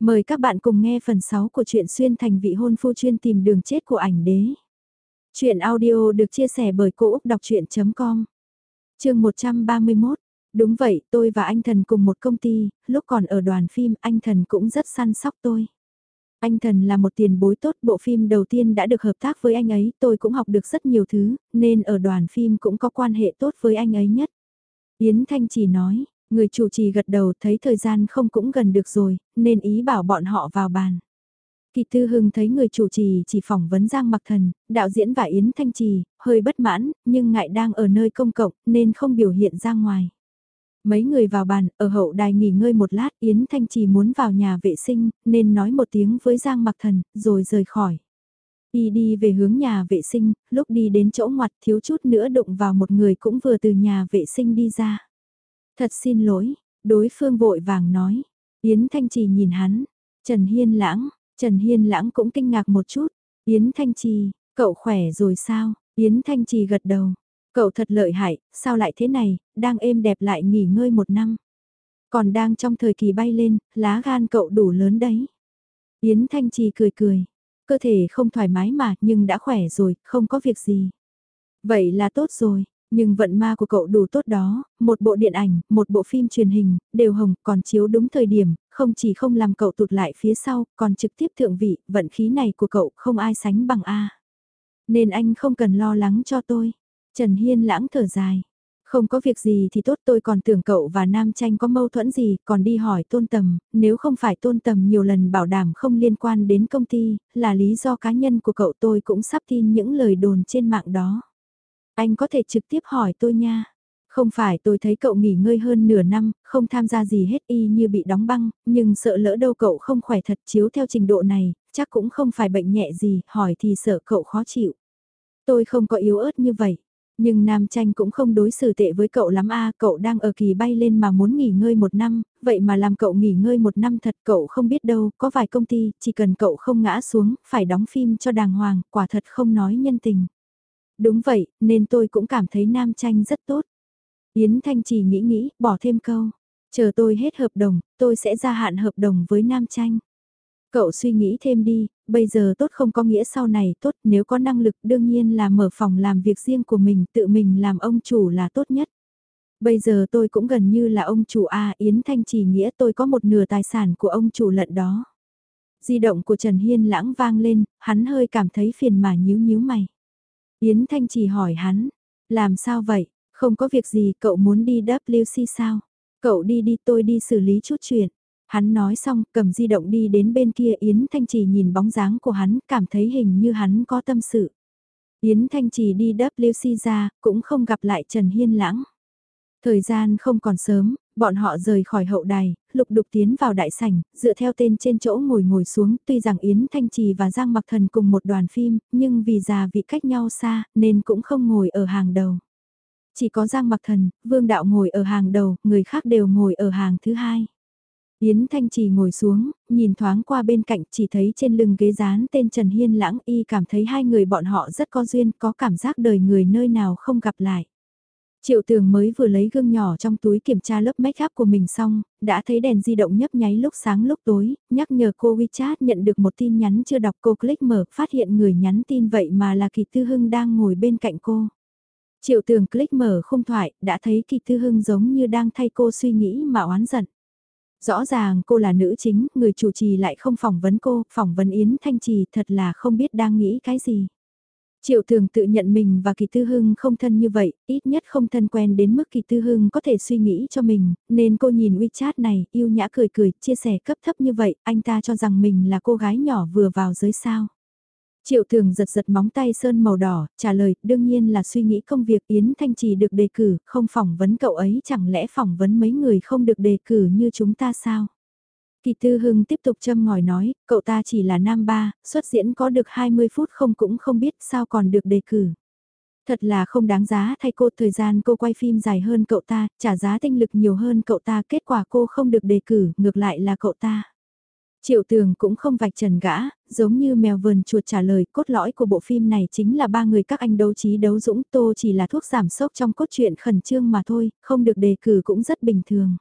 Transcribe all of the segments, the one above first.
Mời các bạn cùng nghe phần 6 của truyện xuyên thành vị hôn phu chuyên tìm đường chết của ảnh đế. Chuyện audio được chia sẻ bởi Cô Úc Đọc Chuyện.com Trường 131 Đúng vậy, tôi và anh Thần cùng một công ty, lúc còn ở đoàn phim anh Thần cũng rất săn sóc tôi. Anh Thần là một tiền bối tốt, bộ phim đầu tiên đã được hợp tác với anh ấy, tôi cũng học được rất nhiều thứ, nên ở đoàn phim cũng có quan hệ tốt với anh ấy nhất. Yến Thanh chỉ nói, Người chủ trì gật đầu thấy thời gian không cũng gần được rồi, nên ý bảo bọn họ vào bàn. Kỳ Tư Hưng thấy người chủ trì chỉ phỏng vấn Giang Mặc Thần, đạo diễn và Yến Thanh Trì, hơi bất mãn, nhưng ngại đang ở nơi công cộng nên không biểu hiện ra ngoài. Mấy người vào bàn, ở hậu đài nghỉ ngơi một lát, Yến Thanh Trì muốn vào nhà vệ sinh, nên nói một tiếng với Giang Mặc Thần, rồi rời khỏi. Y đi về hướng nhà vệ sinh, lúc đi đến chỗ ngoặt thiếu chút nữa đụng vào một người cũng vừa từ nhà vệ sinh đi ra. Thật xin lỗi, đối phương vội vàng nói. Yến Thanh Trì nhìn hắn. Trần Hiên Lãng, Trần Hiên Lãng cũng kinh ngạc một chút. Yến Thanh Trì, cậu khỏe rồi sao? Yến Thanh Trì gật đầu. Cậu thật lợi hại, sao lại thế này, đang êm đẹp lại nghỉ ngơi một năm. Còn đang trong thời kỳ bay lên, lá gan cậu đủ lớn đấy. Yến Thanh Trì cười cười. Cơ thể không thoải mái mà, nhưng đã khỏe rồi, không có việc gì. Vậy là tốt rồi, nhưng vận ma của cậu đủ tốt đó, một bộ điện ảnh, một bộ phim truyền hình, đều hồng, còn chiếu đúng thời điểm, không chỉ không làm cậu tụt lại phía sau, còn trực tiếp thượng vị, vận khí này của cậu không ai sánh bằng A. Nên anh không cần lo lắng cho tôi. Trần Hiên lãng thở dài. Không có việc gì thì tốt tôi còn tưởng cậu và Nam Tranh có mâu thuẫn gì, còn đi hỏi tôn tầm, nếu không phải tôn tầm nhiều lần bảo đảm không liên quan đến công ty, là lý do cá nhân của cậu tôi cũng sắp tin những lời đồn trên mạng đó. Anh có thể trực tiếp hỏi tôi nha. Không phải tôi thấy cậu nghỉ ngơi hơn nửa năm, không tham gia gì hết y như bị đóng băng, nhưng sợ lỡ đâu cậu không khỏe thật chiếu theo trình độ này, chắc cũng không phải bệnh nhẹ gì, hỏi thì sợ cậu khó chịu. Tôi không có yếu ớt như vậy. Nhưng Nam Tranh cũng không đối xử tệ với cậu lắm a cậu đang ở kỳ bay lên mà muốn nghỉ ngơi một năm, vậy mà làm cậu nghỉ ngơi một năm thật cậu không biết đâu, có vài công ty, chỉ cần cậu không ngã xuống, phải đóng phim cho đàng hoàng, quả thật không nói nhân tình. Đúng vậy, nên tôi cũng cảm thấy nam tranh rất tốt. Yến Thanh chỉ nghĩ nghĩ, bỏ thêm câu. Chờ tôi hết hợp đồng, tôi sẽ gia hạn hợp đồng với nam tranh. Cậu suy nghĩ thêm đi, bây giờ tốt không có nghĩa sau này tốt, nếu có năng lực đương nhiên là mở phòng làm việc riêng của mình, tự mình làm ông chủ là tốt nhất. Bây giờ tôi cũng gần như là ông chủ A Yến Thanh chỉ nghĩa tôi có một nửa tài sản của ông chủ lận đó. Di động của Trần Hiên lãng vang lên, hắn hơi cảm thấy phiền mà nhíu nhíu mày. Yến Thanh chỉ hỏi hắn, làm sao vậy, không có việc gì cậu muốn đi WC sao? Cậu đi đi tôi đi xử lý chút chuyện. Hắn nói xong cầm di động đi đến bên kia Yến Thanh Trì nhìn bóng dáng của hắn cảm thấy hình như hắn có tâm sự. Yến Thanh Trì đi WC ra cũng không gặp lại Trần Hiên Lãng. Thời gian không còn sớm, bọn họ rời khỏi hậu đài, lục đục tiến vào đại sảnh, dựa theo tên trên chỗ ngồi ngồi xuống, tuy rằng Yến Thanh Trì và Giang Mặc Thần cùng một đoàn phim, nhưng vì già vị cách nhau xa, nên cũng không ngồi ở hàng đầu. Chỉ có Giang Mặc Thần, Vương Đạo ngồi ở hàng đầu, người khác đều ngồi ở hàng thứ hai. Yến Thanh Trì ngồi xuống, nhìn thoáng qua bên cạnh chỉ thấy trên lưng ghế dán tên Trần Hiên Lãng y cảm thấy hai người bọn họ rất có duyên, có cảm giác đời người nơi nào không gặp lại. Triệu tường mới vừa lấy gương nhỏ trong túi kiểm tra lớp make up của mình xong, đã thấy đèn di động nhấp nháy lúc sáng lúc tối, nhắc nhở cô WeChat nhận được một tin nhắn chưa đọc cô click mở, phát hiện người nhắn tin vậy mà là Kỳ Tư Hưng đang ngồi bên cạnh cô. Triệu tường click mở khung thoại, đã thấy Kỳ Tư Hưng giống như đang thay cô suy nghĩ mà oán giận. Rõ ràng cô là nữ chính, người chủ trì lại không phỏng vấn cô, phỏng vấn Yến Thanh Trì thật là không biết đang nghĩ cái gì. Triệu thường tự nhận mình và Kỳ Tư Hưng không thân như vậy, ít nhất không thân quen đến mức Kỳ Tư Hưng có thể suy nghĩ cho mình, nên cô nhìn WeChat này, yêu nhã cười cười, chia sẻ cấp thấp như vậy, anh ta cho rằng mình là cô gái nhỏ vừa vào giới sao. Triệu thường giật giật móng tay sơn màu đỏ, trả lời, đương nhiên là suy nghĩ công việc Yến Thanh Trì được đề cử, không phỏng vấn cậu ấy chẳng lẽ phỏng vấn mấy người không được đề cử như chúng ta sao? Kỳ Tư Hưng tiếp tục châm ngòi nói, cậu ta chỉ là nam ba, xuất diễn có được 20 phút không cũng không biết sao còn được đề cử. Thật là không đáng giá thay cô thời gian cô quay phim dài hơn cậu ta, trả giá tinh lực nhiều hơn cậu ta, kết quả cô không được đề cử, ngược lại là cậu ta. Triệu tường cũng không vạch trần gã, giống như mèo vườn chuột trả lời cốt lõi của bộ phim này chính là ba người các anh đấu trí đấu dũng tô chỉ là thuốc giảm sốc trong cốt truyện khẩn trương mà thôi, không được đề cử cũng rất bình thường.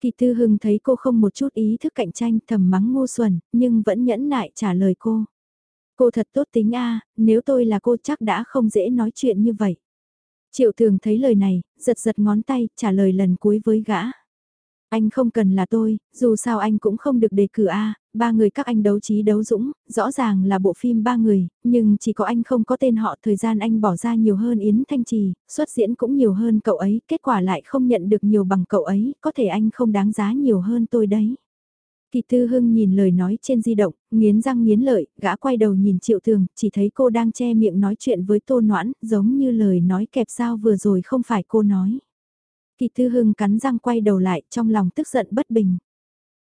Kỳ Tư Hưng thấy cô không một chút ý thức cạnh tranh thầm mắng ngu xuẩn, nhưng vẫn nhẫn nại trả lời cô. Cô thật tốt tính a nếu tôi là cô chắc đã không dễ nói chuyện như vậy. Triệu thường thấy lời này, giật giật ngón tay, trả lời lần cuối với gã. Anh không cần là tôi, dù sao anh cũng không được đề cử A, ba người các anh đấu trí đấu dũng, rõ ràng là bộ phim ba người, nhưng chỉ có anh không có tên họ thời gian anh bỏ ra nhiều hơn Yến Thanh Trì, xuất diễn cũng nhiều hơn cậu ấy, kết quả lại không nhận được nhiều bằng cậu ấy, có thể anh không đáng giá nhiều hơn tôi đấy. Kỳ Tư Hưng nhìn lời nói trên di động, nghiến răng nghiến lợi, gã quay đầu nhìn Triệu Thường, chỉ thấy cô đang che miệng nói chuyện với Tô Noãn, giống như lời nói kẹp sao vừa rồi không phải cô nói. Kỳ Tư Hưng cắn răng quay đầu lại, trong lòng tức giận bất bình.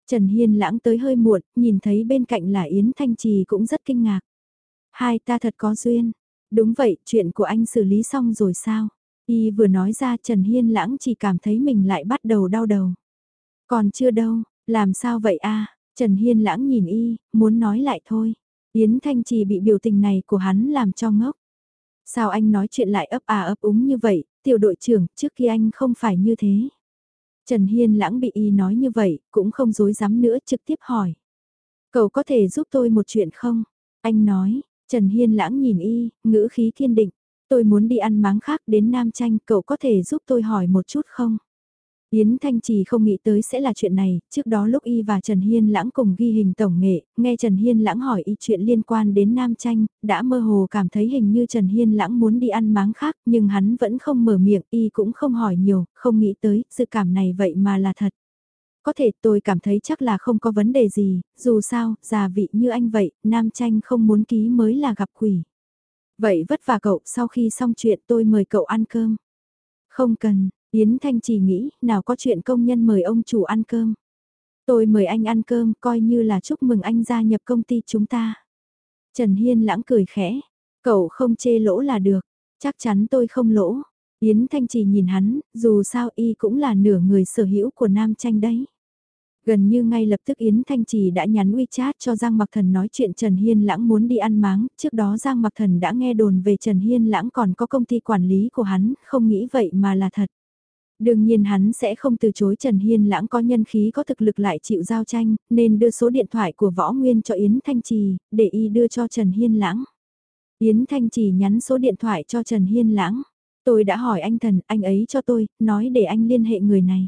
Trần Hiên lãng tới hơi muộn, nhìn thấy bên cạnh là Yến Thanh Trì cũng rất kinh ngạc. Hai ta thật có duyên. Đúng vậy, chuyện của anh xử lý xong rồi sao? Y vừa nói ra Trần Hiên lãng chỉ cảm thấy mình lại bắt đầu đau đầu. Còn chưa đâu, làm sao vậy a Trần Hiên lãng nhìn Y, muốn nói lại thôi. Yến Thanh Trì bị biểu tình này của hắn làm cho ngốc. Sao anh nói chuyện lại ấp à ấp úng như vậy, tiểu đội trưởng, trước khi anh không phải như thế. Trần Hiên lãng bị y nói như vậy, cũng không dối dám nữa trực tiếp hỏi. Cậu có thể giúp tôi một chuyện không? Anh nói, Trần Hiên lãng nhìn y, ngữ khí kiên định. Tôi muốn đi ăn máng khác đến Nam Tranh, cậu có thể giúp tôi hỏi một chút không? Yến Thanh Trì không nghĩ tới sẽ là chuyện này, trước đó lúc y và Trần Hiên Lãng cùng ghi hình tổng nghệ, nghe Trần Hiên Lãng hỏi y chuyện liên quan đến Nam Tranh, đã mơ hồ cảm thấy hình như Trần Hiên Lãng muốn đi ăn máng khác nhưng hắn vẫn không mở miệng, y cũng không hỏi nhiều, không nghĩ tới, sự cảm này vậy mà là thật. Có thể tôi cảm thấy chắc là không có vấn đề gì, dù sao, già vị như anh vậy, Nam Tranh không muốn ký mới là gặp quỷ. Vậy vất vả cậu, sau khi xong chuyện tôi mời cậu ăn cơm. Không cần, Yến Thanh chỉ nghĩ, nào có chuyện công nhân mời ông chủ ăn cơm. Tôi mời anh ăn cơm, coi như là chúc mừng anh gia nhập công ty chúng ta. Trần Hiên lãng cười khẽ, cậu không chê lỗ là được, chắc chắn tôi không lỗ. Yến Thanh chỉ nhìn hắn, dù sao y cũng là nửa người sở hữu của Nam Tranh đấy. Gần như ngay lập tức Yến Thanh Trì đã nhắn WeChat cho Giang Mặc Thần nói chuyện Trần Hiên Lãng muốn đi ăn máng, trước đó Giang Mặc Thần đã nghe đồn về Trần Hiên Lãng còn có công ty quản lý của hắn, không nghĩ vậy mà là thật. Đương nhiên hắn sẽ không từ chối Trần Hiên lãng có nhân khí có thực lực lại chịu giao tranh, nên đưa số điện thoại của Võ Nguyên cho Yến Thanh Trì, để y đưa cho Trần Hiên lãng. Yến Thanh Trì nhắn số điện thoại cho Trần Hiên lãng. Tôi đã hỏi anh thần, anh ấy cho tôi, nói để anh liên hệ người này.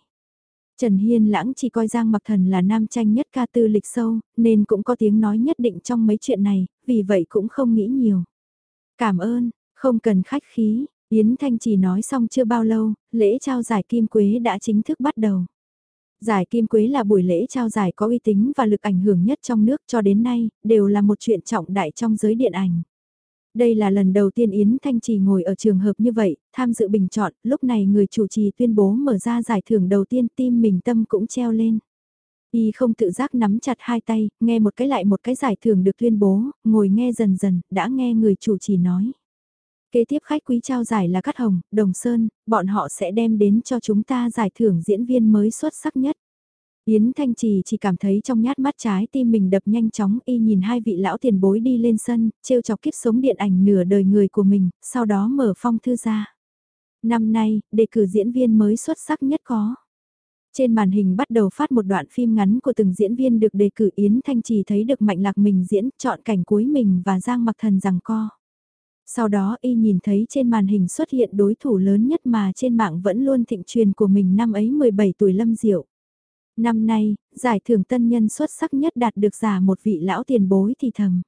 Trần Hiên lãng chỉ coi Giang Mặc Thần là nam tranh nhất ca tư lịch sâu, nên cũng có tiếng nói nhất định trong mấy chuyện này, vì vậy cũng không nghĩ nhiều. Cảm ơn, không cần khách khí, Yến Thanh chỉ nói xong chưa bao lâu, lễ trao giải Kim Quế đã chính thức bắt đầu. Giải Kim Quế là buổi lễ trao giải có uy tín và lực ảnh hưởng nhất trong nước cho đến nay, đều là một chuyện trọng đại trong giới điện ảnh. Đây là lần đầu tiên Yến Thanh Trì ngồi ở trường hợp như vậy, tham dự bình chọn, lúc này người chủ trì tuyên bố mở ra giải thưởng đầu tiên tim mình tâm cũng treo lên. Y không tự giác nắm chặt hai tay, nghe một cái lại một cái giải thưởng được tuyên bố, ngồi nghe dần dần, đã nghe người chủ trì nói. Kế tiếp khách quý trao giải là Cát Hồng, Đồng Sơn, bọn họ sẽ đem đến cho chúng ta giải thưởng diễn viên mới xuất sắc nhất. Yến Thanh Trì chỉ cảm thấy trong nhát mắt trái tim mình đập nhanh chóng y nhìn hai vị lão tiền bối đi lên sân, trêu chọc kiếp sống điện ảnh nửa đời người của mình, sau đó mở phong thư ra. Năm nay, đề cử diễn viên mới xuất sắc nhất có. Trên màn hình bắt đầu phát một đoạn phim ngắn của từng diễn viên được đề cử Yến Thanh Trì thấy được mạnh lạc mình diễn, chọn cảnh cuối mình và Giang Mặc Thần rằng co. Sau đó y nhìn thấy trên màn hình xuất hiện đối thủ lớn nhất mà trên mạng vẫn luôn thịnh truyền của mình năm ấy 17 tuổi Lâm Diệu. Năm nay, giải thưởng tân nhân xuất sắc nhất đạt được giả một vị lão tiền bối thì thầm.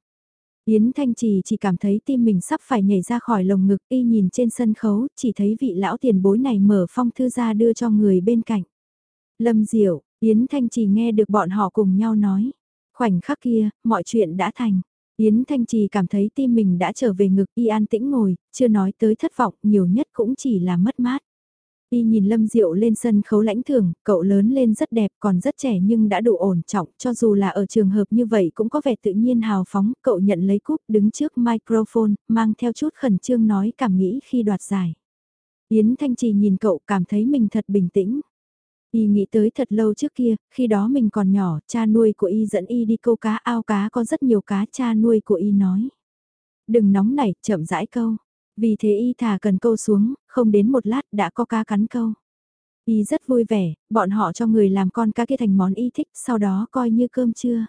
Yến Thanh Trì chỉ cảm thấy tim mình sắp phải nhảy ra khỏi lồng ngực y nhìn trên sân khấu, chỉ thấy vị lão tiền bối này mở phong thư ra đưa cho người bên cạnh. Lâm Diệu, Yến Thanh Trì nghe được bọn họ cùng nhau nói. Khoảnh khắc kia, mọi chuyện đã thành. Yến Thanh Trì cảm thấy tim mình đã trở về ngực y an tĩnh ngồi, chưa nói tới thất vọng, nhiều nhất cũng chỉ là mất mát. Y nhìn Lâm Diệu lên sân khấu lãnh thưởng, cậu lớn lên rất đẹp còn rất trẻ nhưng đã đủ ổn trọng, cho dù là ở trường hợp như vậy cũng có vẻ tự nhiên hào phóng, cậu nhận lấy cúp đứng trước microphone, mang theo chút khẩn trương nói cảm nghĩ khi đoạt giải. Yến Thanh Trì nhìn cậu cảm thấy mình thật bình tĩnh. Y nghĩ tới thật lâu trước kia, khi đó mình còn nhỏ, cha nuôi của Y dẫn Y đi câu cá ao cá có rất nhiều cá cha nuôi của Y nói. Đừng nóng nảy, chậm rãi câu. Vì thế Y thả cần câu xuống, không đến một lát đã có cá cắn câu. Y rất vui vẻ, bọn họ cho người làm con cá kia thành món y thích, sau đó coi như cơm trưa.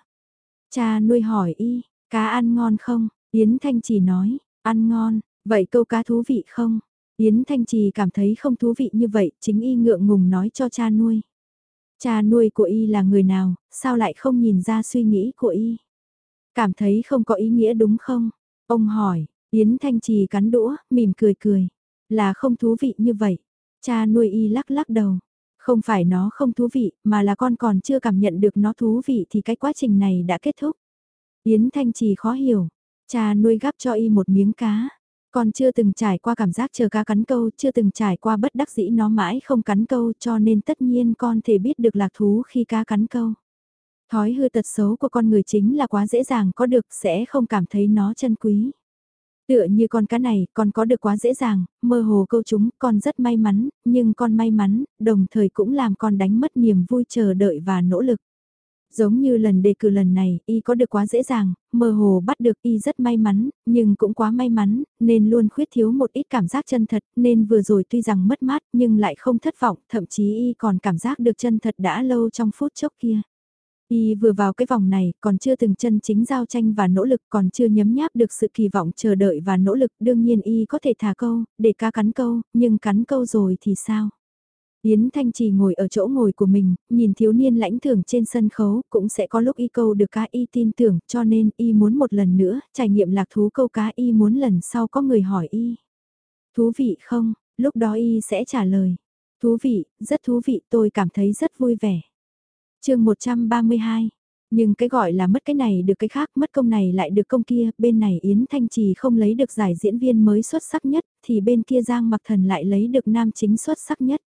Cha nuôi hỏi y, cá ăn ngon không? Yến Thanh chỉ nói, ăn ngon, vậy câu cá thú vị không? Yến Thanh Trì cảm thấy không thú vị như vậy, chính y ngượng ngùng nói cho cha nuôi. Cha nuôi của y là người nào, sao lại không nhìn ra suy nghĩ của y? Cảm thấy không có ý nghĩa đúng không? Ông hỏi, Yến Thanh Trì cắn đũa, mỉm cười cười. Là không thú vị như vậy. Cha nuôi y lắc lắc đầu. Không phải nó không thú vị, mà là con còn chưa cảm nhận được nó thú vị thì cái quá trình này đã kết thúc. Yến Thanh Trì khó hiểu. Cha nuôi gắp cho y một miếng cá. Con chưa từng trải qua cảm giác chờ cá cắn câu, chưa từng trải qua bất đắc dĩ nó mãi không cắn câu cho nên tất nhiên con thể biết được lạc thú khi cá cắn câu. Thói hư tật xấu của con người chính là quá dễ dàng có được sẽ không cảm thấy nó chân quý. Tựa như con cá này, con có được quá dễ dàng, mơ hồ câu chúng, con rất may mắn, nhưng con may mắn, đồng thời cũng làm con đánh mất niềm vui chờ đợi và nỗ lực. Giống như lần đề cử lần này, y có được quá dễ dàng, mơ hồ bắt được y rất may mắn, nhưng cũng quá may mắn, nên luôn khuyết thiếu một ít cảm giác chân thật, nên vừa rồi tuy rằng mất mát nhưng lại không thất vọng, thậm chí y còn cảm giác được chân thật đã lâu trong phút chốc kia. Y vừa vào cái vòng này, còn chưa từng chân chính giao tranh và nỗ lực, còn chưa nhấm nháp được sự kỳ vọng chờ đợi và nỗ lực, đương nhiên Y có thể thả câu, để cá cắn câu, nhưng cắn câu rồi thì sao? Yến Thanh Trì ngồi ở chỗ ngồi của mình, nhìn thiếu niên lãnh thưởng trên sân khấu, cũng sẽ có lúc y câu được cá y tin tưởng, cho nên y muốn một lần nữa, trải nghiệm lạc thú câu cá y muốn lần sau có người hỏi y. Thú vị không? Lúc đó y sẽ trả lời. Thú vị, rất thú vị, tôi cảm thấy rất vui vẻ chương 132 nhưng cái gọi là mất cái này được cái khác, mất công này lại được công kia, bên này Yến Thanh Trì không lấy được giải diễn viên mới xuất sắc nhất, thì bên kia Giang Mặc Thần lại lấy được nam chính xuất sắc nhất.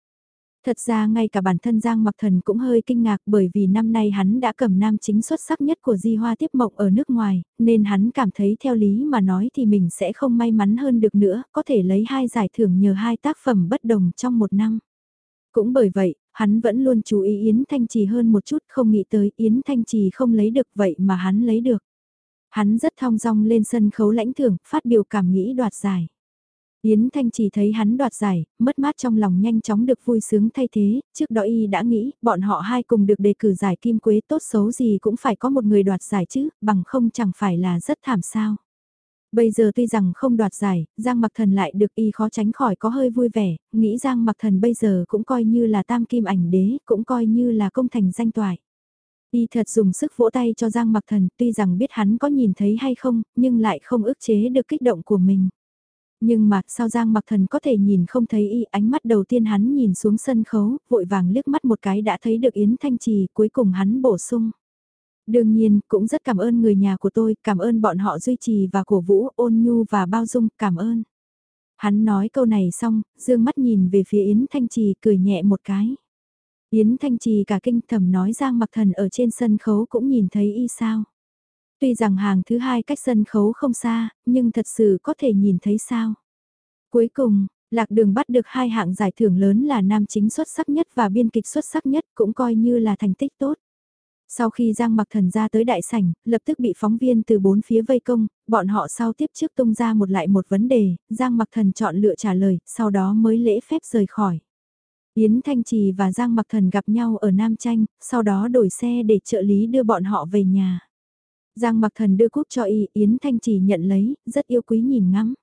Thật ra ngay cả bản thân Giang Mặc Thần cũng hơi kinh ngạc bởi vì năm nay hắn đã cầm nam chính xuất sắc nhất của Di Hoa Tiếp Mộng ở nước ngoài, nên hắn cảm thấy theo lý mà nói thì mình sẽ không may mắn hơn được nữa, có thể lấy hai giải thưởng nhờ hai tác phẩm bất đồng trong một năm. Cũng bởi vậy, hắn vẫn luôn chú ý Yến Thanh Trì hơn một chút không nghĩ tới Yến Thanh Trì không lấy được vậy mà hắn lấy được. Hắn rất thong dong lên sân khấu lãnh thưởng, phát biểu cảm nghĩ đoạt giải. Yến Thanh chỉ thấy hắn đoạt giải, mất mát trong lòng nhanh chóng được vui sướng thay thế, trước đó y đã nghĩ, bọn họ hai cùng được đề cử giải kim quế tốt xấu gì cũng phải có một người đoạt giải chứ, bằng không chẳng phải là rất thảm sao. Bây giờ tuy rằng không đoạt giải, Giang Mặc Thần lại được y khó tránh khỏi có hơi vui vẻ, nghĩ Giang Mặc Thần bây giờ cũng coi như là tam kim ảnh đế, cũng coi như là công thành danh toại. Y thật dùng sức vỗ tay cho Giang Mặc Thần, tuy rằng biết hắn có nhìn thấy hay không, nhưng lại không ức chế được kích động của mình. Nhưng mà sao Giang Mặc Thần có thể nhìn không thấy y ánh mắt đầu tiên hắn nhìn xuống sân khấu, vội vàng liếc mắt một cái đã thấy được Yến Thanh Trì, cuối cùng hắn bổ sung. Đương nhiên, cũng rất cảm ơn người nhà của tôi, cảm ơn bọn họ duy trì và cổ vũ, ôn nhu và bao dung, cảm ơn. Hắn nói câu này xong, dương mắt nhìn về phía Yến Thanh Trì cười nhẹ một cái. Yến Thanh Trì cả kinh thầm nói Giang Mặc Thần ở trên sân khấu cũng nhìn thấy y sao. Tuy rằng hàng thứ hai cách sân khấu không xa, nhưng thật sự có thể nhìn thấy sao. Cuối cùng, Lạc Đường bắt được hai hạng giải thưởng lớn là nam chính xuất sắc nhất và biên kịch xuất sắc nhất cũng coi như là thành tích tốt. Sau khi Giang Mặc Thần ra tới đại sảnh, lập tức bị phóng viên từ bốn phía vây công, bọn họ sau tiếp trước tung ra một lại một vấn đề, Giang Mặc Thần chọn lựa trả lời, sau đó mới lễ phép rời khỏi. Yến Thanh Trì và Giang Mặc Thần gặp nhau ở Nam Tranh, sau đó đổi xe để trợ lý đưa bọn họ về nhà. Giang Mặc Thần đưa cúp cho y, Yến Thanh Trì nhận lấy, rất yêu quý nhìn ngắm.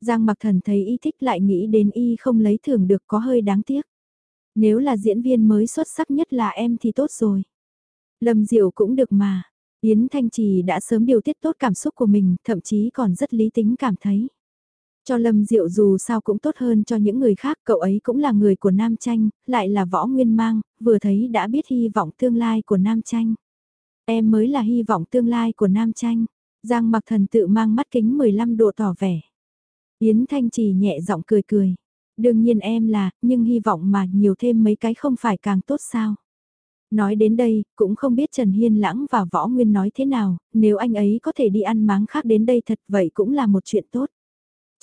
Giang Mặc Thần thấy y thích lại nghĩ đến y không lấy thưởng được có hơi đáng tiếc. Nếu là diễn viên mới xuất sắc nhất là em thì tốt rồi. Lâm Diệu cũng được mà. Yến Thanh Trì đã sớm điều tiết tốt cảm xúc của mình, thậm chí còn rất lý tính cảm thấy. Cho Lâm Diệu dù sao cũng tốt hơn cho những người khác, cậu ấy cũng là người của Nam Tranh, lại là võ nguyên mang, vừa thấy đã biết hy vọng tương lai của Nam Tranh. Em mới là hy vọng tương lai của Nam Tranh. Giang mặc thần tự mang mắt kính 15 độ tỏ vẻ. Yến Thanh Trì nhẹ giọng cười cười. Đương nhiên em là, nhưng hy vọng mà nhiều thêm mấy cái không phải càng tốt sao. Nói đến đây, cũng không biết Trần Hiên Lãng và Võ Nguyên nói thế nào, nếu anh ấy có thể đi ăn máng khác đến đây thật vậy cũng là một chuyện tốt.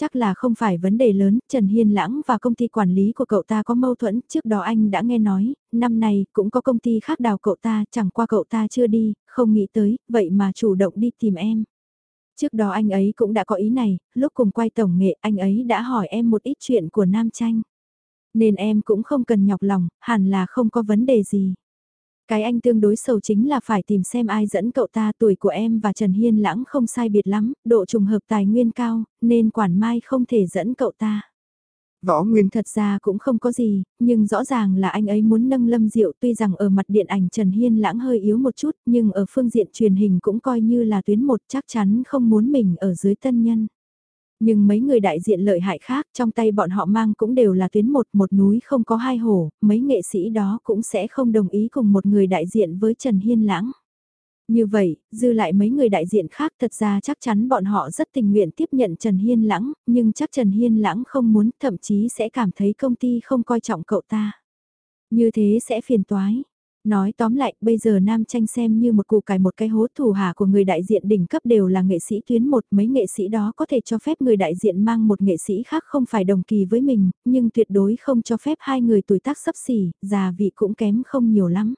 Chắc là không phải vấn đề lớn, Trần Hiên Lãng và công ty quản lý của cậu ta có mâu thuẫn, trước đó anh đã nghe nói, năm nay cũng có công ty khác đào cậu ta, chẳng qua cậu ta chưa đi, không nghĩ tới, vậy mà chủ động đi tìm em. Trước đó anh ấy cũng đã có ý này, lúc cùng quay tổng nghệ anh ấy đã hỏi em một ít chuyện của Nam Tranh. Nên em cũng không cần nhọc lòng, hẳn là không có vấn đề gì. Cái anh tương đối sầu chính là phải tìm xem ai dẫn cậu ta tuổi của em và Trần Hiên Lãng không sai biệt lắm, độ trùng hợp tài nguyên cao, nên quản mai không thể dẫn cậu ta. Võ Nguyên thật ra cũng không có gì, nhưng rõ ràng là anh ấy muốn nâng lâm diệu tuy rằng ở mặt điện ảnh Trần Hiên lãng hơi yếu một chút nhưng ở phương diện truyền hình cũng coi như là tuyến một chắc chắn không muốn mình ở dưới tân nhân. Nhưng mấy người đại diện lợi hại khác trong tay bọn họ mang cũng đều là tuyến một, một núi không có hai hổ, mấy nghệ sĩ đó cũng sẽ không đồng ý cùng một người đại diện với Trần Hiên lãng. Như vậy, dư lại mấy người đại diện khác thật ra chắc chắn bọn họ rất tình nguyện tiếp nhận Trần Hiên Lãng, nhưng chắc Trần Hiên Lãng không muốn, thậm chí sẽ cảm thấy công ty không coi trọng cậu ta. Như thế sẽ phiền toái. Nói tóm lại, bây giờ Nam Tranh xem như một cụ cải một cái hố thủ hạ của người đại diện đỉnh cấp đều là nghệ sĩ tuyến một, mấy nghệ sĩ đó có thể cho phép người đại diện mang một nghệ sĩ khác không phải đồng kỳ với mình, nhưng tuyệt đối không cho phép hai người tuổi tác sấp xỉ, già vị cũng kém không nhiều lắm.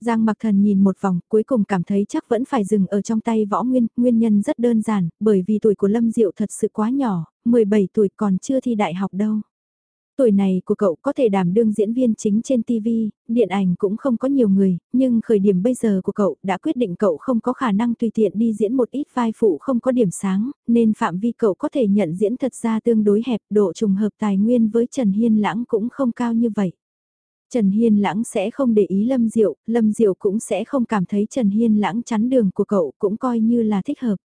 Giang mặc thần nhìn một vòng, cuối cùng cảm thấy chắc vẫn phải dừng ở trong tay võ nguyên, nguyên nhân rất đơn giản, bởi vì tuổi của Lâm Diệu thật sự quá nhỏ, 17 tuổi còn chưa thi đại học đâu. Tuổi này của cậu có thể đảm đương diễn viên chính trên TV, điện ảnh cũng không có nhiều người, nhưng khởi điểm bây giờ của cậu đã quyết định cậu không có khả năng tùy tiện đi diễn một ít vai phụ không có điểm sáng, nên phạm vi cậu có thể nhận diễn thật ra tương đối hẹp, độ trùng hợp tài nguyên với Trần Hiên Lãng cũng không cao như vậy. Trần Hiên Lãng sẽ không để ý Lâm Diệu, Lâm Diệu cũng sẽ không cảm thấy Trần Hiên Lãng chắn đường của cậu cũng coi như là thích hợp.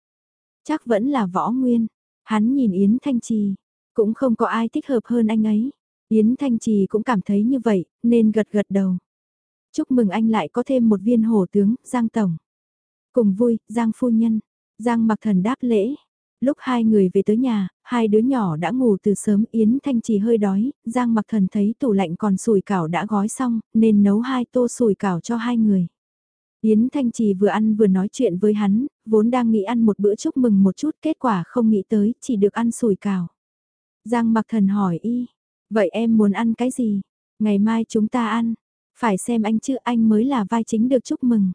Chắc vẫn là võ nguyên. Hắn nhìn Yến Thanh Trì, cũng không có ai thích hợp hơn anh ấy. Yến Thanh Trì cũng cảm thấy như vậy, nên gật gật đầu. Chúc mừng anh lại có thêm một viên hổ tướng, Giang Tổng. Cùng vui, Giang Phu Nhân. Giang mặc thần đáp lễ, Lúc hai người về tới nhà, hai đứa nhỏ đã ngủ từ sớm Yến Thanh Trì hơi đói, Giang mặc thần thấy tủ lạnh còn sủi cảo đã gói xong, nên nấu hai tô sủi cảo cho hai người. Yến Thanh Trì vừa ăn vừa nói chuyện với hắn, vốn đang nghĩ ăn một bữa chúc mừng một chút, kết quả không nghĩ tới, chỉ được ăn sủi cảo. Giang mặc thần hỏi y, vậy em muốn ăn cái gì? Ngày mai chúng ta ăn, phải xem anh chứ anh mới là vai chính được chúc mừng.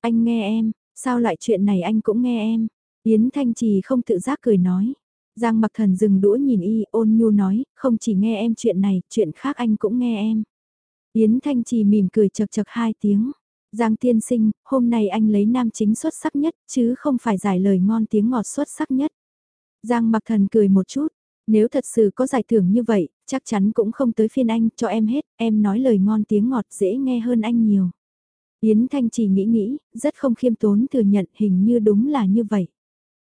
Anh nghe em, sao lại chuyện này anh cũng nghe em? Yến Thanh Trì không tự giác cười nói. Giang mặc thần dừng đũa nhìn y ôn nhu nói, không chỉ nghe em chuyện này, chuyện khác anh cũng nghe em. Yến Thanh Trì mỉm cười chật chật hai tiếng. Giang tiên sinh, hôm nay anh lấy nam chính xuất sắc nhất, chứ không phải giải lời ngon tiếng ngọt xuất sắc nhất. Giang mặc thần cười một chút, nếu thật sự có giải thưởng như vậy, chắc chắn cũng không tới phiên anh, cho em hết, em nói lời ngon tiếng ngọt dễ nghe hơn anh nhiều. Yến Thanh Trì nghĩ nghĩ, rất không khiêm tốn thừa nhận hình như đúng là như vậy.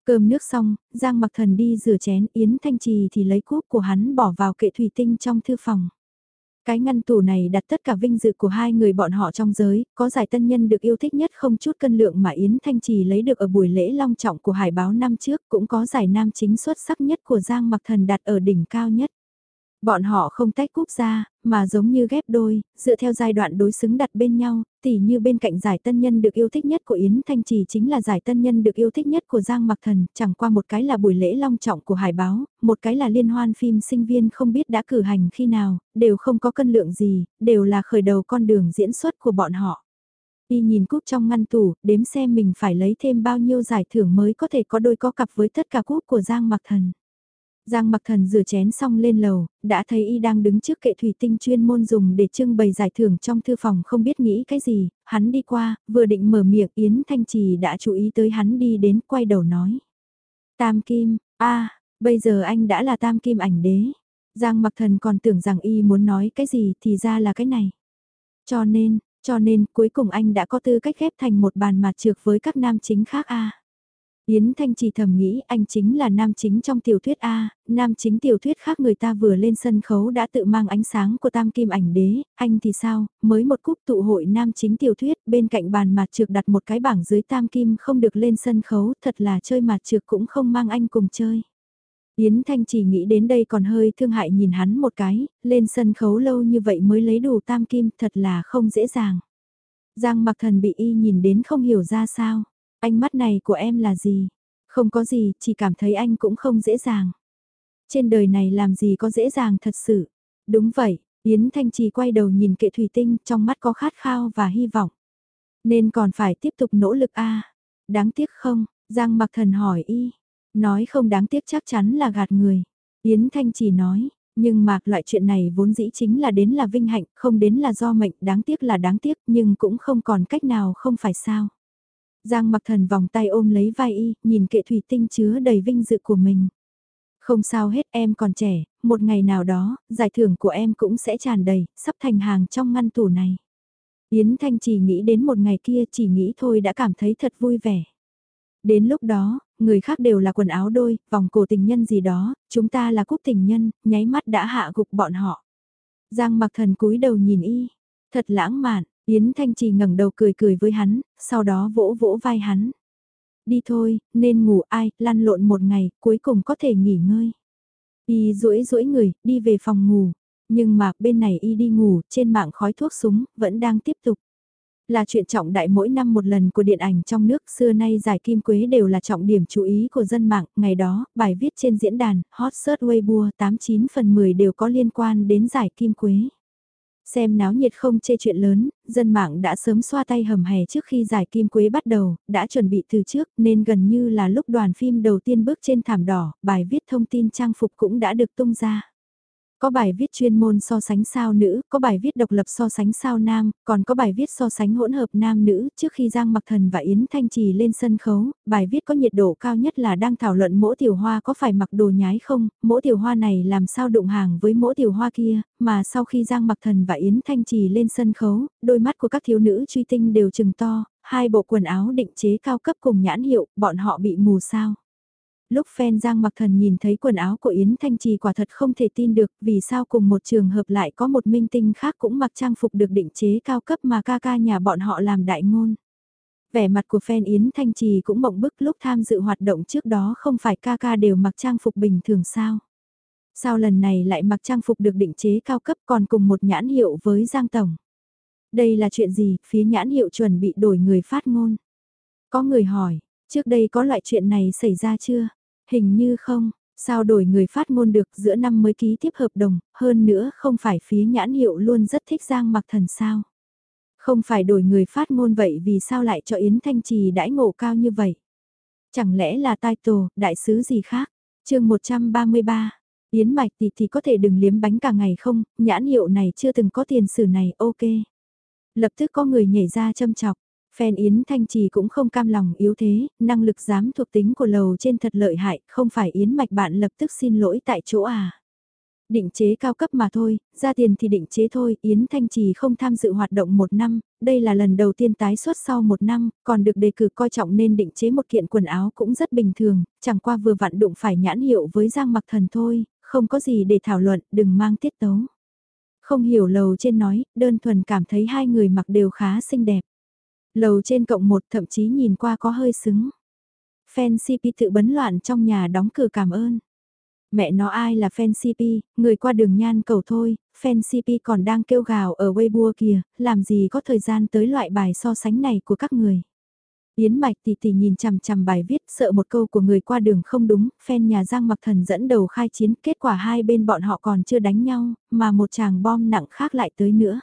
Cơm nước xong, Giang mặc thần đi rửa chén Yến Thanh Trì thì lấy cuốc của hắn bỏ vào kệ thủy tinh trong thư phòng. Cái ngăn tủ này đặt tất cả vinh dự của hai người bọn họ trong giới, có giải tân nhân được yêu thích nhất không chút cân lượng mà Yến Thanh Trì lấy được ở buổi lễ long trọng của Hải báo năm trước, cũng có giải nam chính xuất sắc nhất của Giang Mặc Thần đặt ở đỉnh cao nhất. Bọn họ không tách cúp ra, mà giống như ghép đôi, dựa theo giai đoạn đối xứng đặt bên nhau, tỉ như bên cạnh giải tân nhân được yêu thích nhất của Yến Thanh Trì chính là giải tân nhân được yêu thích nhất của Giang Mặc Thần, chẳng qua một cái là buổi lễ long trọng của Hải Báo, một cái là liên hoan phim sinh viên không biết đã cử hành khi nào, đều không có cân lượng gì, đều là khởi đầu con đường diễn xuất của bọn họ. Y nhìn cúp trong ngăn tủ, đếm xem mình phải lấy thêm bao nhiêu giải thưởng mới có thể có đôi có cặp với tất cả cúp của Giang Mặc Thần. Giang mặc thần rửa chén xong lên lầu, đã thấy y đang đứng trước kệ thủy tinh chuyên môn dùng để trưng bày giải thưởng trong thư phòng không biết nghĩ cái gì, hắn đi qua, vừa định mở miệng Yến Thanh Trì đã chú ý tới hắn đi đến quay đầu nói. Tam Kim, a bây giờ anh đã là Tam Kim ảnh đế. Giang mặc thần còn tưởng rằng y muốn nói cái gì thì ra là cái này. Cho nên, cho nên cuối cùng anh đã có tư cách ghép thành một bàn mặt trược với các nam chính khác a Yến Thanh chỉ thầm nghĩ anh chính là nam chính trong tiểu thuyết A, nam chính tiểu thuyết khác người ta vừa lên sân khấu đã tự mang ánh sáng của tam kim ảnh đế, anh thì sao, mới một cúp tụ hội nam chính tiểu thuyết, bên cạnh bàn mặt trược đặt một cái bảng dưới tam kim không được lên sân khấu, thật là chơi mặt trược cũng không mang anh cùng chơi. Yến Thanh chỉ nghĩ đến đây còn hơi thương hại nhìn hắn một cái, lên sân khấu lâu như vậy mới lấy đủ tam kim, thật là không dễ dàng. Giang mặc thần bị y nhìn đến không hiểu ra sao. Ánh mắt này của em là gì? Không có gì, chỉ cảm thấy anh cũng không dễ dàng. Trên đời này làm gì có dễ dàng thật sự. Đúng vậy, Yến Thanh Trì quay đầu nhìn kệ thủy tinh trong mắt có khát khao và hy vọng. Nên còn phải tiếp tục nỗ lực a Đáng tiếc không? Giang mặc thần hỏi y. Nói không đáng tiếc chắc chắn là gạt người. Yến Thanh Trì nói, Nhưng mà loại chuyện này vốn dĩ chính là đến là vinh hạnh, không đến là do mệnh, đáng tiếc là đáng tiếc, nhưng cũng không còn cách nào không phải sao. Giang mặc thần vòng tay ôm lấy vai y, nhìn kệ thủy tinh chứa đầy vinh dự của mình. Không sao hết em còn trẻ, một ngày nào đó, giải thưởng của em cũng sẽ tràn đầy, sắp thành hàng trong ngăn tủ này. Yến Thanh chỉ nghĩ đến một ngày kia chỉ nghĩ thôi đã cảm thấy thật vui vẻ. Đến lúc đó, người khác đều là quần áo đôi, vòng cổ tình nhân gì đó, chúng ta là cúc tình nhân, nháy mắt đã hạ gục bọn họ. Giang mặc thần cúi đầu nhìn y, thật lãng mạn, Yến Thanh Trì ngẩng đầu cười cười với hắn, sau đó vỗ vỗ vai hắn. Đi thôi, nên ngủ ai, lăn lộn một ngày, cuối cùng có thể nghỉ ngơi. Y duỗi duỗi người, đi về phòng ngủ. Nhưng mà bên này y đi ngủ, trên mạng khói thuốc súng, vẫn đang tiếp tục. Là chuyện trọng đại mỗi năm một lần của điện ảnh trong nước xưa nay giải kim quế đều là trọng điểm chú ý của dân mạng. Ngày đó, bài viết trên diễn đàn, hot search Weibo 89 phần 10 đều có liên quan đến giải kim quế. Xem náo nhiệt không chê chuyện lớn, dân mạng đã sớm xoa tay hầm hè trước khi giải kim quế bắt đầu, đã chuẩn bị từ trước nên gần như là lúc đoàn phim đầu tiên bước trên thảm đỏ, bài viết thông tin trang phục cũng đã được tung ra. Có bài viết chuyên môn so sánh sao nữ, có bài viết độc lập so sánh sao nam, còn có bài viết so sánh hỗn hợp nam nữ trước khi Giang Mặc Thần và Yến Thanh Trì lên sân khấu, bài viết có nhiệt độ cao nhất là đang thảo luận mỗi tiểu hoa có phải mặc đồ nhái không, mỗi tiểu hoa này làm sao đụng hàng với mỗi tiểu hoa kia, mà sau khi Giang Mặc Thần và Yến Thanh Trì lên sân khấu, đôi mắt của các thiếu nữ truy tinh đều trừng to, hai bộ quần áo định chế cao cấp cùng nhãn hiệu, bọn họ bị mù sao. Lúc phen Giang mặc thần nhìn thấy quần áo của Yến Thanh Trì quả thật không thể tin được vì sao cùng một trường hợp lại có một minh tinh khác cũng mặc trang phục được định chế cao cấp mà ca ca nhà bọn họ làm đại ngôn. Vẻ mặt của phen Yến Thanh Trì cũng mộng bức lúc tham dự hoạt động trước đó không phải ca ca đều mặc trang phục bình thường sao. Sao lần này lại mặc trang phục được định chế cao cấp còn cùng một nhãn hiệu với Giang Tổng. Đây là chuyện gì, phía nhãn hiệu chuẩn bị đổi người phát ngôn. Có người hỏi, trước đây có loại chuyện này xảy ra chưa? Hình như không, sao đổi người phát ngôn được giữa năm mới ký tiếp hợp đồng, hơn nữa không phải phía nhãn hiệu luôn rất thích Giang mặc thần sao. Không phải đổi người phát ngôn vậy vì sao lại cho Yến Thanh Trì đãi ngộ cao như vậy? Chẳng lẽ là title, tổ, đại sứ gì khác? chương 133, Yến Mạch thì thì có thể đừng liếm bánh cả ngày không, nhãn hiệu này chưa từng có tiền sử này, ok. Lập tức có người nhảy ra châm chọc, Phen Yến Thanh Trì cũng không cam lòng yếu thế, năng lực dám thuộc tính của lầu trên thật lợi hại, không phải Yến Mạch bạn lập tức xin lỗi tại chỗ à. Định chế cao cấp mà thôi, ra tiền thì định chế thôi, Yến Thanh Trì không tham dự hoạt động một năm, đây là lần đầu tiên tái xuất sau một năm, còn được đề cử coi trọng nên định chế một kiện quần áo cũng rất bình thường, chẳng qua vừa vặn đụng phải nhãn hiệu với Giang Mặc Thần thôi, không có gì để thảo luận, đừng mang tiết tấu. Không hiểu lầu trên nói, đơn thuần cảm thấy hai người mặc đều khá xinh đẹp. Lầu trên cộng một thậm chí nhìn qua có hơi xứng. Fan CP tự bấn loạn trong nhà đóng cửa cảm ơn. Mẹ nó ai là fan CP, người qua đường nhan cầu thôi, fan CP còn đang kêu gào ở Weibo kìa, làm gì có thời gian tới loại bài so sánh này của các người. Yến Mạch tỷ tỷ nhìn chằm chằm bài viết sợ một câu của người qua đường không đúng, fan nhà Giang Mặc Thần dẫn đầu khai chiến, kết quả hai bên bọn họ còn chưa đánh nhau, mà một chàng bom nặng khác lại tới nữa.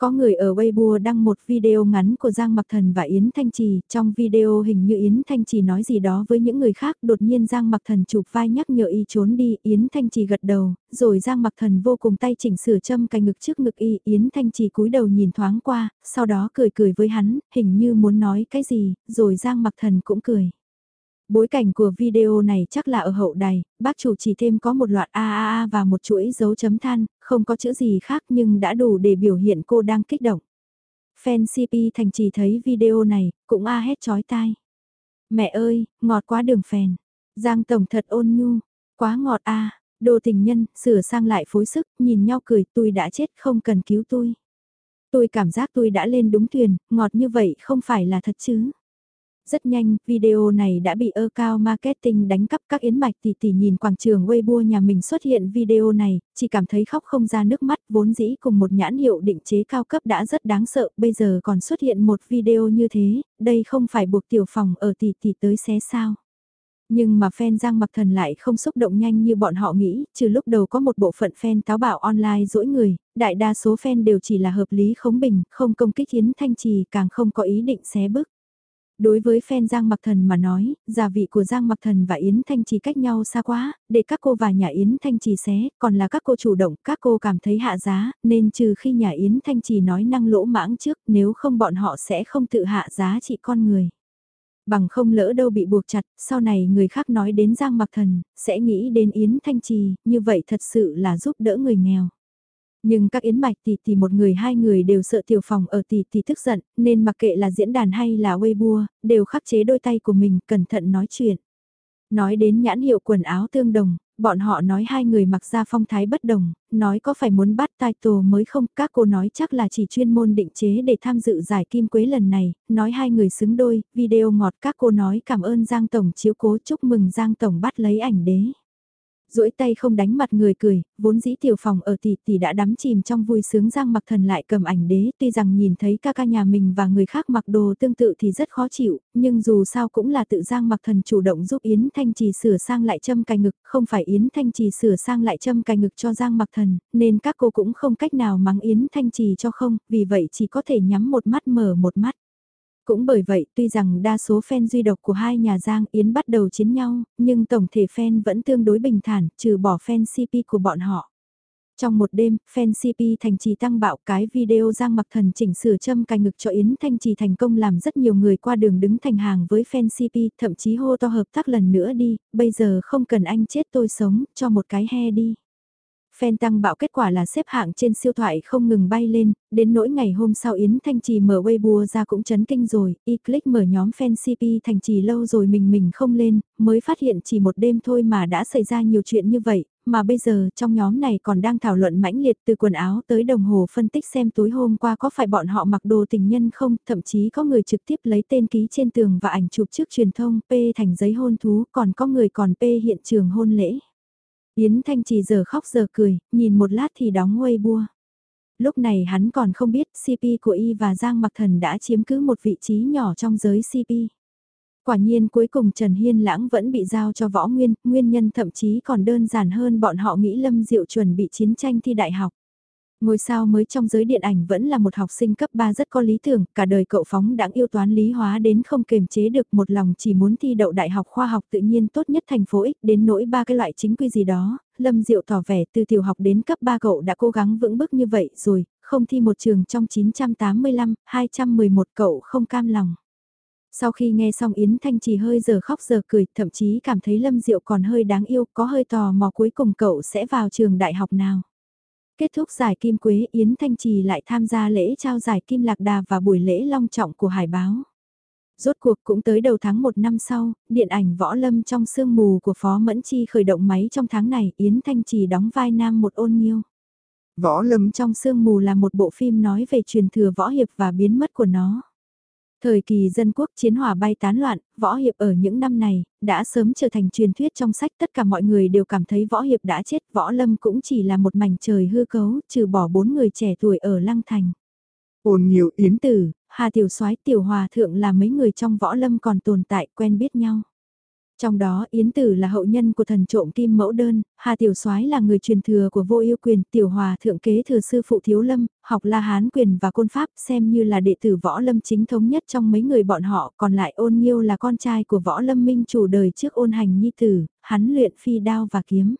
Có người ở Weibo đăng một video ngắn của Giang Mặc Thần và Yến Thanh Trì, trong video hình như Yến Thanh Trì nói gì đó với những người khác, đột nhiên Giang Mặc Thần chụp vai nhắc nhở y trốn đi, Yến Thanh Trì gật đầu, rồi Giang Mặc Thần vô cùng tay chỉnh sửa châm cài ngực trước ngực y, Yến Thanh Trì cúi đầu nhìn thoáng qua, sau đó cười cười với hắn, hình như muốn nói cái gì, rồi Giang Mặc Thần cũng cười. Bối cảnh của video này chắc là ở hậu đài, bác chủ chỉ thêm có một loạt AAA và một chuỗi dấu chấm than, không có chữ gì khác nhưng đã đủ để biểu hiện cô đang kích động. Fan CP thành trì thấy video này, cũng a hét chói tai. Mẹ ơi, ngọt quá đường phèn. Giang Tổng thật ôn nhu, quá ngọt a đồ tình nhân, sửa sang lại phối sức, nhìn nhau cười tôi đã chết không cần cứu tôi. Tôi cảm giác tôi đã lên đúng thuyền, ngọt như vậy không phải là thật chứ. Rất nhanh, video này đã bị ơ cao marketing đánh cắp các yến mạch tỷ tỷ nhìn quảng trường Weibo nhà mình xuất hiện video này, chỉ cảm thấy khóc không ra nước mắt vốn dĩ cùng một nhãn hiệu định chế cao cấp đã rất đáng sợ, bây giờ còn xuất hiện một video như thế, đây không phải buộc tiểu phòng ở tỷ tỷ tới xé sao. Nhưng mà fan Giang Mặc Thần lại không xúc động nhanh như bọn họ nghĩ, trừ lúc đầu có một bộ phận fan táo bạo online dỗi người, đại đa số fan đều chỉ là hợp lý khống bình, không công kích Yến Thanh Trì càng không có ý định xé bức. Đối với fan Giang Mặc Thần mà nói, gia vị của Giang Mặc Thần và Yến Thanh Trì cách nhau xa quá, để các cô và nhà Yến Thanh Trì xé, còn là các cô chủ động, các cô cảm thấy hạ giá, nên trừ khi nhà Yến Thanh Trì nói năng lỗ mãng trước, nếu không bọn họ sẽ không tự hạ giá trị con người. Bằng không lỡ đâu bị buộc chặt, sau này người khác nói đến Giang Mặc Thần, sẽ nghĩ đến Yến Thanh Trì, như vậy thật sự là giúp đỡ người nghèo. Nhưng các yến mạch tỷ tỷ một người hai người đều sợ tiểu phòng ở tỷ tỷ tức giận, nên mặc kệ là diễn đàn hay là Weibo, đều khắc chế đôi tay của mình cẩn thận nói chuyện. Nói đến nhãn hiệu quần áo tương đồng, bọn họ nói hai người mặc ra phong thái bất đồng, nói có phải muốn bắt title mới không, các cô nói chắc là chỉ chuyên môn định chế để tham dự giải kim quế lần này, nói hai người xứng đôi, video ngọt. Các cô nói cảm ơn Giang Tổng chiếu cố chúc mừng Giang Tổng bắt lấy ảnh đế duỗi tay không đánh mặt người cười, vốn dĩ tiểu phòng ở tỷ tỷ đã đắm chìm trong vui sướng Giang mặc thần lại cầm ảnh đế, tuy rằng nhìn thấy ca ca nhà mình và người khác mặc đồ tương tự thì rất khó chịu, nhưng dù sao cũng là tự Giang mặc thần chủ động giúp Yến Thanh Trì sửa sang lại châm cài ngực, không phải Yến Thanh Trì sửa sang lại châm cài ngực cho Giang mặc thần, nên các cô cũng không cách nào mắng Yến Thanh Trì cho không, vì vậy chỉ có thể nhắm một mắt mở một mắt. Cũng bởi vậy, tuy rằng đa số fan duy độc của hai nhà Giang Yến bắt đầu chiến nhau, nhưng tổng thể fan vẫn tương đối bình thản, trừ bỏ fan CP của bọn họ. Trong một đêm, fan CP thành trì tăng bạo cái video Giang Mặc Thần chỉnh sửa châm cài ngực cho Yến Thanh Trì thành công làm rất nhiều người qua đường đứng thành hàng với fan CP, thậm chí hô to hợp tác lần nữa đi, bây giờ không cần anh chết tôi sống, cho một cái he đi. Fan tăng bạo kết quả là xếp hạng trên siêu thoại không ngừng bay lên, đến nỗi ngày hôm sau Yến Thanh Trì mở Weibo ra cũng chấn kinh rồi, y click mở nhóm fan CP Thanh Trì lâu rồi mình mình không lên, mới phát hiện chỉ một đêm thôi mà đã xảy ra nhiều chuyện như vậy, mà bây giờ trong nhóm này còn đang thảo luận mãnh liệt từ quần áo tới đồng hồ phân tích xem tối hôm qua có phải bọn họ mặc đồ tình nhân không, thậm chí có người trực tiếp lấy tên ký trên tường và ảnh chụp trước truyền thông P thành giấy hôn thú, còn có người còn P hiện trường hôn lễ. Yến Thanh Trì giờ khóc giờ cười, nhìn một lát thì đóng bua. Lúc này hắn còn không biết CP của Y và Giang Mặc Thần đã chiếm cứ một vị trí nhỏ trong giới CP. Quả nhiên cuối cùng Trần Hiên Lãng vẫn bị giao cho Võ Nguyên, nguyên nhân thậm chí còn đơn giản hơn bọn họ nghĩ Lâm Diệu chuẩn bị chiến tranh thi đại học. Ngôi sao mới trong giới điện ảnh vẫn là một học sinh cấp 3 rất có lý tưởng, cả đời cậu phóng đãng yêu toán lý hóa đến không kềm chế được một lòng chỉ muốn thi đậu đại học khoa học tự nhiên tốt nhất thành phố X đến nỗi ba cái loại chính quy gì đó, Lâm Diệu tỏ vẻ từ tiểu học đến cấp 3 cậu đã cố gắng vững bước như vậy rồi, không thi một trường trong 985, 211 cậu không cam lòng. Sau khi nghe xong Yến Thanh chỉ hơi giờ khóc giờ cười, thậm chí cảm thấy Lâm Diệu còn hơi đáng yêu, có hơi tò mò cuối cùng cậu sẽ vào trường đại học nào. Kết thúc giải Kim Quế Yến Thanh Trì lại tham gia lễ trao giải Kim Lạc Đà và buổi lễ long trọng của Hải Báo. Rốt cuộc cũng tới đầu tháng 1 năm sau, điện ảnh Võ Lâm trong sương mù của Phó Mẫn Chi khởi động máy trong tháng này, Yến Thanh Trì đóng vai nam một ôn nhiêu. Võ Lâm trong sương mù là một bộ phim nói về truyền thừa võ hiệp và biến mất của nó. Thời kỳ dân quốc chiến hỏa bay tán loạn, võ hiệp ở những năm này, đã sớm trở thành truyền thuyết trong sách tất cả mọi người đều cảm thấy võ hiệp đã chết, võ lâm cũng chỉ là một mảnh trời hư cấu, trừ bỏ bốn người trẻ tuổi ở Lăng Thành. Ôn nhiều yến tử, Hà Tiểu soái Tiểu Hòa Thượng là mấy người trong võ lâm còn tồn tại quen biết nhau. Trong đó Yến Tử là hậu nhân của thần trộm kim mẫu đơn, Hà Tiểu Soái là người truyền thừa của vô yêu quyền, Tiểu Hòa thượng kế thừa sư phụ Thiếu Lâm, học La Hán quyền và côn pháp xem như là đệ tử võ lâm chính thống nhất trong mấy người bọn họ, còn lại ôn nhiêu là con trai của võ lâm minh chủ đời trước ôn hành nhi tử, hắn luyện phi đao và kiếm.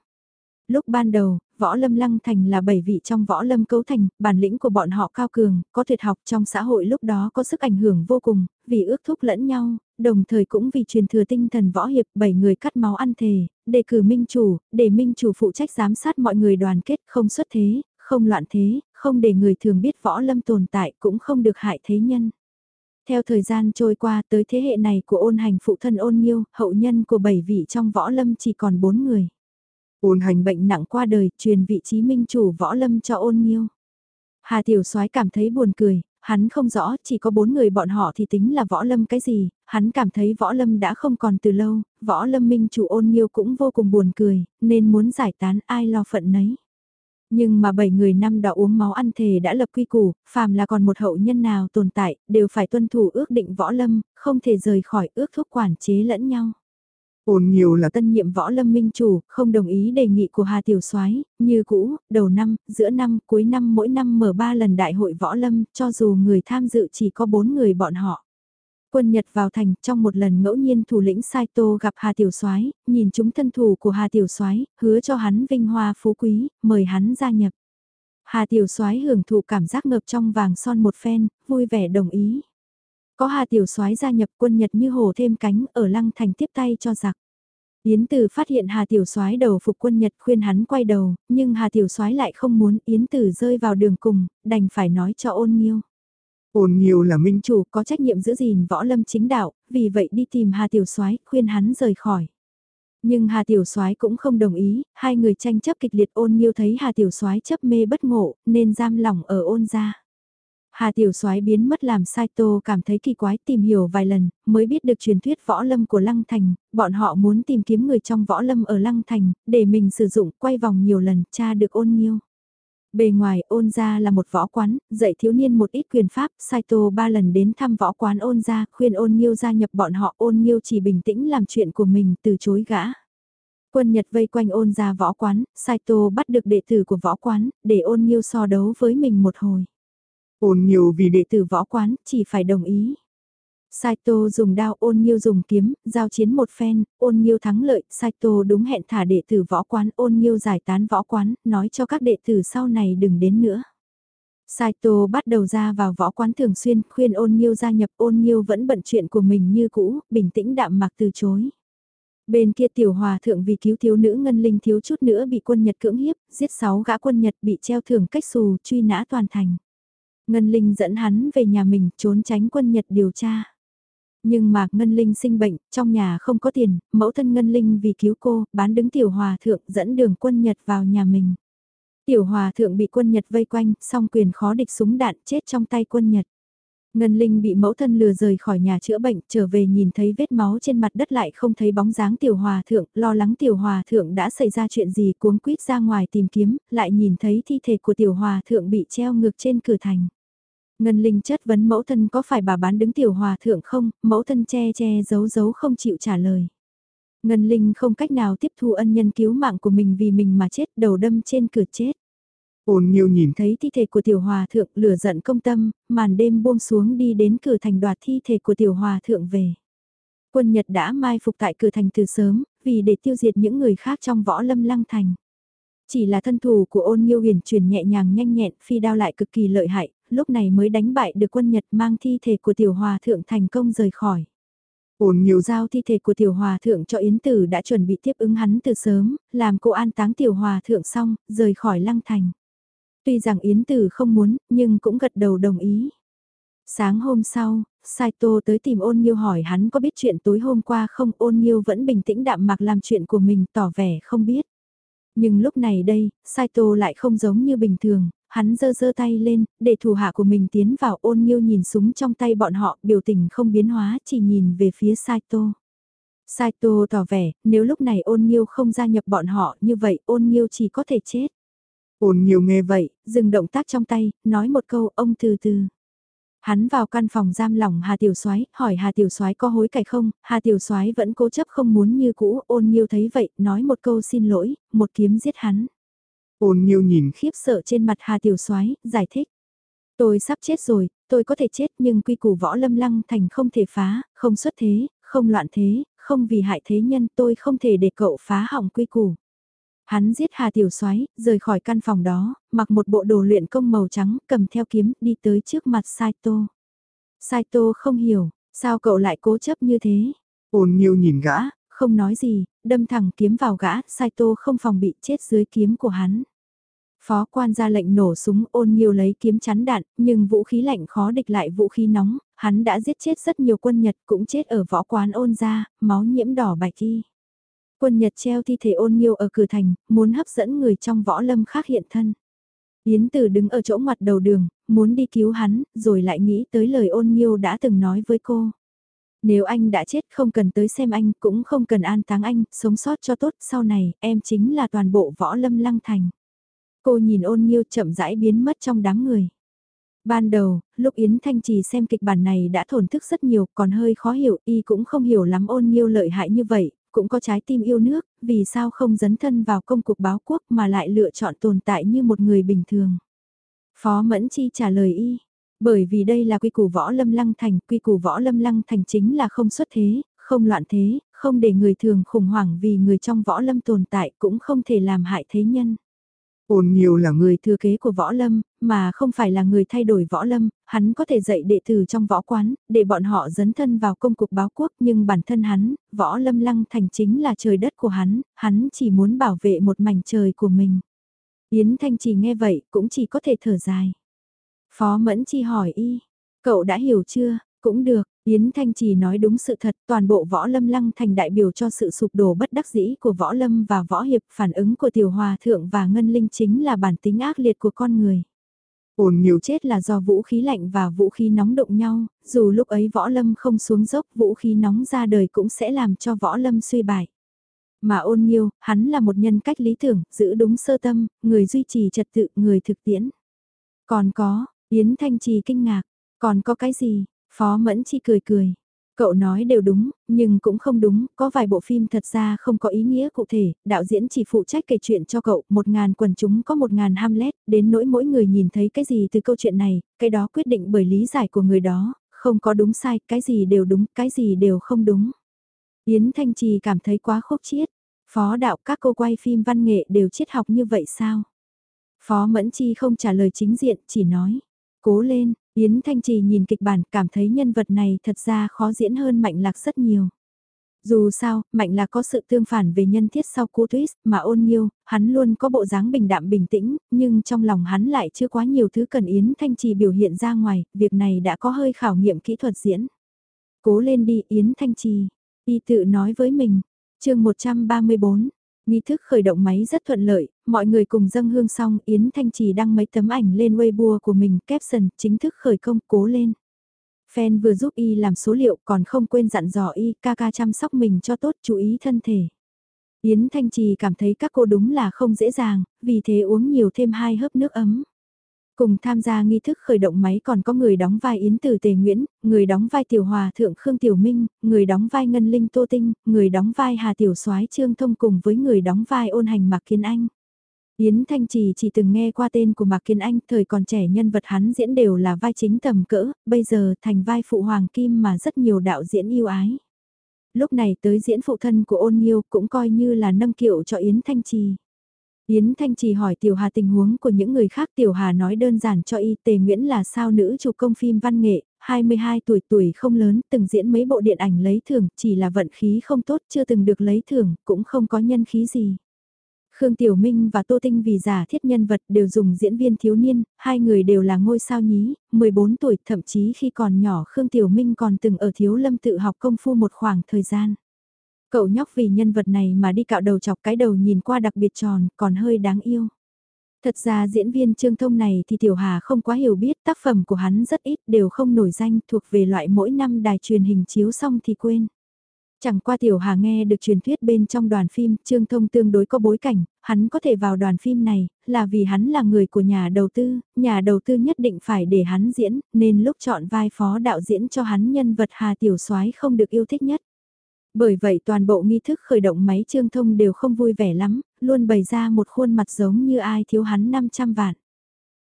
Lúc ban đầu, võ lâm lăng thành là bảy vị trong võ lâm cấu thành, bản lĩnh của bọn họ cao cường, có tuyệt học trong xã hội lúc đó có sức ảnh hưởng vô cùng, vì ước thúc lẫn nhau, đồng thời cũng vì truyền thừa tinh thần võ hiệp bảy người cắt máu ăn thề, đề cử minh chủ, để minh chủ phụ trách giám sát mọi người đoàn kết không xuất thế, không loạn thế, không để người thường biết võ lâm tồn tại cũng không được hại thế nhân. Theo thời gian trôi qua tới thế hệ này của ôn hành phụ thân ôn nhiêu, hậu nhân của bảy vị trong võ lâm chỉ còn bốn người. Ôn hành bệnh nặng qua đời, truyền vị trí minh chủ võ lâm cho ôn nghiêu. Hà Tiểu soái cảm thấy buồn cười, hắn không rõ, chỉ có bốn người bọn họ thì tính là võ lâm cái gì, hắn cảm thấy võ lâm đã không còn từ lâu, võ lâm minh chủ ôn nghiêu cũng vô cùng buồn cười, nên muốn giải tán ai lo phận nấy. Nhưng mà bảy người năm đó uống máu ăn thề đã lập quy củ, phàm là còn một hậu nhân nào tồn tại, đều phải tuân thủ ước định võ lâm, không thể rời khỏi ước thúc quản chế lẫn nhau. Ôn nhiều là tân nhiệm võ lâm minh chủ, không đồng ý đề nghị của Hà Tiểu soái như cũ, đầu năm, giữa năm, cuối năm mỗi năm mở ba lần đại hội võ lâm, cho dù người tham dự chỉ có bốn người bọn họ. Quân Nhật vào thành, trong một lần ngẫu nhiên thủ lĩnh Saito gặp Hà Tiểu Soái, nhìn chúng thân thủ của Hà Tiểu Soái, hứa cho hắn vinh hoa phú quý, mời hắn gia nhập. Hà Tiểu Soái hưởng thụ cảm giác ngập trong vàng son một phen, vui vẻ đồng ý. Có Hà Tiểu Soái gia nhập quân Nhật như hổ thêm cánh ở Lăng Thành tiếp tay cho giặc. Yến Tử phát hiện Hà Tiểu Soái đầu phục quân Nhật khuyên hắn quay đầu, nhưng Hà Tiểu Soái lại không muốn Yến Tử rơi vào đường cùng, đành phải nói cho ôn nghiêu. Ôn nghiêu là minh chủ có trách nhiệm giữ gìn võ lâm chính đạo, vì vậy đi tìm Hà Tiểu Soái khuyên hắn rời khỏi. Nhưng Hà Tiểu Soái cũng không đồng ý, hai người tranh chấp kịch liệt ôn nghiêu thấy Hà Tiểu Soái chấp mê bất ngộ, nên giam lỏng ở ôn gia. Hà Tiểu Soái biến mất làm Saito cảm thấy kỳ quái tìm hiểu vài lần, mới biết được truyền thuyết võ lâm của Lăng Thành, bọn họ muốn tìm kiếm người trong võ lâm ở Lăng Thành, để mình sử dụng quay vòng nhiều lần, tra được ôn nhiêu. Bề ngoài ôn gia là một võ quán, dạy thiếu niên một ít quyền pháp, Saito ba lần đến thăm võ quán ôn gia, khuyên ôn nhiêu gia nhập bọn họ, ôn nhiêu chỉ bình tĩnh làm chuyện của mình, từ chối gã. Quân Nhật vây quanh ôn gia võ quán, Saito bắt được đệ tử của võ quán, để ôn nhiêu so đấu với mình một hồi. Ôn nhiều vì đệ tử võ quán, chỉ phải đồng ý. Saito dùng đao ôn nhiêu dùng kiếm, giao chiến một phen, ôn nhiêu thắng lợi, Saito đúng hẹn thả đệ tử võ quán, ôn nhiêu giải tán võ quán, nói cho các đệ tử sau này đừng đến nữa. Saito bắt đầu ra vào võ quán thường xuyên, khuyên ôn nhiêu gia nhập ôn nhiêu vẫn bận chuyện của mình như cũ, bình tĩnh đạm mạc từ chối. Bên kia tiểu hòa thượng vì cứu thiếu nữ ngân linh thiếu chút nữa bị quân Nhật cưỡng hiếp, giết 6 gã quân Nhật bị treo thưởng cách xù, truy nã toàn thành. Ngân Linh dẫn hắn về nhà mình trốn tránh quân Nhật điều tra. Nhưng mà Ngân Linh sinh bệnh, trong nhà không có tiền, mẫu thân Ngân Linh vì cứu cô, bán đứng tiểu hòa thượng dẫn đường quân Nhật vào nhà mình. Tiểu hòa thượng bị quân Nhật vây quanh, song quyền khó địch súng đạn chết trong tay quân Nhật. Ngân Linh bị mẫu thân lừa rời khỏi nhà chữa bệnh, trở về nhìn thấy vết máu trên mặt đất lại không thấy bóng dáng tiểu hòa thượng, lo lắng tiểu hòa thượng đã xảy ra chuyện gì cuống quýt ra ngoài tìm kiếm, lại nhìn thấy thi thể của tiểu hòa thượng bị treo ngược trên cửa thành. Ngân Linh chất vấn mẫu thân có phải bà bán đứng tiểu hòa thượng không, mẫu thân che che giấu giấu không chịu trả lời. Ngân Linh không cách nào tiếp thu ân nhân cứu mạng của mình vì mình mà chết đầu đâm trên cửa chết. Ôn Nhiêu nhìn thấy thi thể của tiểu hòa thượng lửa giận công tâm, màn đêm buông xuống đi đến cửa thành đoạt thi thể của tiểu hòa thượng về. Quân Nhật đã mai phục tại cửa thành từ sớm, vì để tiêu diệt những người khác trong võ lâm lăng thành. Chỉ là thân thủ của ôn nhiêu huyền truyền nhẹ nhàng nhanh nhẹn, phi đao lại cực kỳ lợi hại, lúc này mới đánh bại được quân Nhật mang thi thể của tiểu hòa thượng thành công rời khỏi. Ôn nhiều giao thi thể của tiểu hòa thượng cho Yến Tử đã chuẩn bị tiếp ứng hắn từ sớm, làm cô an táng tiểu hòa thượng xong, rời khỏi lăng thành. Tuy rằng Yến Tử không muốn, nhưng cũng gật đầu đồng ý. Sáng hôm sau, Saito tới tìm ôn nhiêu hỏi hắn có biết chuyện tối hôm qua không ôn nhiêu vẫn bình tĩnh đạm mạc làm chuyện của mình tỏ vẻ không biết. Nhưng lúc này đây, Saito lại không giống như bình thường, hắn giơ giơ tay lên, để thủ hạ của mình tiến vào ôn nhiêu nhìn súng trong tay bọn họ, biểu tình không biến hóa, chỉ nhìn về phía Saito. Saito tỏ vẻ, nếu lúc này ôn nhiêu không gia nhập bọn họ như vậy ôn nhiêu chỉ có thể chết. Ôn nhiêu nghe vậy, dừng động tác trong tay, nói một câu ông từ từ. Hắn vào căn phòng giam lỏng Hà Tiểu Soái, hỏi Hà Tiểu Soái có hối cải không? Hà Tiểu Soái vẫn cố chấp không muốn như cũ, Ôn Nhiêu thấy vậy, nói một câu xin lỗi, một kiếm giết hắn. Ôn Nhiêu nhìn khiếp sợ trên mặt Hà Tiểu Soái, giải thích: "Tôi sắp chết rồi, tôi có thể chết nhưng quy củ võ lâm lăng thành không thể phá, không xuất thế, không loạn thế, không vì hại thế nhân, tôi không thể để cậu phá hỏng quy củ." Hắn giết Hà Tiểu Soái, rời khỏi căn phòng đó, mặc một bộ đồ luyện công màu trắng, cầm theo kiếm, đi tới trước mặt Saito. Saito không hiểu, sao cậu lại cố chấp như thế? Ôn Nhiêu nhìn gã, không nói gì, đâm thẳng kiếm vào gã, Saito không phòng bị chết dưới kiếm của hắn. Phó quan ra lệnh nổ súng ôn nhiều lấy kiếm chắn đạn, nhưng vũ khí lạnh khó địch lại vũ khí nóng, hắn đã giết chết rất nhiều quân Nhật cũng chết ở võ quán ôn ra, máu nhiễm đỏ bạch thi. Quân Nhật treo thi thể ôn nhiều ở cửa thành, muốn hấp dẫn người trong võ lâm khác hiện thân. Yến Tử đứng ở chỗ mặt đầu đường, muốn đi cứu hắn, rồi lại nghĩ tới lời ôn nhiêu đã từng nói với cô. Nếu anh đã chết không cần tới xem anh, cũng không cần an táng anh, sống sót cho tốt, sau này, em chính là toàn bộ võ lâm lăng thành. Cô nhìn ôn nghiêu chậm rãi biến mất trong đám người. Ban đầu, lúc Yến Thanh Trì xem kịch bản này đã thổn thức rất nhiều, còn hơi khó hiểu, y cũng không hiểu lắm ôn nghiêu lợi hại như vậy, cũng có trái tim yêu nước, vì sao không dấn thân vào công cuộc báo quốc mà lại lựa chọn tồn tại như một người bình thường. Phó Mẫn Chi trả lời y, bởi vì đây là quy củ võ lâm lăng thành, quy củ võ lâm lăng thành chính là không xuất thế, không loạn thế, không để người thường khủng hoảng vì người trong võ lâm tồn tại cũng không thể làm hại thế nhân. Ôn nhiều là người thừa kế của võ lâm, mà không phải là người thay đổi võ lâm, hắn có thể dạy đệ tử trong võ quán, để bọn họ dấn thân vào công cục báo quốc nhưng bản thân hắn, võ lâm lăng thành chính là trời đất của hắn, hắn chỉ muốn bảo vệ một mảnh trời của mình. Yến Thanh chỉ nghe vậy cũng chỉ có thể thở dài. Phó Mẫn Chi hỏi y, cậu đã hiểu chưa, cũng được, Yến Thanh Trì nói đúng sự thật, toàn bộ võ lâm lăng thành đại biểu cho sự sụp đổ bất đắc dĩ của võ lâm và võ hiệp, phản ứng của tiểu hòa thượng và ngân linh chính là bản tính ác liệt của con người. ôn nhiều Chết là do vũ khí lạnh và vũ khí nóng đụng nhau, dù lúc ấy võ lâm không xuống dốc vũ khí nóng ra đời cũng sẽ làm cho võ lâm suy bại. Mà ôn nhiêu, hắn là một nhân cách lý tưởng, giữ đúng sơ tâm, người duy trì trật tự, người thực tiễn. Còn có, Yến Thanh Trì kinh ngạc, còn có cái gì, Phó Mẫn Chi cười cười. Cậu nói đều đúng, nhưng cũng không đúng, có vài bộ phim thật ra không có ý nghĩa cụ thể, đạo diễn chỉ phụ trách kể chuyện cho cậu, một ngàn quần chúng có một ngàn Hamlet, đến nỗi mỗi người nhìn thấy cái gì từ câu chuyện này, cái đó quyết định bởi lý giải của người đó, không có đúng sai, cái gì đều đúng, cái gì đều không đúng. Yến Thanh Trì cảm thấy quá khúc chiết, phó đạo các cô quay phim văn nghệ đều triết học như vậy sao? Phó Mẫn Chi không trả lời chính diện, chỉ nói, cố lên, Yến Thanh Trì nhìn kịch bản cảm thấy nhân vật này thật ra khó diễn hơn Mạnh Lạc rất nhiều. Dù sao, Mạnh Lạc có sự tương phản về nhân thiết sau cú twist mà ôn nhiêu, hắn luôn có bộ dáng bình đạm bình tĩnh, nhưng trong lòng hắn lại chưa quá nhiều thứ cần Yến Thanh Trì biểu hiện ra ngoài, việc này đã có hơi khảo nghiệm kỹ thuật diễn. Cố lên đi Yến Thanh Trì, y tự nói với mình. chương 134, Nghi thức khởi động máy rất thuận lợi, mọi người cùng dâng hương xong, Yến Thanh Trì đăng mấy tấm ảnh lên Weibo của mình, caption, chính thức khởi công, cố lên. Fan vừa giúp y làm số liệu còn không quên dặn dò y ca ca chăm sóc mình cho tốt, chú ý thân thể. Yến Thanh Trì cảm thấy các cô đúng là không dễ dàng, vì thế uống nhiều thêm hai hớp nước ấm. Cùng tham gia nghi thức khởi động máy còn có người đóng vai Yến Tử Tề Nguyễn, người đóng vai Tiểu Hòa Thượng Khương Tiểu Minh, người đóng vai Ngân Linh Tô Tinh, người đóng vai Hà Tiểu soái Trương Thông cùng với người đóng vai ôn hành Mạc Kiên Anh. Yến Thanh Trì chỉ từng nghe qua tên của Mạc Kiên Anh, thời còn trẻ nhân vật hắn diễn đều là vai chính tầm cỡ, bây giờ thành vai phụ hoàng kim mà rất nhiều đạo diễn yêu ái. Lúc này tới diễn phụ thân của ôn nhiêu cũng coi như là nâng kiệu cho Yến Thanh Trì. Yến Thanh Trì hỏi Tiểu Hà tình huống của những người khác Tiểu Hà nói đơn giản cho y tề Nguyễn là sao nữ chụp công phim văn nghệ, 22 tuổi tuổi không lớn, từng diễn mấy bộ điện ảnh lấy thưởng, chỉ là vận khí không tốt chưa từng được lấy thưởng, cũng không có nhân khí gì. Khương Tiểu Minh và Tô Tinh vì giả thiết nhân vật đều dùng diễn viên thiếu niên, hai người đều là ngôi sao nhí, 14 tuổi, thậm chí khi còn nhỏ Khương Tiểu Minh còn từng ở thiếu lâm tự học công phu một khoảng thời gian. Cậu nhóc vì nhân vật này mà đi cạo đầu chọc cái đầu nhìn qua đặc biệt tròn, còn hơi đáng yêu. Thật ra diễn viên Trương Thông này thì Tiểu Hà không quá hiểu biết tác phẩm của hắn rất ít đều không nổi danh thuộc về loại mỗi năm đài truyền hình chiếu xong thì quên. Chẳng qua Tiểu Hà nghe được truyền thuyết bên trong đoàn phim Trương Thông tương đối có bối cảnh, hắn có thể vào đoàn phim này là vì hắn là người của nhà đầu tư, nhà đầu tư nhất định phải để hắn diễn nên lúc chọn vai phó đạo diễn cho hắn nhân vật Hà Tiểu soái không được yêu thích nhất. Bởi vậy toàn bộ nghi thức khởi động máy trương thông đều không vui vẻ lắm, luôn bày ra một khuôn mặt giống như ai thiếu hắn 500 vạn.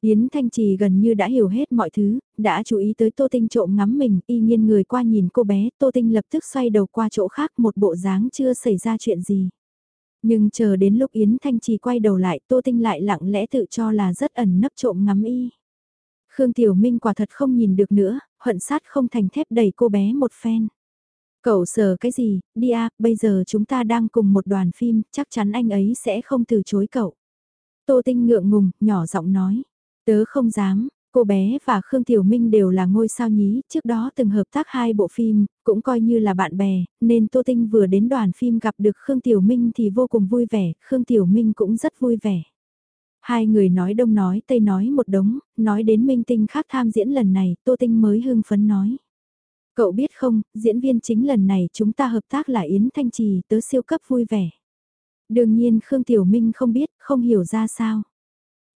Yến Thanh Trì gần như đã hiểu hết mọi thứ, đã chú ý tới Tô Tinh trộm ngắm mình, y nhiên người qua nhìn cô bé, Tô Tinh lập tức xoay đầu qua chỗ khác một bộ dáng chưa xảy ra chuyện gì. Nhưng chờ đến lúc Yến Thanh Trì quay đầu lại, Tô Tinh lại lặng lẽ tự cho là rất ẩn nấp trộm ngắm y. Khương Tiểu Minh quả thật không nhìn được nữa, hận sát không thành thép đẩy cô bé một phen. Cậu sờ cái gì, đi à, bây giờ chúng ta đang cùng một đoàn phim, chắc chắn anh ấy sẽ không từ chối cậu. Tô Tinh ngượng ngùng, nhỏ giọng nói. Tớ không dám, cô bé và Khương Tiểu Minh đều là ngôi sao nhí, trước đó từng hợp tác hai bộ phim, cũng coi như là bạn bè, nên Tô Tinh vừa đến đoàn phim gặp được Khương Tiểu Minh thì vô cùng vui vẻ, Khương Tiểu Minh cũng rất vui vẻ. Hai người nói đông nói tây nói một đống, nói đến minh tinh khác tham diễn lần này, Tô Tinh mới hưng phấn nói. Cậu biết không, diễn viên chính lần này chúng ta hợp tác là Yến Thanh Trì tớ siêu cấp vui vẻ. Đương nhiên Khương Tiểu Minh không biết, không hiểu ra sao.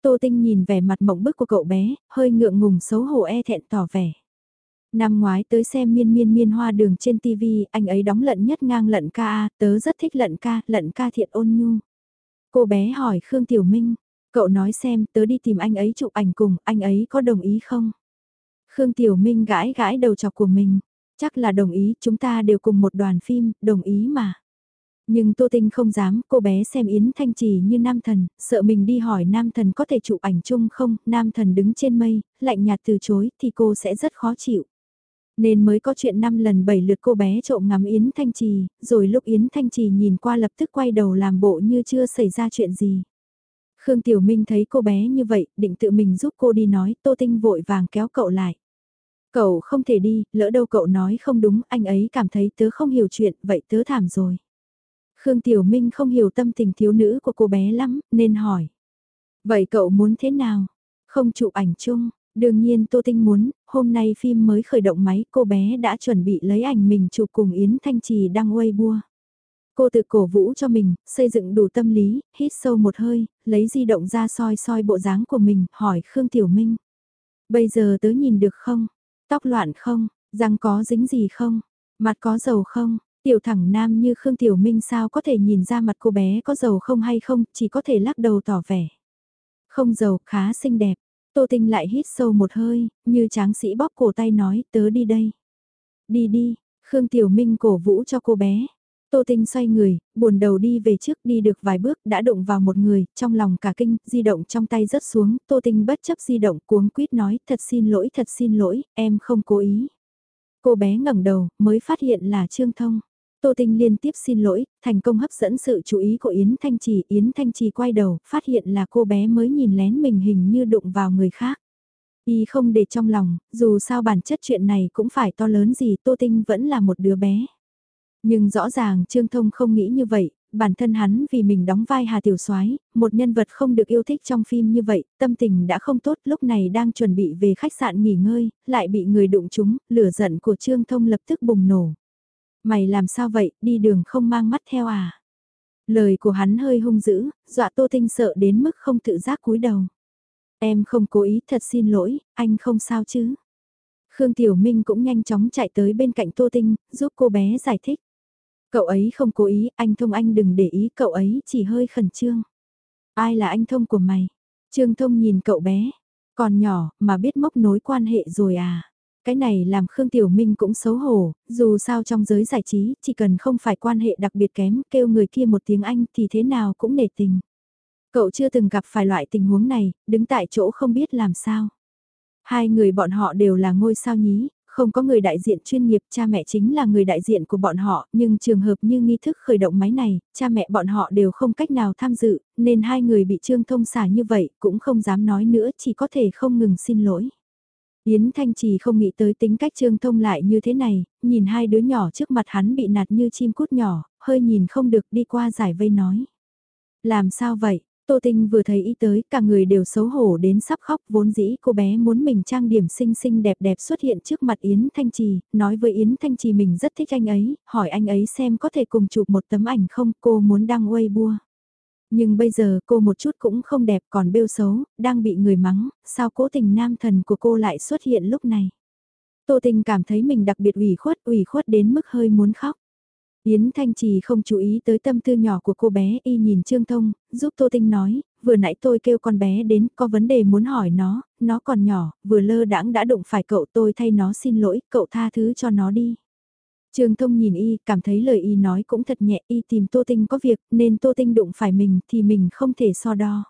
Tô Tinh nhìn vẻ mặt mộng bức của cậu bé, hơi ngượng ngùng xấu hổ e thẹn tỏ vẻ. Năm ngoái tới xem miên miên miên hoa đường trên TV, anh ấy đóng lận nhất ngang lận ca, tớ rất thích lận ca, lận ca thiện ôn nhu. Cô bé hỏi Khương Tiểu Minh, cậu nói xem tớ đi tìm anh ấy chụp ảnh cùng, anh ấy có đồng ý không? Khương Tiểu Minh gãi gãi đầu chọc của mình. Chắc là đồng ý, chúng ta đều cùng một đoàn phim, đồng ý mà. Nhưng Tô Tinh không dám, cô bé xem Yến Thanh Trì như nam thần, sợ mình đi hỏi nam thần có thể chụp ảnh chung không, nam thần đứng trên mây, lạnh nhạt từ chối thì cô sẽ rất khó chịu. Nên mới có chuyện năm lần bảy lượt cô bé trộm ngắm Yến Thanh Trì, rồi lúc Yến Thanh Trì nhìn qua lập tức quay đầu làm bộ như chưa xảy ra chuyện gì. Khương Tiểu Minh thấy cô bé như vậy, định tự mình giúp cô đi nói, Tô Tinh vội vàng kéo cậu lại. Cậu không thể đi, lỡ đâu cậu nói không đúng, anh ấy cảm thấy tớ không hiểu chuyện, vậy tớ thảm rồi. Khương Tiểu Minh không hiểu tâm tình thiếu nữ của cô bé lắm, nên hỏi. Vậy cậu muốn thế nào? Không chụp ảnh chung, đương nhiên Tô Tinh muốn, hôm nay phim mới khởi động máy cô bé đã chuẩn bị lấy ảnh mình chụp cùng Yến Thanh Trì đăng Weibo. Cô tự cổ vũ cho mình, xây dựng đủ tâm lý, hít sâu một hơi, lấy di động ra soi soi bộ dáng của mình, hỏi Khương Tiểu Minh. Bây giờ tớ nhìn được không? Tóc loạn không? Răng có dính gì không? Mặt có dầu không? Tiểu thẳng nam như Khương Tiểu Minh sao có thể nhìn ra mặt cô bé có dầu không hay không, chỉ có thể lắc đầu tỏ vẻ. Không dầu, khá xinh đẹp. Tô Tinh lại hít sâu một hơi, như tráng sĩ bóp cổ tay nói, tớ đi đây. Đi đi, Khương Tiểu Minh cổ vũ cho cô bé. Tô Tinh xoay người, buồn đầu đi về trước đi được vài bước đã đụng vào một người, trong lòng cả kinh, di động trong tay rớt xuống, Tô Tinh bất chấp di động cuống quýt nói thật xin lỗi thật xin lỗi, em không cố ý. Cô bé ngẩng đầu, mới phát hiện là Trương Thông. Tô Tinh liên tiếp xin lỗi, thành công hấp dẫn sự chú ý của Yến Thanh Trì. Yến Thanh Trì quay đầu, phát hiện là cô bé mới nhìn lén mình hình như đụng vào người khác. Y không để trong lòng, dù sao bản chất chuyện này cũng phải to lớn gì Tô Tinh vẫn là một đứa bé. Nhưng rõ ràng Trương Thông không nghĩ như vậy, bản thân hắn vì mình đóng vai Hà Tiểu Soái, một nhân vật không được yêu thích trong phim như vậy, tâm tình đã không tốt, lúc này đang chuẩn bị về khách sạn nghỉ ngơi, lại bị người đụng trúng, lửa giận của Trương Thông lập tức bùng nổ. Mày làm sao vậy, đi đường không mang mắt theo à? Lời của hắn hơi hung dữ, dọa Tô Tinh sợ đến mức không tự giác cúi đầu. Em không cố ý, thật xin lỗi, anh không sao chứ? Khương Tiểu Minh cũng nhanh chóng chạy tới bên cạnh Tô Tinh, giúp cô bé giải thích. Cậu ấy không cố ý, anh Thông anh đừng để ý, cậu ấy chỉ hơi khẩn trương. Ai là anh Thông của mày? Trương Thông nhìn cậu bé, còn nhỏ mà biết mốc nối quan hệ rồi à? Cái này làm Khương Tiểu Minh cũng xấu hổ, dù sao trong giới giải trí, chỉ cần không phải quan hệ đặc biệt kém, kêu người kia một tiếng Anh thì thế nào cũng nể tình. Cậu chưa từng gặp phải loại tình huống này, đứng tại chỗ không biết làm sao. Hai người bọn họ đều là ngôi sao nhí, không có người đại diện chuyên nghiệp, cha mẹ chính là người đại diện của bọn họ, nhưng trường hợp như nghi thức khởi động máy này, cha mẹ bọn họ đều không cách nào tham dự, nên hai người bị trương thông xả như vậy, cũng không dám nói nữa, chỉ có thể không ngừng xin lỗi. Yến Thanh Trì không nghĩ tới tính cách Trương Thông lại như thế này, nhìn hai đứa nhỏ trước mặt hắn bị nạt như chim cút nhỏ, hơi nhìn không được đi qua giải vây nói. Làm sao vậy? Tô Tinh vừa thấy ý tới, cả người đều xấu hổ đến sắp khóc, vốn dĩ cô bé muốn mình trang điểm xinh xinh đẹp đẹp xuất hiện trước mặt Yến Thanh Trì, nói với Yến Thanh Trì mình rất thích anh ấy, hỏi anh ấy xem có thể cùng chụp một tấm ảnh không, cô muốn đăng Weibo. Nhưng bây giờ cô một chút cũng không đẹp còn bêu xấu, đang bị người mắng, sao cố tình nam thần của cô lại xuất hiện lúc này. Tô Tinh cảm thấy mình đặc biệt ủy khuất, ủy khuất đến mức hơi muốn khóc. Yến Thanh Trì không chú ý tới tâm tư nhỏ của cô bé y nhìn Trương Thông, giúp Tô Tinh nói, vừa nãy tôi kêu con bé đến có vấn đề muốn hỏi nó, nó còn nhỏ, vừa lơ đãng đã đụng phải cậu tôi thay nó xin lỗi, cậu tha thứ cho nó đi. Trương Thông nhìn y, cảm thấy lời y nói cũng thật nhẹ, y tìm Tô Tinh có việc, nên Tô Tinh đụng phải mình thì mình không thể so đo.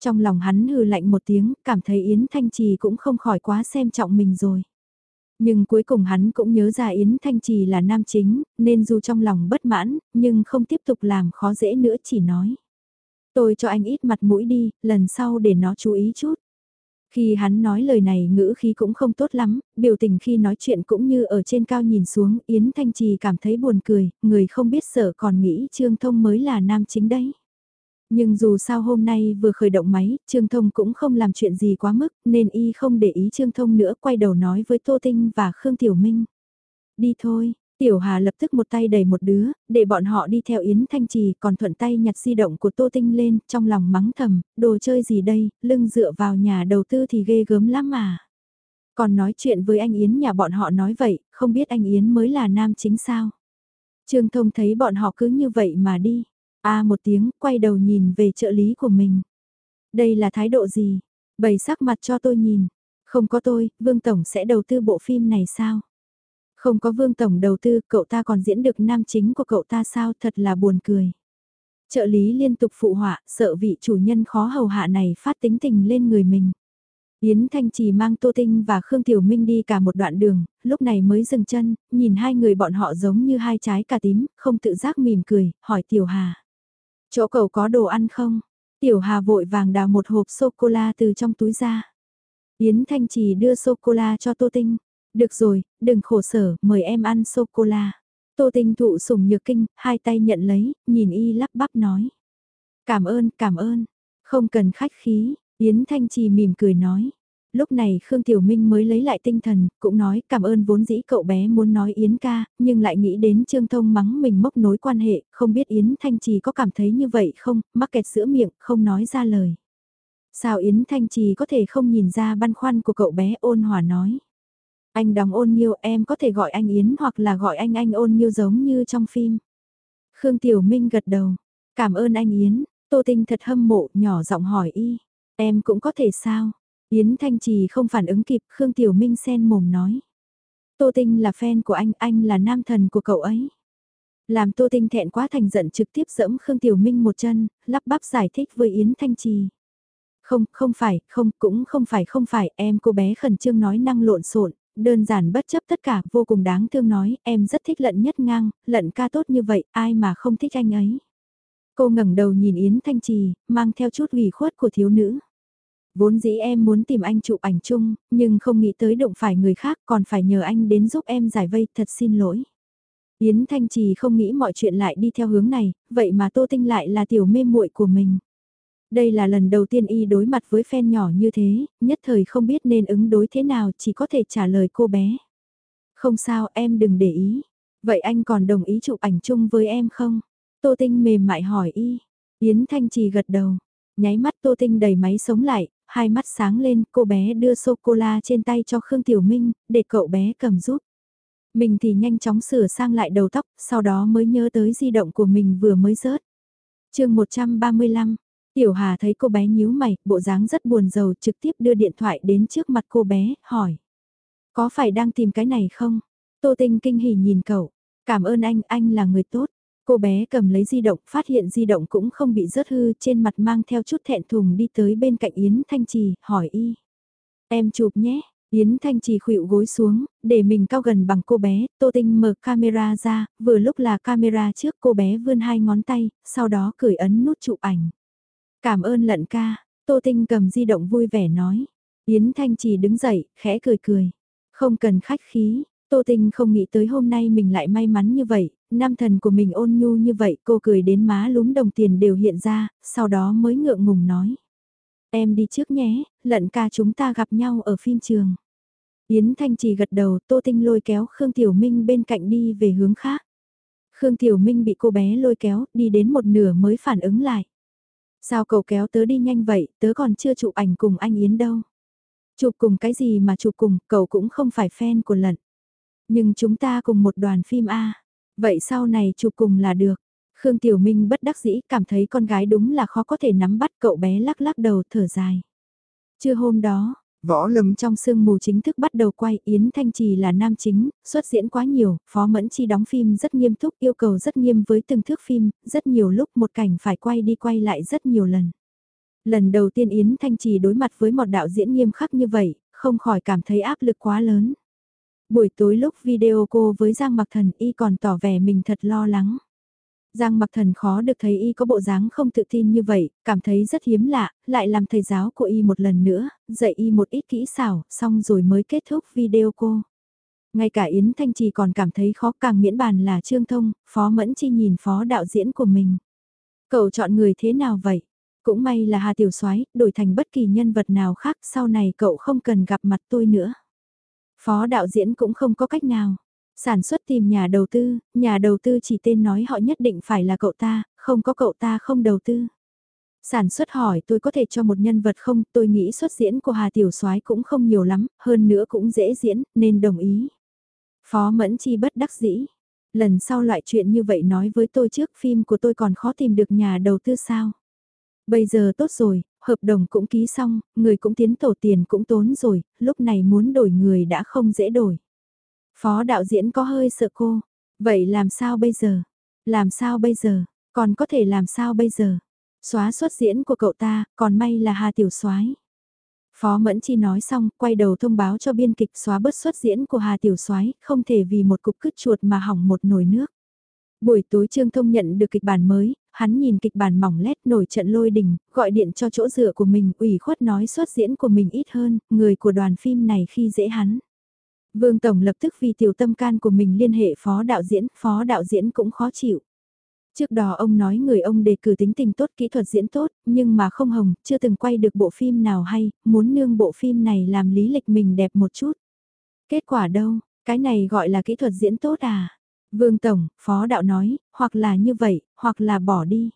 Trong lòng hắn hừ lạnh một tiếng, cảm thấy Yến Thanh Trì cũng không khỏi quá xem trọng mình rồi. Nhưng cuối cùng hắn cũng nhớ ra Yến Thanh Trì là nam chính, nên dù trong lòng bất mãn, nhưng không tiếp tục làm khó dễ nữa chỉ nói. Tôi cho anh ít mặt mũi đi, lần sau để nó chú ý chút. Khi hắn nói lời này ngữ khí cũng không tốt lắm, biểu tình khi nói chuyện cũng như ở trên cao nhìn xuống, Yến Thanh Trì cảm thấy buồn cười, người không biết sợ còn nghĩ Trương Thông mới là nam chính đấy. Nhưng dù sao hôm nay vừa khởi động máy, Trương Thông cũng không làm chuyện gì quá mức, nên y không để ý Trương Thông nữa, quay đầu nói với Tô Tinh và Khương Tiểu Minh. Đi thôi, Tiểu Hà lập tức một tay đẩy một đứa, để bọn họ đi theo Yến Thanh Trì, còn thuận tay nhặt di động của Tô Tinh lên, trong lòng mắng thầm, đồ chơi gì đây, lưng dựa vào nhà đầu tư thì ghê gớm lắm mà. Còn nói chuyện với anh Yến nhà bọn họ nói vậy, không biết anh Yến mới là nam chính sao. Trương Thông thấy bọn họ cứ như vậy mà đi, a một tiếng, quay đầu nhìn về trợ lý của mình. Đây là thái độ gì? Bày sắc mặt cho tôi nhìn. Không có tôi, Vương Tổng sẽ đầu tư bộ phim này sao? Không có Vương Tổng đầu tư, cậu ta còn diễn được nam chính của cậu ta sao thật là buồn cười. Trợ lý liên tục phụ họa, sợ vị chủ nhân khó hầu hạ này phát tính tình lên người mình. Yến Thanh Trì mang Tô Tinh và Khương Tiểu Minh đi cả một đoạn đường, lúc này mới dừng chân, nhìn hai người bọn họ giống như hai trái cà tím, không tự giác mỉm cười, hỏi Tiểu Hà. Chỗ cậu có đồ ăn không? Tiểu Hà vội vàng đào một hộp sô-cô-la từ trong túi ra. Yến Thanh Trì đưa sô-cô-la cho Tô Tinh. Được rồi, đừng khổ sở, mời em ăn sô-cô-la. Tô Tinh thụ sủng nhược kinh, hai tay nhận lấy, nhìn y lắp bắp nói. Cảm ơn, cảm ơn. Không cần khách khí, Yến Thanh Trì mỉm cười nói. Lúc này Khương Tiểu Minh mới lấy lại tinh thần, cũng nói cảm ơn vốn dĩ cậu bé muốn nói Yến ca, nhưng lại nghĩ đến Trương Thông mắng mình mốc nối quan hệ, không biết Yến Thanh Trì có cảm thấy như vậy không, mắc kẹt giữa miệng, không nói ra lời. Sao Yến Thanh Trì có thể không nhìn ra băn khoăn của cậu bé ôn hòa nói. Anh đóng ôn nhiêu em có thể gọi anh Yến hoặc là gọi anh anh ôn nhiêu giống như trong phim. Khương Tiểu Minh gật đầu, cảm ơn anh Yến, Tô Tinh thật hâm mộ, nhỏ giọng hỏi y, em cũng có thể sao? Yến Thanh Trì không phản ứng kịp, Khương Tiểu Minh sen mồm nói. Tô Tinh là fan của anh, anh là nam thần của cậu ấy. Làm Tô Tinh thẹn quá thành giận trực tiếp dẫm Khương Tiểu Minh một chân, lắp bắp giải thích với Yến Thanh Trì. Không, không phải, không, cũng không phải, không phải, em cô bé khẩn trương nói năng lộn xộn, đơn giản bất chấp tất cả, vô cùng đáng thương nói, em rất thích lận nhất ngang, lận ca tốt như vậy, ai mà không thích anh ấy. Cô ngẩng đầu nhìn Yến Thanh Trì, mang theo chút ủy khuất của thiếu nữ. Vốn dĩ em muốn tìm anh chụp ảnh chung, nhưng không nghĩ tới động phải người khác còn phải nhờ anh đến giúp em giải vây, thật xin lỗi. Yến Thanh Trì không nghĩ mọi chuyện lại đi theo hướng này, vậy mà Tô Tinh lại là tiểu mê muội của mình. Đây là lần đầu tiên y đối mặt với fan nhỏ như thế, nhất thời không biết nên ứng đối thế nào chỉ có thể trả lời cô bé. Không sao em đừng để ý. Vậy anh còn đồng ý chụp ảnh chung với em không? Tô Tinh mềm mại hỏi y. Yến Thanh Trì gật đầu. Nháy mắt Tô Tinh đẩy máy sống lại, hai mắt sáng lên, cô bé đưa sô-cô-la trên tay cho Khương Tiểu Minh, để cậu bé cầm giúp. Mình thì nhanh chóng sửa sang lại đầu tóc, sau đó mới nhớ tới di động của mình vừa mới rớt. chương 135, Tiểu Hà thấy cô bé nhíu mày, bộ dáng rất buồn rầu trực tiếp đưa điện thoại đến trước mặt cô bé, hỏi. Có phải đang tìm cái này không? Tô Tinh kinh hỉ nhìn cậu. Cảm ơn anh, anh là người tốt. Cô bé cầm lấy di động, phát hiện di động cũng không bị rớt hư, trên mặt mang theo chút thẹn thùng đi tới bên cạnh Yến Thanh Trì, hỏi y. Em chụp nhé, Yến Thanh Trì khuỵu gối xuống, để mình cao gần bằng cô bé, Tô Tinh mở camera ra, vừa lúc là camera trước cô bé vươn hai ngón tay, sau đó cười ấn nút chụp ảnh. Cảm ơn lận ca, Tô Tinh cầm di động vui vẻ nói. Yến Thanh Trì đứng dậy, khẽ cười cười. Không cần khách khí, Tô Tinh không nghĩ tới hôm nay mình lại may mắn như vậy, nam thần của mình ôn nhu như vậy cô cười đến má lúm đồng tiền đều hiện ra, sau đó mới ngượng ngùng nói. Em đi trước nhé, lận ca chúng ta gặp nhau ở phim trường. Yến Thanh Trì gật đầu Tô Tinh lôi kéo Khương Tiểu Minh bên cạnh đi về hướng khác. Khương Tiểu Minh bị cô bé lôi kéo, đi đến một nửa mới phản ứng lại. Sao cậu kéo tớ đi nhanh vậy, tớ còn chưa chụp ảnh cùng anh Yến đâu. Chụp cùng cái gì mà chụp cùng, cậu cũng không phải fan của lận. Nhưng chúng ta cùng một đoàn phim A. Vậy sau này chụp cùng là được. Khương Tiểu Minh bất đắc dĩ cảm thấy con gái đúng là khó có thể nắm bắt cậu bé lắc lắc đầu thở dài. Trưa hôm đó, Võ Lâm trong sương mù chính thức bắt đầu quay Yến Thanh Trì là nam chính, xuất diễn quá nhiều, Phó Mẫn Chi đóng phim rất nghiêm túc, yêu cầu rất nghiêm với từng thước phim, rất nhiều lúc một cảnh phải quay đi quay lại rất nhiều lần. Lần đầu tiên Yến Thanh Trì đối mặt với một đạo diễn nghiêm khắc như vậy, không khỏi cảm thấy áp lực quá lớn. Buổi tối lúc video cô với Giang Mặc Thần y còn tỏ vẻ mình thật lo lắng. Giang mặc thần khó được thấy y có bộ dáng không tự tin như vậy, cảm thấy rất hiếm lạ, lại làm thầy giáo của y một lần nữa, dạy y một ít kỹ xảo, xong rồi mới kết thúc video cô. Ngay cả Yến Thanh Trì còn cảm thấy khó càng miễn bàn là Trương Thông, Phó Mẫn Chi nhìn phó đạo diễn của mình. Cậu chọn người thế nào vậy? Cũng may là Hà Tiểu soái đổi thành bất kỳ nhân vật nào khác sau này cậu không cần gặp mặt tôi nữa. Phó đạo diễn cũng không có cách nào. Sản xuất tìm nhà đầu tư, nhà đầu tư chỉ tên nói họ nhất định phải là cậu ta, không có cậu ta không đầu tư. Sản xuất hỏi tôi có thể cho một nhân vật không, tôi nghĩ xuất diễn của Hà Tiểu soái cũng không nhiều lắm, hơn nữa cũng dễ diễn, nên đồng ý. Phó Mẫn Chi bất đắc dĩ. Lần sau loại chuyện như vậy nói với tôi trước phim của tôi còn khó tìm được nhà đầu tư sao. Bây giờ tốt rồi, hợp đồng cũng ký xong, người cũng tiến tổ tiền cũng tốn rồi, lúc này muốn đổi người đã không dễ đổi. Phó đạo diễn có hơi sợ cô, vậy làm sao bây giờ? Làm sao bây giờ? Còn có thể làm sao bây giờ? Xóa xuất diễn của cậu ta, còn may là Hà Tiểu soái Phó Mẫn Chi nói xong, quay đầu thông báo cho biên kịch xóa bớt xuất diễn của Hà Tiểu soái không thể vì một cục cứt chuột mà hỏng một nồi nước. Buổi tối Trương Thông nhận được kịch bản mới, hắn nhìn kịch bản mỏng lét nổi trận lôi đình, gọi điện cho chỗ dựa của mình, ủy khuất nói xuất diễn của mình ít hơn, người của đoàn phim này khi dễ hắn. Vương Tổng lập tức vì tiểu tâm can của mình liên hệ phó đạo diễn, phó đạo diễn cũng khó chịu. Trước đó ông nói người ông đề cử tính tình tốt kỹ thuật diễn tốt, nhưng mà không hồng, chưa từng quay được bộ phim nào hay, muốn nương bộ phim này làm lý lịch mình đẹp một chút. Kết quả đâu, cái này gọi là kỹ thuật diễn tốt à? Vương Tổng, Phó Đạo nói, hoặc là như vậy, hoặc là bỏ đi.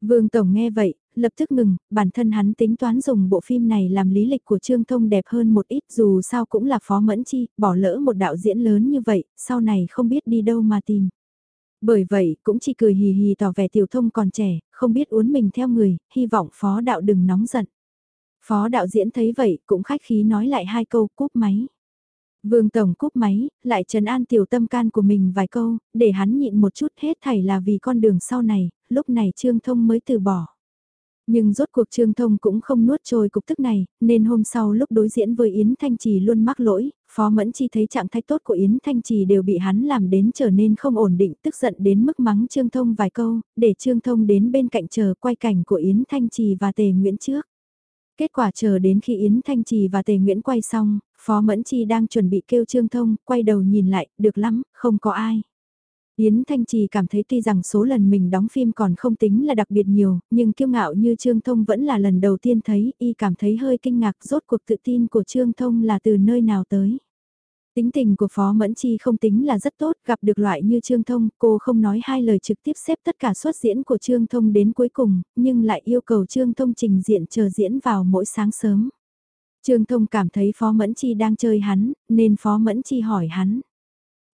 Vương Tổng nghe vậy, lập tức ngừng, bản thân hắn tính toán dùng bộ phim này làm lý lịch của Trương Thông đẹp hơn một ít dù sao cũng là Phó Mẫn Chi, bỏ lỡ một đạo diễn lớn như vậy, sau này không biết đi đâu mà tìm. Bởi vậy, cũng chỉ cười hì hì tỏ vẻ tiểu thông còn trẻ, không biết uốn mình theo người, hy vọng Phó Đạo đừng nóng giận. Phó Đạo diễn thấy vậy, cũng khách khí nói lại hai câu cúp máy. Vương Tổng cúp máy, lại trấn an tiểu tâm can của mình vài câu, để hắn nhịn một chút hết thảy là vì con đường sau này, lúc này Trương Thông mới từ bỏ. Nhưng rốt cuộc Trương Thông cũng không nuốt trôi cục tức này, nên hôm sau lúc đối diễn với Yến Thanh Trì luôn mắc lỗi, Phó Mẫn Chi thấy trạng thái tốt của Yến Thanh Trì đều bị hắn làm đến trở nên không ổn định tức giận đến mức mắng Trương Thông vài câu, để Trương Thông đến bên cạnh chờ quay cảnh của Yến Thanh Trì và Tề Nguyễn trước. Kết quả chờ đến khi Yến Thanh Trì và Tề Nguyễn quay xong, Phó Mẫn Chi đang chuẩn bị kêu Trương Thông, quay đầu nhìn lại, được lắm, không có ai. Yến Thanh Trì cảm thấy tuy rằng số lần mình đóng phim còn không tính là đặc biệt nhiều, nhưng kiêu ngạo như Trương Thông vẫn là lần đầu tiên thấy, y cảm thấy hơi kinh ngạc rốt cuộc tự tin của Trương Thông là từ nơi nào tới. Tính tình của Phó Mẫn Chi không tính là rất tốt, gặp được loại như Trương Thông, cô không nói hai lời trực tiếp xếp tất cả suất diễn của Trương Thông đến cuối cùng, nhưng lại yêu cầu Trương Thông trình diện chờ diễn vào mỗi sáng sớm. Trương Thông cảm thấy Phó Mẫn Chi đang chơi hắn, nên Phó Mẫn Chi hỏi hắn.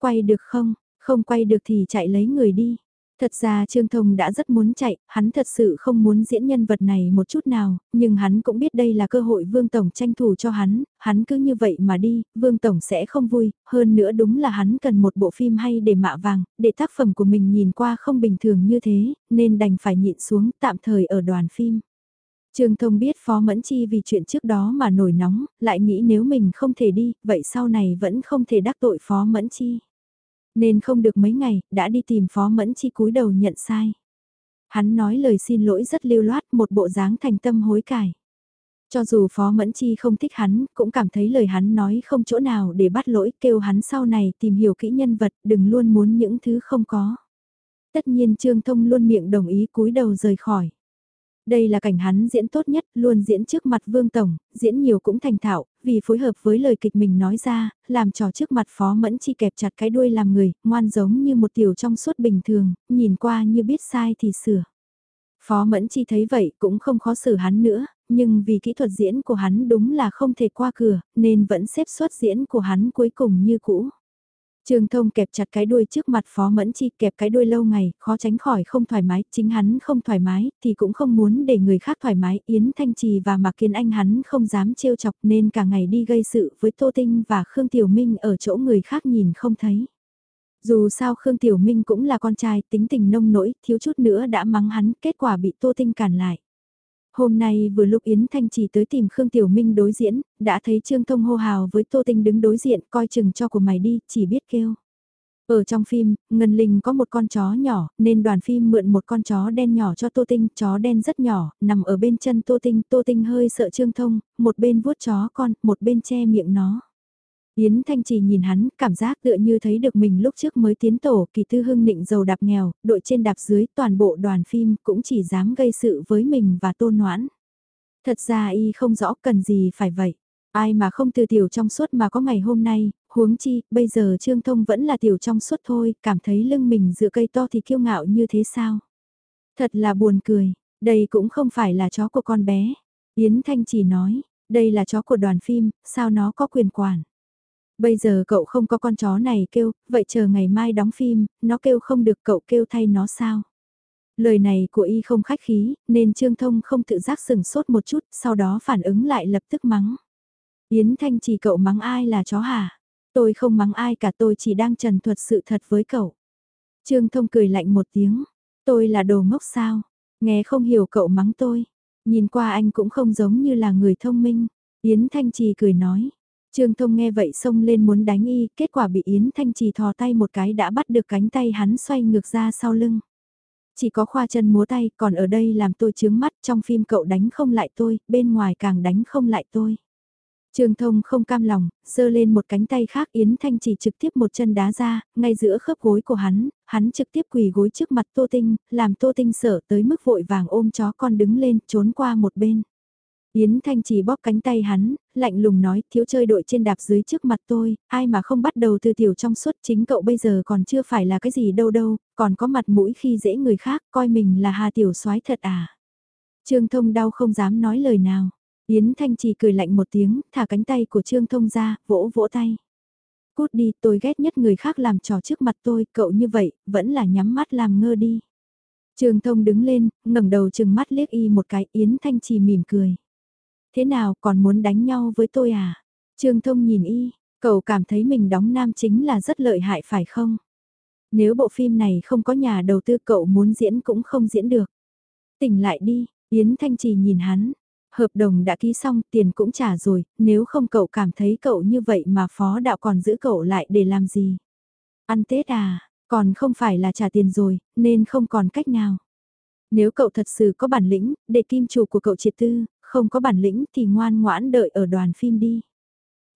Quay được không? Không quay được thì chạy lấy người đi. Thật ra Trương Thông đã rất muốn chạy, hắn thật sự không muốn diễn nhân vật này một chút nào, nhưng hắn cũng biết đây là cơ hội Vương Tổng tranh thủ cho hắn, hắn cứ như vậy mà đi, Vương Tổng sẽ không vui, hơn nữa đúng là hắn cần một bộ phim hay để mạ vàng, để tác phẩm của mình nhìn qua không bình thường như thế, nên đành phải nhịn xuống tạm thời ở đoàn phim. Trương Thông biết Phó Mẫn Chi vì chuyện trước đó mà nổi nóng, lại nghĩ nếu mình không thể đi, vậy sau này vẫn không thể đắc tội Phó Mẫn Chi. Nên không được mấy ngày, đã đi tìm Phó Mẫn Chi cúi đầu nhận sai. Hắn nói lời xin lỗi rất lưu loát một bộ dáng thành tâm hối cải. Cho dù Phó Mẫn Chi không thích hắn, cũng cảm thấy lời hắn nói không chỗ nào để bắt lỗi, kêu hắn sau này tìm hiểu kỹ nhân vật, đừng luôn muốn những thứ không có. Tất nhiên Trương Thông luôn miệng đồng ý cúi đầu rời khỏi. Đây là cảnh hắn diễn tốt nhất, luôn diễn trước mặt Vương Tổng, diễn nhiều cũng thành thạo, vì phối hợp với lời kịch mình nói ra, làm trò trước mặt Phó Mẫn Chi kẹp chặt cái đuôi làm người, ngoan giống như một tiểu trong suốt bình thường, nhìn qua như biết sai thì sửa. Phó Mẫn Chi thấy vậy cũng không khó xử hắn nữa, nhưng vì kỹ thuật diễn của hắn đúng là không thể qua cửa, nên vẫn xếp suất diễn của hắn cuối cùng như cũ. Trương Thông kẹp chặt cái đuôi trước mặt Phó Mẫn Chi kẹp cái đuôi lâu ngày, khó tránh khỏi không thoải mái, chính hắn không thoải mái, thì cũng không muốn để người khác thoải mái, Yến Thanh Trì và Mạc Kiên Anh hắn không dám trêu chọc nên cả ngày đi gây sự với Tô Tinh và Khương Tiểu Minh ở chỗ người khác nhìn không thấy. Dù sao Khương Tiểu Minh cũng là con trai, tính tình nông nỗi, thiếu chút nữa đã mắng hắn, kết quả bị Tô Tinh cản lại. Hôm nay vừa lúc Yến Thanh chỉ tới tìm Khương Tiểu Minh đối diễn, đã thấy Trương Thông hô hào với Tô Tinh đứng đối diện coi chừng cho của mày đi, chỉ biết kêu. Ở trong phim, Ngân Linh có một con chó nhỏ, nên đoàn phim mượn một con chó đen nhỏ cho Tô Tinh, chó đen rất nhỏ, nằm ở bên chân Tô Tinh, Tô Tinh hơi sợ Trương Thông, một bên vuốt chó con, một bên che miệng nó. Yến Thanh Trì nhìn hắn, cảm giác tựa như thấy được mình lúc trước mới tiến tổ, kỳ tư hưng nịnh giàu đạp nghèo, đội trên đạp dưới, toàn bộ đoàn phim cũng chỉ dám gây sự với mình và tôn noãn. Thật ra y không rõ cần gì phải vậy. Ai mà không từ tiểu trong suốt mà có ngày hôm nay, huống chi, bây giờ Trương Thông vẫn là tiểu trong suốt thôi, cảm thấy lưng mình dựa cây to thì kiêu ngạo như thế sao? Thật là buồn cười, đây cũng không phải là chó của con bé. Yến Thanh chỉ nói, đây là chó của đoàn phim, sao nó có quyền quản? Bây giờ cậu không có con chó này kêu, vậy chờ ngày mai đóng phim, nó kêu không được cậu kêu thay nó sao? Lời này của y không khách khí, nên Trương Thông không tự giác sừng sốt một chút, sau đó phản ứng lại lập tức mắng. Yến Thanh chỉ cậu mắng ai là chó hả? Tôi không mắng ai cả tôi chỉ đang trần thuật sự thật với cậu. Trương Thông cười lạnh một tiếng. Tôi là đồ ngốc sao? Nghe không hiểu cậu mắng tôi. Nhìn qua anh cũng không giống như là người thông minh. Yến Thanh Trì cười nói. Trương Thông nghe vậy xông lên muốn đánh y, kết quả bị Yến Thanh Trì thò tay một cái đã bắt được cánh tay hắn xoay ngược ra sau lưng. Chỉ có khoa chân múa tay, còn ở đây làm tôi chướng mắt, trong phim cậu đánh không lại tôi, bên ngoài càng đánh không lại tôi. Trương Thông không cam lòng, giơ lên một cánh tay khác Yến Thanh chỉ trực tiếp một chân đá ra, ngay giữa khớp gối của hắn, hắn trực tiếp quỳ gối trước mặt Tô Tinh, làm Tô Tinh sợ tới mức vội vàng ôm chó con đứng lên, trốn qua một bên. Yến Thanh chỉ bóp cánh tay hắn, lạnh lùng nói thiếu chơi đội trên đạp dưới trước mặt tôi, ai mà không bắt đầu từ tiểu trong suốt chính cậu bây giờ còn chưa phải là cái gì đâu đâu, còn có mặt mũi khi dễ người khác, coi mình là hà tiểu soái thật à. Trương Thông đau không dám nói lời nào. Yến Thanh chỉ cười lạnh một tiếng, thả cánh tay của Trương Thông ra, vỗ vỗ tay. Cút đi, tôi ghét nhất người khác làm trò trước mặt tôi, cậu như vậy, vẫn là nhắm mắt làm ngơ đi. Trương Thông đứng lên, ngẩng đầu chừng mắt liếc y một cái, Yến Thanh chỉ mỉm cười. Thế nào, còn muốn đánh nhau với tôi à? Trương Thông nhìn y, cậu cảm thấy mình đóng nam chính là rất lợi hại phải không? Nếu bộ phim này không có nhà đầu tư cậu muốn diễn cũng không diễn được. Tỉnh lại đi, Yến Thanh Trì nhìn hắn, Hợp đồng đã ký xong, tiền cũng trả rồi, nếu không cậu cảm thấy cậu như vậy mà phó đạo còn giữ cậu lại để làm gì? Ăn Tết à, còn không phải là trả tiền rồi, nên không còn cách nào. Nếu cậu thật sự có bản lĩnh, để kim chủ của cậu triệt tư, không có bản lĩnh thì ngoan ngoãn đợi ở đoàn phim đi.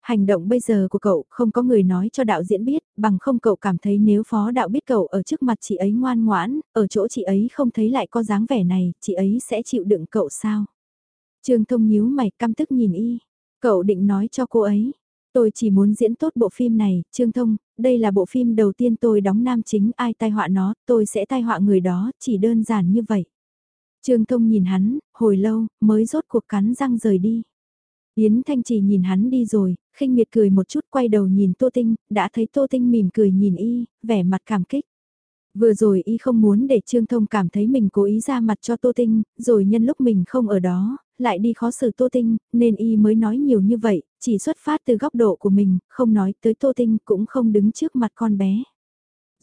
Hành động bây giờ của cậu không có người nói cho đạo diễn biết, bằng không cậu cảm thấy nếu phó đạo biết cậu ở trước mặt chị ấy ngoan ngoãn, ở chỗ chị ấy không thấy lại có dáng vẻ này, chị ấy sẽ chịu đựng cậu sao? Trương Thông nhíu mày căm tức nhìn y. Cậu định nói cho cô ấy. Tôi chỉ muốn diễn tốt bộ phim này, Trương Thông, đây là bộ phim đầu tiên tôi đóng nam chính ai tai họa nó, tôi sẽ tai họa người đó, chỉ đơn giản như vậy. Trương Thông nhìn hắn, hồi lâu, mới rốt cuộc cắn răng rời đi. Yến Thanh chỉ nhìn hắn đi rồi, khinh miệt cười một chút quay đầu nhìn Tô Tinh, đã thấy Tô Tinh mỉm cười nhìn y, vẻ mặt cảm kích. Vừa rồi y không muốn để Trương Thông cảm thấy mình cố ý ra mặt cho Tô Tinh, rồi nhân lúc mình không ở đó, lại đi khó xử Tô Tinh, nên y mới nói nhiều như vậy, chỉ xuất phát từ góc độ của mình, không nói tới Tô Tinh cũng không đứng trước mặt con bé.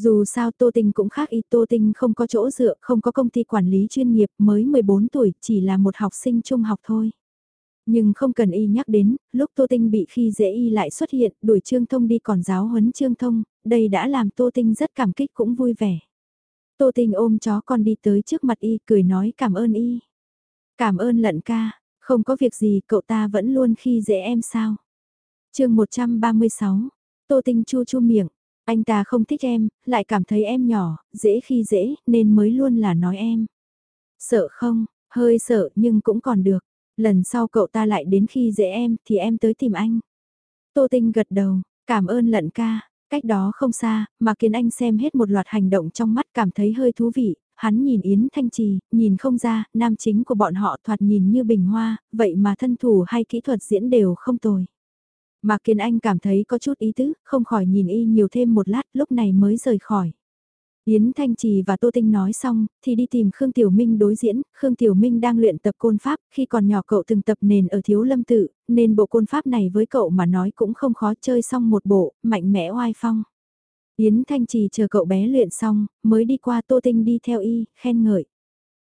Dù sao Tô Tinh cũng khác y Tô Tinh không có chỗ dựa, không có công ty quản lý chuyên nghiệp, mới 14 tuổi, chỉ là một học sinh trung học thôi. Nhưng không cần y nhắc đến, lúc Tô Tinh bị khi dễ y lại xuất hiện, đuổi Trương Thông đi còn giáo huấn Trương Thông, đây đã làm Tô Tinh rất cảm kích cũng vui vẻ. Tô Tinh ôm chó con đi tới trước mặt y cười nói cảm ơn y. Cảm ơn lận ca, không có việc gì cậu ta vẫn luôn khi dễ em sao. chương 136, Tô Tinh chu chu miệng, anh ta không thích em, lại cảm thấy em nhỏ, dễ khi dễ, nên mới luôn là nói em. Sợ không, hơi sợ nhưng cũng còn được, lần sau cậu ta lại đến khi dễ em thì em tới tìm anh. Tô Tinh gật đầu, cảm ơn lận ca, cách đó không xa, mà kiến anh xem hết một loạt hành động trong mắt cảm thấy hơi thú vị, hắn nhìn Yến Thanh Trì, nhìn không ra, nam chính của bọn họ thoạt nhìn như bình hoa, vậy mà thân thủ hay kỹ thuật diễn đều không tồi. Mà Kiến Anh cảm thấy có chút ý tứ, không khỏi nhìn y nhiều thêm một lát, lúc này mới rời khỏi. Yến Thanh Trì và Tô Tinh nói xong, thì đi tìm Khương Tiểu Minh đối diễn, Khương Tiểu Minh đang luyện tập côn pháp, khi còn nhỏ cậu từng tập nền ở Thiếu Lâm Tự, nên bộ côn pháp này với cậu mà nói cũng không khó chơi xong một bộ, mạnh mẽ oai phong. Yến Thanh Trì chờ cậu bé luyện xong, mới đi qua Tô Tinh đi theo y, khen ngợi.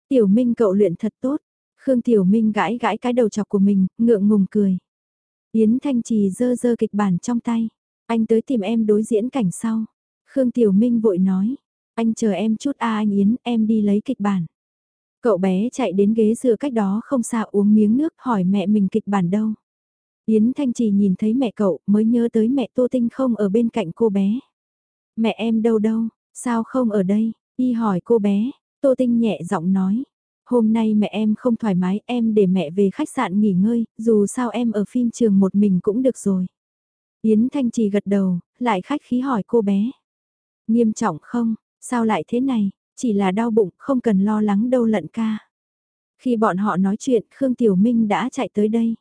Tiểu Minh cậu luyện thật tốt. Khương Tiểu Minh gãi gãi cái đầu chọc của mình, ngượng ngùng cười. Yến Thanh Trì dơ dơ kịch bản trong tay. Anh tới tìm em đối diễn cảnh sau. Khương Tiểu Minh vội nói. Anh chờ em chút a anh Yến, em đi lấy kịch bản. Cậu bé chạy đến ghế dựa cách đó không xa uống miếng nước hỏi mẹ mình kịch bản đâu. Yến Thanh Trì nhìn thấy mẹ cậu mới nhớ tới mẹ Tô Tinh không ở bên cạnh cô bé. Mẹ em đâu đâu, sao không ở đây? Y hỏi cô bé, Tô Tinh nhẹ giọng nói. Hôm nay mẹ em không thoải mái, em để mẹ về khách sạn nghỉ ngơi, dù sao em ở phim trường một mình cũng được rồi. Yến Thanh Trì gật đầu, lại khách khí hỏi cô bé. Nghiêm trọng không, sao lại thế này, chỉ là đau bụng, không cần lo lắng đâu lận ca. Khi bọn họ nói chuyện, Khương Tiểu Minh đã chạy tới đây.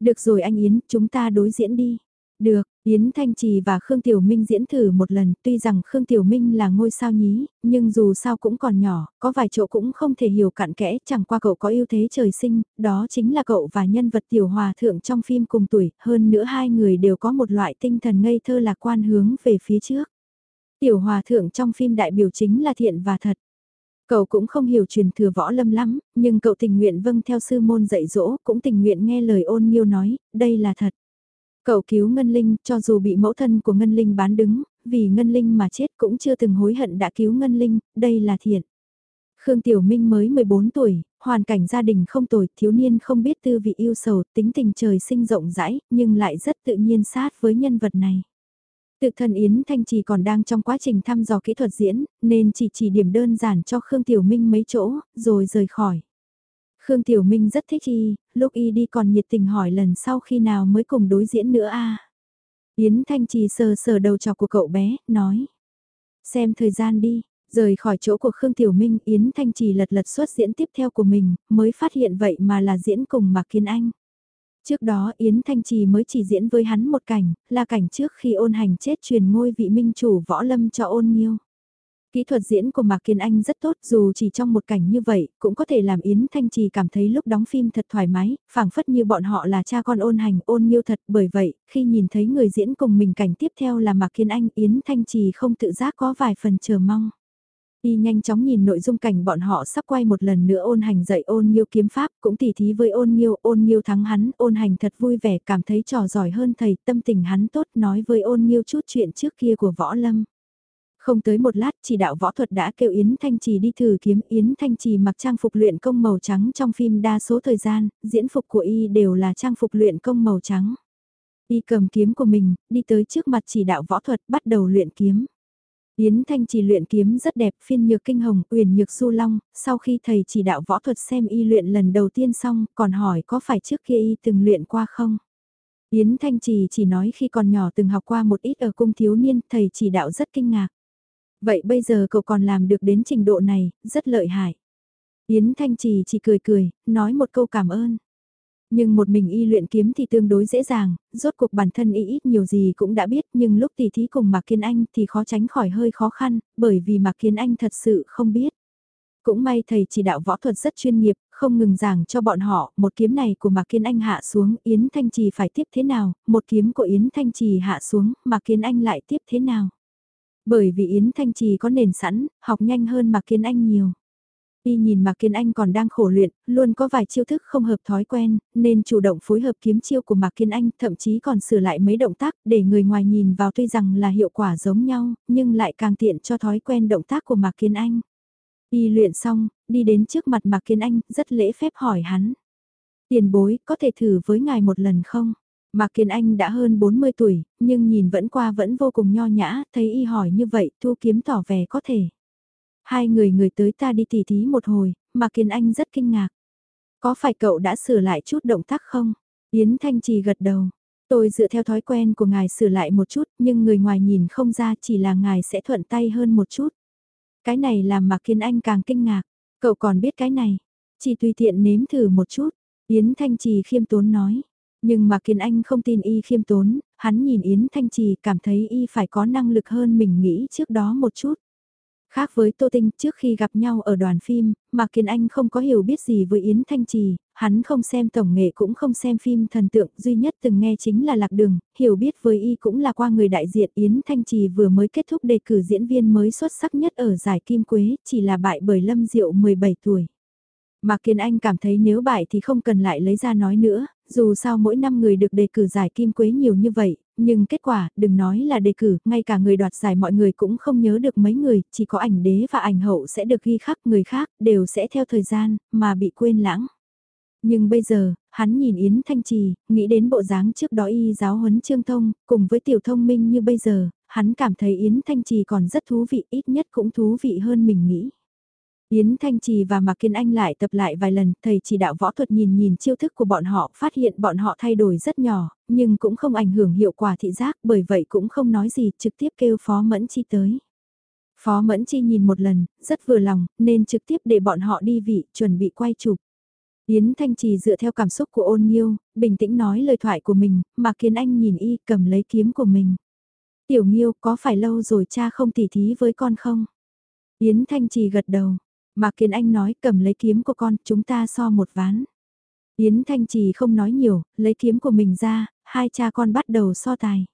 Được rồi anh Yến, chúng ta đối diễn đi. Được, Yến Thanh Trì và Khương Tiểu Minh diễn thử một lần, tuy rằng Khương Tiểu Minh là ngôi sao nhí, nhưng dù sao cũng còn nhỏ, có vài chỗ cũng không thể hiểu cặn kẽ, chẳng qua cậu có ưu thế trời sinh, đó chính là cậu và nhân vật Tiểu Hòa Thượng trong phim cùng tuổi, hơn nữa hai người đều có một loại tinh thần ngây thơ lạc quan hướng về phía trước. Tiểu Hòa Thượng trong phim đại biểu chính là thiện và thật. Cậu cũng không hiểu truyền thừa võ lâm lắm, nhưng cậu tình nguyện vâng theo sư môn dạy dỗ, cũng tình nguyện nghe lời ôn nhiêu nói, đây là thật. Cậu cứu Ngân Linh, cho dù bị mẫu thân của Ngân Linh bán đứng, vì Ngân Linh mà chết cũng chưa từng hối hận đã cứu Ngân Linh, đây là thiện. Khương Tiểu Minh mới 14 tuổi, hoàn cảnh gia đình không tồi, thiếu niên không biết tư vị yêu sầu, tính tình trời sinh rộng rãi, nhưng lại rất tự nhiên sát với nhân vật này. Tự thân Yến Thanh Trì còn đang trong quá trình thăm dò kỹ thuật diễn, nên chỉ chỉ điểm đơn giản cho Khương Tiểu Minh mấy chỗ, rồi rời khỏi. Khương Tiểu Minh rất thích y, lúc y đi còn nhiệt tình hỏi lần sau khi nào mới cùng đối diễn nữa a. Yến Thanh Trì sờ sờ đầu trò của cậu bé, nói. Xem thời gian đi, rời khỏi chỗ của Khương Tiểu Minh, Yến Thanh Trì lật lật suất diễn tiếp theo của mình, mới phát hiện vậy mà là diễn cùng Mạc Kiến Anh. Trước đó Yến Thanh Trì mới chỉ diễn với hắn một cảnh, là cảnh trước khi ôn hành chết truyền ngôi vị minh chủ võ lâm cho ôn nhiêu. Kỹ thuật diễn của Mạc Kiên Anh rất tốt dù chỉ trong một cảnh như vậy, cũng có thể làm Yến Thanh Trì cảm thấy lúc đóng phim thật thoải mái, phảng phất như bọn họ là cha con ôn hành ôn nhiêu thật. Bởi vậy, khi nhìn thấy người diễn cùng mình cảnh tiếp theo là Mạc Kiên Anh, Yến Thanh Trì không tự giác có vài phần chờ mong. Y nhanh chóng nhìn nội dung cảnh bọn họ sắp quay một lần nữa ôn hành dạy ôn nhiêu kiếm pháp, cũng tỉ thí với ôn nhiêu, ôn nhiêu thắng hắn, ôn hành thật vui vẻ, cảm thấy trò giỏi hơn thầy, tâm tình hắn tốt nói với ôn nhiêu chút chuyện trước kia của võ lâm. Không tới một lát chỉ đạo võ thuật đã kêu Yến Thanh Trì đi thử kiếm Yến Thanh Trì mặc trang phục luyện công màu trắng trong phim đa số thời gian, diễn phục của y đều là trang phục luyện công màu trắng. Y cầm kiếm của mình, đi tới trước mặt chỉ đạo võ thuật bắt đầu luyện kiếm. Yến Thanh Trì luyện kiếm rất đẹp, phiên nhược kinh hồng, uyển nhược du long, sau khi thầy chỉ đạo võ thuật xem y luyện lần đầu tiên xong, còn hỏi có phải trước kia y từng luyện qua không? Yến Thanh Trì chỉ nói khi còn nhỏ từng học qua một ít ở cung thiếu niên, thầy chỉ đạo rất kinh ngạc. Vậy bây giờ cậu còn làm được đến trình độ này, rất lợi hại. Yến Thanh Trì chỉ cười cười, nói một câu cảm ơn. Nhưng một mình y luyện kiếm thì tương đối dễ dàng, rốt cuộc bản thân y ít nhiều gì cũng đã biết nhưng lúc tỷ thí cùng Mạc Kiên Anh thì khó tránh khỏi hơi khó khăn, bởi vì Mạc Kiên Anh thật sự không biết. Cũng may thầy chỉ đạo võ thuật rất chuyên nghiệp, không ngừng giảng cho bọn họ, một kiếm này của Mạc Kiên Anh hạ xuống, Yến Thanh Trì phải tiếp thế nào, một kiếm của Yến Thanh Trì hạ xuống, Mạc Kiên Anh lại tiếp thế nào. Bởi vì Yến Thanh Trì có nền sẵn, học nhanh hơn Mạc Kiên Anh nhiều. Y nhìn Mạc Kiên Anh còn đang khổ luyện, luôn có vài chiêu thức không hợp thói quen, nên chủ động phối hợp kiếm chiêu của Mạc Kiên Anh, thậm chí còn sửa lại mấy động tác để người ngoài nhìn vào tuy rằng là hiệu quả giống nhau, nhưng lại càng tiện cho thói quen động tác của Mạc Kiên Anh. Y luyện xong, đi đến trước mặt Mạc Kiên Anh, rất lễ phép hỏi hắn. Tiền bối, có thể thử với ngài một lần không? Mạc Kiền Anh đã hơn 40 tuổi, nhưng nhìn vẫn qua vẫn vô cùng nho nhã, thấy y hỏi như vậy, thu kiếm tỏ vẻ có thể. Hai người người tới ta đi tỉ thí một hồi, Mạc Kiền Anh rất kinh ngạc. Có phải cậu đã sửa lại chút động tác không? Yến Thanh Trì gật đầu. Tôi dựa theo thói quen của ngài sửa lại một chút, nhưng người ngoài nhìn không ra chỉ là ngài sẽ thuận tay hơn một chút. Cái này làm Mạc Kiên Anh càng kinh ngạc. Cậu còn biết cái này. Chỉ tùy tiện nếm thử một chút. Yến Thanh Trì khiêm tốn nói. Nhưng mà Kiên Anh không tin y khiêm tốn, hắn nhìn Yến Thanh Trì cảm thấy y phải có năng lực hơn mình nghĩ trước đó một chút. Khác với Tô Tinh trước khi gặp nhau ở đoàn phim, mà Kiên Anh không có hiểu biết gì với Yến Thanh Trì, hắn không xem tổng nghệ cũng không xem phim thần tượng, duy nhất từng nghe chính là Lạc Đường, hiểu biết với y cũng là qua người đại diện Yến Thanh Trì vừa mới kết thúc đề cử diễn viên mới xuất sắc nhất ở giải Kim Quế, chỉ là bại bởi Lâm Diệu 17 tuổi. Mạc Kiên Anh cảm thấy nếu bại thì không cần lại lấy ra nói nữa, dù sao mỗi năm người được đề cử giải kim quế nhiều như vậy, nhưng kết quả, đừng nói là đề cử, ngay cả người đoạt giải mọi người cũng không nhớ được mấy người, chỉ có ảnh đế và ảnh hậu sẽ được ghi khắc, người khác đều sẽ theo thời gian, mà bị quên lãng. Nhưng bây giờ, hắn nhìn Yến Thanh Trì, nghĩ đến bộ dáng trước đó y giáo huấn Trương Thông, cùng với tiểu thông minh như bây giờ, hắn cảm thấy Yến Thanh Trì còn rất thú vị, ít nhất cũng thú vị hơn mình nghĩ. Yến Thanh Trì và Mạc Kiên Anh lại tập lại vài lần, thầy chỉ đạo võ thuật nhìn nhìn chiêu thức của bọn họ, phát hiện bọn họ thay đổi rất nhỏ, nhưng cũng không ảnh hưởng hiệu quả thị giác, bởi vậy cũng không nói gì, trực tiếp kêu Phó Mẫn Chi tới. Phó Mẫn Chi nhìn một lần, rất vừa lòng, nên trực tiếp để bọn họ đi vị, chuẩn bị quay chụp. Yến Thanh Trì dựa theo cảm xúc của ôn nghiêu, bình tĩnh nói lời thoại của mình, Mạc kiến anh nhìn y cầm lấy kiếm của mình. Tiểu nghiêu có phải lâu rồi cha không tỉ thí với con không? Yến Thanh Trì gật đầu, mà kiến anh nói cầm lấy kiếm của con chúng ta so một ván. Yến Thanh Trì không nói nhiều, lấy kiếm của mình ra, hai cha con bắt đầu so tài.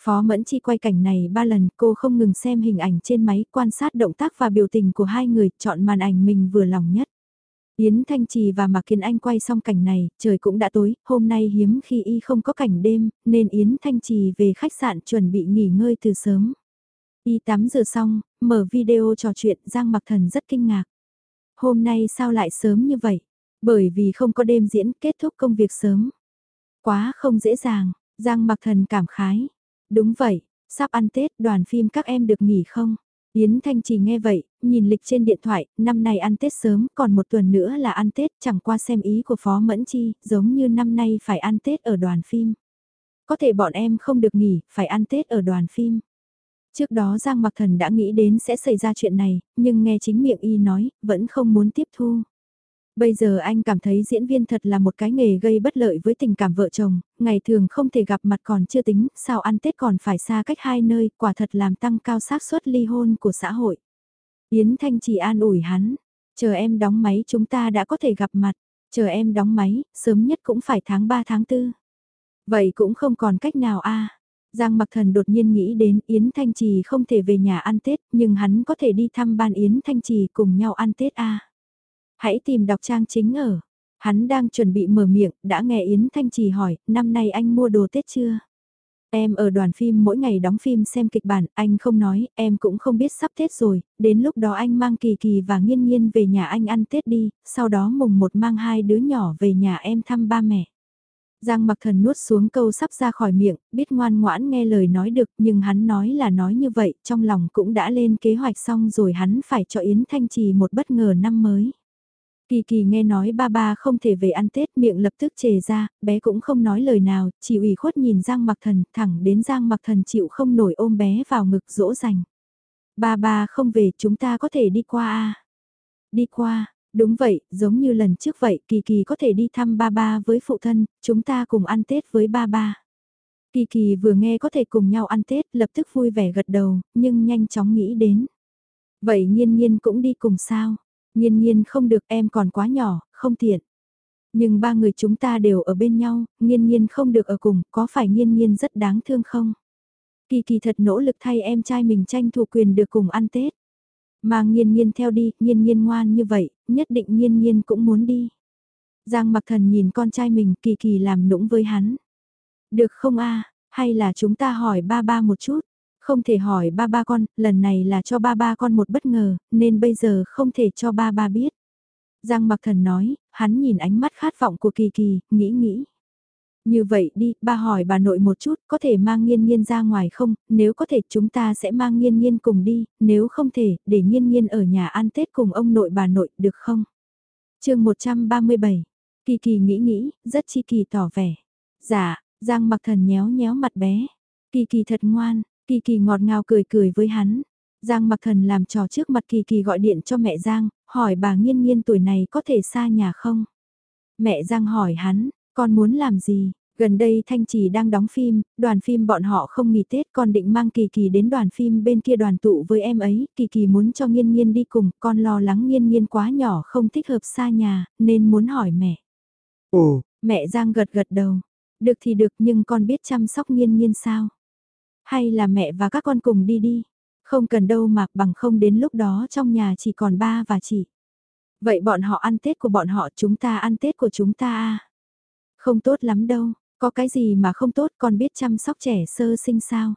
Phó Mẫn Chi quay cảnh này ba lần cô không ngừng xem hình ảnh trên máy quan sát động tác và biểu tình của hai người chọn màn ảnh mình vừa lòng nhất. Yến Thanh Trì và Mạc Kiến Anh quay xong cảnh này, trời cũng đã tối, hôm nay hiếm khi y không có cảnh đêm, nên Yến Thanh Trì về khách sạn chuẩn bị nghỉ ngơi từ sớm. Y tắm rửa xong, mở video trò chuyện Giang Mặc Thần rất kinh ngạc. Hôm nay sao lại sớm như vậy? Bởi vì không có đêm diễn kết thúc công việc sớm. Quá không dễ dàng, Giang Mặc Thần cảm khái. Đúng vậy, sắp ăn Tết đoàn phim các em được nghỉ không? Yến Thanh Trì nghe vậy, nhìn lịch trên điện thoại, năm nay ăn Tết sớm, còn một tuần nữa là ăn Tết, chẳng qua xem ý của Phó Mẫn Chi, giống như năm nay phải ăn Tết ở đoàn phim. Có thể bọn em không được nghỉ, phải ăn Tết ở đoàn phim. Trước đó Giang Mặc Thần đã nghĩ đến sẽ xảy ra chuyện này, nhưng nghe chính miệng y nói, vẫn không muốn tiếp thu. Bây giờ anh cảm thấy diễn viên thật là một cái nghề gây bất lợi với tình cảm vợ chồng, ngày thường không thể gặp mặt còn chưa tính, sao ăn Tết còn phải xa cách hai nơi, quả thật làm tăng cao xác suất ly hôn của xã hội. Yến Thanh chỉ an ủi hắn, chờ em đóng máy chúng ta đã có thể gặp mặt, chờ em đóng máy, sớm nhất cũng phải tháng 3 tháng 4. Vậy cũng không còn cách nào a. Giang Mặc Thần đột nhiên nghĩ đến Yến Thanh Trì không thể về nhà ăn Tết, nhưng hắn có thể đi thăm ban Yến Thanh Trì cùng nhau ăn Tết a. Hãy tìm đọc trang chính ở. Hắn đang chuẩn bị mở miệng, đã nghe Yến Thanh Trì hỏi, năm nay anh mua đồ Tết chưa? Em ở đoàn phim mỗi ngày đóng phim xem kịch bản, anh không nói, em cũng không biết sắp Tết rồi, đến lúc đó anh mang Kỳ Kỳ và Nghiên Nghiên về nhà anh ăn Tết đi, sau đó mùng một mang hai đứa nhỏ về nhà em thăm ba mẹ. Giang mặc thần nuốt xuống câu sắp ra khỏi miệng, biết ngoan ngoãn nghe lời nói được nhưng hắn nói là nói như vậy, trong lòng cũng đã lên kế hoạch xong rồi hắn phải cho Yến Thanh Trì một bất ngờ năm mới. Kỳ kỳ nghe nói ba ba không thể về ăn Tết miệng lập tức chề ra, bé cũng không nói lời nào, chỉ ủy khuất nhìn Giang mặc thần, thẳng đến Giang mặc thần chịu không nổi ôm bé vào ngực dỗ dành. Ba ba không về chúng ta có thể đi qua à? Đi qua, đúng vậy, giống như lần trước vậy, Kỳ Kỳ có thể đi thăm ba ba với phụ thân, chúng ta cùng ăn Tết với ba ba. Kỳ Kỳ vừa nghe có thể cùng nhau ăn Tết lập tức vui vẻ gật đầu, nhưng nhanh chóng nghĩ đến. Vậy nhiên nhiên cũng đi cùng sao? Nhiên nhiên không được em còn quá nhỏ, không tiện. Nhưng ba người chúng ta đều ở bên nhau, nhiên nhiên không được ở cùng, có phải nhiên nhiên rất đáng thương không? Kỳ kỳ thật nỗ lực thay em trai mình tranh thủ quyền được cùng ăn Tết. mà nhiên nhiên theo đi, nhiên nhiên ngoan như vậy, nhất định nhiên nhiên cũng muốn đi. Giang mặc thần nhìn con trai mình kỳ kỳ làm nũng với hắn. Được không a hay là chúng ta hỏi ba ba một chút? Không thể hỏi ba ba con, lần này là cho ba ba con một bất ngờ, nên bây giờ không thể cho ba ba biết. Giang mặc thần nói, hắn nhìn ánh mắt khát vọng của Kỳ Kỳ, nghĩ nghĩ. Như vậy đi, ba hỏi bà nội một chút, có thể mang nghiên nghiên ra ngoài không, nếu có thể chúng ta sẽ mang nghiên nghiên cùng đi, nếu không thể, để nghiên nghiên ở nhà ăn Tết cùng ông nội bà nội, được không? chương 137, Kỳ Kỳ nghĩ nghĩ, rất chi kỳ tỏ vẻ. Dạ, Giang mặc thần nhéo nhéo mặt bé. Kỳ Kỳ thật ngoan, Kỳ Kỳ ngọt ngào cười cười với hắn. Giang mặc thần làm trò trước mặt Kỳ Kỳ gọi điện cho mẹ Giang, hỏi bà nghiên nghiên tuổi này có thể xa nhà không? Mẹ Giang hỏi hắn, con muốn làm gì? Gần đây Thanh Trì đang đóng phim, đoàn phim bọn họ không nghỉ Tết con định mang Kỳ Kỳ đến đoàn phim bên kia đoàn tụ với em ấy, Kỳ Kỳ muốn cho Nghiên Nghiên đi cùng, con lo lắng Nghiên Nghiên quá nhỏ không thích hợp xa nhà, nên muốn hỏi mẹ. Ồ, mẹ Giang gật gật đầu, được thì được nhưng con biết chăm sóc Nghiên Nghiên sao? Hay là mẹ và các con cùng đi đi? Không cần đâu mà bằng không đến lúc đó trong nhà chỉ còn ba và chị. Vậy bọn họ ăn Tết của bọn họ chúng ta ăn Tết của chúng ta à? Không tốt lắm đâu, có cái gì mà không tốt con biết chăm sóc trẻ sơ sinh sao?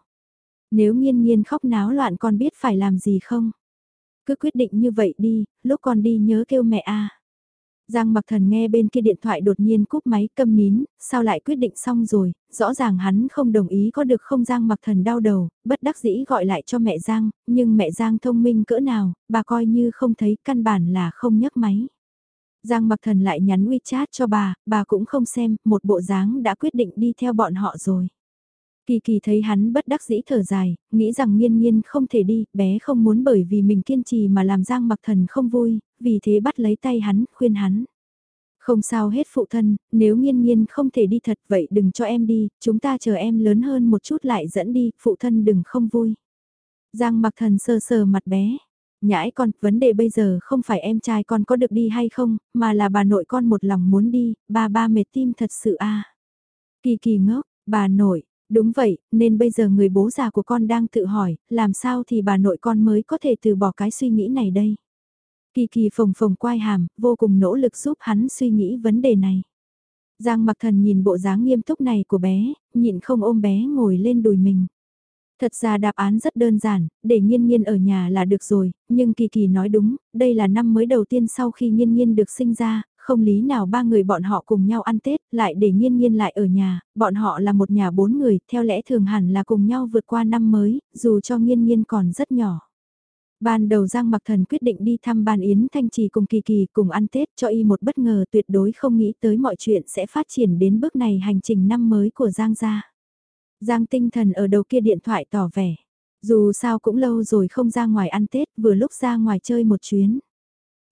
Nếu nghiên nghiên khóc náo loạn con biết phải làm gì không? Cứ quyết định như vậy đi, lúc con đi nhớ kêu mẹ a. À. Giang mặc thần nghe bên kia điện thoại đột nhiên cúp máy câm nín, sao lại quyết định xong rồi, rõ ràng hắn không đồng ý có được không Giang mặc thần đau đầu, bất đắc dĩ gọi lại cho mẹ Giang, nhưng mẹ Giang thông minh cỡ nào, bà coi như không thấy căn bản là không nhấc máy. Giang mặc thần lại nhắn WeChat cho bà, bà cũng không xem, một bộ dáng đã quyết định đi theo bọn họ rồi. Kỳ kỳ thấy hắn bất đắc dĩ thở dài, nghĩ rằng nghiên nghiên không thể đi, bé không muốn bởi vì mình kiên trì mà làm Giang mặc thần không vui, vì thế bắt lấy tay hắn, khuyên hắn. Không sao hết phụ thân, nếu nghiên nghiên không thể đi thật vậy đừng cho em đi, chúng ta chờ em lớn hơn một chút lại dẫn đi, phụ thân đừng không vui. Giang mặc thần sơ sờ mặt bé. Nhãi con, vấn đề bây giờ không phải em trai con có được đi hay không, mà là bà nội con một lòng muốn đi, ba ba mệt tim thật sự a Kỳ kỳ ngốc, bà nội, đúng vậy, nên bây giờ người bố già của con đang tự hỏi, làm sao thì bà nội con mới có thể từ bỏ cái suy nghĩ này đây. Kỳ kỳ phồng phồng quai hàm, vô cùng nỗ lực giúp hắn suy nghĩ vấn đề này. Giang mặc thần nhìn bộ dáng nghiêm túc này của bé, nhịn không ôm bé ngồi lên đùi mình. Thật ra đáp án rất đơn giản, để nhiên nhiên ở nhà là được rồi, nhưng Kỳ Kỳ nói đúng, đây là năm mới đầu tiên sau khi nhiên nhiên được sinh ra, không lý nào ba người bọn họ cùng nhau ăn Tết, lại để nhiên nhiên lại ở nhà, bọn họ là một nhà bốn người, theo lẽ thường hẳn là cùng nhau vượt qua năm mới, dù cho nhiên nhiên còn rất nhỏ. Ban đầu Giang Mặc Thần quyết định đi thăm Ban Yến Thanh Trì cùng Kỳ Kỳ cùng ăn Tết cho y một bất ngờ tuyệt đối không nghĩ tới mọi chuyện sẽ phát triển đến bước này hành trình năm mới của Giang gia. Giang tinh thần ở đầu kia điện thoại tỏ vẻ. Dù sao cũng lâu rồi không ra ngoài ăn Tết vừa lúc ra ngoài chơi một chuyến.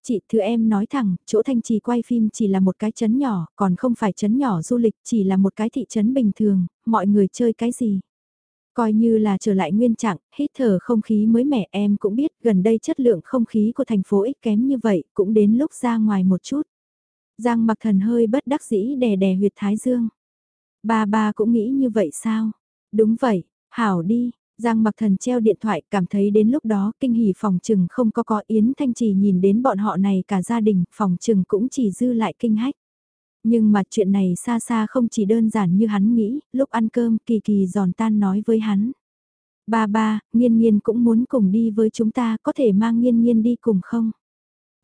Chị thưa em nói thẳng, chỗ Thanh Trì quay phim chỉ là một cái chấn nhỏ, còn không phải chấn nhỏ du lịch, chỉ là một cái thị trấn bình thường, mọi người chơi cái gì. Coi như là trở lại nguyên trạng, hít thở không khí mới mẻ em cũng biết gần đây chất lượng không khí của thành phố ít kém như vậy, cũng đến lúc ra ngoài một chút. Giang mặc thần hơi bất đắc dĩ đè đè huyệt thái dương. Ba ba cũng nghĩ như vậy sao? Đúng vậy, hảo đi, Giang mặc thần treo điện thoại cảm thấy đến lúc đó kinh hỉ phòng trừng không có có Yến Thanh Trì nhìn đến bọn họ này cả gia đình phòng trừng cũng chỉ dư lại kinh hách. Nhưng mà chuyện này xa xa không chỉ đơn giản như hắn nghĩ, lúc ăn cơm kỳ kỳ giòn tan nói với hắn. Ba ba, nghiên nghiên cũng muốn cùng đi với chúng ta, có thể mang nghiên nghiên đi cùng không?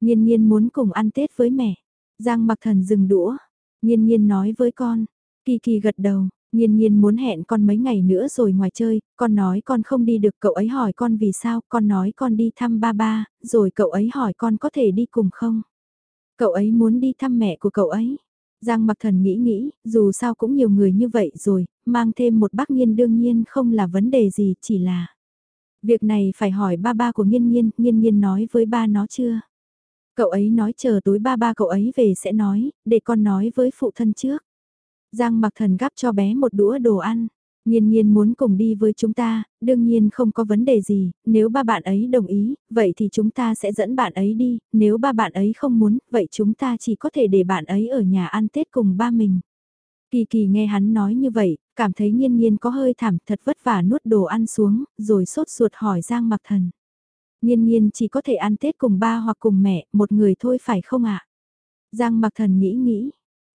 Nghiên nghiên muốn cùng ăn Tết với mẹ. Giang mặc thần dừng đũa. Nghiên nghiên nói với con. Kỳ kỳ gật đầu, Nhiên nhiên muốn hẹn con mấy ngày nữa rồi ngoài chơi, con nói con không đi được cậu ấy hỏi con vì sao, con nói con đi thăm ba ba, rồi cậu ấy hỏi con có thể đi cùng không. Cậu ấy muốn đi thăm mẹ của cậu ấy. Giang mặc thần nghĩ nghĩ, dù sao cũng nhiều người như vậy rồi, mang thêm một bác nghiên đương nhiên không là vấn đề gì, chỉ là... Việc này phải hỏi ba ba của nghiên nghiên, nghiên nghiên nói với ba nó chưa? Cậu ấy nói chờ tối ba ba cậu ấy về sẽ nói, để con nói với phụ thân trước. Giang mặc thần gắp cho bé một đũa đồ ăn. Nhiên nhiên muốn cùng đi với chúng ta, đương nhiên không có vấn đề gì, nếu ba bạn ấy đồng ý, vậy thì chúng ta sẽ dẫn bạn ấy đi, nếu ba bạn ấy không muốn, vậy chúng ta chỉ có thể để bạn ấy ở nhà ăn Tết cùng ba mình. Kỳ kỳ nghe hắn nói như vậy, cảm thấy nhiên nhiên có hơi thảm thật vất vả nuốt đồ ăn xuống, rồi sốt ruột hỏi Giang mặc thần. Nhiên nhiên chỉ có thể ăn Tết cùng ba hoặc cùng mẹ, một người thôi phải không ạ? Giang mặc thần nghĩ nghĩ,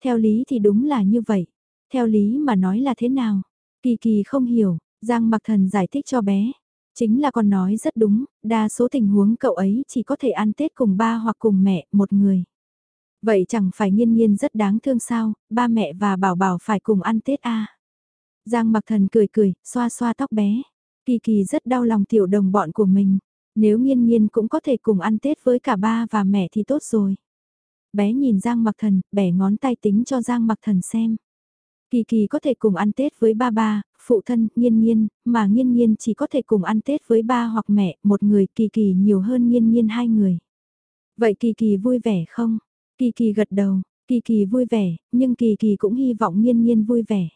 theo lý thì đúng là như vậy. Theo lý mà nói là thế nào? Kỳ kỳ không hiểu, Giang mặc thần giải thích cho bé. Chính là con nói rất đúng, đa số tình huống cậu ấy chỉ có thể ăn Tết cùng ba hoặc cùng mẹ, một người. Vậy chẳng phải nhiên nhiên rất đáng thương sao, ba mẹ và bảo bảo phải cùng ăn Tết à. Giang mặc thần cười cười, xoa xoa tóc bé. Kỳ kỳ rất đau lòng tiểu đồng bọn của mình. Nếu nhiên nhiên cũng có thể cùng ăn Tết với cả ba và mẹ thì tốt rồi bé nhìn Giang Mặc Thần, bẻ ngón tay tính cho Giang Mặc Thần xem. Kỳ kỳ có thể cùng ăn Tết với ba ba, phụ thân, nghiên nghiên, mà nghiên nghiên chỉ có thể cùng ăn Tết với ba hoặc mẹ, một người kỳ kỳ nhiều hơn nghiên nghiên hai người. Vậy kỳ kỳ vui vẻ không? Kỳ kỳ gật đầu, kỳ kỳ vui vẻ, nhưng kỳ kỳ cũng hy vọng nghiên nghiên vui vẻ.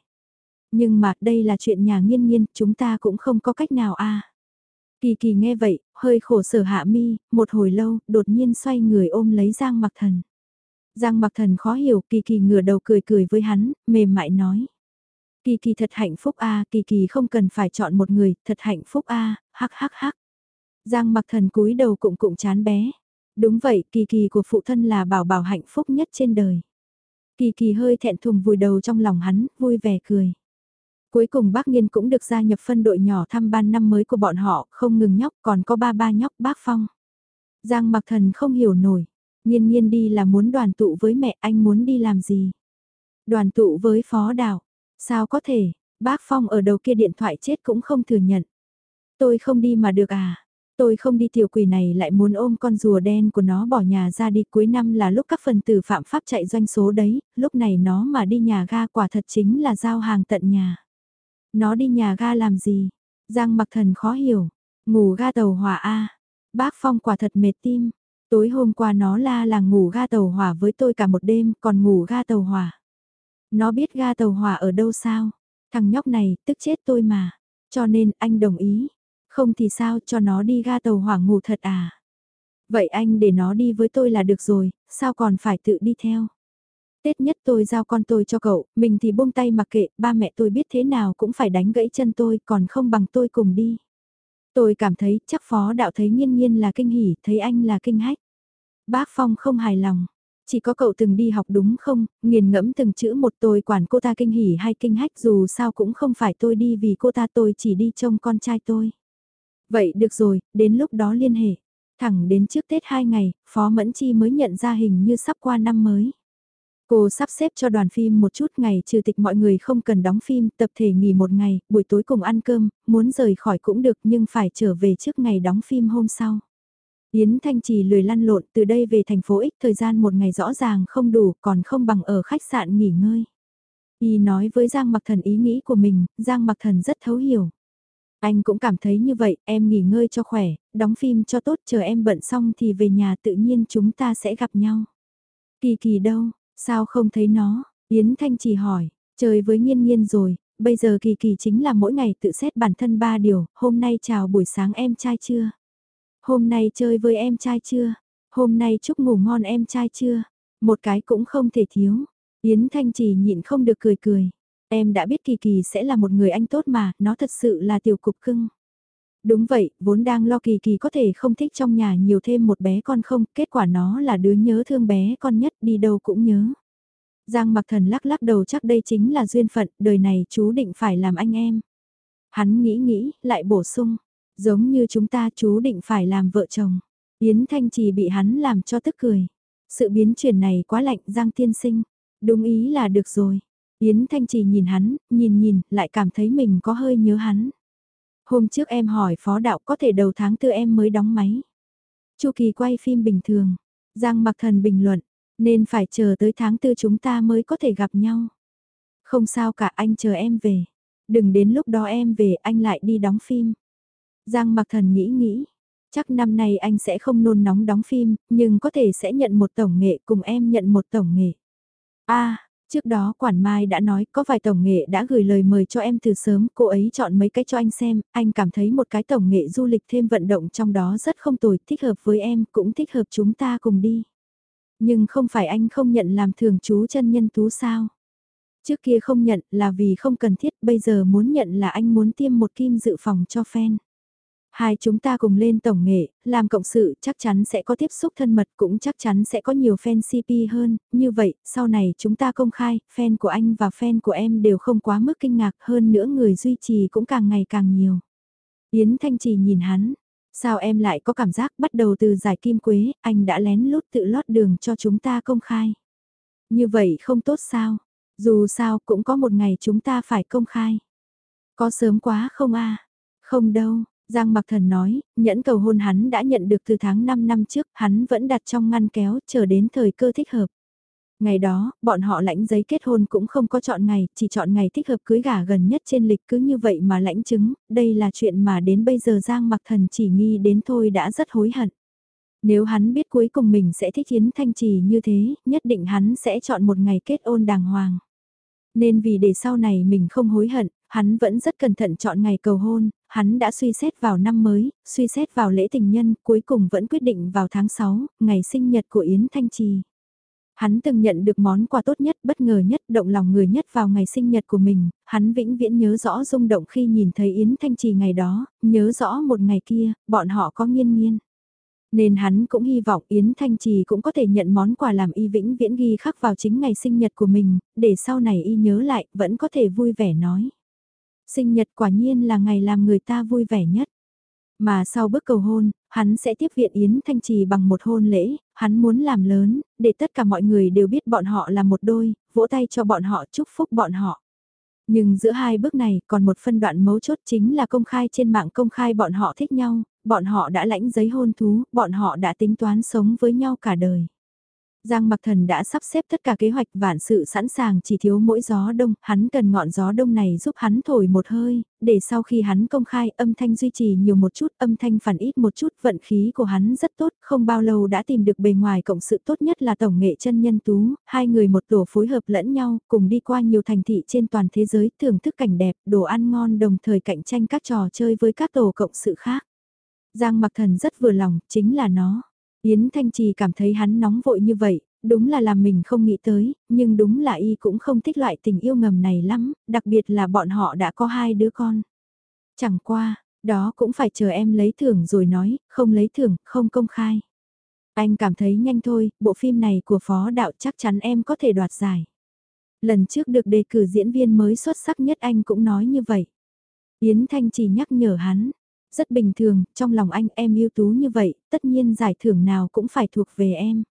Nhưng mà đây là chuyện nhà nghiên nghiên, chúng ta cũng không có cách nào a. Kỳ kỳ nghe vậy, hơi khổ sở hạ mi, một hồi lâu, đột nhiên xoay người ôm lấy Giang Mặc Thần. Giang mặc thần khó hiểu, kỳ kỳ ngửa đầu cười cười với hắn, mềm mại nói. Kỳ kỳ thật hạnh phúc a kỳ kỳ không cần phải chọn một người, thật hạnh phúc a hắc hắc hắc. Giang mặc thần cúi đầu cụng cụng chán bé. Đúng vậy, kỳ kỳ của phụ thân là bảo bảo hạnh phúc nhất trên đời. Kỳ kỳ hơi thẹn thùng vùi đầu trong lòng hắn, vui vẻ cười. Cuối cùng bác Nhiên cũng được gia nhập phân đội nhỏ thăm ban năm mới của bọn họ, không ngừng nhóc còn có ba ba nhóc bác Phong. Giang mặc thần không hiểu nổi, Nhiên nhiên đi là muốn đoàn tụ với mẹ anh muốn đi làm gì? Đoàn tụ với phó đạo. Sao có thể, bác Phong ở đầu kia điện thoại chết cũng không thừa nhận. Tôi không đi mà được à? Tôi không đi tiểu quỷ này lại muốn ôm con rùa đen của nó bỏ nhà ra đi cuối năm là lúc các phần tử phạm pháp chạy doanh số đấy, lúc này nó mà đi nhà ga quả thật chính là giao hàng tận nhà. Nó đi nhà ga làm gì? Giang mặc thần khó hiểu, ngủ ga tàu hỏa A. Bác Phong quả thật mệt tim, Tối hôm qua nó la là ngủ ga tàu hỏa với tôi cả một đêm, còn ngủ ga tàu hỏa. Nó biết ga tàu hỏa ở đâu sao? Thằng nhóc này, tức chết tôi mà. Cho nên, anh đồng ý. Không thì sao, cho nó đi ga tàu hỏa ngủ thật à? Vậy anh để nó đi với tôi là được rồi, sao còn phải tự đi theo? Tết nhất tôi giao con tôi cho cậu, mình thì buông tay mặc kệ, ba mẹ tôi biết thế nào cũng phải đánh gãy chân tôi, còn không bằng tôi cùng đi. Tôi cảm thấy chắc phó đạo thấy nghiên nghiên là kinh hỉ, thấy anh là kinh hách. Bác Phong không hài lòng. Chỉ có cậu từng đi học đúng không, nghiền ngẫm từng chữ một tôi quản cô ta kinh hỉ hay kinh hách dù sao cũng không phải tôi đi vì cô ta tôi chỉ đi trông con trai tôi. Vậy được rồi, đến lúc đó liên hệ. Thẳng đến trước Tết 2 ngày, Phó Mẫn Chi mới nhận ra hình như sắp qua năm mới. Cô sắp xếp cho đoàn phim một chút ngày trừ tịch mọi người không cần đóng phim, tập thể nghỉ một ngày, buổi tối cùng ăn cơm, muốn rời khỏi cũng được nhưng phải trở về trước ngày đóng phim hôm sau. Yến Thanh Trì lười lăn lộn từ đây về thành phố ích thời gian một ngày rõ ràng không đủ còn không bằng ở khách sạn nghỉ ngơi. Y nói với Giang Mặc Thần ý nghĩ của mình, Giang Mặc Thần rất thấu hiểu. Anh cũng cảm thấy như vậy, em nghỉ ngơi cho khỏe, đóng phim cho tốt chờ em bận xong thì về nhà tự nhiên chúng ta sẽ gặp nhau. Kỳ kỳ đâu, sao không thấy nó? Yến Thanh Chỉ hỏi, chơi với nghiên nghiên rồi, bây giờ kỳ kỳ chính là mỗi ngày tự xét bản thân ba điều, hôm nay chào buổi sáng em trai chưa? Hôm nay chơi với em trai chưa? Hôm nay chúc ngủ ngon em trai chưa? Một cái cũng không thể thiếu. Yến Thanh chỉ nhịn không được cười cười. Em đã biết Kỳ Kỳ sẽ là một người anh tốt mà, nó thật sự là tiểu cục cưng. Đúng vậy, vốn đang lo Kỳ Kỳ có thể không thích trong nhà nhiều thêm một bé con không, kết quả nó là đứa nhớ thương bé con nhất đi đâu cũng nhớ. Giang mặc thần lắc lắc đầu chắc đây chính là duyên phận, đời này chú định phải làm anh em. Hắn nghĩ nghĩ, lại bổ sung, Giống như chúng ta chú định phải làm vợ chồng. Yến Thanh Trì bị hắn làm cho tức cười. Sự biến chuyển này quá lạnh Giang Tiên Sinh. Đúng ý là được rồi. Yến Thanh Trì nhìn hắn, nhìn nhìn, lại cảm thấy mình có hơi nhớ hắn. Hôm trước em hỏi phó đạo có thể đầu tháng tư em mới đóng máy. Chu kỳ quay phim bình thường. Giang Mặc Thần bình luận, nên phải chờ tới tháng tư chúng ta mới có thể gặp nhau. Không sao cả anh chờ em về. Đừng đến lúc đó em về anh lại đi đóng phim. Giang mặc thần nghĩ nghĩ, chắc năm nay anh sẽ không nôn nóng đóng phim, nhưng có thể sẽ nhận một tổng nghệ cùng em nhận một tổng nghệ. a trước đó quản mai đã nói có vài tổng nghệ đã gửi lời mời cho em từ sớm, cô ấy chọn mấy cái cho anh xem, anh cảm thấy một cái tổng nghệ du lịch thêm vận động trong đó rất không tồi, thích hợp với em, cũng thích hợp chúng ta cùng đi. Nhưng không phải anh không nhận làm thường chú chân nhân tú sao? Trước kia không nhận là vì không cần thiết, bây giờ muốn nhận là anh muốn tiêm một kim dự phòng cho fan. Hai chúng ta cùng lên tổng nghệ, làm cộng sự chắc chắn sẽ có tiếp xúc thân mật cũng chắc chắn sẽ có nhiều fan CP hơn, như vậy, sau này chúng ta công khai, fan của anh và fan của em đều không quá mức kinh ngạc hơn nữa người duy trì cũng càng ngày càng nhiều. Yến Thanh Trì nhìn hắn, sao em lại có cảm giác bắt đầu từ giải kim quế, anh đã lén lút tự lót đường cho chúng ta công khai. Như vậy không tốt sao, dù sao cũng có một ngày chúng ta phải công khai. Có sớm quá không a Không đâu, Giang Mặc Thần nói, nhẫn cầu hôn hắn đã nhận được từ tháng 5 năm trước, hắn vẫn đặt trong ngăn kéo, chờ đến thời cơ thích hợp. Ngày đó, bọn họ lãnh giấy kết hôn cũng không có chọn ngày, chỉ chọn ngày thích hợp cưới gả gần nhất trên lịch cứ như vậy mà lãnh chứng, đây là chuyện mà đến bây giờ Giang Mặc Thần chỉ nghi đến thôi đã rất hối hận. Nếu hắn biết cuối cùng mình sẽ thích Yến Thanh Trì như thế, nhất định hắn sẽ chọn một ngày kết ôn đàng hoàng. Nên vì để sau này mình không hối hận, hắn vẫn rất cẩn thận chọn ngày cầu hôn, hắn đã suy xét vào năm mới, suy xét vào lễ tình nhân, cuối cùng vẫn quyết định vào tháng 6, ngày sinh nhật của Yến Thanh Trì. Hắn từng nhận được món quà tốt nhất, bất ngờ nhất, động lòng người nhất vào ngày sinh nhật của mình, hắn vĩnh viễn nhớ rõ rung động khi nhìn thấy Yến Thanh Trì ngày đó, nhớ rõ một ngày kia, bọn họ có nghiên nghiên. Nên hắn cũng hy vọng Yến Thanh Trì cũng có thể nhận món quà làm y vĩnh viễn ghi khắc vào chính ngày sinh nhật của mình, để sau này y nhớ lại, vẫn có thể vui vẻ nói. Sinh nhật quả nhiên là ngày làm người ta vui vẻ nhất. Mà sau bước cầu hôn, hắn sẽ tiếp viện Yến Thanh Trì bằng một hôn lễ, hắn muốn làm lớn, để tất cả mọi người đều biết bọn họ là một đôi, vỗ tay cho bọn họ chúc phúc bọn họ. Nhưng giữa hai bước này còn một phân đoạn mấu chốt chính là công khai trên mạng công khai bọn họ thích nhau, bọn họ đã lãnh giấy hôn thú, bọn họ đã tính toán sống với nhau cả đời. Giang Mặc Thần đã sắp xếp tất cả kế hoạch vạn sự sẵn sàng chỉ thiếu mỗi gió đông, hắn cần ngọn gió đông này giúp hắn thổi một hơi, để sau khi hắn công khai âm thanh duy trì nhiều một chút, âm thanh phản ít một chút, vận khí của hắn rất tốt, không bao lâu đã tìm được bề ngoài cộng sự tốt nhất là tổng nghệ chân nhân tú, hai người một tổ phối hợp lẫn nhau, cùng đi qua nhiều thành thị trên toàn thế giới, thưởng thức cảnh đẹp, đồ ăn ngon đồng thời cạnh tranh các trò chơi với các tổ cộng sự khác. Giang Mặc Thần rất vừa lòng, chính là nó. Yến Thanh Trì cảm thấy hắn nóng vội như vậy, đúng là làm mình không nghĩ tới, nhưng đúng là y cũng không thích loại tình yêu ngầm này lắm, đặc biệt là bọn họ đã có hai đứa con. Chẳng qua, đó cũng phải chờ em lấy thưởng rồi nói, không lấy thưởng, không công khai. Anh cảm thấy nhanh thôi, bộ phim này của phó đạo chắc chắn em có thể đoạt giải. Lần trước được đề cử diễn viên mới xuất sắc nhất anh cũng nói như vậy. Yến Thanh chỉ nhắc nhở hắn, rất bình thường, trong lòng anh em ưu tú như vậy, tất nhiên giải thưởng nào cũng phải thuộc về em.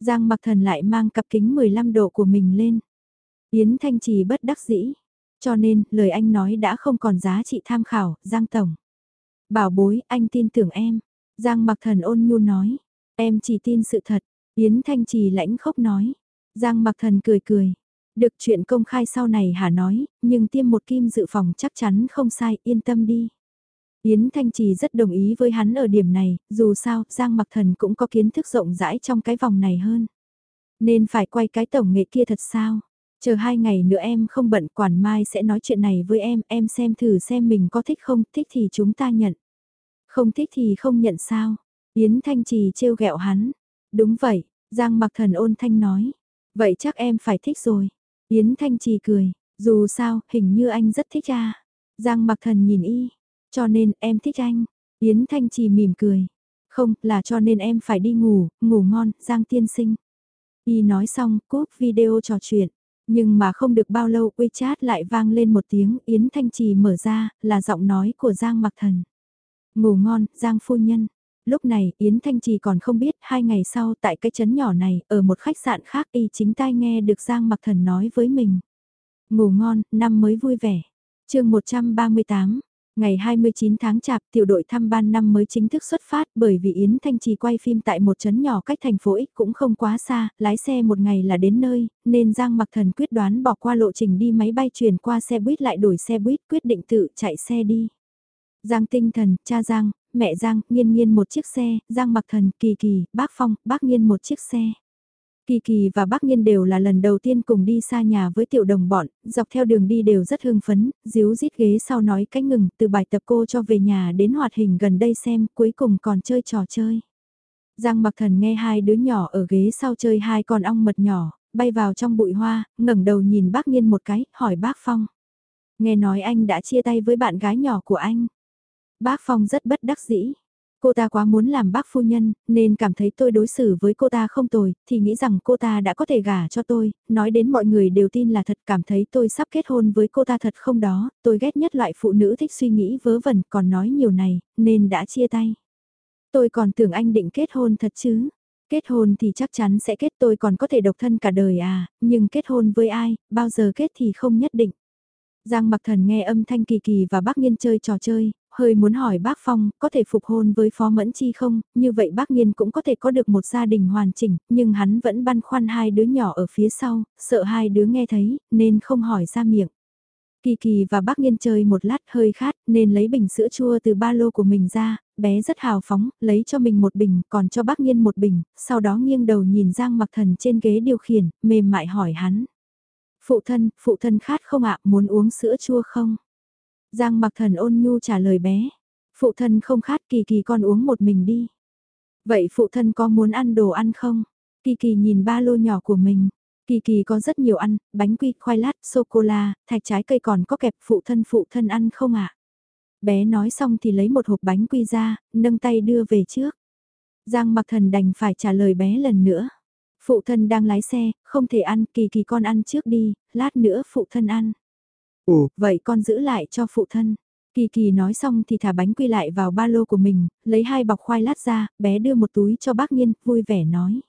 Giang mặc thần lại mang cặp kính 15 độ của mình lên. Yến Thanh Trì bất đắc dĩ. Cho nên, lời anh nói đã không còn giá trị tham khảo, Giang Tổng. Bảo bối, anh tin tưởng em. Giang mặc thần ôn nhu nói. Em chỉ tin sự thật. Yến Thanh Trì lãnh khốc nói. Giang mặc thần cười cười. Được chuyện công khai sau này hả nói, nhưng tiêm một kim dự phòng chắc chắn không sai, yên tâm đi. Yến Thanh Trì rất đồng ý với hắn ở điểm này, dù sao, Giang Mặc Thần cũng có kiến thức rộng rãi trong cái vòng này hơn. Nên phải quay cái tổng nghệ kia thật sao? Chờ hai ngày nữa em không bận quản mai sẽ nói chuyện này với em, em xem thử xem mình có thích không, thích thì chúng ta nhận. Không thích thì không nhận sao? Yến Thanh Trì trêu ghẹo hắn. Đúng vậy, Giang Mặc Thần ôn thanh nói. Vậy chắc em phải thích rồi. Yến Thanh Trì cười, dù sao, hình như anh rất thích à. Giang Mặc Thần nhìn y, cho nên em thích anh. Yến Thanh Trì mỉm cười. Không, là cho nên em phải đi ngủ, ngủ ngon, Giang tiên sinh. Y nói xong, cúp video trò chuyện. Nhưng mà không được bao lâu WeChat lại vang lên một tiếng Yến Thanh Trì mở ra, là giọng nói của Giang Mặc Thần. Ngủ ngon, Giang phu nhân. Lúc này Yến Thanh Trì còn không biết hai ngày sau tại cái chấn nhỏ này, ở một khách sạn khác y chính tai nghe được Giang Mặc Thần nói với mình. Ngủ ngon, năm mới vui vẻ. chương 138, Ngày 29 tháng chạp tiểu đội thăm ban năm mới chính thức xuất phát bởi vì Yến Thanh Trì quay phim tại một trấn nhỏ cách thành phố X cũng không quá xa, lái xe một ngày là đến nơi, nên Giang Mặc Thần quyết đoán bỏ qua lộ trình đi máy bay chuyển qua xe buýt lại đổi xe buýt quyết định tự chạy xe đi. Giang tinh thần, cha Giang, mẹ Giang, nghiên nghiên một chiếc xe, Giang Mặc Thần, Kỳ Kỳ, Bác Phong, Bác Nghiên một chiếc xe. Kỳ Kỳ và Bác Nhiên đều là lần đầu tiên cùng đi xa nhà với tiểu đồng bọn, dọc theo đường đi đều rất hưng phấn, díu dít ghế sau nói cách ngừng, từ bài tập cô cho về nhà đến hoạt hình gần đây xem, cuối cùng còn chơi trò chơi. Giang Mặc Thần nghe hai đứa nhỏ ở ghế sau chơi hai con ong mật nhỏ, bay vào trong bụi hoa, ngẩng đầu nhìn bác Nhiên một cái, hỏi bác Phong. Nghe nói anh đã chia tay với bạn gái nhỏ của anh. Bác Phong rất bất đắc dĩ. Cô ta quá muốn làm bác phu nhân, nên cảm thấy tôi đối xử với cô ta không tồi, thì nghĩ rằng cô ta đã có thể gả cho tôi, nói đến mọi người đều tin là thật cảm thấy tôi sắp kết hôn với cô ta thật không đó, tôi ghét nhất loại phụ nữ thích suy nghĩ vớ vẩn còn nói nhiều này, nên đã chia tay. Tôi còn tưởng anh định kết hôn thật chứ. Kết hôn thì chắc chắn sẽ kết tôi còn có thể độc thân cả đời à, nhưng kết hôn với ai, bao giờ kết thì không nhất định. Giang Mặc Thần nghe âm thanh kỳ kỳ và bác nghiên chơi trò chơi, hơi muốn hỏi bác Phong có thể phục hôn với Phó Mẫn Chi không, như vậy bác Nhiên cũng có thể có được một gia đình hoàn chỉnh, nhưng hắn vẫn băn khoăn hai đứa nhỏ ở phía sau, sợ hai đứa nghe thấy, nên không hỏi ra miệng. Kỳ kỳ và bác Nhiên chơi một lát hơi khát nên lấy bình sữa chua từ ba lô của mình ra, bé rất hào phóng, lấy cho mình một bình, còn cho bác Nhiên một bình, sau đó nghiêng đầu nhìn Giang mặc thần trên ghế điều khiển, mềm mại hỏi hắn. Phụ thân, phụ thân khát không ạ, muốn uống sữa chua không? Giang mặc thần ôn nhu trả lời bé. Phụ thân không khát kỳ kỳ con uống một mình đi. Vậy phụ thân có muốn ăn đồ ăn không? Kỳ kỳ nhìn ba lô nhỏ của mình. Kỳ kỳ có rất nhiều ăn, bánh quy, khoai lát, sô-cô-la, thạch trái cây còn có kẹp phụ thân phụ thân ăn không ạ? Bé nói xong thì lấy một hộp bánh quy ra, nâng tay đưa về trước. Giang mặc thần đành phải trả lời bé lần nữa. Phụ thân đang lái xe, không thể ăn, kỳ kỳ con ăn trước đi, lát nữa phụ thân ăn. Ồ, vậy con giữ lại cho phụ thân. Kỳ kỳ nói xong thì thả bánh quy lại vào ba lô của mình, lấy hai bọc khoai lát ra, bé đưa một túi cho bác Nhiên, vui vẻ nói.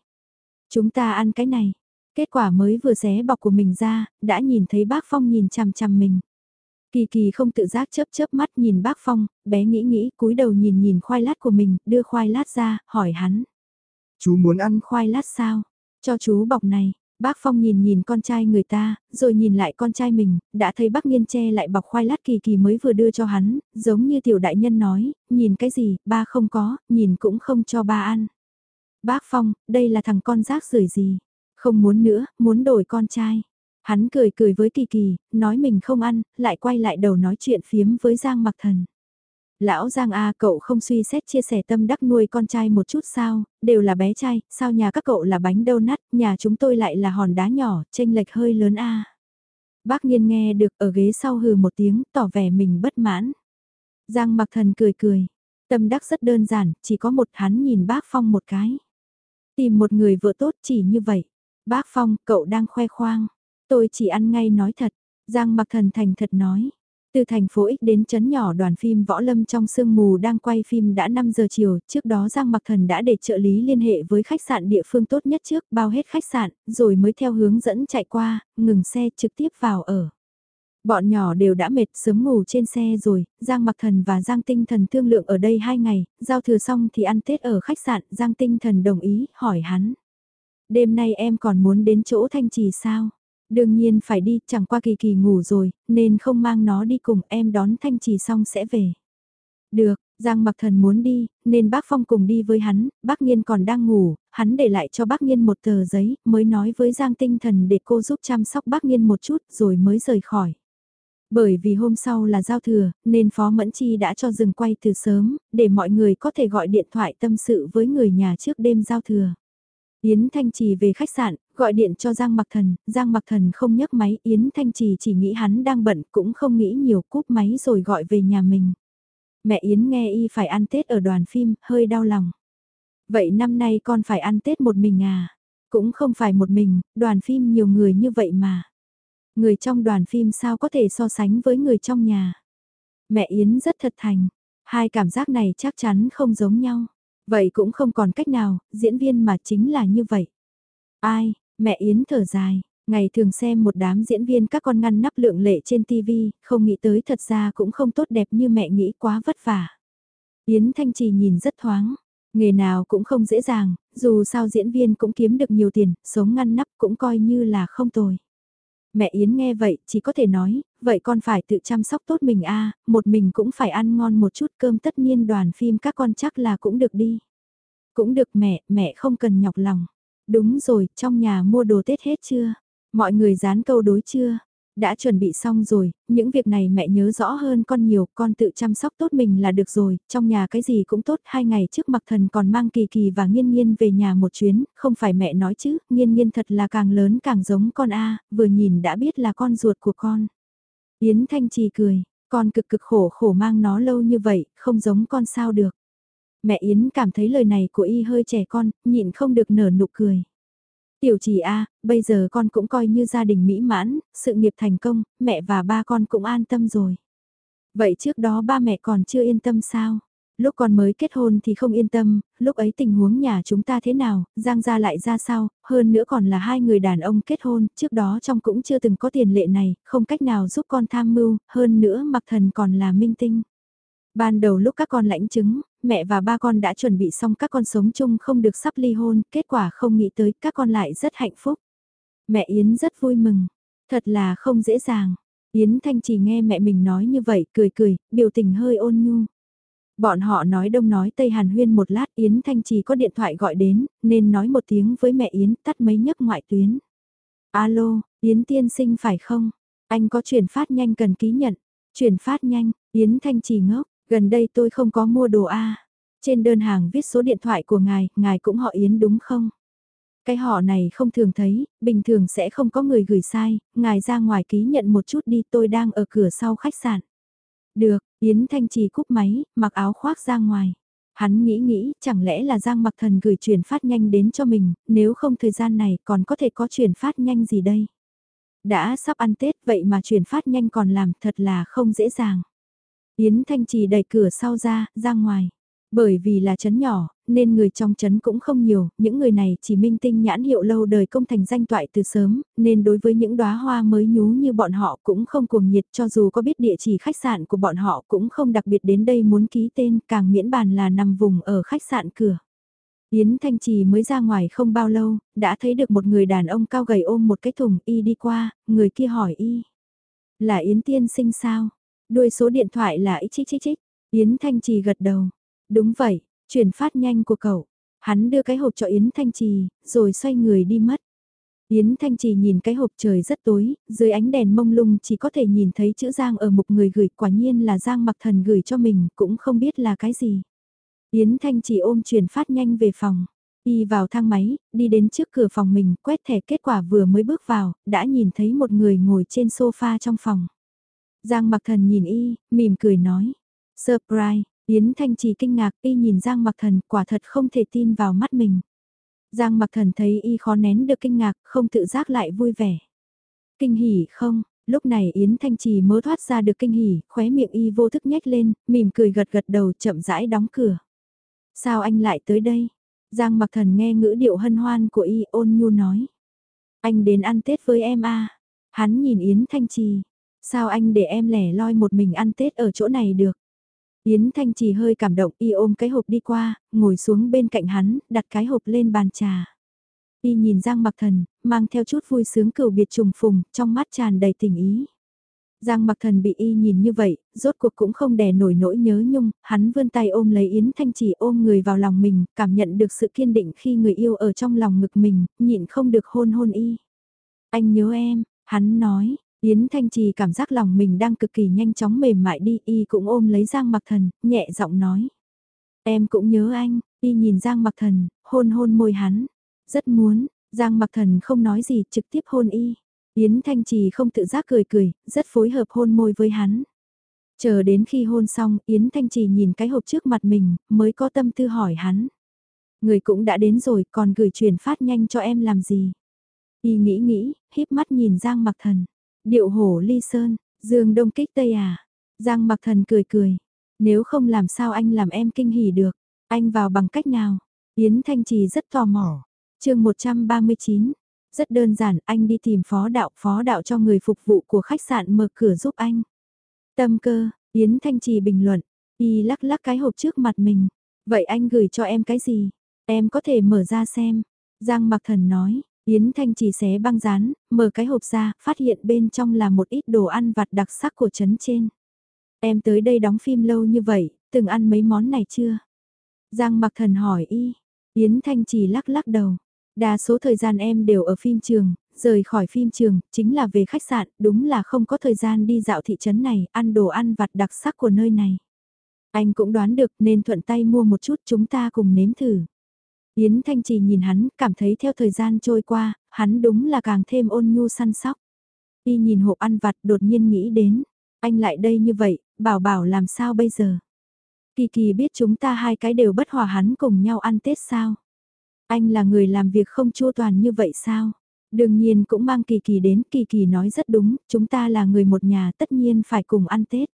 Chúng ta ăn cái này. Kết quả mới vừa xé bọc của mình ra, đã nhìn thấy bác Phong nhìn chằm chằm mình. Kỳ kỳ không tự giác chớp chớp mắt nhìn bác Phong, bé nghĩ nghĩ cúi đầu nhìn nhìn khoai lát của mình, đưa khoai lát ra, hỏi hắn. Chú muốn ăn khoai lát sao? Cho chú bọc này, Bác Phong nhìn nhìn con trai người ta, rồi nhìn lại con trai mình, đã thấy bác Nghiên che lại bọc khoai lát kỳ kỳ mới vừa đưa cho hắn, giống như tiểu đại nhân nói, nhìn cái gì, ba không có, nhìn cũng không cho ba ăn. Bác Phong, đây là thằng con rác rưởi gì? Không muốn nữa, muốn đổi con trai. Hắn cười cười với Kỳ Kỳ, nói mình không ăn, lại quay lại đầu nói chuyện phiếm với Giang Mặc Thần. Lão Giang A cậu không suy xét chia sẻ tâm đắc nuôi con trai một chút sao, đều là bé trai, sao nhà các cậu là bánh đâu nát, nhà chúng tôi lại là hòn đá nhỏ, tranh lệch hơi lớn A. Bác nhiên nghe được ở ghế sau hừ một tiếng, tỏ vẻ mình bất mãn. Giang mặc thần cười cười, tâm đắc rất đơn giản, chỉ có một hắn nhìn bác Phong một cái. Tìm một người vợ tốt chỉ như vậy. Bác Phong, cậu đang khoe khoang. Tôi chỉ ăn ngay nói thật. Giang mặc thần thành thật nói. Từ thành phố X đến chấn nhỏ đoàn phim Võ Lâm trong sương mù đang quay phim đã 5 giờ chiều, trước đó Giang Mặc Thần đã để trợ lý liên hệ với khách sạn địa phương tốt nhất trước, bao hết khách sạn, rồi mới theo hướng dẫn chạy qua, ngừng xe trực tiếp vào ở. Bọn nhỏ đều đã mệt sớm ngủ trên xe rồi, Giang Mặc Thần và Giang Tinh Thần thương lượng ở đây 2 ngày, giao thừa xong thì ăn Tết ở khách sạn, Giang Tinh Thần đồng ý, hỏi hắn. Đêm nay em còn muốn đến chỗ Thanh Trì sao? Đương nhiên phải đi, chẳng qua kỳ kỳ ngủ rồi, nên không mang nó đi cùng em đón Thanh Trì xong sẽ về. Được, Giang Mặc Thần muốn đi, nên bác Phong cùng đi với hắn, bác Nhiên còn đang ngủ, hắn để lại cho bác Nhiên một tờ giấy, mới nói với Giang Tinh Thần để cô giúp chăm sóc bác Nhiên một chút rồi mới rời khỏi. Bởi vì hôm sau là giao thừa, nên Phó Mẫn Chi đã cho dừng quay từ sớm, để mọi người có thể gọi điện thoại tâm sự với người nhà trước đêm giao thừa. Yến Thanh Trì về khách sạn, gọi điện cho Giang Mặc Thần, Giang Mặc Thần không nhấc máy, Yến Thanh Trì chỉ nghĩ hắn đang bận, cũng không nghĩ nhiều cúp máy rồi gọi về nhà mình. Mẹ Yến nghe y phải ăn Tết ở đoàn phim, hơi đau lòng. Vậy năm nay con phải ăn Tết một mình à? Cũng không phải một mình, đoàn phim nhiều người như vậy mà. Người trong đoàn phim sao có thể so sánh với người trong nhà? Mẹ Yến rất thật thành, hai cảm giác này chắc chắn không giống nhau. Vậy cũng không còn cách nào, diễn viên mà chính là như vậy. Ai, mẹ Yến thở dài, ngày thường xem một đám diễn viên các con ngăn nắp lượng lệ trên TV, không nghĩ tới thật ra cũng không tốt đẹp như mẹ nghĩ quá vất vả. Yến Thanh Trì nhìn rất thoáng, nghề nào cũng không dễ dàng, dù sao diễn viên cũng kiếm được nhiều tiền, sống ngăn nắp cũng coi như là không tồi. Mẹ Yến nghe vậy, chỉ có thể nói, vậy con phải tự chăm sóc tốt mình a một mình cũng phải ăn ngon một chút cơm tất nhiên đoàn phim các con chắc là cũng được đi. Cũng được mẹ, mẹ không cần nhọc lòng. Đúng rồi, trong nhà mua đồ Tết hết chưa? Mọi người dán câu đối chưa? Đã chuẩn bị xong rồi, những việc này mẹ nhớ rõ hơn con nhiều, con tự chăm sóc tốt mình là được rồi, trong nhà cái gì cũng tốt, hai ngày trước mặc thần còn mang kỳ kỳ và nghiên nghiên về nhà một chuyến, không phải mẹ nói chứ, nghiên nghiên thật là càng lớn càng giống con A, vừa nhìn đã biết là con ruột của con. Yến Thanh Trì cười, con cực cực khổ khổ mang nó lâu như vậy, không giống con sao được. Mẹ Yến cảm thấy lời này của y hơi trẻ con, nhịn không được nở nụ cười. Tiểu chỉ A, bây giờ con cũng coi như gia đình mỹ mãn, sự nghiệp thành công, mẹ và ba con cũng an tâm rồi. Vậy trước đó ba mẹ còn chưa yên tâm sao? Lúc con mới kết hôn thì không yên tâm, lúc ấy tình huống nhà chúng ta thế nào, Giang gia lại ra sao, hơn nữa còn là hai người đàn ông kết hôn, trước đó trong cũng chưa từng có tiền lệ này, không cách nào giúp con tham mưu, hơn nữa mặc thần còn là minh tinh. Ban đầu lúc các con lãnh chứng, mẹ và ba con đã chuẩn bị xong các con sống chung không được sắp ly hôn, kết quả không nghĩ tới các con lại rất hạnh phúc. Mẹ Yến rất vui mừng, thật là không dễ dàng. Yến Thanh chỉ nghe mẹ mình nói như vậy, cười cười, biểu tình hơi ôn nhu. Bọn họ nói đông nói tây hàn huyên một lát Yến Thanh Trì có điện thoại gọi đến, nên nói một tiếng với mẹ Yến tắt mấy nhấc ngoại tuyến. Alo, Yến tiên sinh phải không? Anh có chuyển phát nhanh cần ký nhận. Chuyển phát nhanh, Yến Thanh Trì ngốc, Gần đây tôi không có mua đồ A. Trên đơn hàng viết số điện thoại của ngài, ngài cũng họ Yến đúng không? Cái họ này không thường thấy, bình thường sẽ không có người gửi sai, ngài ra ngoài ký nhận một chút đi tôi đang ở cửa sau khách sạn. Được, Yến Thanh Trì cúp máy, mặc áo khoác ra ngoài. Hắn nghĩ nghĩ, chẳng lẽ là Giang Mặc Thần gửi chuyển phát nhanh đến cho mình, nếu không thời gian này còn có thể có chuyển phát nhanh gì đây? Đã sắp ăn Tết vậy mà chuyển phát nhanh còn làm thật là không dễ dàng. Yến Thanh Trì đẩy cửa sau ra, ra ngoài. Bởi vì là chấn nhỏ, nên người trong chấn cũng không nhiều, những người này chỉ minh tinh nhãn hiệu lâu đời công thành danh toại từ sớm, nên đối với những đóa hoa mới nhú như bọn họ cũng không cuồng nhiệt cho dù có biết địa chỉ khách sạn của bọn họ cũng không đặc biệt đến đây muốn ký tên càng miễn bàn là nằm vùng ở khách sạn cửa. Yến Thanh Trì mới ra ngoài không bao lâu, đã thấy được một người đàn ông cao gầy ôm một cái thùng y đi qua, người kia hỏi y. Là Yến Tiên sinh sao? Đuôi số điện thoại là ít chích chích chích. Yến Thanh Trì gật đầu. Đúng vậy, chuyển phát nhanh của cậu. Hắn đưa cái hộp cho Yến Thanh Trì, rồi xoay người đi mất. Yến Thanh Trì nhìn cái hộp trời rất tối, dưới ánh đèn mông lung chỉ có thể nhìn thấy chữ Giang ở mục người gửi quả nhiên là Giang mặc thần gửi cho mình, cũng không biết là cái gì. Yến Thanh Trì ôm chuyển phát nhanh về phòng. đi vào thang máy, đi đến trước cửa phòng mình, quét thẻ kết quả vừa mới bước vào, đã nhìn thấy một người ngồi trên sofa trong phòng. Giang mặc thần nhìn Y, mỉm cười nói. Surprise, Yến Thanh Trì kinh ngạc, Y nhìn Giang mặc thần, quả thật không thể tin vào mắt mình. Giang mặc thần thấy Y khó nén được kinh ngạc, không tự giác lại vui vẻ. Kinh hỉ không, lúc này Yến Thanh Trì mới thoát ra được kinh hỉ, khóe miệng Y vô thức nhếch lên, mỉm cười gật gật đầu chậm rãi đóng cửa. Sao anh lại tới đây? Giang mặc thần nghe ngữ điệu hân hoan của y ôn nhu nói. Anh đến ăn Tết với em à? Hắn nhìn Yến Thanh Trì. Sao anh để em lẻ loi một mình ăn Tết ở chỗ này được? Yến Thanh Trì hơi cảm động y ôm cái hộp đi qua, ngồi xuống bên cạnh hắn, đặt cái hộp lên bàn trà. Y nhìn Giang mặc thần, mang theo chút vui sướng cửu biệt trùng phùng, trong mắt tràn đầy tình ý. Giang mặc thần bị y nhìn như vậy, rốt cuộc cũng không đè nổi nỗi nhớ nhung, hắn vươn tay ôm lấy Yến Thanh Trì ôm người vào lòng mình, cảm nhận được sự kiên định khi người yêu ở trong lòng ngực mình, nhịn không được hôn hôn y. Anh nhớ em, hắn nói, Yến Thanh Trì cảm giác lòng mình đang cực kỳ nhanh chóng mềm mại đi, y cũng ôm lấy Giang mặc thần, nhẹ giọng nói. Em cũng nhớ anh, y nhìn Giang mặc thần, hôn hôn môi hắn, rất muốn, Giang mặc thần không nói gì trực tiếp hôn y. Yến Thanh Trì không tự giác cười cười, rất phối hợp hôn môi với hắn. Chờ đến khi hôn xong, Yến Thanh Trì nhìn cái hộp trước mặt mình, mới có tâm tư hỏi hắn. Người cũng đã đến rồi, còn gửi truyền phát nhanh cho em làm gì? Y nghĩ nghĩ, híp mắt nhìn Giang Mặc Thần. Điệu hổ ly sơn, dương đông kích tây à? Giang Mặc Thần cười cười. Nếu không làm sao anh làm em kinh hỉ được? Anh vào bằng cách nào? Yến Thanh Trì rất tò mò. chương 139, rất đơn giản, anh đi tìm phó đạo, phó đạo cho người phục vụ của khách sạn mở cửa giúp anh. Tâm cơ, Yến Thanh Trì bình luận, y lắc lắc cái hộp trước mặt mình. Vậy anh gửi cho em cái gì? Em có thể mở ra xem. Giang Mặc Thần nói, Yến Thanh chỉ xé băng rán, mở cái hộp ra, phát hiện bên trong là một ít đồ ăn vặt đặc sắc của trấn trên. Em tới đây đóng phim lâu như vậy, từng ăn mấy món này chưa? Giang Mặc Thần hỏi y, Yến Thanh chỉ lắc lắc đầu, Đa số thời gian em đều ở phim trường, rời khỏi phim trường, chính là về khách sạn, đúng là không có thời gian đi dạo thị trấn này, ăn đồ ăn vặt đặc sắc của nơi này. Anh cũng đoán được nên thuận tay mua một chút chúng ta cùng nếm thử. Yến Thanh Trì nhìn hắn, cảm thấy theo thời gian trôi qua, hắn đúng là càng thêm ôn nhu săn sóc. Y nhìn hộp ăn vặt đột nhiên nghĩ đến, anh lại đây như vậy, bảo bảo làm sao bây giờ? Kỳ kỳ biết chúng ta hai cái đều bất hòa hắn cùng nhau ăn Tết sao? Anh là người làm việc không chua toàn như vậy sao? Đương nhiên cũng mang Kỳ Kỳ đến, Kỳ Kỳ nói rất đúng, chúng ta là người một nhà tất nhiên phải cùng ăn Tết.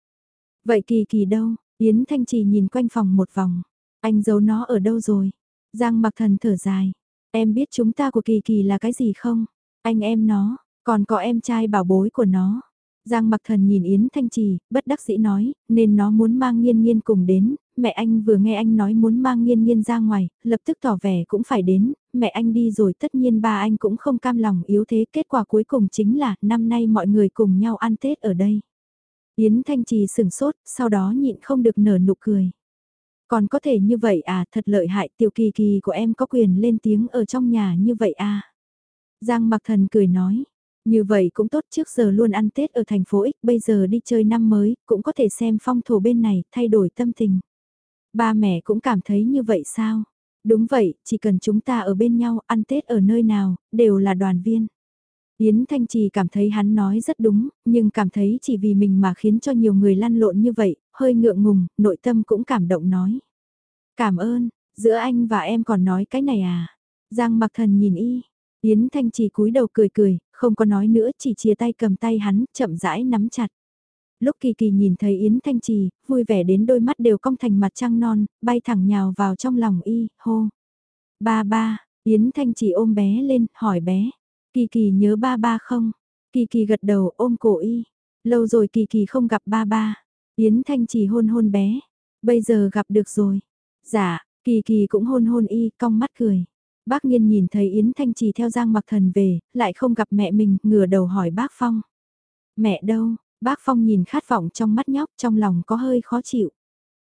Vậy Kỳ Kỳ đâu? Yến Thanh Trì nhìn quanh phòng một vòng. Anh giấu nó ở đâu rồi? Giang mặc thần thở dài. Em biết chúng ta của Kỳ Kỳ là cái gì không? Anh em nó, còn có em trai bảo bối của nó. Giang mặc thần nhìn Yến Thanh Trì, bất đắc dĩ nói, nên nó muốn mang nghiên nghiên cùng đến, mẹ anh vừa nghe anh nói muốn mang nghiên nghiên ra ngoài, lập tức tỏ vẻ cũng phải đến, mẹ anh đi rồi tất nhiên ba anh cũng không cam lòng yếu thế, kết quả cuối cùng chính là năm nay mọi người cùng nhau ăn Tết ở đây. Yến Thanh Trì sửng sốt, sau đó nhịn không được nở nụ cười. Còn có thể như vậy à, thật lợi hại, tiểu kỳ kỳ của em có quyền lên tiếng ở trong nhà như vậy à. Giang mặc thần cười nói, như vậy cũng tốt trước giờ luôn ăn Tết ở thành phố X, bây giờ đi chơi năm mới, cũng có thể xem phong thổ bên này, thay đổi tâm tình. Ba mẹ cũng cảm thấy như vậy sao? Đúng vậy, chỉ cần chúng ta ở bên nhau, ăn Tết ở nơi nào, đều là đoàn viên. Yến Thanh Trì cảm thấy hắn nói rất đúng, nhưng cảm thấy chỉ vì mình mà khiến cho nhiều người lăn lộn như vậy, hơi ngượng ngùng, nội tâm cũng cảm động nói. Cảm ơn, giữa anh và em còn nói cái này à? Giang mặc thần nhìn y, Yến Thanh Trì cúi đầu cười cười, không có nói nữa chỉ chia tay cầm tay hắn, chậm rãi nắm chặt. Lúc Kỳ Kỳ nhìn thấy Yến Thanh Trì, vui vẻ đến đôi mắt đều cong thành mặt trăng non, bay thẳng nhào vào trong lòng y, hô. Ba ba, Yến Thanh Trì ôm bé lên, hỏi bé. Kỳ Kỳ nhớ ba ba không? Kỳ Kỳ gật đầu ôm cổ y. Lâu rồi Kỳ Kỳ không gặp ba ba. Yến Thanh Chỉ hôn hôn bé. Bây giờ gặp được rồi. Dạ, Kỳ kỳ cũng hôn hôn y, cong mắt cười. Bác Nhiên nhìn thấy Yến Thanh Trì theo Giang Mặc Thần về, lại không gặp mẹ mình, ngửa đầu hỏi bác Phong. Mẹ đâu? Bác Phong nhìn khát vọng trong mắt nhóc, trong lòng có hơi khó chịu.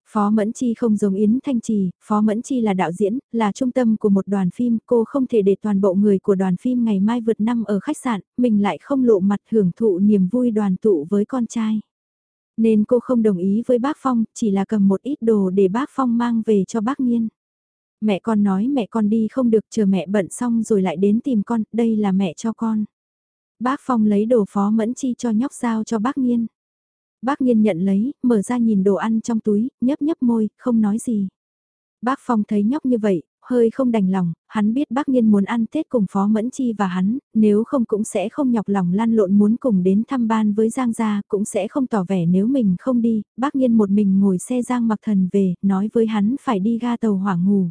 Phó Mẫn Chi không giống Yến Thanh Trì, Phó Mẫn Chi là đạo diễn, là trung tâm của một đoàn phim, cô không thể để toàn bộ người của đoàn phim ngày mai vượt năm ở khách sạn, mình lại không lộ mặt hưởng thụ niềm vui đoàn tụ với con trai. Nên cô không đồng ý với bác Phong, chỉ là cầm một ít đồ để bác Phong mang về cho bác Nhiên. Mẹ con nói mẹ con đi không được chờ mẹ bận xong rồi lại đến tìm con, đây là mẹ cho con. Bác Phong lấy đồ Phó Mẫn Chi cho nhóc giao cho bác Nhiên. Bác Nhiên nhận lấy, mở ra nhìn đồ ăn trong túi, nhấp nhấp môi, không nói gì. Bác Phong thấy nhóc như vậy, hơi không đành lòng, hắn biết bác Nhiên muốn ăn Tết cùng Phó Mẫn Chi và hắn, nếu không cũng sẽ không nhọc lòng lăn lộn muốn cùng đến thăm ban với Giang Gia, cũng sẽ không tỏ vẻ nếu mình không đi, bác Nhiên một mình ngồi xe Giang mặc thần về, nói với hắn phải đi ga tàu hỏa ngủ.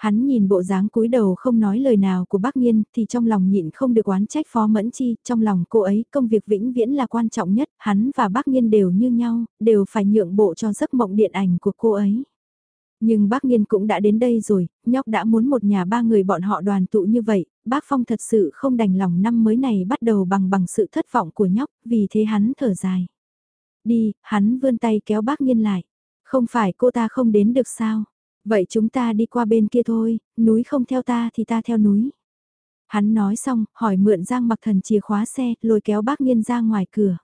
Hắn nhìn bộ dáng cúi đầu không nói lời nào của bác Nhiên thì trong lòng nhịn không được oán trách Phó Mẫn Chi, trong lòng cô ấy công việc vĩnh viễn là quan trọng nhất, hắn và bác Nhiên đều như nhau, đều phải nhượng bộ cho giấc mộng điện ảnh của cô ấy. Nhưng bác nghiên cũng đã đến đây rồi, nhóc đã muốn một nhà ba người bọn họ đoàn tụ như vậy, bác Phong thật sự không đành lòng năm mới này bắt đầu bằng bằng sự thất vọng của nhóc, vì thế hắn thở dài. Đi, hắn vươn tay kéo bác nghiên lại. Không phải cô ta không đến được sao? Vậy chúng ta đi qua bên kia thôi, núi không theo ta thì ta theo núi. Hắn nói xong, hỏi mượn Giang mặc thần chìa khóa xe, lôi kéo bác nghiên ra ngoài cửa.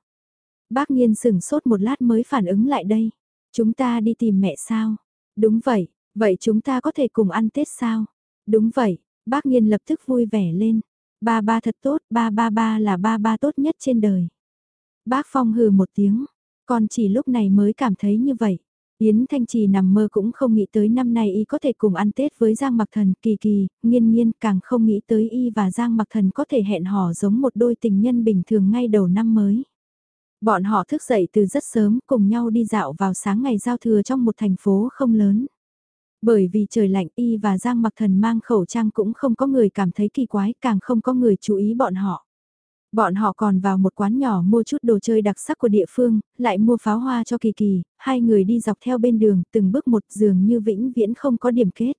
Bác Nghiên sửng sốt một lát mới phản ứng lại đây. Chúng ta đi tìm mẹ sao? Đúng vậy, vậy chúng ta có thể cùng ăn Tết sao? Đúng vậy, bác Nhiên lập tức vui vẻ lên. Ba ba thật tốt, ba ba ba là ba ba tốt nhất trên đời. Bác Phong hừ một tiếng, con chỉ lúc này mới cảm thấy như vậy. Yến Thanh Trì nằm mơ cũng không nghĩ tới năm nay y có thể cùng ăn Tết với Giang Mặc Thần, kỳ kỳ, nghiên nghiên càng không nghĩ tới y và Giang Mặc Thần có thể hẹn hò giống một đôi tình nhân bình thường ngay đầu năm mới. Bọn họ thức dậy từ rất sớm cùng nhau đi dạo vào sáng ngày giao thừa trong một thành phố không lớn. Bởi vì trời lạnh y và Giang Mặc Thần mang khẩu trang cũng không có người cảm thấy kỳ quái càng không có người chú ý bọn họ. Bọn họ còn vào một quán nhỏ mua chút đồ chơi đặc sắc của địa phương, lại mua pháo hoa cho Kỳ Kỳ, hai người đi dọc theo bên đường, từng bước một giường như vĩnh viễn không có điểm kết.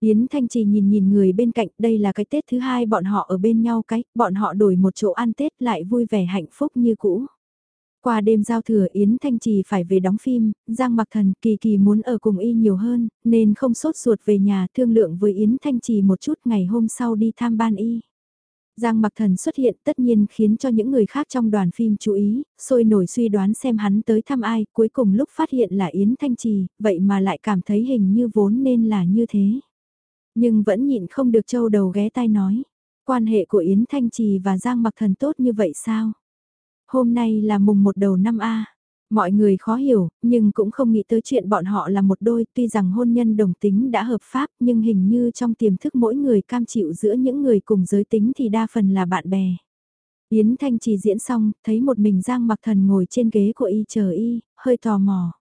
Yến Thanh Trì nhìn nhìn người bên cạnh, đây là cái Tết thứ hai bọn họ ở bên nhau cái, bọn họ đổi một chỗ ăn Tết lại vui vẻ hạnh phúc như cũ. Qua đêm giao thừa Yến Thanh Trì phải về đóng phim, Giang Mặc Thần kỳ kỳ muốn ở cùng y nhiều hơn, nên không sốt ruột về nhà thương lượng với Yến Thanh Trì một chút ngày hôm sau đi tham ban y. Giang Mặc Thần xuất hiện tất nhiên khiến cho những người khác trong đoàn phim chú ý, sôi nổi suy đoán xem hắn tới thăm ai, cuối cùng lúc phát hiện là Yến Thanh Trì, vậy mà lại cảm thấy hình như vốn nên là như thế. Nhưng vẫn nhịn không được châu đầu ghé tai nói, quan hệ của Yến Thanh Trì và Giang Mặc Thần tốt như vậy sao? Hôm nay là mùng một đầu năm A. Mọi người khó hiểu, nhưng cũng không nghĩ tới chuyện bọn họ là một đôi, tuy rằng hôn nhân đồng tính đã hợp pháp, nhưng hình như trong tiềm thức mỗi người cam chịu giữa những người cùng giới tính thì đa phần là bạn bè. Yến Thanh chỉ diễn xong, thấy một mình Giang mặc thần ngồi trên ghế của y chờ y, hơi tò mò.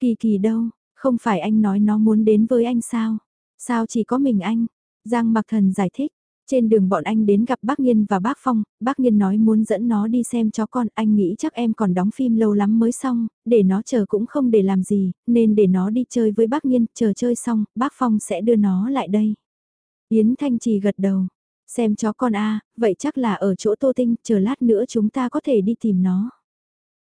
Kỳ kỳ đâu, không phải anh nói nó muốn đến với anh sao? Sao chỉ có mình anh? Giang mặc thần giải thích, trên đường bọn anh đến gặp bác Nhiên và bác Phong, bác Nhiên nói muốn dẫn nó đi xem chó con, anh nghĩ chắc em còn đóng phim lâu lắm mới xong, để nó chờ cũng không để làm gì, nên để nó đi chơi với bác Nhiên, chờ chơi xong, bác Phong sẽ đưa nó lại đây. Yến Thanh Trì gật đầu, xem chó con a vậy chắc là ở chỗ Tô Tinh, chờ lát nữa chúng ta có thể đi tìm nó.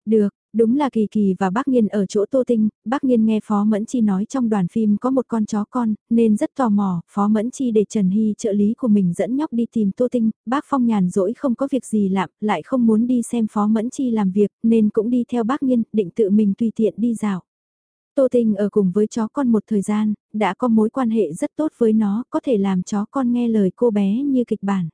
Được, Đúng là Kỳ Kỳ và Bác nghiên ở chỗ Tô Tinh, Bác nghiên nghe Phó Mẫn Chi nói trong đoàn phim có một con chó con, nên rất tò mò, Phó Mẫn Chi để Trần Hy trợ lý của mình dẫn nhóc đi tìm Tô Tinh, bác Phong nhàn rỗi không có việc gì làm, lại không muốn đi xem Phó Mẫn Chi làm việc, nên cũng đi theo Bác nghiên định tự mình tùy tiện đi dạo. Tô Tinh ở cùng với chó con một thời gian, đã có mối quan hệ rất tốt với nó, có thể làm chó con nghe lời cô bé như kịch bản.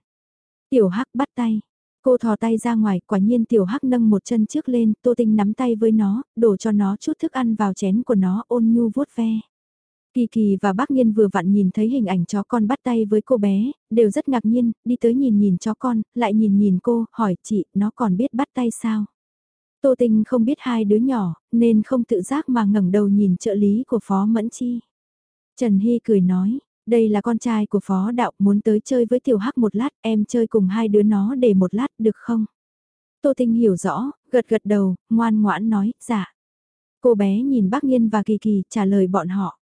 Tiểu Hắc bắt tay, Cô thò tay ra ngoài, quả nhiên tiểu hắc nâng một chân trước lên, tô tinh nắm tay với nó, đổ cho nó chút thức ăn vào chén của nó ôn nhu vuốt ve. Kỳ kỳ và bác nhiên vừa vặn nhìn thấy hình ảnh chó con bắt tay với cô bé, đều rất ngạc nhiên, đi tới nhìn nhìn chó con, lại nhìn nhìn cô, hỏi chị, nó còn biết bắt tay sao? Tô Tinh không biết hai đứa nhỏ, nên không tự giác mà ngẩng đầu nhìn trợ lý của Phó Mẫn Chi. Trần Hy cười nói, đây là con trai của phó đạo muốn tới chơi với tiểu hắc một lát, em chơi cùng hai đứa nó để một lát được không? Tô Tinh hiểu rõ, gật gật đầu, ngoan ngoãn nói, dạ. Cô bé nhìn bác Nhiên và Kỳ Kỳ trả lời bọn họ.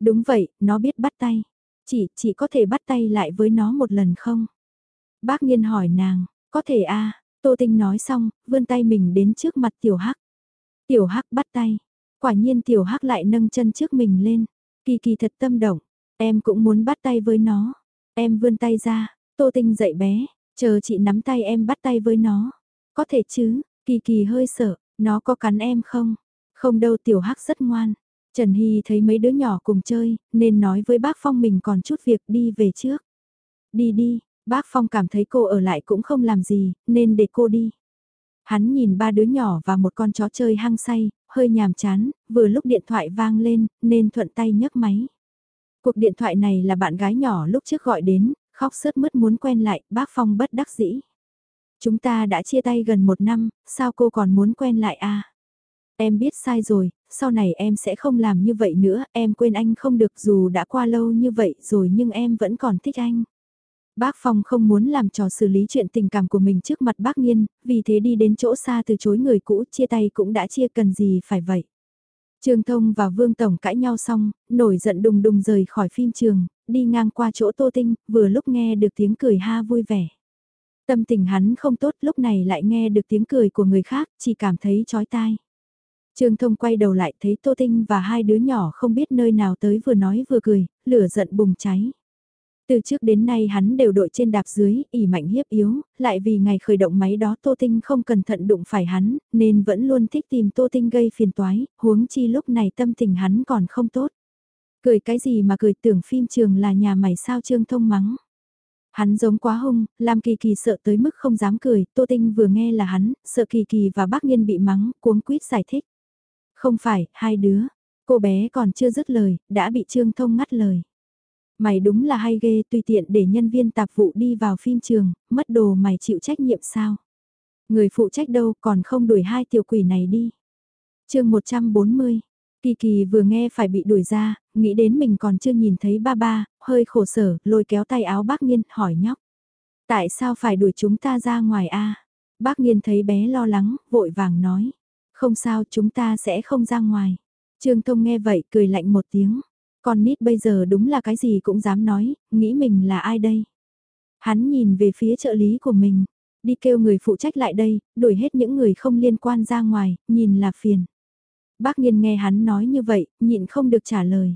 Đúng vậy, nó biết bắt tay. Chị, chị có thể bắt tay lại với nó một lần không? Bác Nhiên hỏi nàng, có thể a Tô Tinh nói xong, vươn tay mình đến trước mặt Tiểu Hắc. Tiểu Hắc bắt tay. Quả nhiên Tiểu Hắc lại nâng chân trước mình lên. Kỳ kỳ thật tâm động. Em cũng muốn bắt tay với nó. Em vươn tay ra. Tô Tinh dậy bé. Chờ chị nắm tay em bắt tay với nó. Có thể chứ. Kỳ kỳ hơi sợ. Nó có cắn em không? Không đâu Tiểu Hắc rất ngoan. Trần Hy thấy mấy đứa nhỏ cùng chơi, nên nói với bác Phong mình còn chút việc đi về trước. Đi đi, bác Phong cảm thấy cô ở lại cũng không làm gì, nên để cô đi. Hắn nhìn ba đứa nhỏ và một con chó chơi hăng say, hơi nhàm chán, vừa lúc điện thoại vang lên, nên thuận tay nhấc máy. Cuộc điện thoại này là bạn gái nhỏ lúc trước gọi đến, khóc sướt mướt muốn quen lại, bác Phong bất đắc dĩ. Chúng ta đã chia tay gần một năm, sao cô còn muốn quen lại à? Em biết sai rồi, sau này em sẽ không làm như vậy nữa, em quên anh không được dù đã qua lâu như vậy rồi nhưng em vẫn còn thích anh. Bác Phong không muốn làm trò xử lý chuyện tình cảm của mình trước mặt bác Nhiên, vì thế đi đến chỗ xa từ chối người cũ chia tay cũng đã chia cần gì phải vậy. Trương Thông và Vương Tổng cãi nhau xong, nổi giận đùng đùng rời khỏi phim trường, đi ngang qua chỗ Tô Tinh, vừa lúc nghe được tiếng cười ha vui vẻ. Tâm tình hắn không tốt lúc này lại nghe được tiếng cười của người khác, chỉ cảm thấy chói tai. Trương Thông quay đầu lại thấy Tô Tinh và hai đứa nhỏ không biết nơi nào tới vừa nói vừa cười, lửa giận bùng cháy. Từ trước đến nay hắn đều đội trên đạp dưới, ỉ mạnh hiếp yếu, lại vì ngày khởi động máy đó Tô Tinh không cẩn thận đụng phải hắn, nên vẫn luôn thích tìm Tô Tinh gây phiền toái, huống chi lúc này tâm tình hắn còn không tốt. Cười cái gì mà cười tưởng phim trường là nhà mày sao Trương Thông mắng. Hắn giống quá hung, làm Kỳ Kỳ sợ tới mức không dám cười, Tô Tinh vừa nghe là hắn, sợ Kỳ Kỳ và bác nghiên bị mắng, cuống quýt giải thích. Không phải, hai đứa. Cô bé còn chưa dứt lời, đã bị Trương Thông ngắt lời. Mày đúng là hay ghê tùy tiện để nhân viên tạp vụ đi vào phim trường, mất đồ mày chịu trách nhiệm sao? Người phụ trách đâu còn không đuổi hai tiểu quỷ này đi. chương 140, Kỳ Kỳ vừa nghe phải bị đuổi ra, nghĩ đến mình còn chưa nhìn thấy ba ba, hơi khổ sở, lôi kéo tay áo bác Nhiên, hỏi nhóc. Tại sao phải đuổi chúng ta ra ngoài a Bác Nhiên thấy bé lo lắng, vội vàng nói. Không sao chúng ta sẽ không ra ngoài. Trương Thông nghe vậy cười lạnh một tiếng. Con nít bây giờ đúng là cái gì cũng dám nói, nghĩ mình là ai đây? Hắn nhìn về phía trợ lý của mình, đi kêu người phụ trách lại đây, đuổi hết những người không liên quan ra ngoài, nhìn là phiền. Bác nghiên nghe hắn nói như vậy, nhịn không được trả lời.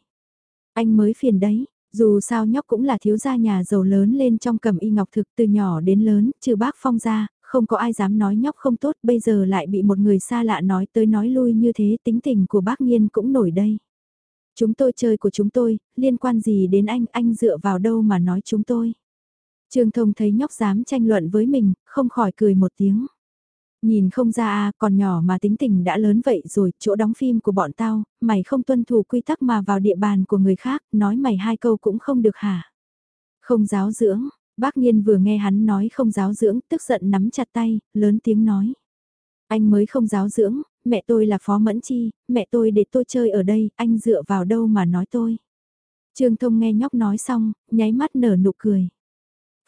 Anh mới phiền đấy, dù sao nhóc cũng là thiếu gia nhà giàu lớn lên trong cầm y ngọc thực từ nhỏ đến lớn, trừ bác phong ra, không có ai dám nói nhóc không tốt, bây giờ lại bị một người xa lạ nói tới nói lui như thế, tính tình của bác Nhiên cũng nổi đây. Chúng tôi chơi của chúng tôi, liên quan gì đến anh, anh dựa vào đâu mà nói chúng tôi. Trương Thông thấy nhóc dám tranh luận với mình, không khỏi cười một tiếng. Nhìn không ra à, còn nhỏ mà tính tình đã lớn vậy rồi, chỗ đóng phim của bọn tao, mày không tuân thủ quy tắc mà vào địa bàn của người khác, nói mày hai câu cũng không được hả? Không giáo dưỡng, Bác Nhiên vừa nghe hắn nói không giáo dưỡng, tức giận nắm chặt tay, lớn tiếng nói. Anh mới không giáo dưỡng, mẹ tôi là Phó Mẫn Chi, mẹ tôi để tôi chơi ở đây, anh dựa vào đâu mà nói tôi. Trương Thông nghe nhóc nói xong, nháy mắt nở nụ cười.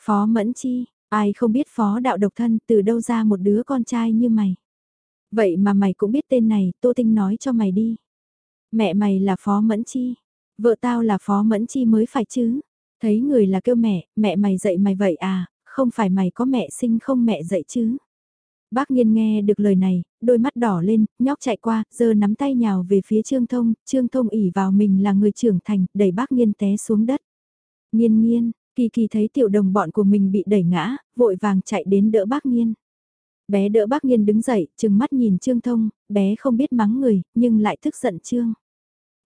Phó Mẫn Chi, ai không biết Phó Đạo Độc Thân từ đâu ra một đứa con trai như mày. Vậy mà mày cũng biết tên này, Tô Tinh nói cho mày đi. Mẹ mày là Phó Mẫn Chi, vợ tao là Phó Mẫn Chi mới phải chứ. Thấy người là kêu mẹ, mẹ mày dạy mày vậy à, không phải mày có mẹ sinh không mẹ dạy chứ. Bác nghiên nghe được lời này, đôi mắt đỏ lên, nhóc chạy qua, giờ nắm tay nhào về phía Trương Thông, Trương Thông ỉ vào mình là người trưởng thành, đẩy bác nghiên té xuống đất. Nghiên nghiên, kỳ kỳ thấy tiểu đồng bọn của mình bị đẩy ngã, vội vàng chạy đến đỡ bác nghiên. Bé đỡ bác nghiên đứng dậy, chừng mắt nhìn Trương Thông, bé không biết mắng người, nhưng lại thức giận Trương.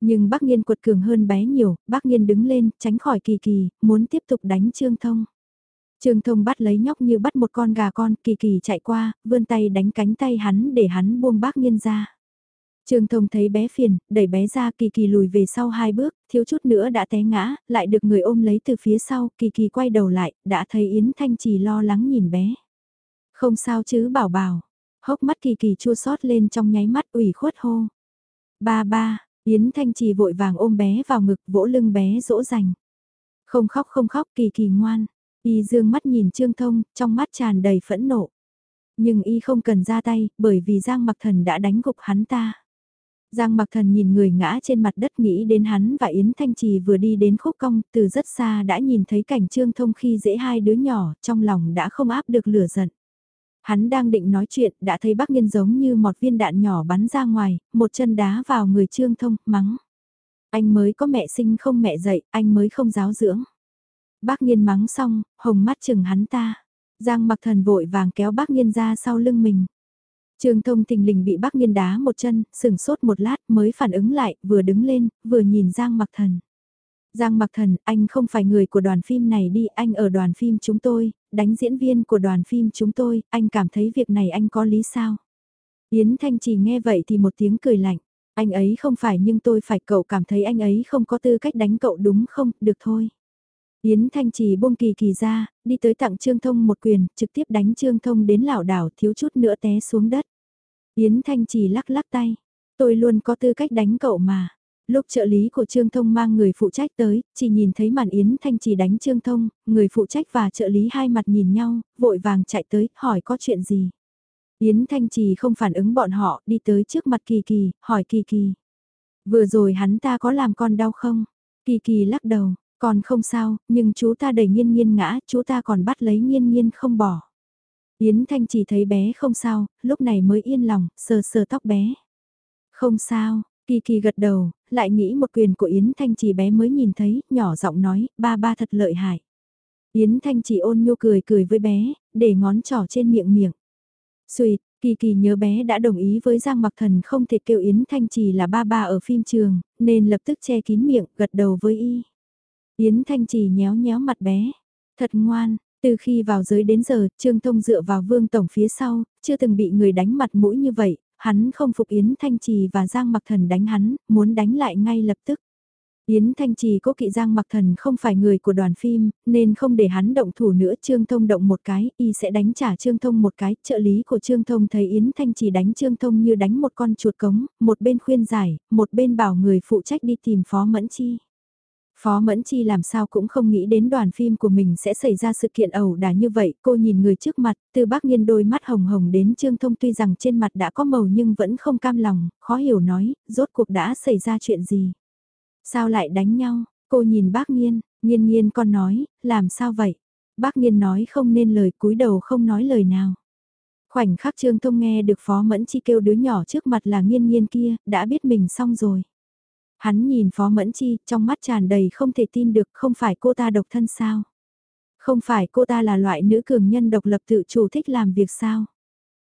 Nhưng bác nghiên quật cường hơn bé nhiều, bác nghiên đứng lên, tránh khỏi kỳ kỳ, muốn tiếp tục đánh Trương Thông. Trương Thông bắt lấy nhóc như bắt một con gà con, kỳ kỳ chạy qua, vươn tay đánh cánh tay hắn để hắn buông bác Nhiên ra. Trương Thông thấy bé phiền, đẩy bé ra kỳ kỳ lùi về sau hai bước, thiếu chút nữa đã té ngã, lại được người ôm lấy từ phía sau, kỳ kỳ quay đầu lại, đã thấy Yến Thanh Trì lo lắng nhìn bé. Không sao chứ bảo bảo, hốc mắt kỳ kỳ chua xót lên trong nháy mắt ủy khuất hô. Ba ba, Yến Thanh Trì vội vàng ôm bé vào ngực vỗ lưng bé dỗ dành. Không khóc không khóc kỳ kỳ ngoan. Y dương mắt nhìn Trương Thông, trong mắt tràn đầy phẫn nộ. Nhưng Y không cần ra tay, bởi vì Giang Mặc Thần đã đánh gục hắn ta. Giang mặc thần nhìn người ngã trên mặt đất nghĩ đến hắn và Yến Thanh Trì vừa đi đến khúc cong từ rất xa đã nhìn thấy cảnh trương thông khi dễ hai đứa nhỏ trong lòng đã không áp được lửa giận. Hắn đang định nói chuyện đã thấy bác nghiên giống như một viên đạn nhỏ bắn ra ngoài, một chân đá vào người trương thông, mắng. Anh mới có mẹ sinh không mẹ dạy, anh mới không giáo dưỡng. Bác nghiên mắng xong, hồng mắt chừng hắn ta. Giang mặc thần vội vàng kéo bác nghiên ra sau lưng mình. Trương thông tình lình bị bác nghiên đá một chân, sừng sốt một lát mới phản ứng lại, vừa đứng lên, vừa nhìn Giang mặc thần. Giang mặc thần, anh không phải người của đoàn phim này đi, anh ở đoàn phim chúng tôi, đánh diễn viên của đoàn phim chúng tôi, anh cảm thấy việc này anh có lý sao? Yến Thanh chỉ nghe vậy thì một tiếng cười lạnh. Anh ấy không phải nhưng tôi phải cậu cảm thấy anh ấy không có tư cách đánh cậu đúng không, được thôi. Yến Thanh Trì buông kỳ kỳ ra, đi tới tặng Trương Thông một quyền, trực tiếp đánh Trương Thông đến lảo đảo thiếu chút nữa té xuống đất. Yến Thanh Trì lắc lắc tay, tôi luôn có tư cách đánh cậu mà. Lúc trợ lý của Trương Thông mang người phụ trách tới, chỉ nhìn thấy màn Yến Thanh Trì đánh Trương Thông, người phụ trách và trợ lý hai mặt nhìn nhau, vội vàng chạy tới, hỏi có chuyện gì. Yến Thanh Trì không phản ứng bọn họ, đi tới trước mặt Kỳ Kỳ, hỏi Kỳ Kỳ. Vừa rồi hắn ta có làm con đau không? Kỳ Kỳ lắc đầu, còn không sao, nhưng chú ta đẩy nhiên nhiên ngã, chú ta còn bắt lấy nhiên nhiên không bỏ. Yến Thanh chỉ thấy bé không sao, lúc này mới yên lòng, sờ sờ tóc bé. Không sao, Kỳ Kỳ gật đầu, lại nghĩ một quyền của Yến Thanh chỉ bé mới nhìn thấy, nhỏ giọng nói, ba ba thật lợi hại. Yến Thanh chỉ ôn nhu cười cười với bé, để ngón trỏ trên miệng miệng. Xuyệt, Kỳ Kỳ nhớ bé đã đồng ý với Giang Mặc Thần không thể kêu Yến Thanh chỉ là ba ba ở phim trường, nên lập tức che kín miệng, gật đầu với y. Yến Thanh Trì nhéo nhéo mặt bé. Thật ngoan, từ khi vào giới đến giờ, Trương Thông dựa vào Vương Tổng phía sau, chưa từng bị người đánh mặt mũi như vậy, hắn không phục Yến Thanh Trì và Giang Mặc Thần đánh hắn, muốn đánh lại ngay lập tức. Yến Thanh Trì cố kỵ Giang Mặc Thần không phải người của đoàn phim, nên không để hắn động thủ nữa Trương Thông động một cái, y sẽ đánh trả Trương Thông một cái, trợ lý của Trương Thông thấy Yến Thanh Trì đánh Trương Thông như đánh một con chuột cống, một bên khuyên giải, một bên bảo người phụ trách đi tìm Phó Mẫn Chi. Phó Mẫn Chi làm sao cũng không nghĩ đến đoàn phim của mình sẽ xảy ra sự kiện ẩu đả như vậy, cô nhìn người trước mặt, từ bác nghiên đôi mắt hồng hồng đến Trương Thông tuy rằng trên mặt đã có màu nhưng vẫn không cam lòng, khó hiểu nói, rốt cuộc đã xảy ra chuyện gì. Sao lại đánh nhau, cô nhìn bác nghiên, nghiên nghiên con nói, làm sao vậy? Bác nghiên nói không nên lời cúi đầu không nói lời nào. Khoảnh khắc Trương Thông nghe được Phó Mẫn Chi kêu đứa nhỏ trước mặt là nghiên nghiên kia, đã biết mình xong rồi. Hắn nhìn Phó Mẫn Chi, trong mắt tràn đầy không thể tin được không phải cô ta độc thân sao. Không phải cô ta là loại nữ cường nhân độc lập tự chủ thích làm việc sao.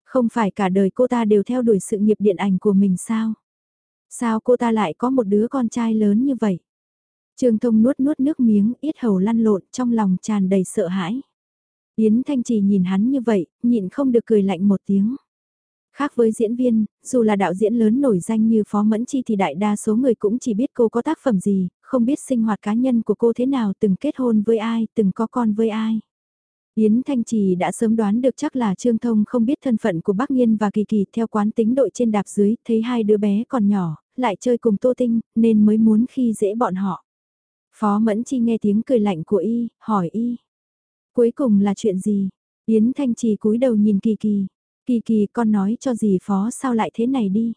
Không phải cả đời cô ta đều theo đuổi sự nghiệp điện ảnh của mình sao. Sao cô ta lại có một đứa con trai lớn như vậy? Trương Thông nuốt nuốt nước miếng, ít hầu lăn lộn trong lòng tràn đầy sợ hãi. Yến Thanh Trì nhìn hắn như vậy, nhịn không được cười lạnh một tiếng. Khác với diễn viên, dù là đạo diễn lớn nổi danh như Phó Mẫn Chi thì đại đa số người cũng chỉ biết cô có tác phẩm gì, không biết sinh hoạt cá nhân của cô thế nào, từng kết hôn với ai, từng có con với ai. Yến Thanh Trì đã sớm đoán được chắc là Trương Thông không biết thân phận của Bắc Nhiên và Kỳ Kỳ theo quán tính đội trên đạp dưới, thấy hai đứa bé còn nhỏ, lại chơi cùng Tô Tinh, nên mới muốn khi dễ bọn họ. Phó Mẫn Chi nghe tiếng cười lạnh của y, hỏi y. Cuối cùng là chuyện gì? Yến Thanh Trì cúi đầu nhìn Kỳ Kỳ. Kỳ kỳ con nói cho gì phó sao lại thế này đi.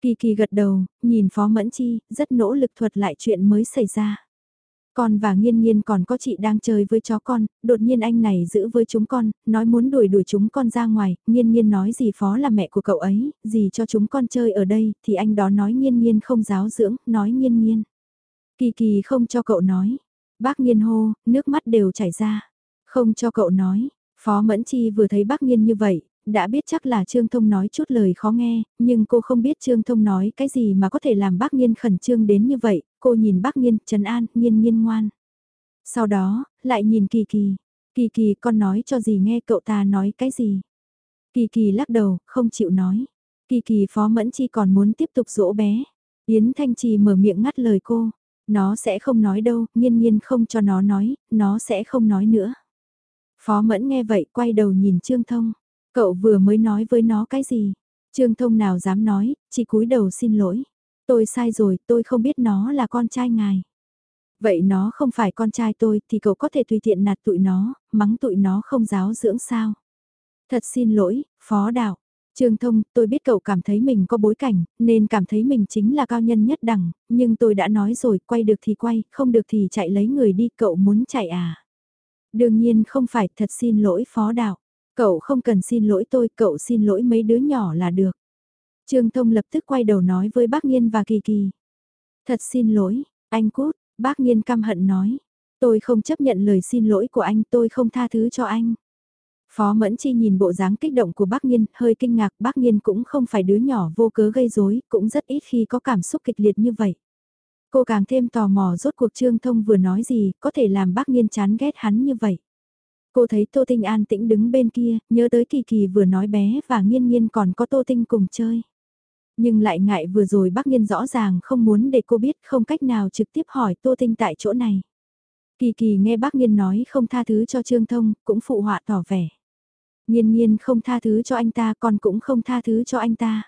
Kỳ kỳ gật đầu, nhìn phó mẫn chi, rất nỗ lực thuật lại chuyện mới xảy ra. Con và nghiên nghiên còn có chị đang chơi với chó con, đột nhiên anh này giữ với chúng con, nói muốn đuổi đuổi chúng con ra ngoài, nghiên nghiên nói gì phó là mẹ của cậu ấy, gì cho chúng con chơi ở đây, thì anh đó nói nghiên nghiên không giáo dưỡng, nói nghiên nghiên. Kỳ kỳ không cho cậu nói, bác nghiên hô, nước mắt đều chảy ra, không cho cậu nói, phó mẫn chi vừa thấy bác nghiên như vậy, đã biết chắc là Trương Thông nói chút lời khó nghe, nhưng cô không biết Trương Thông nói cái gì mà có thể làm bác Nhiên khẩn trương đến như vậy, cô nhìn bác Nhiên, trần an, Nhiên Nhiên ngoan. Sau đó, lại nhìn Kỳ Kỳ, Kỳ Kỳ con nói cho gì nghe cậu ta nói cái gì. Kỳ Kỳ lắc đầu, không chịu nói. Kỳ Kỳ Phó Mẫn Chi còn muốn tiếp tục dỗ bé. Yến Thanh Trì mở miệng ngắt lời cô. Nó sẽ không nói đâu, nhiên nhiên không cho nó nói, nó sẽ không nói nữa. Phó Mẫn nghe vậy quay đầu nhìn Trương Thông. Cậu vừa mới nói với nó cái gì? Trương Thông nào dám nói, chỉ cúi đầu xin lỗi. Tôi sai rồi, tôi không biết nó là con trai ngài. Vậy nó không phải con trai tôi thì cậu có thể tùy tiện nạt tụi nó, mắng tụi nó không giáo dưỡng sao? Thật xin lỗi, phó đạo. Trương Thông, tôi biết cậu cảm thấy mình có bối cảnh, nên cảm thấy mình chính là cao nhân nhất đẳng, nhưng tôi đã nói rồi, quay được thì quay, không được thì chạy lấy người đi, cậu muốn chạy à? Đương nhiên không phải, thật xin lỗi phó đạo. Cậu không cần xin lỗi tôi, cậu xin lỗi mấy đứa nhỏ là được. Trương Thông lập tức quay đầu nói với bác Nhiên và Kỳ Kỳ. Thật xin lỗi, anh Cút, bác Nhiên căm hận nói. Tôi không chấp nhận lời xin lỗi của anh, tôi không tha thứ cho anh. Phó Mẫn Chi nhìn bộ dáng kích động của bác Nhiên, hơi kinh ngạc, bác Nhiên cũng không phải đứa nhỏ vô cớ gây rối, cũng rất ít khi có cảm xúc kịch liệt như vậy. Cô càng thêm tò mò rốt cuộc Trương Thông vừa nói gì, có thể làm bác Nhiên chán ghét hắn như vậy. Cô thấy Tô Tinh an tĩnh đứng bên kia, nhớ tới Kỳ Kỳ vừa nói bé và nghiên nghiên còn có Tô Tinh cùng chơi. Nhưng lại ngại vừa rồi bác nghiên rõ ràng không muốn để cô biết không cách nào trực tiếp hỏi Tô Tinh tại chỗ này. Kỳ Kỳ nghe bác nghiên nói không tha thứ cho Trương Thông, cũng phụ họa tỏ vẻ. Nhiên nhiên không tha thứ cho anh ta còn cũng không tha thứ cho anh ta.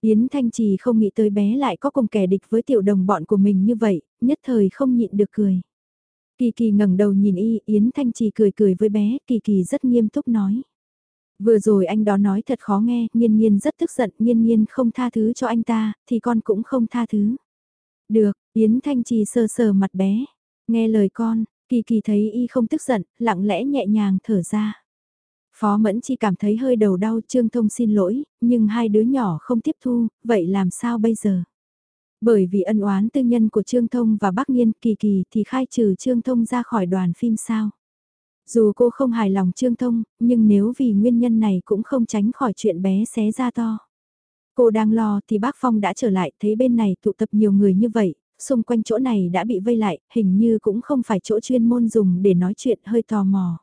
Yến Thanh Trì không nghĩ tới bé lại có cùng kẻ địch với tiểu đồng bọn của mình như vậy, nhất thời không nhịn được cười. Kỳ kỳ ngẩng đầu nhìn y, Yến Thanh Trì cười cười với bé, kỳ kỳ rất nghiêm túc nói. Vừa rồi anh đó nói thật khó nghe, nhiên nhiên rất tức giận, nhiên nhiên không tha thứ cho anh ta, thì con cũng không tha thứ. Được, Yến Thanh Trì sờ sờ mặt bé, nghe lời con, kỳ kỳ thấy y không tức giận, lặng lẽ nhẹ nhàng thở ra. Phó Mẫn Chi cảm thấy hơi đầu đau Trương Thông xin lỗi, nhưng hai đứa nhỏ không tiếp thu, vậy làm sao bây giờ? Bởi vì ân oán tư nhân của Trương Thông và Bắc Nhiên kỳ kỳ thì khai trừ Trương Thông ra khỏi đoàn phim sao? Dù cô không hài lòng Trương Thông, nhưng nếu vì nguyên nhân này cũng không tránh khỏi chuyện bé xé ra to. Cô đang lo thì bác Phong đã trở lại, thấy bên này tụ tập nhiều người như vậy, xung quanh chỗ này đã bị vây lại, hình như cũng không phải chỗ chuyên môn dùng để nói chuyện hơi tò mò.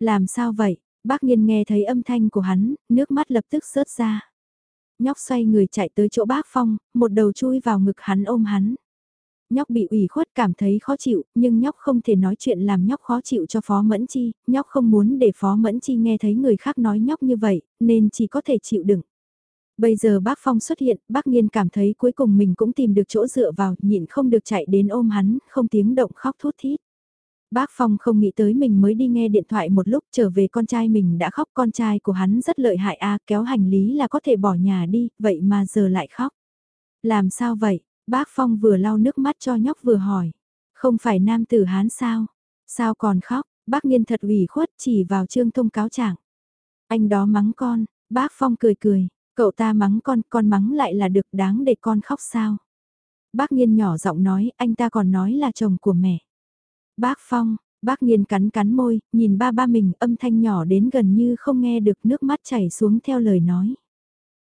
Làm sao vậy? Bác Nhiên nghe thấy âm thanh của hắn, nước mắt lập tức rớt ra. Nhóc xoay người chạy tới chỗ bác Phong, một đầu chui vào ngực hắn ôm hắn. Nhóc bị ủy khuất cảm thấy khó chịu, nhưng nhóc không thể nói chuyện làm nhóc khó chịu cho Phó Mẫn Chi, nhóc không muốn để Phó Mẫn Chi nghe thấy người khác nói nhóc như vậy, nên chỉ có thể chịu đựng. Bây giờ bác Phong xuất hiện, bác Nhiên cảm thấy cuối cùng mình cũng tìm được chỗ dựa vào, nhịn không được chạy đến ôm hắn, không tiếng động khóc thút thít. Bác Phong không nghĩ tới mình mới đi nghe điện thoại một lúc trở về con trai mình đã khóc con trai của hắn rất lợi hại a kéo hành lý là có thể bỏ nhà đi, vậy mà giờ lại khóc. Làm sao vậy? Bác Phong vừa lau nước mắt cho nhóc vừa hỏi. Không phải nam tử hán sao? Sao còn khóc? Bác nghiên thật ủy khuất chỉ vào trương thông cáo trạng. Anh đó mắng con, bác Phong cười cười, cậu ta mắng con, con mắng lại là được đáng để con khóc sao? Bác nghiên nhỏ giọng nói, anh ta còn nói là chồng của mẹ. Bác Phong, bác nghiên cắn cắn môi, nhìn ba ba mình âm thanh nhỏ đến gần như không nghe được nước mắt chảy xuống theo lời nói.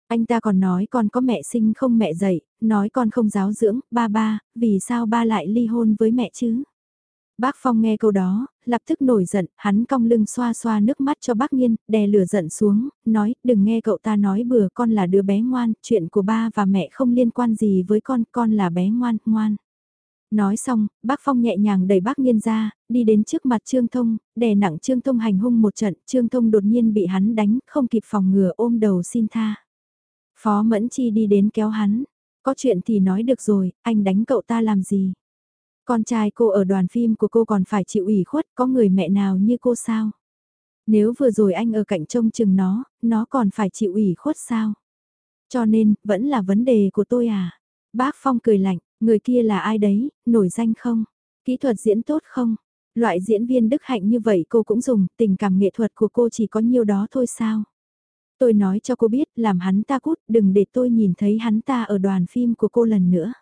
Anh ta còn nói con có mẹ sinh không mẹ dạy, nói con không giáo dưỡng, ba ba, vì sao ba lại ly hôn với mẹ chứ? Bác Phong nghe câu đó, lập tức nổi giận, hắn cong lưng xoa xoa nước mắt cho bác Nhiên, đè lửa giận xuống, nói, đừng nghe cậu ta nói bừa con là đứa bé ngoan, chuyện của ba và mẹ không liên quan gì với con, con là bé ngoan, ngoan. Nói xong, bác Phong nhẹ nhàng đẩy bác Nhiên ra, đi đến trước mặt Trương Thông, đè nặng Trương Thông hành hung một trận, Trương Thông đột nhiên bị hắn đánh, không kịp phòng ngừa ôm đầu xin tha. Phó Mẫn Chi đi đến kéo hắn, có chuyện thì nói được rồi, anh đánh cậu ta làm gì? Con trai cô ở đoàn phim của cô còn phải chịu ủy khuất, có người mẹ nào như cô sao? Nếu vừa rồi anh ở cạnh trông chừng nó, nó còn phải chịu ủy khuất sao? Cho nên, vẫn là vấn đề của tôi à? Bác Phong cười lạnh, Người kia là ai đấy, nổi danh không? Kỹ thuật diễn tốt không? Loại diễn viên đức hạnh như vậy cô cũng dùng, tình cảm nghệ thuật của cô chỉ có nhiêu đó thôi sao? Tôi nói cho cô biết, làm hắn ta cút, đừng để tôi nhìn thấy hắn ta ở đoàn phim của cô lần nữa.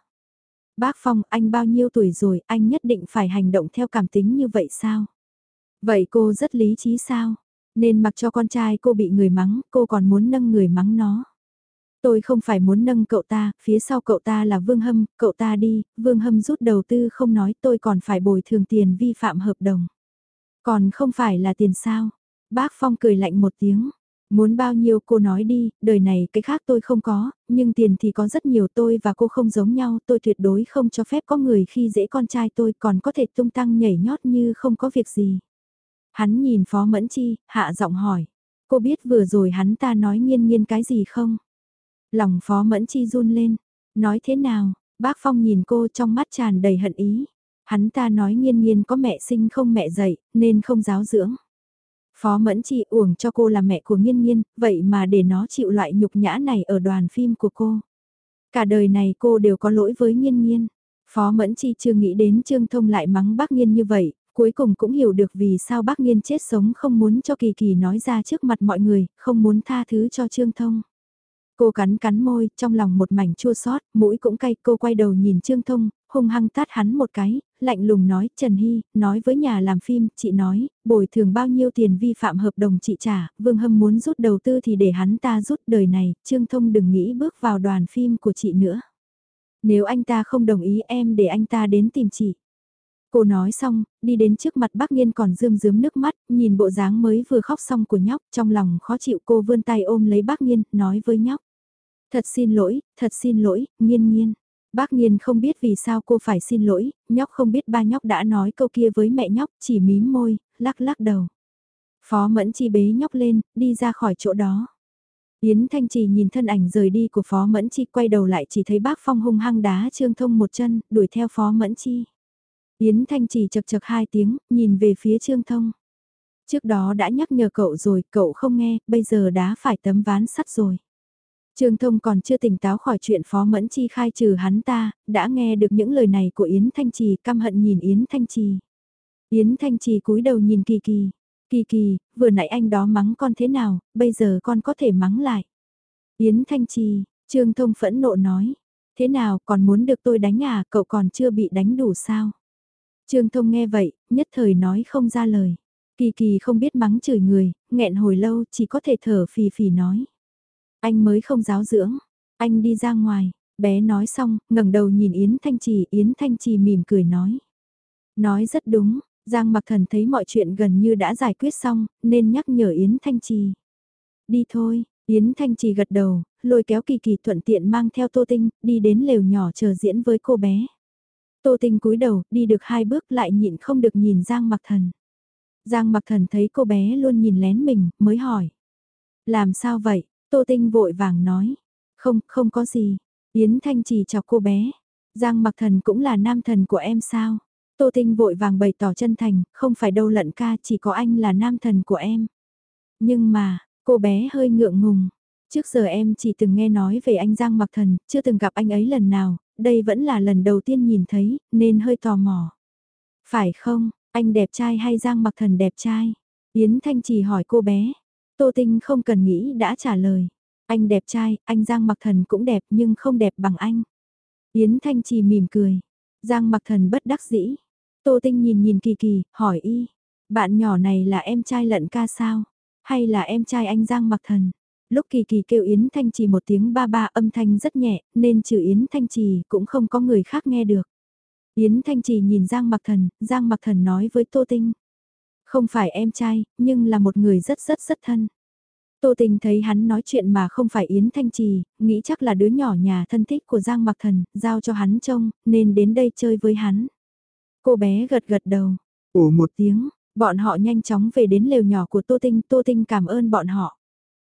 Bác Phong, anh bao nhiêu tuổi rồi, anh nhất định phải hành động theo cảm tính như vậy sao? Vậy cô rất lý trí sao? Nên mặc cho con trai cô bị người mắng, cô còn muốn nâng người mắng nó. Tôi không phải muốn nâng cậu ta, phía sau cậu ta là Vương Hâm, cậu ta đi, Vương Hâm rút đầu tư không nói tôi còn phải bồi thường tiền vi phạm hợp đồng. Còn không phải là tiền sao? Bác Phong cười lạnh một tiếng. Muốn bao nhiêu cô nói đi, đời này cái khác tôi không có, nhưng tiền thì có rất nhiều tôi và cô không giống nhau, tôi tuyệt đối không cho phép có người khi dễ con trai tôi còn có thể tung tăng nhảy nhót như không có việc gì. Hắn nhìn Phó Mẫn Chi, hạ giọng hỏi, cô biết vừa rồi hắn ta nói nghiên nghiên cái gì không? Lòng Phó Mẫn Chi run lên. Nói thế nào? Bác Phong nhìn cô trong mắt tràn đầy hận ý. Hắn ta nói nghiên nghiên có mẹ sinh không mẹ dạy, nên không giáo dưỡng. Phó Mẫn Chi uổng cho cô là mẹ của Nghiên Nghiên, vậy mà để nó chịu loại nhục nhã này ở đoàn phim của cô. Cả đời này cô đều có lỗi với Nghiên Nghiên. Phó Mẫn Chi chưa nghĩ đến Trương Thông lại mắng bác Nghiên như vậy, cuối cùng cũng hiểu được vì sao bác Nghiên chết sống không muốn cho Kỳ Kỳ nói ra trước mặt mọi người, không muốn tha thứ cho Trương Thông. Cô cắn cắn môi, trong lòng một mảnh chua xót, mũi cũng cay, cô quay đầu nhìn Trương Thông, hung hăng tát hắn một cái, lạnh lùng nói, Trần Hy, nói với nhà làm phim, chị nói, bồi thường bao nhiêu tiền vi phạm hợp đồng chị trả, Vương Hâm muốn rút đầu tư thì để hắn ta rút đời này, Trương Thông đừng nghĩ bước vào đoàn phim của chị nữa. Nếu anh ta không đồng ý em để anh ta đến tìm chị. Cô nói xong, đi đến trước mặt bác Nghiên còn rơm rớm nước mắt, nhìn bộ dáng mới vừa khóc xong của nhóc, trong lòng khó chịu cô vươn tay ôm lấy bác Nghiên, nói với nhóc. Thật xin lỗi, thật xin lỗi, Nghiên Nghiên. Bác Nghiên không biết vì sao cô phải xin lỗi, nhóc không biết ba nhóc đã nói câu kia với mẹ nhóc, chỉ mím môi, lắc lắc đầu. Phó Mẫn Chi bế nhóc lên, đi ra khỏi chỗ đó. Yến Thanh Trì nhìn thân ảnh rời đi của Phó Mẫn Chi quay đầu lại chỉ thấy bác Phong hung hăng đá Trương Thông một chân, đuổi theo Phó Mẫn Chi. Yến Thanh Trì chật chật hai tiếng, nhìn về phía Trương Thông. Trước đó đã nhắc nhở cậu rồi, cậu không nghe, bây giờ đã phải tấm ván sắt rồi. Trương Thông còn chưa tỉnh táo khỏi chuyện Phó Mẫn Chi khai trừ hắn ta, đã nghe được những lời này của Yến Thanh Trì căm hận nhìn Yến Thanh Trì. Yến Thanh Trì cúi đầu nhìn Kỳ Kỳ. Kỳ Kỳ, vừa nãy anh đó mắng con thế nào, bây giờ con có thể mắng lại. Yến Thanh Trì, Trương Thông phẫn nộ nói. Thế nào, còn muốn được tôi đánh à, cậu còn chưa bị đánh đủ sao? Trương Thông nghe vậy, nhất thời nói không ra lời. Kỳ Kỳ không biết mắng chửi người, nghẹn hồi lâu chỉ có thể thở phì phì nói. Anh mới không giáo dưỡng, anh đi ra ngoài, bé nói xong, ngẩng đầu nhìn Yến Thanh Trì, Yến Thanh Trì mỉm cười nói. Nói rất đúng, Giang Mặc Thần thấy mọi chuyện gần như đã giải quyết xong, nên nhắc nhở Yến Thanh Trì. Đi thôi, Yến Thanh Trì gật đầu, lôi kéo Kỳ Kỳ thuận tiện mang theo Tô Tinh, đi đến lều nhỏ chờ diễn với cô bé. Tô Tinh cúi đầu, đi được hai bước lại nhịn không được nhìn Giang Mặc Thần. Giang Mặc Thần thấy cô bé luôn nhìn lén mình, mới hỏi. Làm sao vậy? Tô Tinh vội vàng nói. Không, không có gì. Yến Thanh chỉ chọc cô bé. Giang Mặc Thần cũng là nam thần của em sao? Tô Tinh vội vàng bày tỏ chân thành, không phải đâu lận ca chỉ có anh là nam thần của em. Nhưng mà, cô bé hơi ngượng ngùng. Trước giờ em chỉ từng nghe nói về anh Giang Mặc Thần, chưa từng gặp anh ấy lần nào, đây vẫn là lần đầu tiên nhìn thấy, nên hơi tò mò. Phải không, anh đẹp trai hay Giang Mặc Thần đẹp trai? Yến Thanh chỉ hỏi cô bé. Tô Tinh không cần nghĩ đã trả lời. Anh đẹp trai, anh Giang Mặc Thần cũng đẹp nhưng không đẹp bằng anh. Yến Thanh Trì mỉm cười. Giang Mặc Thần bất đắc dĩ. Tô Tinh nhìn nhìn Kỳ Kỳ, hỏi y. Bạn nhỏ này là em trai lận ca sao? Hay là em trai anh Giang Mặc Thần? Lúc Kỳ Kỳ kêu Yến Thanh Trì một tiếng ba ba âm thanh rất nhẹ, nên trừ Yến Thanh Trì cũng không có người khác nghe được. Yến Thanh Trì nhìn Giang Mặc Thần, Giang Mặc Thần nói với Tô Tinh. Không phải em trai, nhưng là một người rất rất rất thân. Tô Tình thấy hắn nói chuyện mà không phải Yến Thanh Trì, nghĩ chắc là đứa nhỏ nhà thân thích của Giang Mặc Thần, giao cho hắn trông, nên đến đây chơi với hắn. Cô bé gật gật đầu, ủ một tiếng, bọn họ nhanh chóng về đến lều nhỏ của Tô Tinh, Tô Tinh cảm ơn bọn họ.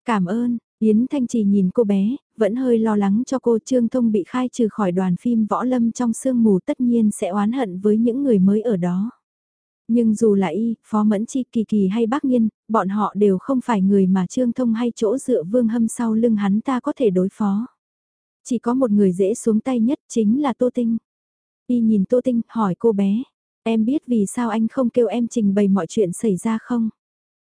Cảm ơn, Yến Thanh Trì nhìn cô bé, vẫn hơi lo lắng cho cô Trương Thông bị khai trừ khỏi đoàn phim Võ Lâm trong sương mù tất nhiên sẽ oán hận với những người mới ở đó. Nhưng dù là y, Phó Mẫn Chi, Kỳ Kỳ hay Bác Nhiên, bọn họ đều không phải người mà Trương Thông hay chỗ dựa vương hâm sau lưng hắn ta có thể đối phó. Chỉ có một người dễ xuống tay nhất chính là Tô Tinh. Y nhìn Tô Tinh, hỏi cô bé, em biết vì sao anh không kêu em trình bày mọi chuyện xảy ra không?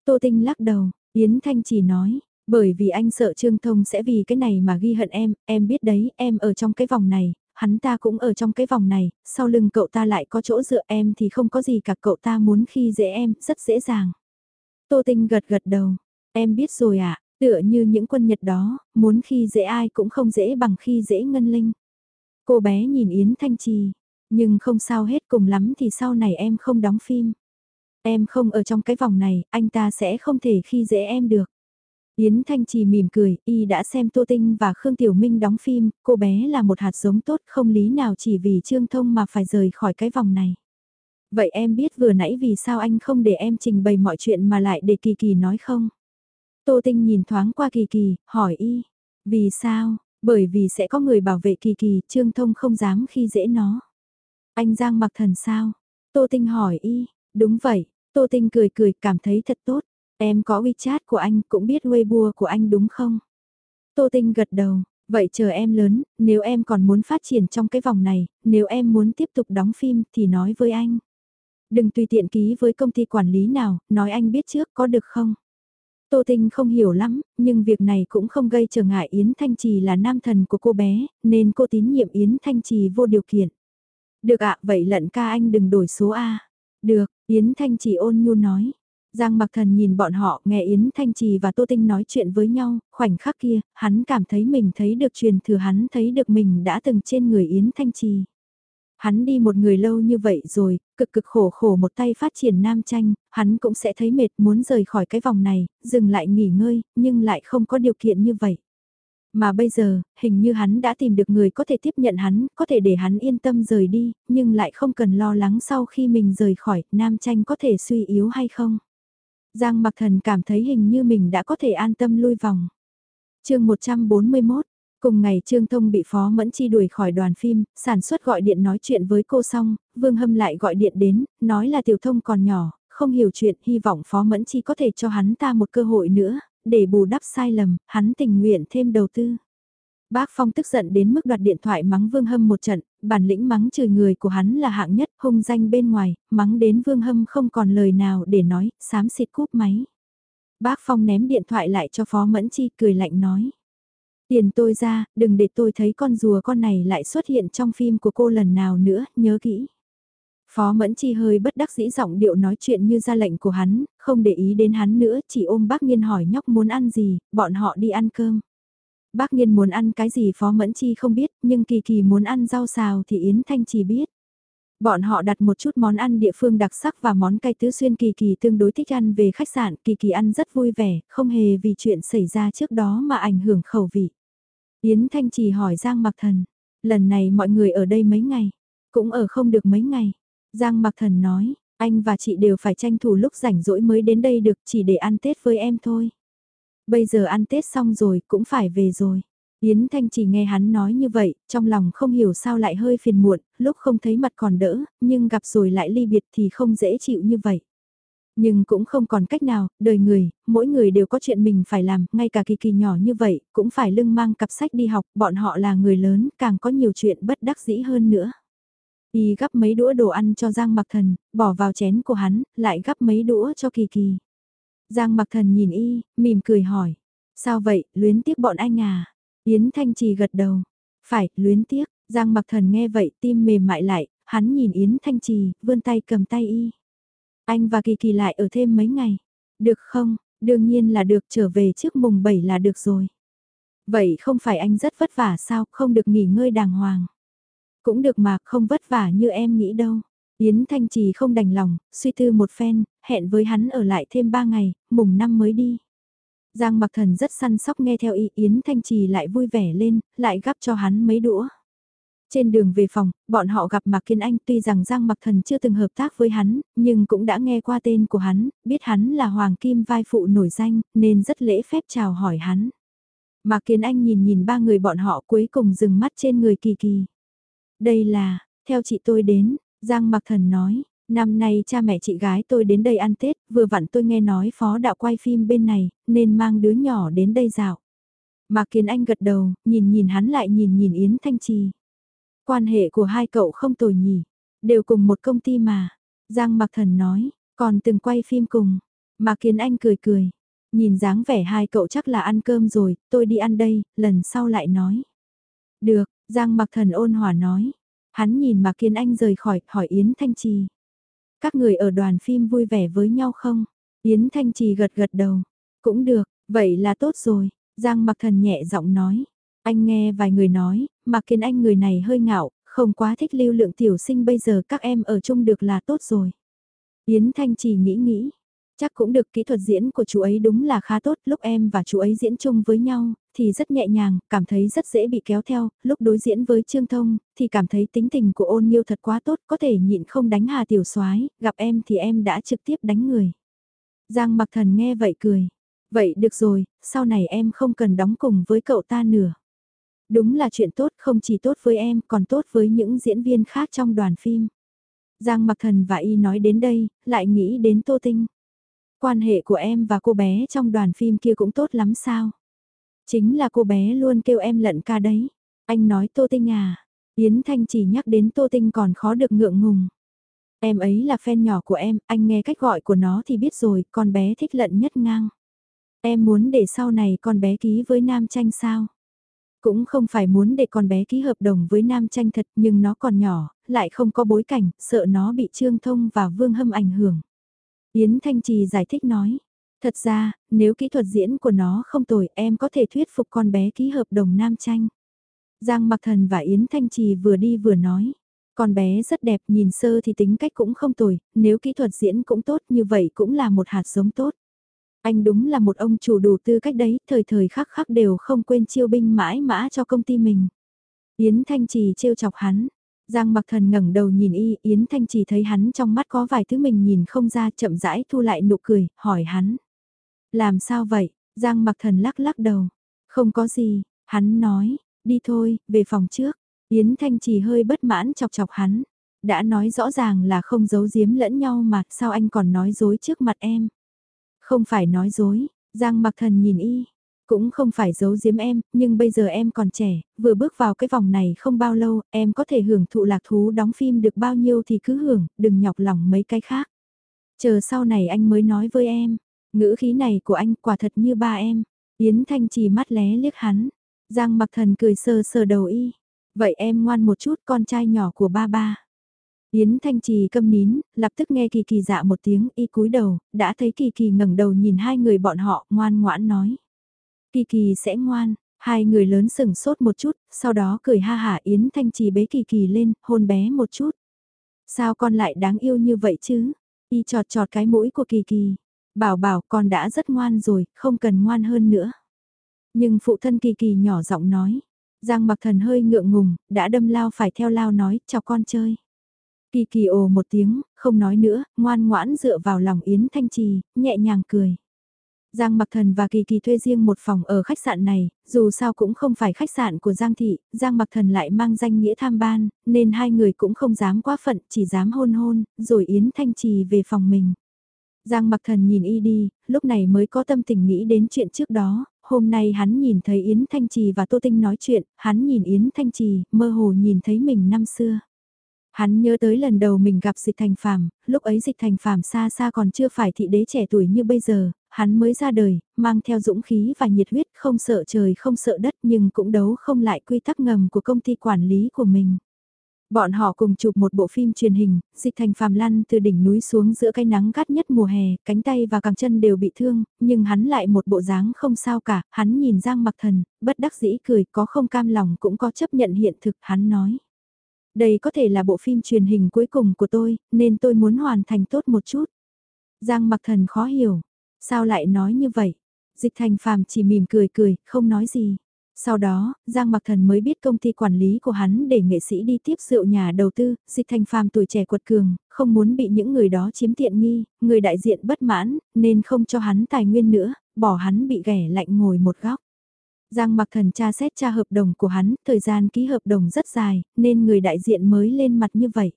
Tô Tinh lắc đầu, Yến Thanh chỉ nói, bởi vì anh sợ Trương Thông sẽ vì cái này mà ghi hận em, em biết đấy, em ở trong cái vòng này, hắn ta cũng ở trong cái vòng này, sau lưng cậu ta lại có chỗ dựa em thì không có gì cả cậu ta muốn khi dễ em, rất dễ dàng. Tô Tinh gật gật đầu, em biết rồi ạ, à, tựa như những quân nhật đó, muốn khi dễ ai cũng không dễ bằng khi dễ ngân linh. Cô bé nhìn Yến Thanh Trì, nhưng không sao hết cùng lắm thì sau này em không đóng phim. Em không ở trong cái vòng này, anh ta sẽ không thể khi dễ em được. Yến Thanh Trì mỉm cười, y đã xem Tô Tinh và Khương Tiểu Minh đóng phim, cô bé là một hạt giống tốt không lý nào chỉ vì Trương Thông mà phải rời khỏi cái vòng này. Vậy em biết vừa nãy vì sao anh không để em trình bày mọi chuyện mà lại để Kỳ Kỳ nói không? Tô Tinh nhìn thoáng qua Kỳ Kỳ, hỏi y, vì sao? Bởi vì sẽ có người bảo vệ Kỳ Kỳ, Trương Thông không dám khi dễ nó. Anh Giang mặc thần sao? Tô Tinh hỏi y, đúng vậy, Tô Tinh cười cười cảm thấy thật tốt. Em có WeChat của anh, cũng biết Weibo của anh đúng không? Tô Tinh gật đầu, vậy chờ em lớn, nếu em còn muốn phát triển trong cái vòng này, nếu em muốn tiếp tục đóng phim thì nói với anh. Đừng tùy tiện ký với công ty quản lý nào, nói anh biết trước có được không? Tô Tinh không hiểu lắm, nhưng việc này cũng không gây trở ngại Yến Thanh Trì là nam thần của cô bé, nên cô tín nhiệm Yến Thanh Trì vô điều kiện. Được ạ, vậy lận ca anh đừng đổi số A. Được, Yến Thanh Trì ôn nhu nói. Giang Mặc Thần nhìn bọn họ, nghe Yến Thanh Trì và Tô Tinh nói chuyện với nhau, khoảnh khắc kia, hắn cảm thấy mình thấy được truyền thừa hắn thấy được mình đã từng trên người Yến Thanh Trì. Hắn đi một người lâu như vậy rồi, cực cực khổ khổ một tay phát triển nam tranh, hắn cũng sẽ thấy mệt muốn rời khỏi cái vòng này, dừng lại nghỉ ngơi, nhưng lại không có điều kiện như vậy. Mà bây giờ, hình như hắn đã tìm được người có thể tiếp nhận hắn, có thể để hắn yên tâm rời đi, nhưng lại không cần lo lắng sau khi mình rời khỏi, nam tranh có thể suy yếu hay không. Giang mặc thần cảm thấy hình như mình đã có thể an tâm lui vòng. chương 141, Cùng ngày Trương Thông bị Phó Mẫn Chi đuổi khỏi đoàn phim, sản xuất gọi điện nói chuyện với cô xong, Vương Hâm lại gọi điện đến, nói là Tiểu Thông còn nhỏ, không hiểu chuyện, hy vọng Phó Mẫn Chi có thể cho hắn ta một cơ hội nữa, để bù đắp sai lầm, hắn tình nguyện thêm đầu tư. Bác Phong tức giận đến mức đoạt điện thoại mắng Vương Hâm một trận, bản lĩnh mắng chửi người của hắn là hạng nhất, hung danh bên ngoài, mắng đến Vương Hâm không còn lời nào để nói, xám xịt cúp máy. Bác Phong ném điện thoại lại cho Phó Mẫn Chi cười lạnh nói. Tiền tôi ra, đừng để tôi thấy con rùa con này lại xuất hiện trong phim của cô lần nào nữa, nhớ kỹ. Phó Mẫn Chi hơi bất đắc dĩ giọng điệu nói chuyện như ra lệnh của hắn, không để ý đến hắn nữa, chỉ ôm bác Nhiên hỏi nhóc muốn ăn gì, bọn họ đi ăn cơm. Bác Nhiên muốn ăn cái gì Phó Mẫn Chi không biết, nhưng Kỳ Kỳ muốn ăn rau xào thì Yến Thanh chỉ biết. Bọn họ đặt một chút món ăn địa phương đặc sắc và món cay tứ xuyên Kỳ Kỳ tương đối thích ăn về khách sạn, Kỳ Kỳ ăn rất vui vẻ, không hề vì chuyện xảy ra trước đó mà ảnh hưởng khẩu vị. Yến Thanh Trì hỏi Giang Mặc Thần, lần này mọi người ở đây mấy ngày, cũng ở không được mấy ngày. Giang Mặc Thần nói, anh và chị đều phải tranh thủ lúc rảnh rỗi mới đến đây được chỉ để ăn Tết với em thôi. Bây giờ ăn Tết xong rồi cũng phải về rồi. Yến Thanh chỉ nghe hắn nói như vậy, trong lòng không hiểu sao lại hơi phiền muộn, lúc không thấy mặt còn đỡ, nhưng gặp rồi lại ly biệt thì không dễ chịu như vậy. Nhưng cũng không còn cách nào, đời người, mỗi người đều có chuyện mình phải làm, ngay cả kỳ kỳ nhỏ như vậy, cũng phải lưng mang cặp sách đi học, bọn họ là người lớn, càng có nhiều chuyện bất đắc dĩ hơn nữa. Y gắp mấy đũa đồ ăn cho Giang Mặc Thần, bỏ vào chén của hắn, lại gắp mấy đũa cho kỳ kỳ. Giang Mặc Thần nhìn Y, mỉm cười hỏi, sao vậy, luyến tiếc bọn anh à? Yến Thanh Trì gật đầu, phải, luyến tiếc, Giang Mặc Thần nghe vậy tim mềm mại lại, hắn nhìn Yến Thanh Trì, vươn tay cầm tay Y. Anh và Kỳ Kỳ lại ở thêm mấy ngày. Được không? Đương nhiên là được trở về trước mùng 7 là được rồi. Vậy không phải anh rất vất vả sao, không được nghỉ ngơi đàng hoàng. Cũng được mà, không vất vả như em nghĩ đâu. Yến Thanh Trì không đành lòng, suy tư một phen, hẹn với hắn ở lại thêm 3 ngày, mùng 5 mới đi. Giang Mặc Thần rất săn sóc nghe theo ý Yến Thanh Trì lại vui vẻ lên, lại gắp cho hắn mấy đũa. Trên đường về phòng, bọn họ gặp Mạc Kiên Anh tuy rằng Giang Mặc Thần chưa từng hợp tác với hắn, nhưng cũng đã nghe qua tên của hắn, biết hắn là Hoàng Kim vai phụ nổi danh, nên rất lễ phép chào hỏi hắn. Mạc Kiên Anh nhìn nhìn ba người bọn họ cuối cùng dừng mắt trên người kỳ kỳ. Đây là, theo chị tôi đến, Giang Mặc Thần nói, năm nay cha mẹ chị gái tôi đến đây ăn Tết, vừa vặn tôi nghe nói phó đạo quay phim bên này, nên mang đứa nhỏ đến đây dạo. mà Kiến Anh gật đầu, nhìn nhìn hắn lại nhìn nhìn Yến Thanh Trì. Quan hệ của hai cậu không tồi nhỉ, đều cùng một công ty mà. Giang Mặc Thần nói, còn từng quay phim cùng. mà Kiến Anh cười cười, nhìn dáng vẻ hai cậu chắc là ăn cơm rồi, tôi đi ăn đây, lần sau lại nói. Được, Giang Mặc Thần ôn hòa nói. Hắn nhìn Mạc Kiến Anh rời khỏi, hỏi Yến Thanh Trì. Các người ở đoàn phim vui vẻ với nhau không? Yến Thanh Trì gật gật đầu. Cũng được, vậy là tốt rồi. Giang Mặc Thần nhẹ giọng nói. Anh nghe vài người nói, mà kiến anh người này hơi ngạo, không quá thích lưu lượng tiểu sinh bây giờ các em ở chung được là tốt rồi. Yến Thanh trì nghĩ nghĩ, chắc cũng được kỹ thuật diễn của chú ấy đúng là khá tốt, lúc em và chú ấy diễn chung với nhau, thì rất nhẹ nhàng, cảm thấy rất dễ bị kéo theo, lúc đối diễn với Trương Thông, thì cảm thấy tính tình của ôn nhiêu thật quá tốt, có thể nhịn không đánh hà tiểu soái gặp em thì em đã trực tiếp đánh người. Giang mặc thần nghe vậy cười, vậy được rồi, sau này em không cần đóng cùng với cậu ta nữa. Đúng là chuyện tốt không chỉ tốt với em còn tốt với những diễn viên khác trong đoàn phim. Giang Mặc Thần và Y nói đến đây, lại nghĩ đến Tô Tinh. Quan hệ của em và cô bé trong đoàn phim kia cũng tốt lắm sao? Chính là cô bé luôn kêu em lận ca đấy. Anh nói Tô Tinh à. Yến Thanh chỉ nhắc đến Tô Tinh còn khó được ngượng ngùng. Em ấy là fan nhỏ của em, anh nghe cách gọi của nó thì biết rồi, con bé thích lận nhất ngang. Em muốn để sau này con bé ký với Nam Tranh sao? Cũng không phải muốn để con bé ký hợp đồng với Nam Tranh thật nhưng nó còn nhỏ, lại không có bối cảnh, sợ nó bị Trương Thông và Vương Hâm ảnh hưởng. Yến Thanh Trì giải thích nói, thật ra, nếu kỹ thuật diễn của nó không tồi em có thể thuyết phục con bé ký hợp đồng Nam Tranh. Giang Mặc Thần và Yến Thanh Trì vừa đi vừa nói. Con bé rất đẹp, nhìn sơ thì tính cách cũng không tồi, nếu kỹ thuật diễn cũng tốt như vậy cũng là một hạt giống tốt. Anh đúng là một ông chủ đủ tư cách đấy, thời thời khắc khắc đều không quên chiêu binh mãi mã cho công ty mình. Yến Thanh Trì trêu chọc hắn. Giang mặc thần ngẩng đầu nhìn y, Yến Thanh Chỉ thấy hắn trong mắt có vài thứ mình nhìn không ra chậm rãi thu lại nụ cười, hỏi hắn. Làm sao vậy? Giang mặc thần lắc lắc đầu. Không có gì, hắn nói, đi thôi, về phòng trước. Yến Thanh Chỉ hơi bất mãn chọc chọc hắn. Đã nói rõ ràng là không giấu giếm lẫn nhau mà sao anh còn nói dối trước mặt em. Không phải nói dối, Giang mặc thần nhìn y. Cũng không phải giấu giếm em, nhưng bây giờ em còn trẻ, vừa bước vào cái vòng này không bao lâu, em có thể hưởng thụ lạc thú đóng phim được bao nhiêu thì cứ hưởng, đừng nhọc lòng mấy cái khác. Chờ sau này anh mới nói với em, ngữ khí này của anh quả thật như ba em. Yến Thanh chỉ mắt lé liếc hắn, Giang mặc thần cười sờ sờ đầu y. Vậy em ngoan một chút con trai nhỏ của ba ba. Yến Thanh Trì câm nín, lập tức nghe Kỳ Kỳ dạ một tiếng y cúi đầu, đã thấy Kỳ Kỳ ngẩng đầu nhìn hai người bọn họ ngoan ngoãn nói. Kỳ Kỳ sẽ ngoan, hai người lớn sừng sốt một chút, sau đó cười ha hả Yến Thanh Trì bế Kỳ Kỳ lên, hôn bé một chút. Sao con lại đáng yêu như vậy chứ? Y trọt trọt cái mũi của Kỳ Kỳ. Bảo bảo con đã rất ngoan rồi, không cần ngoan hơn nữa. Nhưng phụ thân Kỳ Kỳ nhỏ giọng nói. Giang mặc thần hơi ngượng ngùng, đã đâm lao phải theo lao nói, chào con chơi. Kỳ kỳ ồ một tiếng, không nói nữa, ngoan ngoãn dựa vào lòng Yến Thanh Trì, nhẹ nhàng cười. Giang Mặc Thần và Kỳ Kỳ thuê riêng một phòng ở khách sạn này, dù sao cũng không phải khách sạn của Giang Thị, Giang Mặc Thần lại mang danh nghĩa tham ban, nên hai người cũng không dám quá phận, chỉ dám hôn hôn, rồi Yến Thanh Trì về phòng mình. Giang Mặc Thần nhìn y đi, lúc này mới có tâm tình nghĩ đến chuyện trước đó, hôm nay hắn nhìn thấy Yến Thanh Trì và Tô Tinh nói chuyện, hắn nhìn Yến Thanh Trì, mơ hồ nhìn thấy mình năm xưa. Hắn nhớ tới lần đầu mình gặp dịch thành phàm, lúc ấy dịch thành phàm xa xa còn chưa phải thị đế trẻ tuổi như bây giờ, hắn mới ra đời, mang theo dũng khí và nhiệt huyết không sợ trời không sợ đất nhưng cũng đấu không lại quy tắc ngầm của công ty quản lý của mình. Bọn họ cùng chụp một bộ phim truyền hình, dịch thành phàm lăn từ đỉnh núi xuống giữa cái nắng gắt nhất mùa hè, cánh tay và càng chân đều bị thương, nhưng hắn lại một bộ dáng không sao cả, hắn nhìn Giang mặc thần, bất đắc dĩ cười có không cam lòng cũng có chấp nhận hiện thực, hắn nói. Đây có thể là bộ phim truyền hình cuối cùng của tôi, nên tôi muốn hoàn thành tốt một chút. Giang mặc thần khó hiểu. Sao lại nói như vậy? Dịch thành phàm chỉ mỉm cười cười, không nói gì. Sau đó, Giang Mặc Thần mới biết công ty quản lý của hắn để nghệ sĩ đi tiếp rượu nhà đầu tư, dịch thành phàm tuổi trẻ quật cường, không muốn bị những người đó chiếm tiện nghi, người đại diện bất mãn, nên không cho hắn tài nguyên nữa, bỏ hắn bị ghẻ lạnh ngồi một góc. Giang mặc thần tra xét tra hợp đồng của hắn, thời gian ký hợp đồng rất dài, nên người đại diện mới lên mặt như vậy.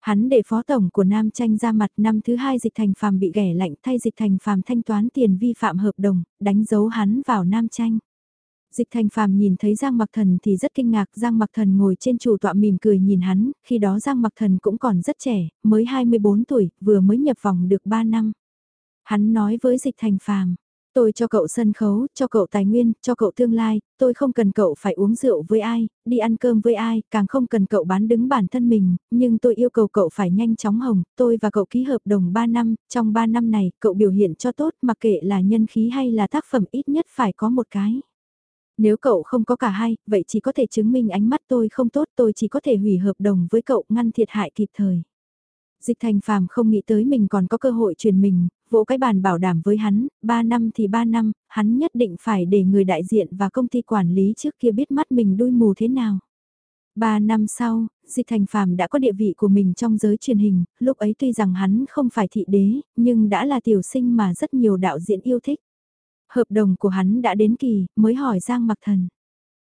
Hắn để phó tổng của Nam Tranh ra mặt năm thứ hai dịch thành phàm bị ghẻ lạnh thay dịch thành phàm thanh toán tiền vi phạm hợp đồng, đánh dấu hắn vào Nam Tranh. Dịch thành phàm nhìn thấy Giang Mặc Thần thì rất kinh ngạc, Giang Mặc Thần ngồi trên chủ tọa mỉm cười nhìn hắn, khi đó Giang Mặc Thần cũng còn rất trẻ, mới 24 tuổi, vừa mới nhập vòng được 3 năm. Hắn nói với dịch thành phàm, Tôi cho cậu sân khấu, cho cậu tài nguyên, cho cậu tương lai, tôi không cần cậu phải uống rượu với ai, đi ăn cơm với ai, càng không cần cậu bán đứng bản thân mình, nhưng tôi yêu cầu cậu phải nhanh chóng hồng, tôi và cậu ký hợp đồng 3 năm, trong 3 năm này, cậu biểu hiện cho tốt, mặc kệ là nhân khí hay là tác phẩm ít nhất phải có một cái. Nếu cậu không có cả hai, vậy chỉ có thể chứng minh ánh mắt tôi không tốt, tôi chỉ có thể hủy hợp đồng với cậu ngăn thiệt hại kịp thời. Dịch thành phàm không nghĩ tới mình còn có cơ hội truyền mình, vỗ cái bàn bảo đảm với hắn, 3 năm thì 3 năm, hắn nhất định phải để người đại diện và công ty quản lý trước kia biết mắt mình đuôi mù thế nào. 3 năm sau, Dịch Thành Phàm đã có địa vị của mình trong giới truyền hình, lúc ấy tuy rằng hắn không phải thị đế, nhưng đã là tiểu sinh mà rất nhiều đạo diễn yêu thích. Hợp đồng của hắn đã đến kỳ, mới hỏi Giang Mặc Thần.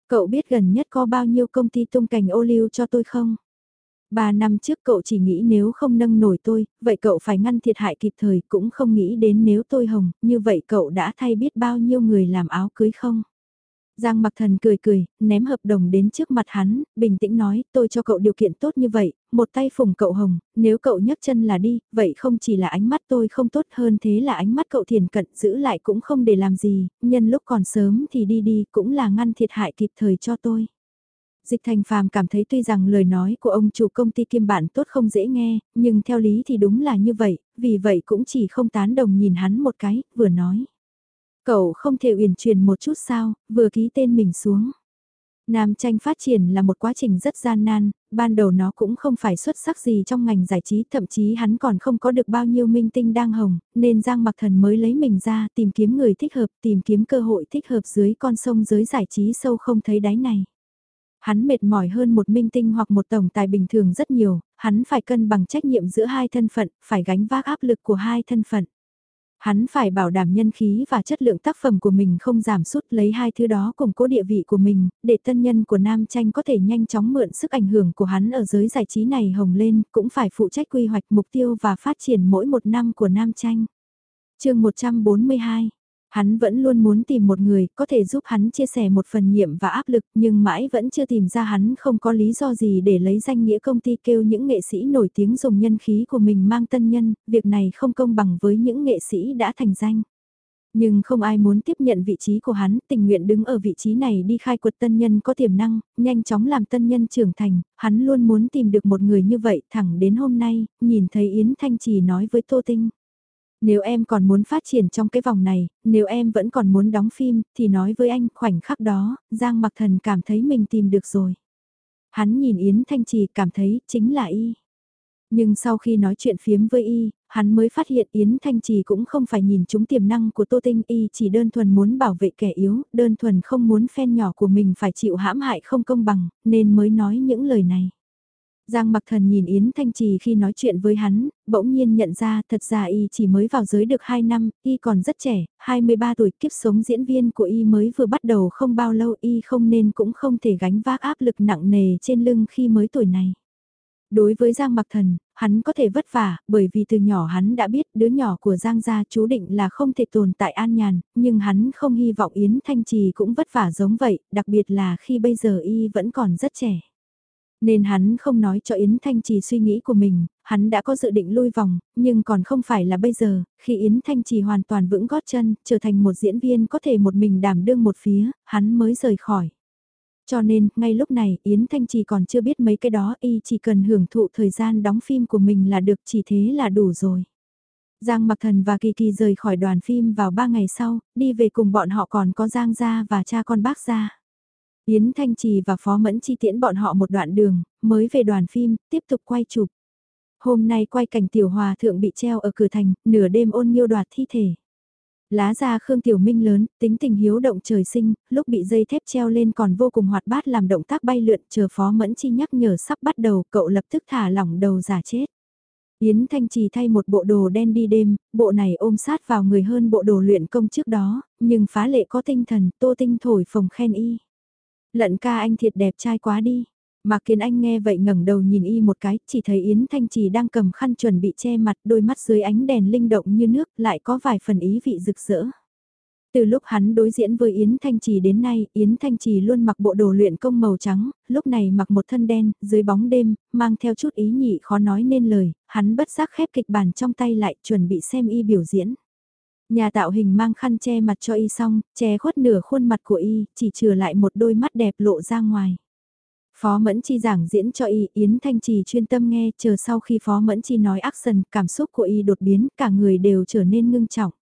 Cậu biết gần nhất có bao nhiêu công ty tung cành ô liu cho tôi không? Ba năm trước cậu chỉ nghĩ nếu không nâng nổi tôi, vậy cậu phải ngăn thiệt hại kịp thời cũng không nghĩ đến nếu tôi hồng, như vậy cậu đã thay biết bao nhiêu người làm áo cưới không? Giang mặc thần cười cười, ném hợp đồng đến trước mặt hắn, bình tĩnh nói, tôi cho cậu điều kiện tốt như vậy, một tay phùng cậu hồng, nếu cậu nhấc chân là đi, vậy không chỉ là ánh mắt tôi không tốt hơn thế là ánh mắt cậu thiền cận giữ lại cũng không để làm gì, nhân lúc còn sớm thì đi đi cũng là ngăn thiệt hại kịp thời cho tôi. Dịch thành phàm cảm thấy tuy rằng lời nói của ông chủ công ty kiêm bản tốt không dễ nghe, nhưng theo lý thì đúng là như vậy, vì vậy cũng chỉ không tán đồng nhìn hắn một cái, vừa nói. Cậu không thể uyển chuyển một chút sao, vừa ký tên mình xuống. Nam tranh phát triển là một quá trình rất gian nan, ban đầu nó cũng không phải xuất sắc gì trong ngành giải trí, thậm chí hắn còn không có được bao nhiêu minh tinh đang hồng, nên Giang Mặc Thần mới lấy mình ra tìm kiếm người thích hợp, tìm kiếm cơ hội thích hợp dưới con sông giới giải trí sâu không thấy đáy này. Hắn mệt mỏi hơn một minh tinh hoặc một tổng tài bình thường rất nhiều, hắn phải cân bằng trách nhiệm giữa hai thân phận, phải gánh vác áp lực của hai thân phận. Hắn phải bảo đảm nhân khí và chất lượng tác phẩm của mình không giảm sút lấy hai thứ đó củng cố địa vị của mình, để tân nhân của Nam Tranh có thể nhanh chóng mượn sức ảnh hưởng của hắn ở giới giải trí này hồng lên, cũng phải phụ trách quy hoạch mục tiêu và phát triển mỗi một năm của Nam Tranh. chương 142 Hắn vẫn luôn muốn tìm một người có thể giúp hắn chia sẻ một phần nhiệm và áp lực nhưng mãi vẫn chưa tìm ra hắn không có lý do gì để lấy danh nghĩa công ty kêu những nghệ sĩ nổi tiếng dùng nhân khí của mình mang tân nhân, việc này không công bằng với những nghệ sĩ đã thành danh. Nhưng không ai muốn tiếp nhận vị trí của hắn, tình nguyện đứng ở vị trí này đi khai quật tân nhân có tiềm năng, nhanh chóng làm tân nhân trưởng thành, hắn luôn muốn tìm được một người như vậy thẳng đến hôm nay, nhìn thấy Yến Thanh Trì nói với Tô Tinh. Nếu em còn muốn phát triển trong cái vòng này, nếu em vẫn còn muốn đóng phim, thì nói với anh khoảnh khắc đó, Giang Mặc Thần cảm thấy mình tìm được rồi. Hắn nhìn Yến Thanh Trì cảm thấy chính là y. Nhưng sau khi nói chuyện phiếm với y, hắn mới phát hiện Yến Thanh Trì cũng không phải nhìn chúng tiềm năng của Tô Tinh y chỉ đơn thuần muốn bảo vệ kẻ yếu, đơn thuần không muốn phen nhỏ của mình phải chịu hãm hại không công bằng, nên mới nói những lời này. Giang mặc thần nhìn Yến Thanh Trì khi nói chuyện với hắn, bỗng nhiên nhận ra thật ra y chỉ mới vào giới được 2 năm, y còn rất trẻ, 23 tuổi kiếp sống diễn viên của y mới vừa bắt đầu không bao lâu y không nên cũng không thể gánh vác áp lực nặng nề trên lưng khi mới tuổi này. Đối với Giang Mặc Thần, hắn có thể vất vả, bởi vì từ nhỏ hắn đã biết đứa nhỏ của Giang gia chú định là không thể tồn tại an nhàn, nhưng hắn không hy vọng Yến Thanh Trì cũng vất vả giống vậy, đặc biệt là khi bây giờ y vẫn còn rất trẻ. Nên hắn không nói cho Yến Thanh Trì suy nghĩ của mình, hắn đã có dự định lui vòng, nhưng còn không phải là bây giờ, khi Yến Thanh Trì hoàn toàn vững gót chân, trở thành một diễn viên có thể một mình đảm đương một phía, hắn mới rời khỏi. Cho nên, ngay lúc này, Yến Thanh Trì còn chưa biết mấy cái đó, y chỉ cần hưởng thụ thời gian đóng phim của mình là được, chỉ thế là đủ rồi. Giang Mặc Thần và Kỳ Kỳ rời khỏi đoàn phim vào ba ngày sau, đi về cùng bọn họ còn có Giang Gia và cha con bác Gia. Yến Thanh Trì và Phó Mẫn Chi tiễn bọn họ một đoạn đường, mới về đoàn phim, tiếp tục quay chụp. Hôm nay quay cảnh Tiểu Hòa Thượng bị treo ở cửa thành, nửa đêm ôn nhiêu đoạt thi thể. Lá ra Khương Tiểu Minh lớn, tính tình hiếu động trời sinh, lúc bị dây thép treo lên còn vô cùng hoạt bát làm động tác bay lượn, chờ Phó Mẫn Chi nhắc nhở sắp bắt đầu, cậu lập tức thả lỏng đầu giả chết. Yến Thanh Trì thay một bộ đồ đen đi đêm, bộ này ôm sát vào người hơn bộ đồ luyện công trước đó, nhưng phá lệ có tinh thần, tô tinh thổi phồng khen y. Lận ca anh thiệt đẹp trai quá đi. Mạc Kiến Anh nghe vậy ngẩng đầu nhìn y một cái, chỉ thấy Yến Thanh Trì đang cầm khăn chuẩn bị che mặt, đôi mắt dưới ánh đèn linh động như nước, lại có vài phần ý vị rực rỡ. Từ lúc hắn đối diễn với Yến Thanh Trì đến nay, Yến Thanh Trì luôn mặc bộ đồ luyện công màu trắng, lúc này mặc một thân đen, dưới bóng đêm, mang theo chút ý nhị khó nói nên lời, hắn bất giác khép kịch bản trong tay lại chuẩn bị xem y biểu diễn. Nhà tạo hình mang khăn che mặt cho y xong, che khuất nửa khuôn mặt của y, chỉ trừ lại một đôi mắt đẹp lộ ra ngoài. Phó Mẫn Chi giảng diễn cho y, Yến Thanh Trì chuyên tâm nghe, chờ sau khi Phó Mẫn Chi nói action, cảm xúc của y đột biến, cả người đều trở nên ngưng trọng.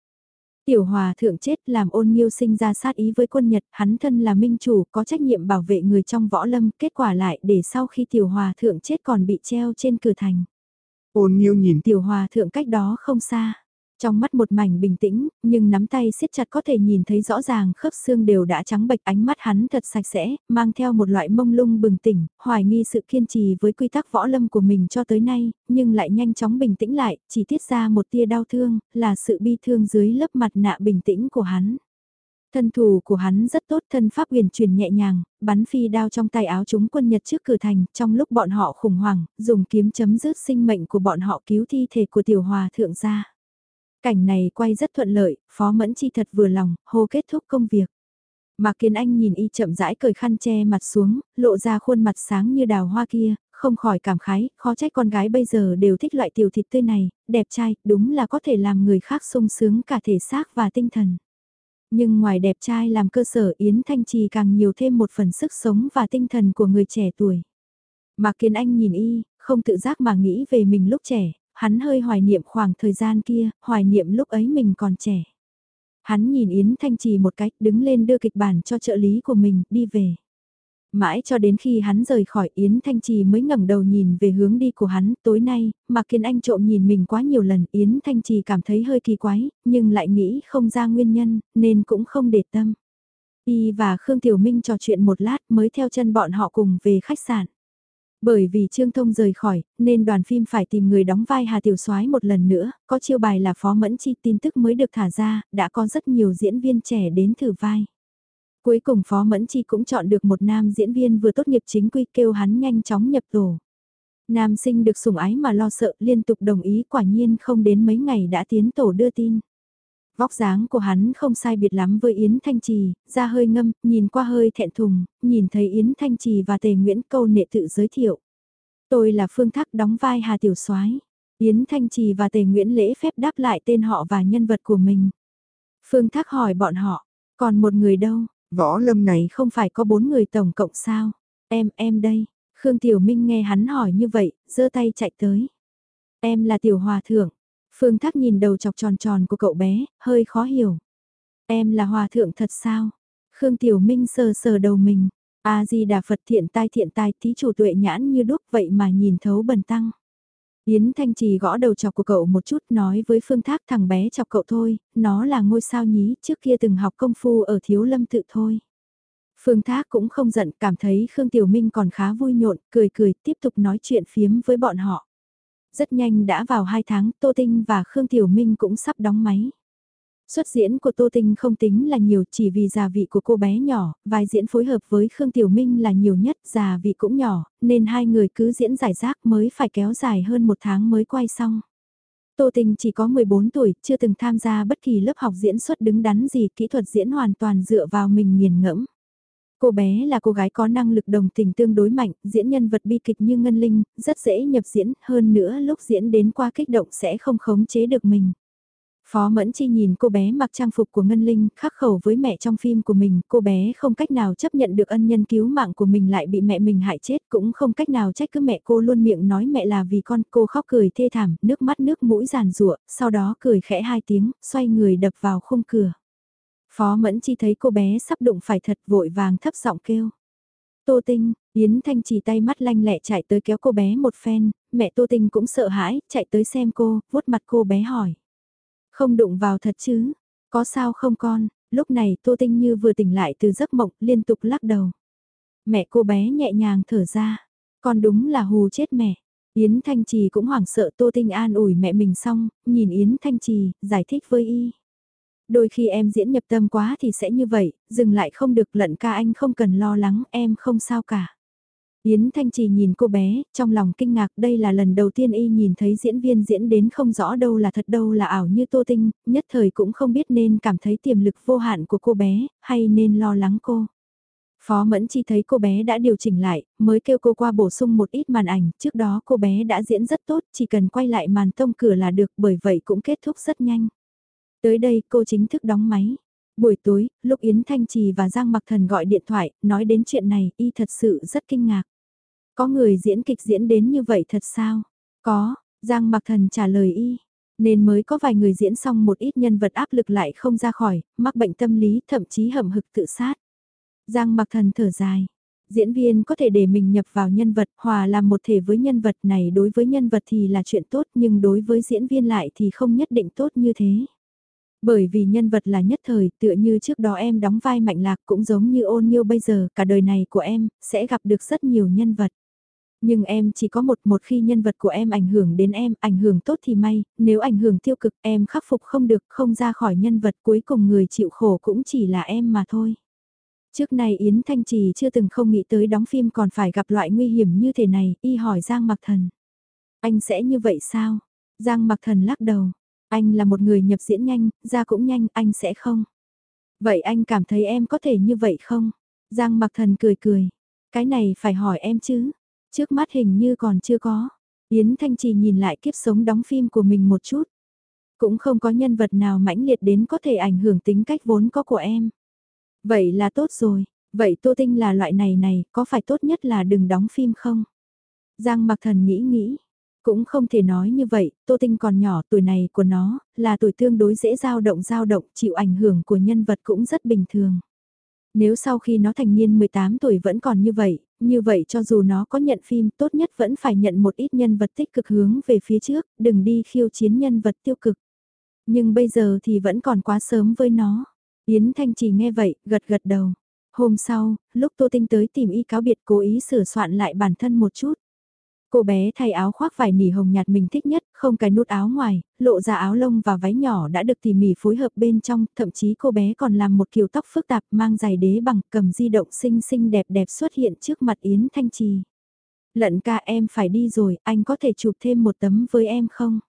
Tiểu Hòa thượng chết làm ôn nhiêu sinh ra sát ý với quân Nhật, hắn thân là minh chủ, có trách nhiệm bảo vệ người trong võ lâm, kết quả lại để sau khi Tiểu Hòa thượng chết còn bị treo trên cửa thành. Ôn nhiêu nhìn Tiểu Hòa thượng cách đó không xa. Trong mắt một mảnh bình tĩnh, nhưng nắm tay siết chặt có thể nhìn thấy rõ ràng khớp xương đều đã trắng bệch ánh mắt hắn thật sạch sẽ, mang theo một loại mông lung bừng tỉnh, hoài nghi sự kiên trì với quy tắc võ lâm của mình cho tới nay, nhưng lại nhanh chóng bình tĩnh lại, chỉ tiết ra một tia đau thương, là sự bi thương dưới lớp mặt nạ bình tĩnh của hắn. Thân thủ của hắn rất tốt, thân pháp huyền truyền nhẹ nhàng, bắn phi đao trong tay áo chúng quân Nhật trước cửa thành, trong lúc bọn họ khủng hoảng, dùng kiếm chấm dứt sinh mệnh của bọn họ cứu thi thể của tiểu hòa thượng ra. Cảnh này quay rất thuận lợi, Phó Mẫn Chi thật vừa lòng, hô kết thúc công việc. Mà Kiến Anh nhìn y chậm rãi cởi khăn che mặt xuống, lộ ra khuôn mặt sáng như đào hoa kia, không khỏi cảm khái, khó trách con gái bây giờ đều thích loại tiểu thịt tươi này, đẹp trai, đúng là có thể làm người khác sung sướng cả thể xác và tinh thần. Nhưng ngoài đẹp trai làm cơ sở Yến Thanh Trì càng nhiều thêm một phần sức sống và tinh thần của người trẻ tuổi. Mà Kiến Anh nhìn y, không tự giác mà nghĩ về mình lúc trẻ, hắn hơi hoài niệm khoảng thời gian kia, hoài niệm lúc ấy mình còn trẻ. Hắn nhìn Yến Thanh Trì một cách đứng lên đưa kịch bản cho trợ lý của mình đi về. Mãi cho đến khi hắn rời khỏi Yến Thanh Trì mới ngẩng đầu nhìn về hướng đi của hắn, tối nay, mà Kiên Anh trộm nhìn mình quá nhiều lần, Yến Thanh Trì cảm thấy hơi kỳ quái, nhưng lại nghĩ không ra nguyên nhân, nên cũng không để tâm. Y và Khương Tiểu Minh trò chuyện một lát mới theo chân bọn họ cùng về khách sạn. Bởi vì Trương Thông rời khỏi, nên đoàn phim phải tìm người đóng vai Hà Tiểu Soái một lần nữa, có chiêu bài là Phó Mẫn Chi tin tức mới được thả ra, đã có rất nhiều diễn viên trẻ đến thử vai. Cuối cùng Phó Mẫn Chi cũng chọn được một nam diễn viên vừa tốt nghiệp chính quy kêu hắn nhanh chóng nhập tổ. Nam sinh được sủng ái mà lo sợ liên tục đồng ý quả nhiên không đến mấy ngày đã tiến tổ đưa tin. Vóc dáng của hắn không sai biệt lắm với Yến Thanh Trì, da hơi ngâm, nhìn qua hơi thẹn thùng, nhìn thấy Yến Thanh Trì và Tề Nguyễn câu nệ tự giới thiệu. Tôi là Phương Thác đóng vai Hà Tiểu soái Yến Thanh Trì và Tề Nguyễn lễ phép đáp lại tên họ và nhân vật của mình. Phương Thác hỏi bọn họ, còn một người đâu, Võ lâm này không phải có bốn người tổng cộng sao? Em, em đây. Khương Tiểu Minh nghe hắn hỏi như vậy, giơ tay chạy tới. Em là Tiểu Hòa Thượng. Phương Thác nhìn đầu chọc tròn tròn của cậu bé, hơi khó hiểu. Em là Hòa Thượng thật sao? Khương Tiểu Minh sờ sờ đầu mình. A-di-đà Phật thiện tai thiện tai tí chủ tuệ nhãn như đúc vậy mà nhìn thấu bần tăng. Yến Thanh Trì gõ đầu chọc của cậu một chút nói với Phương Thác thằng bé chọc cậu thôi, nó là ngôi sao nhí trước kia từng học công phu ở thiếu lâm tự thôi. Phương Thác cũng không giận cảm thấy Khương Tiểu Minh còn khá vui nhộn, cười cười tiếp tục nói chuyện phiếm với bọn họ. Rất nhanh đã vào 2 tháng Tô Tinh và Khương Tiểu Minh cũng sắp đóng máy. Xuất diễn của Tô Tinh không tính là nhiều chỉ vì già vị của cô bé nhỏ, vai diễn phối hợp với Khương Tiểu Minh là nhiều nhất, già vị cũng nhỏ, nên hai người cứ diễn giải rác mới phải kéo dài hơn một tháng mới quay xong. Tô Tinh chỉ có 14 tuổi, chưa từng tham gia bất kỳ lớp học diễn xuất đứng đắn gì, kỹ thuật diễn hoàn toàn dựa vào mình nghiền ngẫm. Cô bé là cô gái có năng lực đồng tình tương đối mạnh, diễn nhân vật bi kịch như Ngân Linh, rất dễ nhập diễn, hơn nữa lúc diễn đến qua kích động sẽ không khống chế được mình. Phó Mẫn Chi nhìn cô bé mặc trang phục của Ngân Linh, khắc khẩu với mẹ trong phim của mình, cô bé không cách nào chấp nhận được ân nhân cứu mạng của mình lại bị mẹ mình hại chết, cũng không cách nào trách cứ mẹ cô luôn miệng nói mẹ là vì con, cô khóc cười thê thảm, nước mắt nước mũi giàn rụa, sau đó cười khẽ hai tiếng, xoay người đập vào khung cửa. Phó Mẫn Chi thấy cô bé sắp đụng phải thật vội vàng thấp giọng kêu. Tô Tinh, Yến Thanh chỉ tay mắt lanh lẹ chạy tới kéo cô bé một phen, mẹ Tô Tinh cũng sợ hãi, chạy tới xem cô, vuốt mặt cô bé hỏi. Không đụng vào thật chứ, có sao không con, lúc này Tô Tinh như vừa tỉnh lại từ giấc mộng liên tục lắc đầu. Mẹ cô bé nhẹ nhàng thở ra, con đúng là hù chết mẹ. Yến Thanh Trì cũng hoảng sợ Tô Tinh an ủi mẹ mình xong, nhìn Yến Thanh Trì, giải thích với y. Đôi khi em diễn nhập tâm quá thì sẽ như vậy, dừng lại không được lận ca anh không cần lo lắng, em không sao cả. Yến Thanh Trì nhìn cô bé, trong lòng kinh ngạc đây là lần đầu tiên y nhìn thấy diễn viên diễn đến không rõ đâu là thật đâu là ảo như Tô Tinh, nhất thời cũng không biết nên cảm thấy tiềm lực vô hạn của cô bé, hay nên lo lắng cô. Phó Mẫn Chi thấy cô bé đã điều chỉnh lại, mới kêu cô qua bổ sung một ít màn ảnh, trước đó cô bé đã diễn rất tốt, chỉ cần quay lại màn tông cửa là được bởi vậy cũng kết thúc rất nhanh. Tới đây cô chính thức đóng máy. Buổi tối, lúc Yến Thanh Trì và Giang Mặc Thần gọi điện thoại, nói đến chuyện này, y thật sự rất kinh ngạc. Có người diễn kịch diễn đến như vậy thật sao? Có, Giang Mặc Thần trả lời y. Nên mới có vài người diễn xong một ít nhân vật áp lực lại không ra khỏi, mắc bệnh tâm lý thậm chí hầm hực tự sát. Giang Mặc Thần thở dài. Diễn viên có thể để mình nhập vào nhân vật, hòa làm một thể với nhân vật này đối với nhân vật thì là chuyện tốt nhưng đối với diễn viên lại thì không nhất định tốt như thế. Bởi vì nhân vật là nhất thời, tựa như trước đó em đóng vai mạnh lạc cũng giống như ôn nhiêu bây giờ, cả đời này của em, sẽ gặp được rất nhiều nhân vật. Nhưng em chỉ có một một khi nhân vật của em ảnh hưởng đến em, ảnh hưởng tốt thì may, nếu ảnh hưởng tiêu cực em khắc phục không được, không ra khỏi nhân vật cuối cùng người chịu khổ cũng chỉ là em mà thôi. Trước này Yến Thanh Trì chưa từng không nghĩ tới đóng phim còn phải gặp loại nguy hiểm như thế này, y hỏi Giang Mặc Thần. Anh sẽ như vậy sao? Giang Mặc Thần lắc đầu. Anh là một người nhập diễn nhanh, ra cũng nhanh, anh sẽ không. Vậy anh cảm thấy em có thể như vậy không? Giang Mặc Thần cười cười. Cái này phải hỏi em chứ. Trước mắt hình như còn chưa có. Yến Thanh Trì nhìn lại kiếp sống đóng phim của mình một chút. Cũng không có nhân vật nào mãnh liệt đến có thể ảnh hưởng tính cách vốn có của em. Vậy là tốt rồi, vậy Tô Tinh là loại này này, có phải tốt nhất là đừng đóng phim không? Giang Mặc Thần nghĩ nghĩ, cũng không thể nói như vậy, Tô Tinh còn nhỏ, tuổi này của nó, là tuổi tương đối dễ dao động dao động, chịu ảnh hưởng của nhân vật cũng rất bình thường. Nếu sau khi nó thành niên 18 tuổi vẫn còn như vậy, như vậy cho dù nó có nhận phim tốt nhất vẫn phải nhận một ít nhân vật tích cực hướng về phía trước, đừng đi khiêu chiến nhân vật tiêu cực. Nhưng bây giờ thì vẫn còn quá sớm với nó. Yến Thanh chỉ nghe vậy, gật gật đầu. Hôm sau, lúc Tô Tinh tới tìm y cáo biệt cố ý sửa soạn lại bản thân một chút. Cô bé thay áo khoác vải nỉ hồng nhạt mình thích nhất, không cái nút áo ngoài, lộ ra áo lông và váy nhỏ đã được tỉ mỉ phối hợp bên trong, thậm chí cô bé còn làm một kiểu tóc phức tạp mang giày đế bằng cầm di động xinh xinh đẹp đẹp xuất hiện trước mặt Yến Thanh Trì. Lận ca em phải đi rồi, anh có thể chụp thêm một tấm với em không?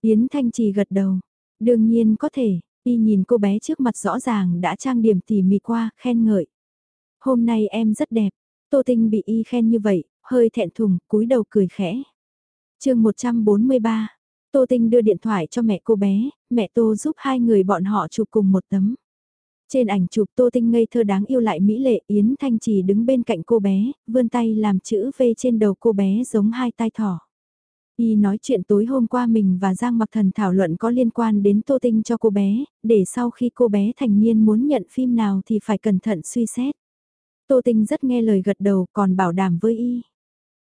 Yến Thanh Trì gật đầu. Đương nhiên có thể, y nhìn cô bé trước mặt rõ ràng đã trang điểm tỉ mỉ qua, khen ngợi. Hôm nay em rất đẹp, Tô Tinh bị y khen như vậy, hơi thẹn thùng, cúi đầu cười khẽ. chương 143, Tô Tinh đưa điện thoại cho mẹ cô bé, mẹ Tô giúp hai người bọn họ chụp cùng một tấm. Trên ảnh chụp Tô Tinh ngây thơ đáng yêu lại mỹ lệ Yến Thanh Trì đứng bên cạnh cô bé, vươn tay làm chữ V trên đầu cô bé giống hai tay thỏ. Y nói chuyện tối hôm qua mình và Giang Mặc Thần thảo luận có liên quan đến Tô Tinh cho cô bé, để sau khi cô bé thành niên muốn nhận phim nào thì phải cẩn thận suy xét. Tô Tinh rất nghe lời gật đầu còn bảo đảm với Y.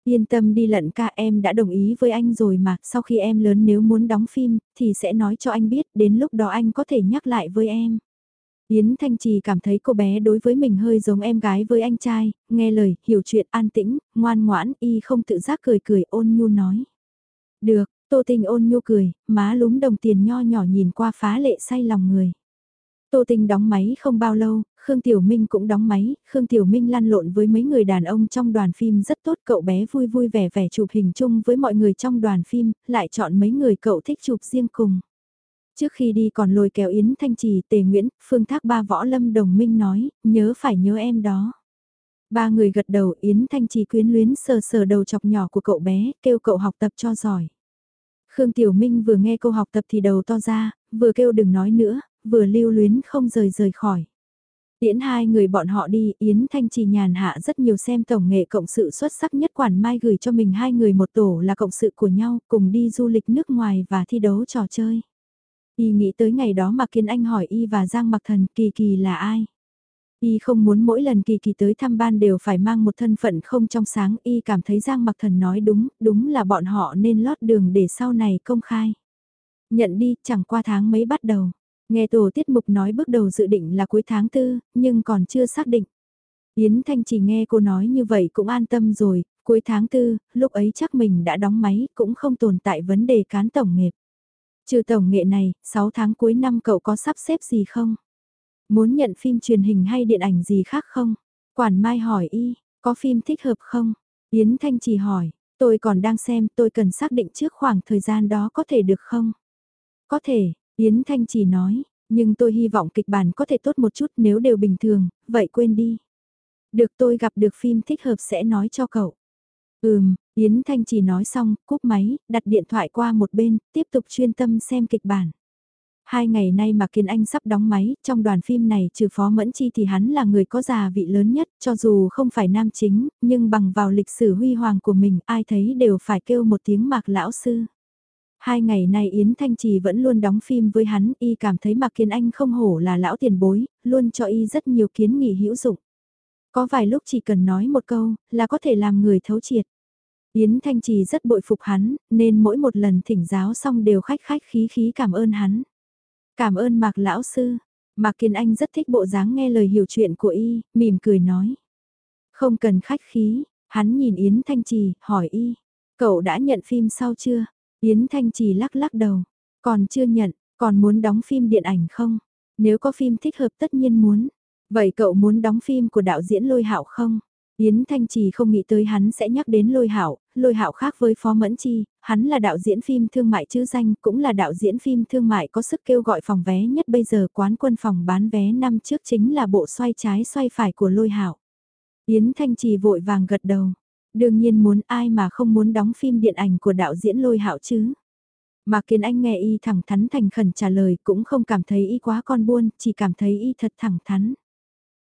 Yên tâm đi lận ca em đã đồng ý với anh rồi mà, sau khi em lớn nếu muốn đóng phim, thì sẽ nói cho anh biết, đến lúc đó anh có thể nhắc lại với em. Yến Thanh Trì cảm thấy cô bé đối với mình hơi giống em gái với anh trai, nghe lời, hiểu chuyện an tĩnh, ngoan ngoãn, y không tự giác cười cười ôn nhu nói. Được, Tô Tình ôn nhu cười, má lúm đồng tiền nho nhỏ nhìn qua phá lệ say lòng người. Tô Tình đóng máy không bao lâu, Khương Tiểu Minh cũng đóng máy, Khương Tiểu Minh lăn lộn với mấy người đàn ông trong đoàn phim rất tốt, cậu bé vui vui vẻ vẻ chụp hình chung với mọi người trong đoàn phim, lại chọn mấy người cậu thích chụp riêng cùng. Trước khi đi còn lôi kéo Yến Thanh Trì, Tề Nguyễn, Phương Thác Ba Võ Lâm Đồng Minh nói, nhớ phải nhớ em đó. Ba người gật đầu Yến Thanh Trì quyến luyến sờ sờ đầu chọc nhỏ của cậu bé, kêu cậu học tập cho giỏi. Khương Tiểu Minh vừa nghe câu học tập thì đầu to ra, vừa kêu đừng nói nữa, vừa lưu luyến không rời rời khỏi. Tiễn hai người bọn họ đi, Yến Thanh Trì nhàn hạ rất nhiều xem tổng nghệ cộng sự xuất sắc nhất quản mai gửi cho mình hai người một tổ là cộng sự của nhau, cùng đi du lịch nước ngoài và thi đấu trò chơi. Y nghĩ tới ngày đó mà Kiên Anh hỏi Y và Giang Mặc Thần kỳ kỳ là ai? Y không muốn mỗi lần kỳ kỳ tới thăm ban đều phải mang một thân phận không trong sáng. Y cảm thấy Giang Mặc Thần nói đúng, đúng là bọn họ nên lót đường để sau này công khai. Nhận đi, chẳng qua tháng mấy bắt đầu. Nghe tổ tiết mục nói bước đầu dự định là cuối tháng tư, nhưng còn chưa xác định. Yến Thanh chỉ nghe cô nói như vậy cũng an tâm rồi, cuối tháng tư, lúc ấy chắc mình đã đóng máy, cũng không tồn tại vấn đề cán tổng nghiệp. Trừ tổng nghệ này, 6 tháng cuối năm cậu có sắp xếp gì không? Muốn nhận phim truyền hình hay điện ảnh gì khác không? Quản Mai hỏi y, có phim thích hợp không? Yến Thanh chỉ hỏi, tôi còn đang xem tôi cần xác định trước khoảng thời gian đó có thể được không? Có thể, Yến Thanh chỉ nói, nhưng tôi hy vọng kịch bản có thể tốt một chút nếu đều bình thường, vậy quên đi. Được tôi gặp được phim thích hợp sẽ nói cho cậu. Ừm, Yến Thanh chỉ nói xong, cúp máy, đặt điện thoại qua một bên, tiếp tục chuyên tâm xem kịch bản. Hai ngày nay mà Kiên Anh sắp đóng máy, trong đoàn phim này trừ Phó Mẫn Chi thì hắn là người có già vị lớn nhất, cho dù không phải nam chính, nhưng bằng vào lịch sử huy hoàng của mình ai thấy đều phải kêu một tiếng mạc lão sư. Hai ngày nay Yến Thanh Trì vẫn luôn đóng phim với hắn, y cảm thấy Mạc Kiên Anh không hổ là lão tiền bối, luôn cho y rất nhiều kiến nghị hữu dụng. Có vài lúc chỉ cần nói một câu, là có thể làm người thấu triệt. Yến Thanh Trì rất bội phục hắn, nên mỗi một lần thỉnh giáo xong đều khách khách khí khí cảm ơn hắn. Cảm ơn Mạc Lão Sư. Mạc Kiên Anh rất thích bộ dáng nghe lời hiểu chuyện của y, mỉm cười nói. Không cần khách khí, Hắn nhìn Yến Thanh Trì, hỏi y, cậu đã nhận phim sau chưa? Yến Thanh Trì lắc lắc đầu, còn chưa nhận, còn muốn đóng phim điện ảnh không? Nếu có phim thích hợp tất nhiên muốn. Vậy cậu muốn đóng phim của đạo diễn Lôi Hạo không? Yến Thanh Trì không nghĩ tới hắn sẽ nhắc đến Lôi Hạo, Lôi Hạo khác với Phó Mẫn Chi, hắn là đạo diễn phim thương mại chữ danh, cũng là đạo diễn phim thương mại có sức kêu gọi phòng vé nhất bây giờ quán quân phòng bán vé năm trước chính là bộ xoay trái xoay phải của Lôi Hạo. Yến Thanh Trì vội vàng gật đầu. Đương nhiên muốn ai mà không muốn đóng phim điện ảnh của đạo diễn Lôi Hạo chứ. Mà Kiến Anh nghe y thẳng thắn thành khẩn trả lời cũng không cảm thấy y quá con buôn, chỉ cảm thấy y thật thẳng thắn.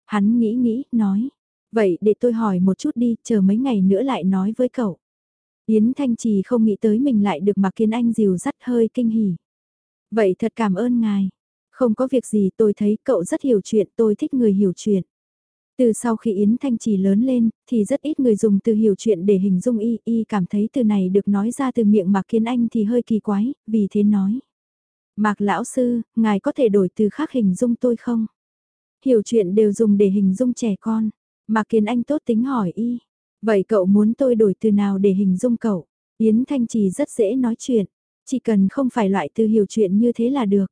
Hắn nghĩ nghĩ, nói, vậy để tôi hỏi một chút đi, chờ mấy ngày nữa lại nói với cậu. Yến Thanh Trì không nghĩ tới mình lại được Mạc Kiến Anh dìu dắt hơi kinh hỉ. Vậy thật cảm ơn ngài. Không có việc gì tôi thấy cậu rất hiểu chuyện, tôi thích người hiểu chuyện. Từ sau khi Yến Thanh Trì lớn lên, thì rất ít người dùng từ hiểu chuyện để hình dung y, y cảm thấy từ này được nói ra từ miệng Mạc Kiến Anh thì hơi kỳ quái, vì thế nói. Mạc Lão Sư, ngài có thể đổi từ khác hình dung tôi không? Hiểu chuyện đều dùng để hình dung trẻ con. Mạc Kiến Anh tốt tính hỏi y. Vậy cậu muốn tôi đổi từ nào để hình dung cậu? Yến Thanh Trì rất dễ nói chuyện, chỉ cần không phải loại từ hiểu chuyện như thế là được.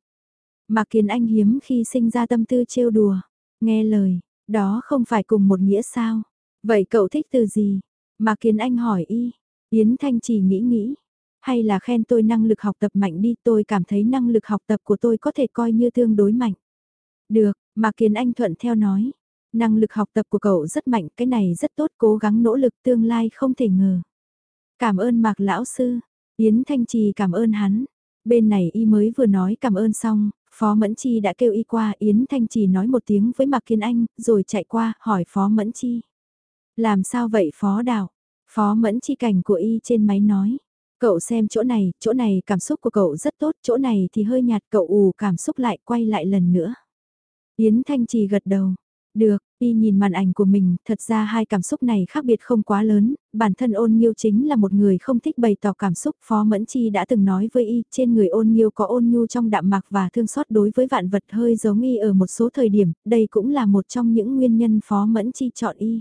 Mạc Kiến Anh hiếm khi sinh ra tâm tư trêu đùa, nghe lời, đó không phải cùng một nghĩa sao? Vậy cậu thích từ gì? mà Kiến Anh hỏi y. Yến Thanh chỉ nghĩ nghĩ. Hay là khen tôi năng lực học tập mạnh đi tôi cảm thấy năng lực học tập của tôi có thể coi như tương đối mạnh. Được, mà Kiến Anh thuận theo nói. Năng lực học tập của cậu rất mạnh, cái này rất tốt, cố gắng nỗ lực tương lai không thể ngờ. Cảm ơn Mạc Lão Sư. Yến Thanh Trì cảm ơn hắn. Bên này y mới vừa nói cảm ơn xong, Phó Mẫn Chi đã kêu y qua, Yến Thanh chỉ nói một tiếng với Mạc Kiên Anh, rồi chạy qua, hỏi Phó Mẫn Chi. Làm sao vậy Phó Đào? Phó Mẫn Chi cảnh của y trên máy nói. Cậu xem chỗ này, chỗ này cảm xúc của cậu rất tốt, chỗ này thì hơi nhạt, cậu ù cảm xúc lại, quay lại lần nữa. Yến Thanh Trì gật đầu, được, y nhìn màn ảnh của mình, thật ra hai cảm xúc này khác biệt không quá lớn, bản thân ôn nhiêu chính là một người không thích bày tỏ cảm xúc. Phó Mẫn Chi đã từng nói với y, trên người ôn nhiêu có ôn nhu trong đạm mạc và thương xót đối với vạn vật hơi giống y ở một số thời điểm, đây cũng là một trong những nguyên nhân Phó Mẫn Chi chọn y.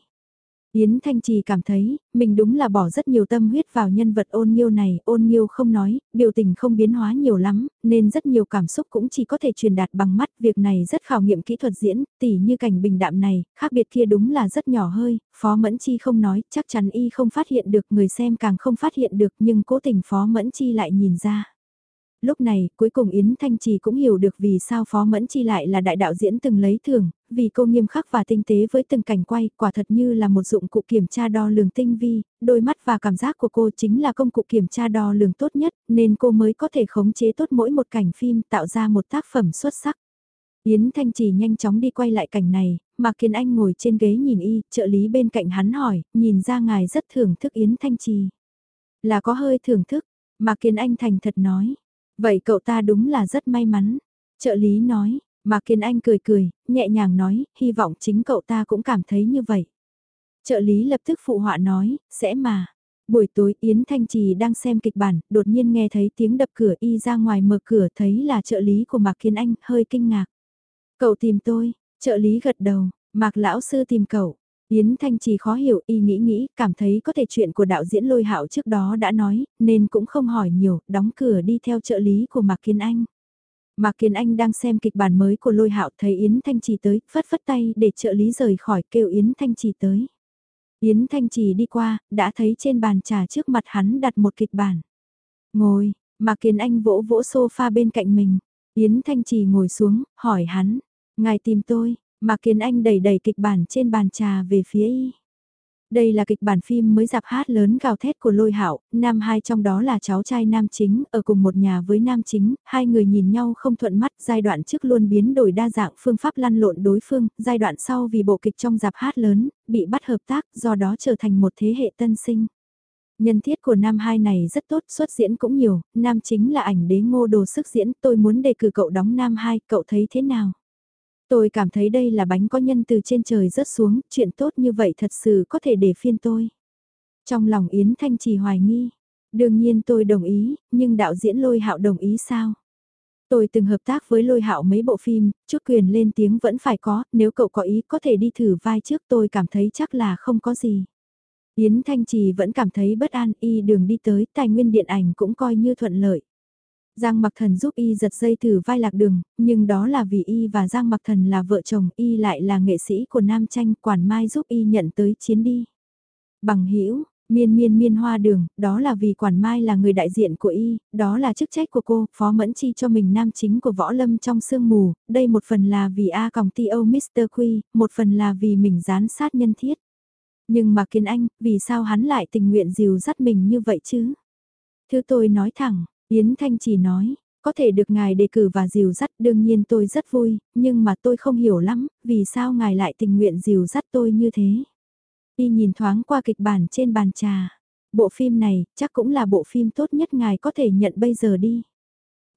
Yến Thanh Trì cảm thấy, mình đúng là bỏ rất nhiều tâm huyết vào nhân vật ôn nhiêu này, ôn nhiêu không nói, biểu tình không biến hóa nhiều lắm, nên rất nhiều cảm xúc cũng chỉ có thể truyền đạt bằng mắt, việc này rất khảo nghiệm kỹ thuật diễn, tỉ như cảnh bình đạm này, khác biệt kia đúng là rất nhỏ hơi, Phó Mẫn Chi không nói, chắc chắn y không phát hiện được, người xem càng không phát hiện được nhưng cố tình Phó Mẫn Chi lại nhìn ra lúc này, cuối cùng Yến Thanh Trì cũng hiểu được vì sao Phó Mẫn Chi lại là đại đạo diễn từng lấy thưởng, vì cô nghiêm khắc và tinh tế với từng cảnh quay, quả thật như là một dụng cụ kiểm tra đo lường tinh vi, đôi mắt và cảm giác của cô chính là công cụ kiểm tra đo lường tốt nhất, nên cô mới có thể khống chế tốt mỗi một cảnh phim tạo ra một tác phẩm xuất sắc. Yến Thanh Trì nhanh chóng đi quay lại cảnh này, Mạc Kiên Anh ngồi trên ghế nhìn y, trợ lý bên cạnh hắn hỏi, nhìn ra ngài rất thưởng thức Yến Thanh Trì. Là có hơi thưởng thức, Mạc Kiên Anh thành thật nói, Vậy cậu ta đúng là rất may mắn. Trợ lý nói, mà Kiên Anh cười cười, nhẹ nhàng nói, hy vọng chính cậu ta cũng cảm thấy như vậy. Trợ lý lập tức phụ họa nói, sẽ mà. Buổi tối Yến Thanh Trì đang xem kịch bản, đột nhiên nghe thấy tiếng đập cửa y ra ngoài mở cửa thấy là trợ lý của Mạc Kiên Anh, hơi kinh ngạc. Cậu tìm tôi, trợ lý gật đầu, Mạc Lão Sư tìm cậu, Yến Thanh Trì khó hiểu y nghĩ nghĩ, cảm thấy có thể chuyện của đạo diễn lôi hạo trước đó đã nói, nên cũng không hỏi nhiều, đóng cửa đi theo trợ lý của Mạc Kiên Anh. Mạc Kiên Anh đang xem kịch bản mới của lôi hạo thấy Yến Thanh Trì tới, phất phất tay để trợ lý rời khỏi kêu Yến Thanh Trì tới. Yến Thanh Trì đi qua, đã thấy trên bàn trà trước mặt hắn đặt một kịch bản. Ngồi, Mạc Kiên Anh vỗ vỗ sofa bên cạnh mình. Yến Thanh Trì ngồi xuống, hỏi hắn, ngài tìm tôi, mà Kiến Anh đẩy đẩy kịch bản trên bàn trà về phía y. Đây là kịch bản phim mới dạp hát lớn gào thét của Lôi Hạo, nam hai trong đó là cháu trai nam chính, ở cùng một nhà với nam chính, hai người nhìn nhau không thuận mắt, giai đoạn trước luôn biến đổi đa dạng phương pháp lăn lộn đối phương, giai đoạn sau vì bộ kịch trong dạp hát lớn, bị bắt hợp tác, do đó trở thành một thế hệ tân sinh. Nhân thiết của nam hai này rất tốt, xuất diễn cũng nhiều, nam chính là ảnh đế ngô đồ sức diễn, tôi muốn đề cử cậu đóng nam hai, cậu thấy thế nào? Tôi cảm thấy đây là bánh có nhân từ trên trời rớt xuống, chuyện tốt như vậy thật sự có thể để phiên tôi. Trong lòng Yến Thanh trì hoài nghi, đương nhiên tôi đồng ý, nhưng đạo diễn lôi hạo đồng ý sao? Tôi từng hợp tác với lôi hạo mấy bộ phim, chút quyền lên tiếng vẫn phải có, nếu cậu có ý có thể đi thử vai trước tôi cảm thấy chắc là không có gì. Yến Thanh Trì vẫn cảm thấy bất an y đường đi tới tài nguyên điện ảnh cũng coi như thuận lợi. Giang Mặc Thần giúp y giật dây thử vai lạc đường, nhưng đó là vì y và Giang Mặc Thần là vợ chồng, y lại là nghệ sĩ của Nam Tranh, quản mai giúp y nhận tới chiến đi. Bằng hữu miên miên miên hoa đường, đó là vì quản mai là người đại diện của y, đó là chức trách của cô, phó mẫn chi cho mình nam chính của võ lâm trong sương mù, đây một phần là vì A còng ti âu Mr. Quy, một phần là vì mình gián sát nhân thiết. Nhưng mà kiến anh, vì sao hắn lại tình nguyện dìu dắt mình như vậy chứ? Thứ tôi nói thẳng, Yến Thanh chỉ nói, có thể được ngài đề cử và dìu dắt đương nhiên tôi rất vui, nhưng mà tôi không hiểu lắm, vì sao ngài lại tình nguyện dìu dắt tôi như thế. Y nhìn thoáng qua kịch bản trên bàn trà. Bộ phim này chắc cũng là bộ phim tốt nhất ngài có thể nhận bây giờ đi.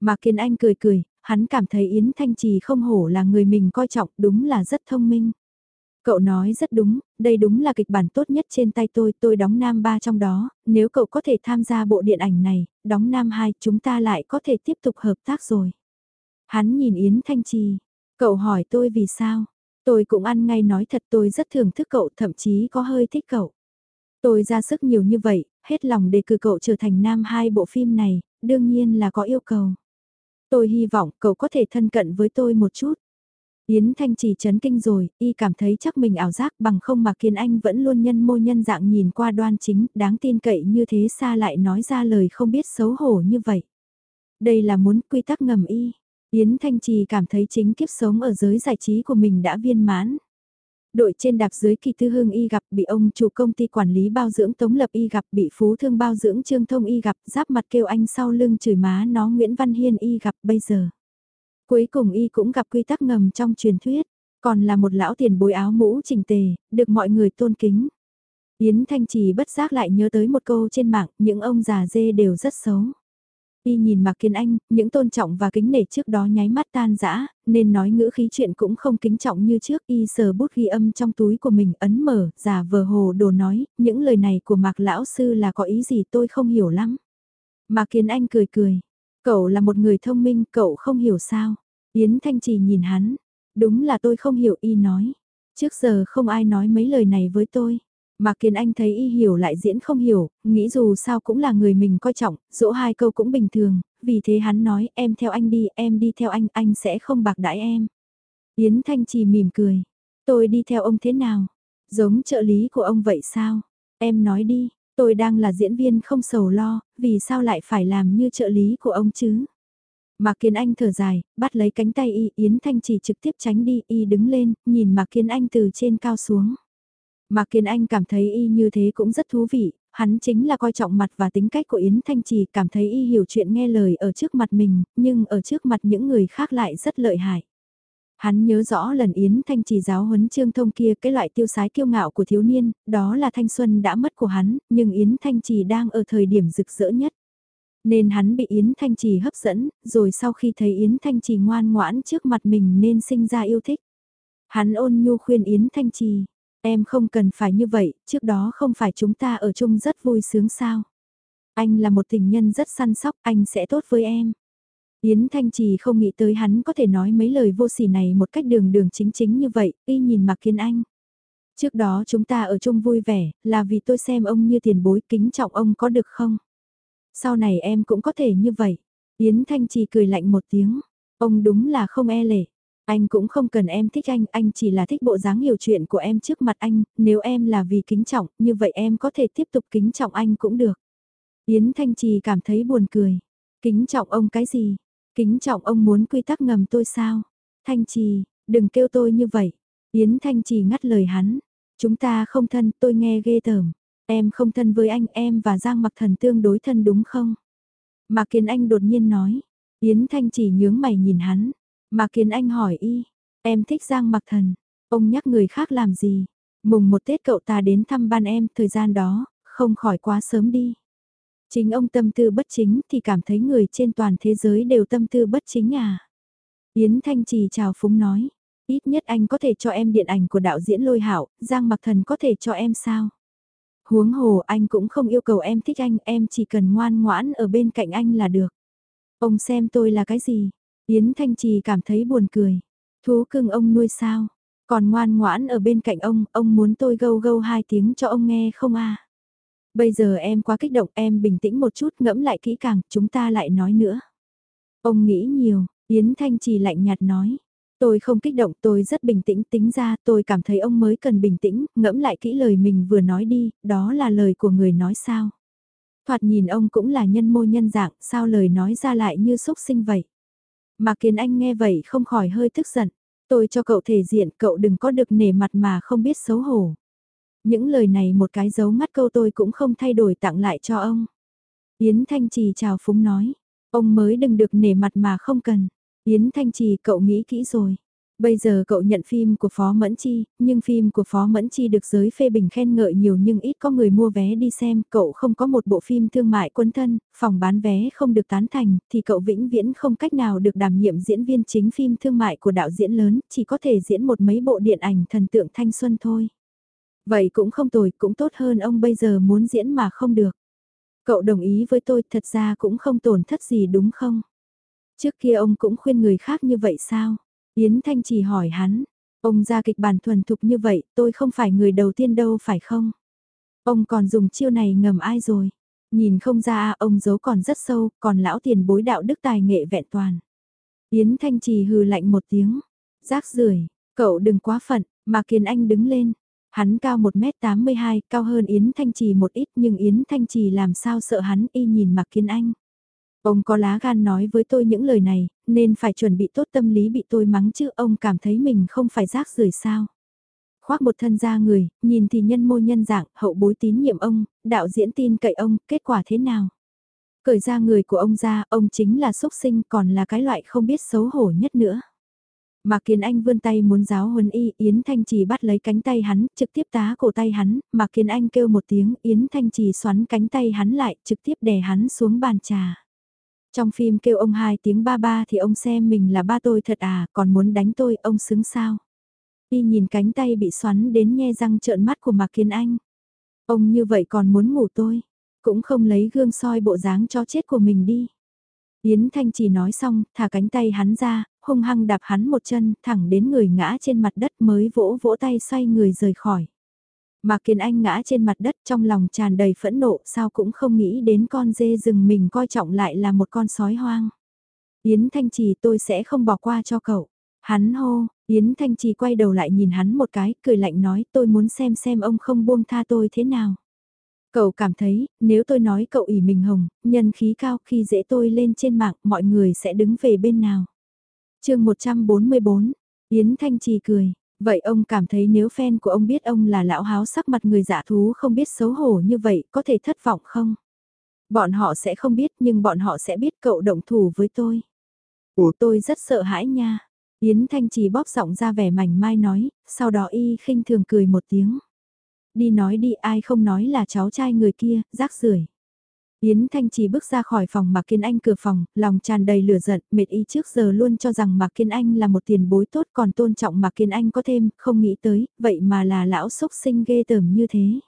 Mà Kiên Anh cười cười, hắn cảm thấy Yến Thanh Trì không hổ là người mình coi trọng đúng là rất thông minh. Cậu nói rất đúng, đây đúng là kịch bản tốt nhất trên tay tôi, tôi đóng nam ba trong đó, nếu cậu có thể tham gia bộ điện ảnh này, đóng nam hai chúng ta lại có thể tiếp tục hợp tác rồi. Hắn nhìn Yến Thanh Trì, cậu hỏi tôi vì sao, tôi cũng ăn ngay nói thật tôi rất thưởng thức cậu thậm chí có hơi thích cậu. Tôi ra sức nhiều như vậy, hết lòng để cử cậu trở thành nam hai bộ phim này, đương nhiên là có yêu cầu. Tôi hy vọng cậu có thể thân cận với tôi một chút. Yến Thanh chỉ chấn kinh rồi, y cảm thấy chắc mình ảo giác bằng không mà Kiên Anh vẫn luôn nhân mô nhân dạng nhìn qua đoan chính, đáng tin cậy như thế xa lại nói ra lời không biết xấu hổ như vậy. Đây là muốn quy tắc ngầm y. Yến Thanh Trì cảm thấy chính kiếp sống ở giới giải trí của mình đã viên mãn. Đội trên đạp dưới kỳ tư hương y gặp bị ông chủ công ty quản lý bao dưỡng Tống Lập y gặp bị phú thương bao dưỡng Trương Thông y gặp giáp mặt kêu anh sau lưng chửi má nó Nguyễn Văn Hiên y gặp bây giờ. Cuối cùng y cũng gặp quy tắc ngầm trong truyền thuyết, còn là một lão tiền bối áo mũ trình tề, được mọi người tôn kính. Yến Thanh Trì bất giác lại nhớ tới một câu trên mạng, những ông già dê đều rất xấu. Y nhìn Mạc Kiến Anh, những tôn trọng và kính nể trước đó nháy mắt tan rã, nên nói ngữ khí chuyện cũng không kính trọng như trước. Y sờ bút ghi âm trong túi của mình ấn mở, giả vờ hồ đồ nói, những lời này của Mạc Lão Sư là có ý gì tôi không hiểu lắm. Mạc Kiến Anh cười cười, cậu là một người thông minh, cậu không hiểu sao. Yến Thanh Trì nhìn hắn, đúng là tôi không hiểu y nói. Trước giờ không ai nói mấy lời này với tôi. Mà Kiền Anh thấy y hiểu lại diễn không hiểu, nghĩ dù sao cũng là người mình coi trọng, dỗ hai câu cũng bình thường, vì thế hắn nói em theo anh đi, em đi theo anh, anh sẽ không bạc đãi em. Yến Thanh Trì mỉm cười, tôi đi theo ông thế nào? Giống trợ lý của ông vậy sao? Em nói đi, tôi đang là diễn viên không sầu lo, vì sao lại phải làm như trợ lý của ông chứ? Mạc Kiến Anh thở dài, bắt lấy cánh tay y, Yến Thanh chỉ trực tiếp tránh đi, y đứng lên, nhìn Mạc Kiến Anh từ trên cao xuống. Mạc Kiến Anh cảm thấy y như thế cũng rất thú vị, hắn chính là coi trọng mặt và tính cách của Yến Thanh Trì, cảm thấy y hiểu chuyện nghe lời ở trước mặt mình, nhưng ở trước mặt những người khác lại rất lợi hại. Hắn nhớ rõ lần Yến Thanh Trì giáo huấn Trương Thông kia cái loại tiêu sái kiêu ngạo của thiếu niên, đó là thanh xuân đã mất của hắn, nhưng Yến Thanh Trì đang ở thời điểm rực rỡ nhất. Nên hắn bị Yến Thanh Trì hấp dẫn, rồi sau khi thấy Yến Thanh Trì ngoan ngoãn trước mặt mình nên sinh ra yêu thích. Hắn ôn nhu khuyên Yến Thanh Trì, em không cần phải như vậy, trước đó không phải chúng ta ở chung rất vui sướng sao. Anh là một tình nhân rất săn sóc, anh sẽ tốt với em. Yến Thanh Trì không nghĩ tới hắn có thể nói mấy lời vô sỉ này một cách đường đường chính chính như vậy, y nhìn Mạc Kiên Anh. Trước đó chúng ta ở chung vui vẻ, là vì tôi xem ông như tiền bối kính trọng ông có được không? Sau này em cũng có thể như vậy. Yến Thanh Trì cười lạnh một tiếng. Ông đúng là không e lệ. Anh cũng không cần em thích anh, anh chỉ là thích bộ dáng hiểu chuyện của em trước mặt anh, nếu em là vì kính trọng, như vậy em có thể tiếp tục kính trọng anh cũng được. Yến Thanh Trì cảm thấy buồn cười. Kính trọng ông cái gì? Kính trọng ông muốn quy tắc ngầm tôi sao? Thanh Trì, đừng kêu tôi như vậy. Yến Thanh Trì ngắt lời hắn. Chúng ta không thân, tôi nghe ghê tởm. Em không thân với anh, em và Giang Mặc Thần tương đối thân đúng không? Mạc Kiến Anh đột nhiên nói. Yến Thanh trì nhướng mày nhìn hắn. Mạc Kiến Anh hỏi y, em thích Giang Mặc Thần, ông nhắc người khác làm gì? Mùng một Tết cậu ta đến thăm ban em, thời gian đó, không khỏi quá sớm đi. Chính ông tâm tư bất chính thì cảm thấy người trên toàn thế giới đều tâm tư bất chính à. Yến Thanh Trì chào phúng nói, ít nhất anh có thể cho em điện ảnh của đạo diễn lôi hảo, Giang Mặc Thần có thể cho em sao? Huống hồ anh cũng không yêu cầu em thích anh, em chỉ cần ngoan ngoãn ở bên cạnh anh là được. Ông xem tôi là cái gì? Yến Thanh Trì cảm thấy buồn cười. Thú cưng ông nuôi sao? Còn ngoan ngoãn ở bên cạnh ông, ông muốn tôi gâu gâu hai tiếng cho ông nghe không à? Bây giờ em quá kích động em bình tĩnh một chút ngẫm lại kỹ càng, chúng ta lại nói nữa. Ông nghĩ nhiều, Yến Thanh Trì lạnh nhạt nói. Tôi không kích động, tôi rất bình tĩnh, tính ra tôi cảm thấy ông mới cần bình tĩnh, ngẫm lại kỹ lời mình vừa nói đi, đó là lời của người nói sao. Thoạt nhìn ông cũng là nhân mô nhân dạng, sao lời nói ra lại như xúc sinh vậy. Mà Kiến Anh nghe vậy không khỏi hơi tức giận. Tôi cho cậu thể diện, cậu đừng có được nể mặt mà không biết xấu hổ. Những lời này một cái dấu mắt câu tôi cũng không thay đổi tặng lại cho ông. Yến Thanh Trì chào phúng nói. Ông mới đừng được nể mặt mà không cần. Yến Thanh Trì cậu nghĩ kỹ rồi. Bây giờ cậu nhận phim của Phó Mẫn Chi, nhưng phim của Phó Mẫn Chi được giới phê bình khen ngợi nhiều nhưng ít có người mua vé đi xem, cậu không có một bộ phim thương mại quân thân, phòng bán vé không được tán thành, thì cậu vĩnh viễn không cách nào được đảm nhiệm diễn viên chính phim thương mại của đạo diễn lớn, chỉ có thể diễn một mấy bộ điện ảnh thần tượng thanh xuân thôi. Vậy cũng không tồi, cũng tốt hơn ông bây giờ muốn diễn mà không được. Cậu đồng ý với tôi, thật ra cũng không tổn thất gì đúng không? Trước kia ông cũng khuyên người khác như vậy sao? Yến Thanh chỉ hỏi hắn, ông ra kịch bản thuần thục như vậy, tôi không phải người đầu tiên đâu phải không? Ông còn dùng chiêu này ngầm ai rồi? Nhìn không ra à, ông giấu còn rất sâu, còn lão tiền bối đạo đức tài nghệ vẹn toàn. Yến Thanh Trì hừ lạnh một tiếng. Rác rưởi cậu đừng quá phận, mà Kiền Anh đứng lên. Hắn cao 1m82, cao hơn Yến Thanh Trì một ít nhưng Yến Thanh Trì làm sao sợ hắn y nhìn Mạc Kiên Anh. Ông có lá gan nói với tôi những lời này, nên phải chuẩn bị tốt tâm lý bị tôi mắng chứ ông cảm thấy mình không phải rác rưởi sao. Khoác một thân ra người, nhìn thì nhân mô nhân dạng, hậu bối tín nhiệm ông, đạo diễn tin cậy ông, kết quả thế nào? Cởi ra người của ông ra, ông chính là xuất sinh còn là cái loại không biết xấu hổ nhất nữa. Mạc Kiến Anh vươn tay muốn giáo huấn y, Yến Thanh Trì bắt lấy cánh tay hắn, trực tiếp tá cổ tay hắn, Mạc Kiến Anh kêu một tiếng, Yến Thanh Trì xoắn cánh tay hắn lại, trực tiếp đè hắn xuống bàn trà. Trong phim kêu ông hai tiếng ba ba thì ông xem mình là ba tôi thật à, còn muốn đánh tôi, ông xứng sao? Y nhìn cánh tay bị xoắn đến nhe răng trợn mắt của Mạc Kiến Anh. Ông như vậy còn muốn ngủ tôi, cũng không lấy gương soi bộ dáng cho chết của mình đi. Yến Thanh chỉ nói xong, thả cánh tay hắn ra, hung hăng đạp hắn một chân, thẳng đến người ngã trên mặt đất mới vỗ vỗ tay xoay người rời khỏi. mà Kiền Anh ngã trên mặt đất trong lòng tràn đầy phẫn nộ sao cũng không nghĩ đến con dê rừng mình coi trọng lại là một con sói hoang. Yến Thanh Trì tôi sẽ không bỏ qua cho cậu. Hắn hô, Yến Thanh Trì quay đầu lại nhìn hắn một cái, cười lạnh nói tôi muốn xem xem ông không buông tha tôi thế nào. Cậu cảm thấy, nếu tôi nói cậu ỉ mình hồng, nhân khí cao khi dễ tôi lên trên mạng mọi người sẽ đứng về bên nào chương 144, Yến Thanh Trì cười, vậy ông cảm thấy nếu fan của ông biết ông là lão háo sắc mặt người giả thú không biết xấu hổ như vậy có thể thất vọng không? Bọn họ sẽ không biết nhưng bọn họ sẽ biết cậu động thủ với tôi. Ủa tôi rất sợ hãi nha. Yến Thanh Trì bóp giọng ra vẻ mảnh mai nói, sau đó y khinh thường cười một tiếng đi nói đi ai không nói là cháu trai người kia, rác rưởi. Yến Thanh chỉ bước ra khỏi phòng Mạc Kiên Anh cửa phòng, lòng tràn đầy lửa giận, mệt y trước giờ luôn cho rằng Mạc Kiên Anh là một tiền bối tốt còn tôn trọng Mạc Kiên Anh có thêm, không nghĩ tới, vậy mà là lão xúc sinh ghê tởm như thế.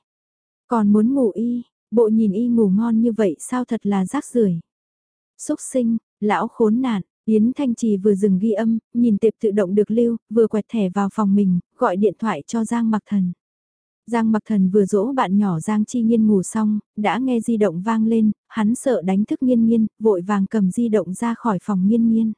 Còn muốn ngủ y, bộ nhìn y ngủ ngon như vậy sao thật là rác rưởi. Xúc sinh, lão khốn nạn, Yến Thanh Trì vừa dừng ghi âm, nhìn tiệp tự động được lưu, vừa quẹt thẻ vào phòng mình, gọi điện thoại cho Giang Mặc Thần. Giang mặc thần vừa dỗ bạn nhỏ Giang Chi Nhiên ngủ xong, đã nghe di động vang lên, hắn sợ đánh thức Nhiên Nhiên, vội vàng cầm di động ra khỏi phòng Nhiên Nhiên.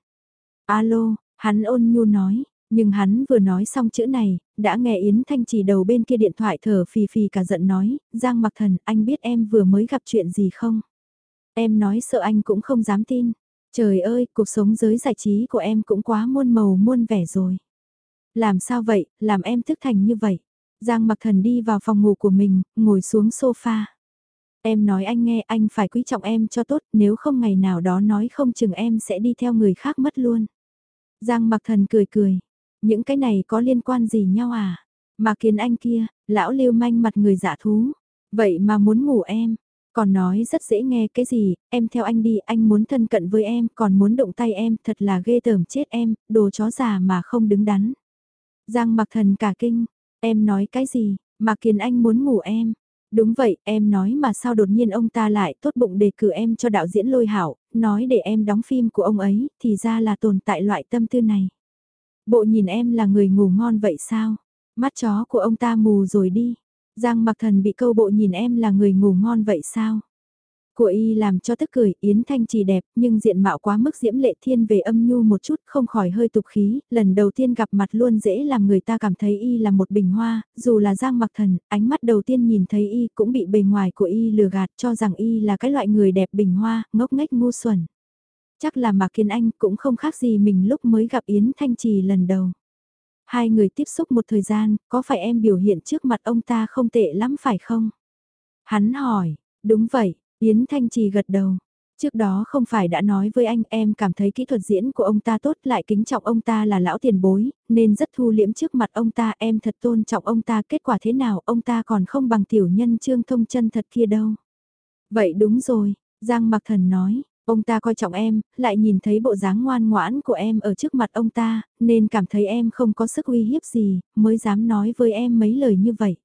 Alo, hắn ôn nhu nói, nhưng hắn vừa nói xong chữ này, đã nghe Yến Thanh chỉ đầu bên kia điện thoại thở phì phì cả giận nói, Giang mặc thần, anh biết em vừa mới gặp chuyện gì không? Em nói sợ anh cũng không dám tin. Trời ơi, cuộc sống giới giải trí của em cũng quá muôn màu muôn vẻ rồi. Làm sao vậy, làm em thức thành như vậy? Giang mặc thần đi vào phòng ngủ của mình, ngồi xuống sofa. Em nói anh nghe anh phải quý trọng em cho tốt, nếu không ngày nào đó nói không chừng em sẽ đi theo người khác mất luôn. Giang mặc thần cười cười. Những cái này có liên quan gì nhau à? Mà kiến anh kia, lão lưu manh mặt người giả thú. Vậy mà muốn ngủ em. Còn nói rất dễ nghe cái gì, em theo anh đi, anh muốn thân cận với em, còn muốn động tay em, thật là ghê tởm chết em, đồ chó già mà không đứng đắn. Giang mặc thần cả kinh, Em nói cái gì, mà Kiền Anh muốn ngủ em. Đúng vậy, em nói mà sao đột nhiên ông ta lại tốt bụng đề cử em cho đạo diễn lôi hảo, nói để em đóng phim của ông ấy, thì ra là tồn tại loại tâm tư này. Bộ nhìn em là người ngủ ngon vậy sao? Mắt chó của ông ta mù rồi đi. Giang mặc thần bị câu bộ nhìn em là người ngủ ngon vậy sao? Của y làm cho tức cười, Yến Thanh chỉ đẹp, nhưng diện mạo quá mức diễm lệ thiên về âm nhu một chút, không khỏi hơi tục khí, lần đầu tiên gặp mặt luôn dễ làm người ta cảm thấy y là một bình hoa, dù là giang mặc thần, ánh mắt đầu tiên nhìn thấy y cũng bị bề ngoài của y lừa gạt cho rằng y là cái loại người đẹp bình hoa, ngốc nghếch ngu xuẩn. Chắc là Mạc Kiên Anh cũng không khác gì mình lúc mới gặp Yến Thanh Trì lần đầu. Hai người tiếp xúc một thời gian, có phải em biểu hiện trước mặt ông ta không tệ lắm phải không? Hắn hỏi, đúng vậy, Yến Thanh Trì gật đầu. Trước đó không phải đã nói với anh em cảm thấy kỹ thuật diễn của ông ta tốt lại kính trọng ông ta là lão tiền bối, nên rất thu liễm trước mặt ông ta em thật tôn trọng ông ta kết quả thế nào ông ta còn không bằng tiểu nhân trương thông chân thật kia đâu. Vậy đúng rồi, Giang Mặc Thần nói, ông ta coi trọng em, lại nhìn thấy bộ dáng ngoan ngoãn của em ở trước mặt ông ta, nên cảm thấy em không có sức uy hiếp gì, mới dám nói với em mấy lời như vậy.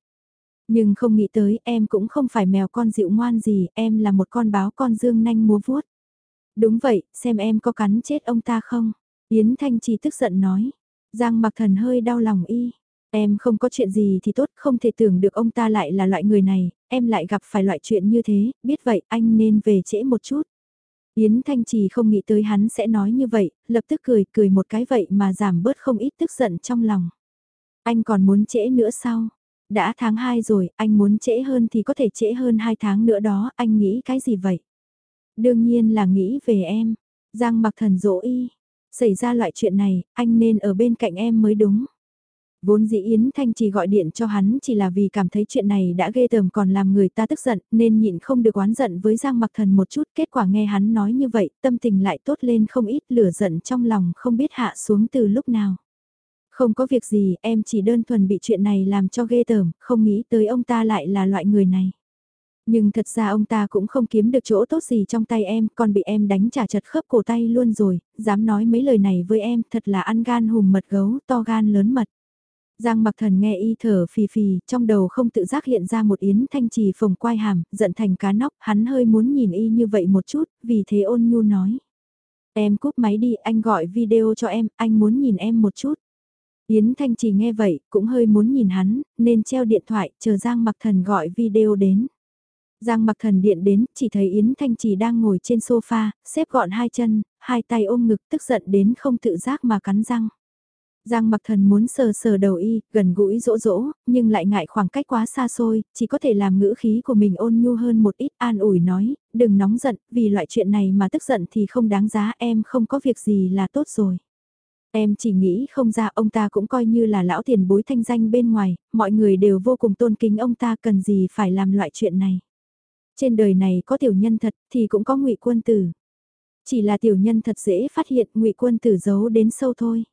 Nhưng không nghĩ tới em cũng không phải mèo con dịu ngoan gì, em là một con báo con dương nanh múa vuốt. Đúng vậy, xem em có cắn chết ông ta không? Yến Thanh Trì tức giận nói. Giang mặc thần hơi đau lòng y. Em không có chuyện gì thì tốt, không thể tưởng được ông ta lại là loại người này, em lại gặp phải loại chuyện như thế, biết vậy anh nên về trễ một chút. Yến Thanh Trì không nghĩ tới hắn sẽ nói như vậy, lập tức cười, cười một cái vậy mà giảm bớt không ít tức giận trong lòng. Anh còn muốn trễ nữa sao? Đã tháng 2 rồi, anh muốn trễ hơn thì có thể trễ hơn 2 tháng nữa đó, anh nghĩ cái gì vậy? Đương nhiên là nghĩ về em. Giang mặc thần dỗ y. Xảy ra loại chuyện này, anh nên ở bên cạnh em mới đúng. Vốn dĩ Yến Thanh chỉ gọi điện cho hắn chỉ là vì cảm thấy chuyện này đã ghê tởm còn làm người ta tức giận nên nhịn không được oán giận với Giang Mặc Thần một chút. Kết quả nghe hắn nói như vậy, tâm tình lại tốt lên không ít lửa giận trong lòng không biết hạ xuống từ lúc nào. Không có việc gì, em chỉ đơn thuần bị chuyện này làm cho ghê tởm, không nghĩ tới ông ta lại là loại người này. Nhưng thật ra ông ta cũng không kiếm được chỗ tốt gì trong tay em, còn bị em đánh trả chật khớp cổ tay luôn rồi, dám nói mấy lời này với em, thật là ăn gan hùm mật gấu, to gan lớn mật. Giang mặc thần nghe y thở phì phì, trong đầu không tự giác hiện ra một yến thanh trì phồng quai hàm, giận thành cá nóc, hắn hơi muốn nhìn y như vậy một chút, vì thế ôn nhu nói. Em cúp máy đi, anh gọi video cho em, anh muốn nhìn em một chút. Yến Thanh chỉ nghe vậy, cũng hơi muốn nhìn hắn, nên treo điện thoại, chờ Giang Mặc Thần gọi video đến. Giang Mặc Thần điện đến, chỉ thấy Yến Thanh Trì đang ngồi trên sofa, xếp gọn hai chân, hai tay ôm ngực tức giận đến không tự giác mà cắn răng. Giang Mặc Thần muốn sờ sờ đầu y, gần gũi dỗ dỗ, nhưng lại ngại khoảng cách quá xa xôi, chỉ có thể làm ngữ khí của mình ôn nhu hơn một ít an ủi nói, đừng nóng giận, vì loại chuyện này mà tức giận thì không đáng giá em không có việc gì là tốt rồi. Em chỉ nghĩ không ra ông ta cũng coi như là lão tiền bối thanh danh bên ngoài, mọi người đều vô cùng tôn kính ông ta cần gì phải làm loại chuyện này. Trên đời này có tiểu nhân thật thì cũng có ngụy quân tử. Chỉ là tiểu nhân thật dễ phát hiện ngụy quân tử giấu đến sâu thôi.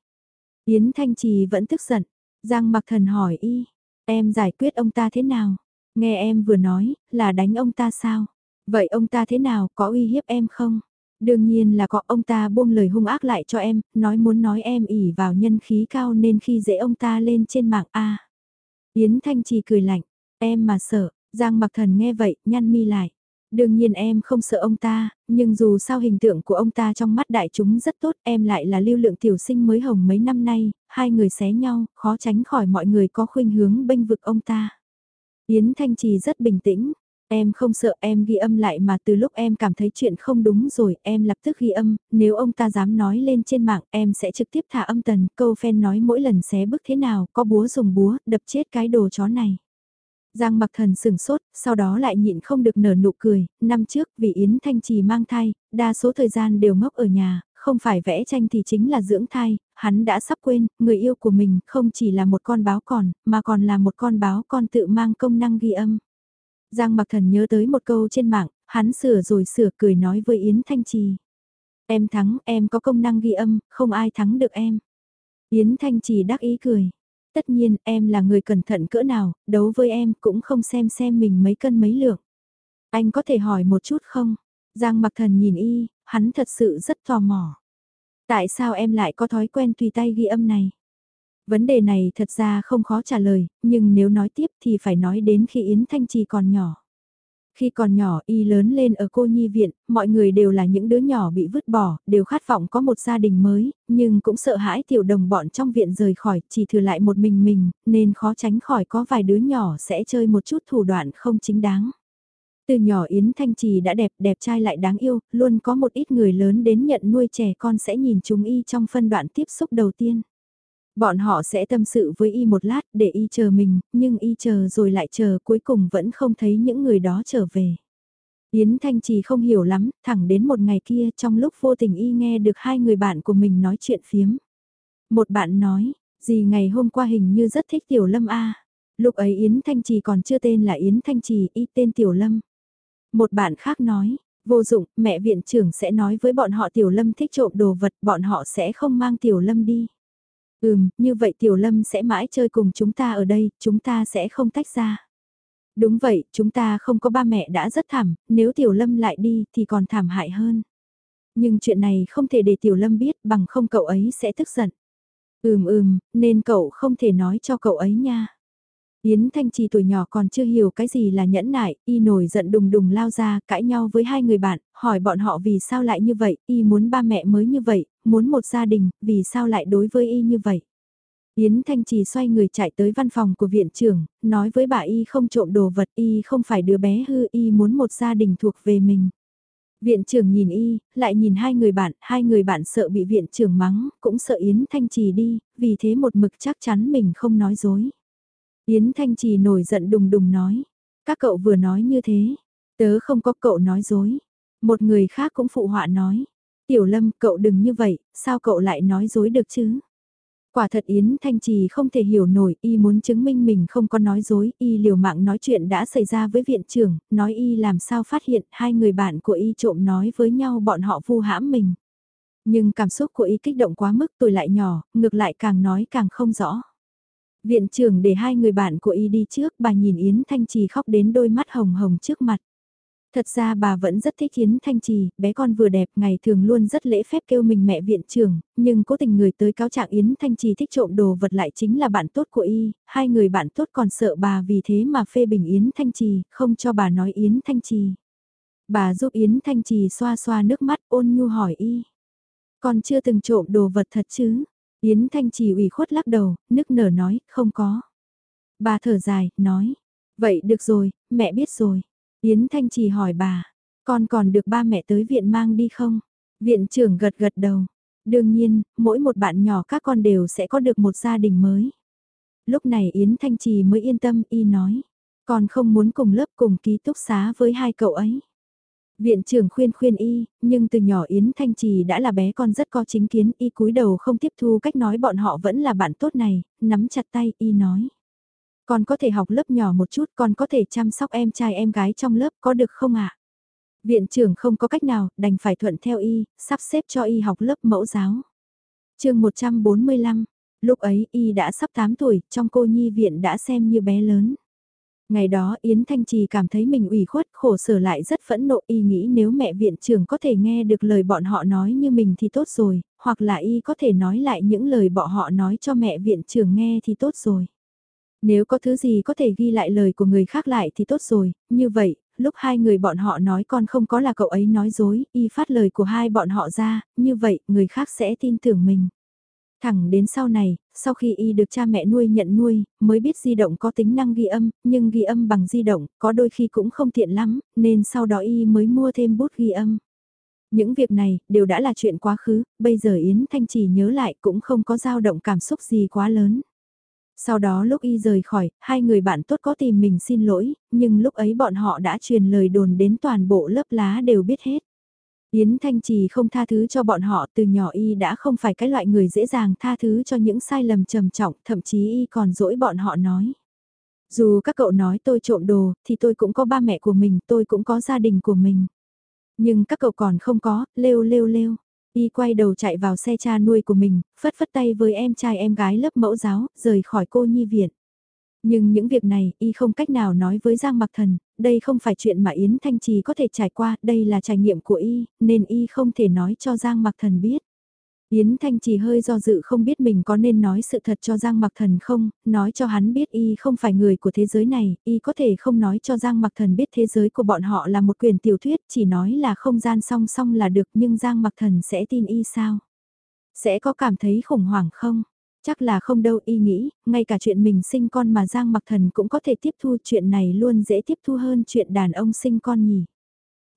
Yến Thanh Trì vẫn tức giận. Giang mặc thần hỏi y, em giải quyết ông ta thế nào? Nghe em vừa nói, là đánh ông ta sao? Vậy ông ta thế nào, có uy hiếp em không? Đương nhiên là có ông ta buông lời hung ác lại cho em, nói muốn nói em ỉ vào nhân khí cao nên khi dễ ông ta lên trên mạng A. Yến Thanh Trì cười lạnh, em mà sợ, Giang Mặc Thần nghe vậy, nhăn mi lại. Đương nhiên em không sợ ông ta, nhưng dù sao hình tượng của ông ta trong mắt đại chúng rất tốt, em lại là lưu lượng tiểu sinh mới hồng mấy năm nay, hai người xé nhau, khó tránh khỏi mọi người có khuynh hướng bênh vực ông ta. Yến Thanh Trì rất bình tĩnh, Em không sợ em ghi âm lại mà từ lúc em cảm thấy chuyện không đúng rồi em lập tức ghi âm, nếu ông ta dám nói lên trên mạng em sẽ trực tiếp thả âm tần, câu fan nói mỗi lần xé bức thế nào, có búa dùng búa, đập chết cái đồ chó này. Giang mặc thần sửng sốt, sau đó lại nhịn không được nở nụ cười, năm trước vì Yến Thanh Trì mang thai, đa số thời gian đều ngốc ở nhà, không phải vẽ tranh thì chính là dưỡng thai, hắn đã sắp quên, người yêu của mình không chỉ là một con báo còn, mà còn là một con báo con tự mang công năng ghi âm. Giang Mặc Thần nhớ tới một câu trên mạng, hắn sửa rồi sửa cười nói với Yến Thanh Trì. Em thắng, em có công năng ghi âm, không ai thắng được em. Yến Thanh Trì đắc ý cười. Tất nhiên, em là người cẩn thận cỡ nào, đấu với em cũng không xem xem mình mấy cân mấy lượng. Anh có thể hỏi một chút không? Giang Mặc Thần nhìn y, hắn thật sự rất tò mò. Tại sao em lại có thói quen tùy tay ghi âm này? Vấn đề này thật ra không khó trả lời, nhưng nếu nói tiếp thì phải nói đến khi Yến Thanh Trì còn nhỏ. Khi còn nhỏ y lớn lên ở cô nhi viện, mọi người đều là những đứa nhỏ bị vứt bỏ, đều khát vọng có một gia đình mới, nhưng cũng sợ hãi tiểu đồng bọn trong viện rời khỏi, chỉ thừa lại một mình mình, nên khó tránh khỏi có vài đứa nhỏ sẽ chơi một chút thủ đoạn không chính đáng. Từ nhỏ Yến Thanh Trì đã đẹp, đẹp trai lại đáng yêu, luôn có một ít người lớn đến nhận nuôi trẻ con sẽ nhìn chúng y trong phân đoạn tiếp xúc đầu tiên. Bọn họ sẽ tâm sự với y một lát để y chờ mình, nhưng y chờ rồi lại chờ cuối cùng vẫn không thấy những người đó trở về. Yến Thanh Trì không hiểu lắm, thẳng đến một ngày kia trong lúc vô tình y nghe được hai người bạn của mình nói chuyện phiếm. Một bạn nói, gì ngày hôm qua hình như rất thích Tiểu Lâm A. Lúc ấy Yến Thanh Trì còn chưa tên là Yến Thanh Trì, y tên Tiểu Lâm. Một bạn khác nói, vô dụng, mẹ viện trưởng sẽ nói với bọn họ Tiểu Lâm thích trộm đồ vật, bọn họ sẽ không mang Tiểu Lâm đi. Ừm, như vậy Tiểu Lâm sẽ mãi chơi cùng chúng ta ở đây, chúng ta sẽ không tách ra. Đúng vậy, chúng ta không có ba mẹ đã rất thảm, nếu Tiểu Lâm lại đi thì còn thảm hại hơn. Nhưng chuyện này không thể để Tiểu Lâm biết bằng không cậu ấy sẽ tức giận. Ừm ừm, nên cậu không thể nói cho cậu ấy nha. Yến Thanh Trì tuổi nhỏ còn chưa hiểu cái gì là nhẫn nại, y nổi giận đùng đùng lao ra, cãi nhau với hai người bạn, hỏi bọn họ vì sao lại như vậy, y muốn ba mẹ mới như vậy, muốn một gia đình, vì sao lại đối với y như vậy. Yến Thanh Trì xoay người chạy tới văn phòng của viện trưởng, nói với bà y không trộm đồ vật, y không phải đứa bé hư, y muốn một gia đình thuộc về mình. Viện trưởng nhìn y, lại nhìn hai người bạn, hai người bạn sợ bị viện trưởng mắng, cũng sợ Yến Thanh Trì đi, vì thế một mực chắc chắn mình không nói dối. Yến Thanh Trì nổi giận đùng đùng nói. Các cậu vừa nói như thế. Tớ không có cậu nói dối. Một người khác cũng phụ họa nói. Tiểu Lâm, cậu đừng như vậy, sao cậu lại nói dối được chứ? Quả thật Yến Thanh Trì không thể hiểu nổi, y muốn chứng minh mình không có nói dối, y liều mạng nói chuyện đã xảy ra với viện trưởng, nói y làm sao phát hiện hai người bạn của y trộm nói với nhau bọn họ vu hãm mình. Nhưng cảm xúc của y kích động quá mức tuổi lại nhỏ, ngược lại càng nói càng không rõ. Viện trưởng để hai người bạn của y đi trước, bà nhìn Yến Thanh Trì khóc đến đôi mắt hồng hồng trước mặt. Thật ra bà vẫn rất thích Yến Thanh Trì, bé con vừa đẹp, ngày thường luôn rất lễ phép kêu mình mẹ viện trưởng, nhưng cố tình người tới cáo trạng Yến Thanh Trì thích trộm đồ vật lại chính là bạn tốt của y, hai người bạn tốt còn sợ bà vì thế mà phê bình Yến Thanh Trì, không cho bà nói Yến Thanh Trì. Bà giúp Yến Thanh Trì xoa xoa nước mắt ôn nhu hỏi y. Con chưa từng trộm đồ vật thật chứ? Yến Thanh Trì ủy khuất lắc đầu, nức nở nói, không có. Bà thở dài, nói, vậy được rồi, mẹ biết rồi. Yến Thanh Trì hỏi bà, con còn được ba mẹ tới viện mang đi không? Viện trưởng gật gật đầu. Đương nhiên, mỗi một bạn nhỏ các con đều sẽ có được một gia đình mới. Lúc này Yến Thanh Trì mới yên tâm y nói, con không muốn cùng lớp cùng ký túc xá với hai cậu ấy. Viện trưởng khuyên khuyên y, nhưng từ nhỏ Yến Thanh Trì đã là bé con rất có chính kiến, y cúi đầu không tiếp thu cách nói bọn họ vẫn là bạn tốt này, nắm chặt tay y nói. Con có thể học lớp nhỏ một chút, con có thể chăm sóc em trai em gái trong lớp có được không ạ? Viện trưởng không có cách nào, đành phải thuận theo y, sắp xếp cho y học lớp mẫu giáo. chương 145, lúc ấy y đã sắp 8 tuổi, trong cô nhi viện đã xem như bé lớn. Ngày đó Yến Thanh Trì cảm thấy mình ủy khuất khổ sở lại rất phẫn nộ y nghĩ nếu mẹ viện trưởng có thể nghe được lời bọn họ nói như mình thì tốt rồi, hoặc là y có thể nói lại những lời bọn họ nói cho mẹ viện trưởng nghe thì tốt rồi. Nếu có thứ gì có thể ghi lại lời của người khác lại thì tốt rồi, như vậy, lúc hai người bọn họ nói con không có là cậu ấy nói dối, y phát lời của hai bọn họ ra, như vậy người khác sẽ tin tưởng mình. Thẳng đến sau này, sau khi y được cha mẹ nuôi nhận nuôi, mới biết di động có tính năng ghi âm, nhưng ghi âm bằng di động, có đôi khi cũng không tiện lắm, nên sau đó y mới mua thêm bút ghi âm. Những việc này, đều đã là chuyện quá khứ, bây giờ Yến Thanh chỉ nhớ lại cũng không có dao động cảm xúc gì quá lớn. Sau đó lúc y rời khỏi, hai người bạn tốt có tìm mình xin lỗi, nhưng lúc ấy bọn họ đã truyền lời đồn đến toàn bộ lớp lá đều biết hết. Yến Thanh Trì không tha thứ cho bọn họ từ nhỏ y đã không phải cái loại người dễ dàng tha thứ cho những sai lầm trầm trọng, thậm chí y còn dỗi bọn họ nói. Dù các cậu nói tôi trộm đồ, thì tôi cũng có ba mẹ của mình, tôi cũng có gia đình của mình. Nhưng các cậu còn không có, lêu lêu lêu. Y quay đầu chạy vào xe cha nuôi của mình, phất phất tay với em trai em gái lớp mẫu giáo, rời khỏi cô nhi viện. Nhưng những việc này, y không cách nào nói với Giang Mặc Thần, đây không phải chuyện mà Yến Thanh Trì có thể trải qua, đây là trải nghiệm của y, nên y không thể nói cho Giang Mặc Thần biết. Yến Thanh chỉ hơi do dự không biết mình có nên nói sự thật cho Giang Mặc Thần không, nói cho hắn biết y không phải người của thế giới này, y có thể không nói cho Giang Mặc Thần biết thế giới của bọn họ là một quyền tiểu thuyết, chỉ nói là không gian song song là được nhưng Giang Mặc Thần sẽ tin y sao? Sẽ có cảm thấy khủng hoảng không? Chắc là không đâu y nghĩ, ngay cả chuyện mình sinh con mà Giang Mặc Thần cũng có thể tiếp thu chuyện này luôn dễ tiếp thu hơn chuyện đàn ông sinh con nhỉ.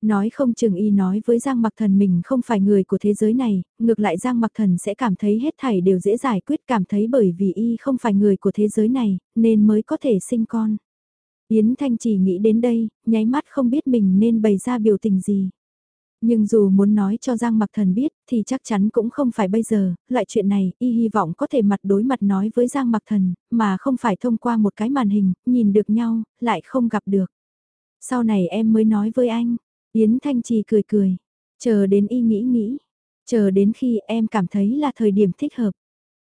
Nói không chừng y nói với Giang Mặc Thần mình không phải người của thế giới này, ngược lại Giang Mặc Thần sẽ cảm thấy hết thảy đều dễ giải quyết cảm thấy bởi vì y không phải người của thế giới này, nên mới có thể sinh con. Yến Thanh chỉ nghĩ đến đây, nháy mắt không biết mình nên bày ra biểu tình gì. Nhưng dù muốn nói cho Giang Mặc Thần biết thì chắc chắn cũng không phải bây giờ, loại chuyện này y hy vọng có thể mặt đối mặt nói với Giang Mặc Thần, mà không phải thông qua một cái màn hình, nhìn được nhau, lại không gặp được. Sau này em mới nói với anh, Yến Thanh Trì cười cười, chờ đến y nghĩ nghĩ, chờ đến khi em cảm thấy là thời điểm thích hợp.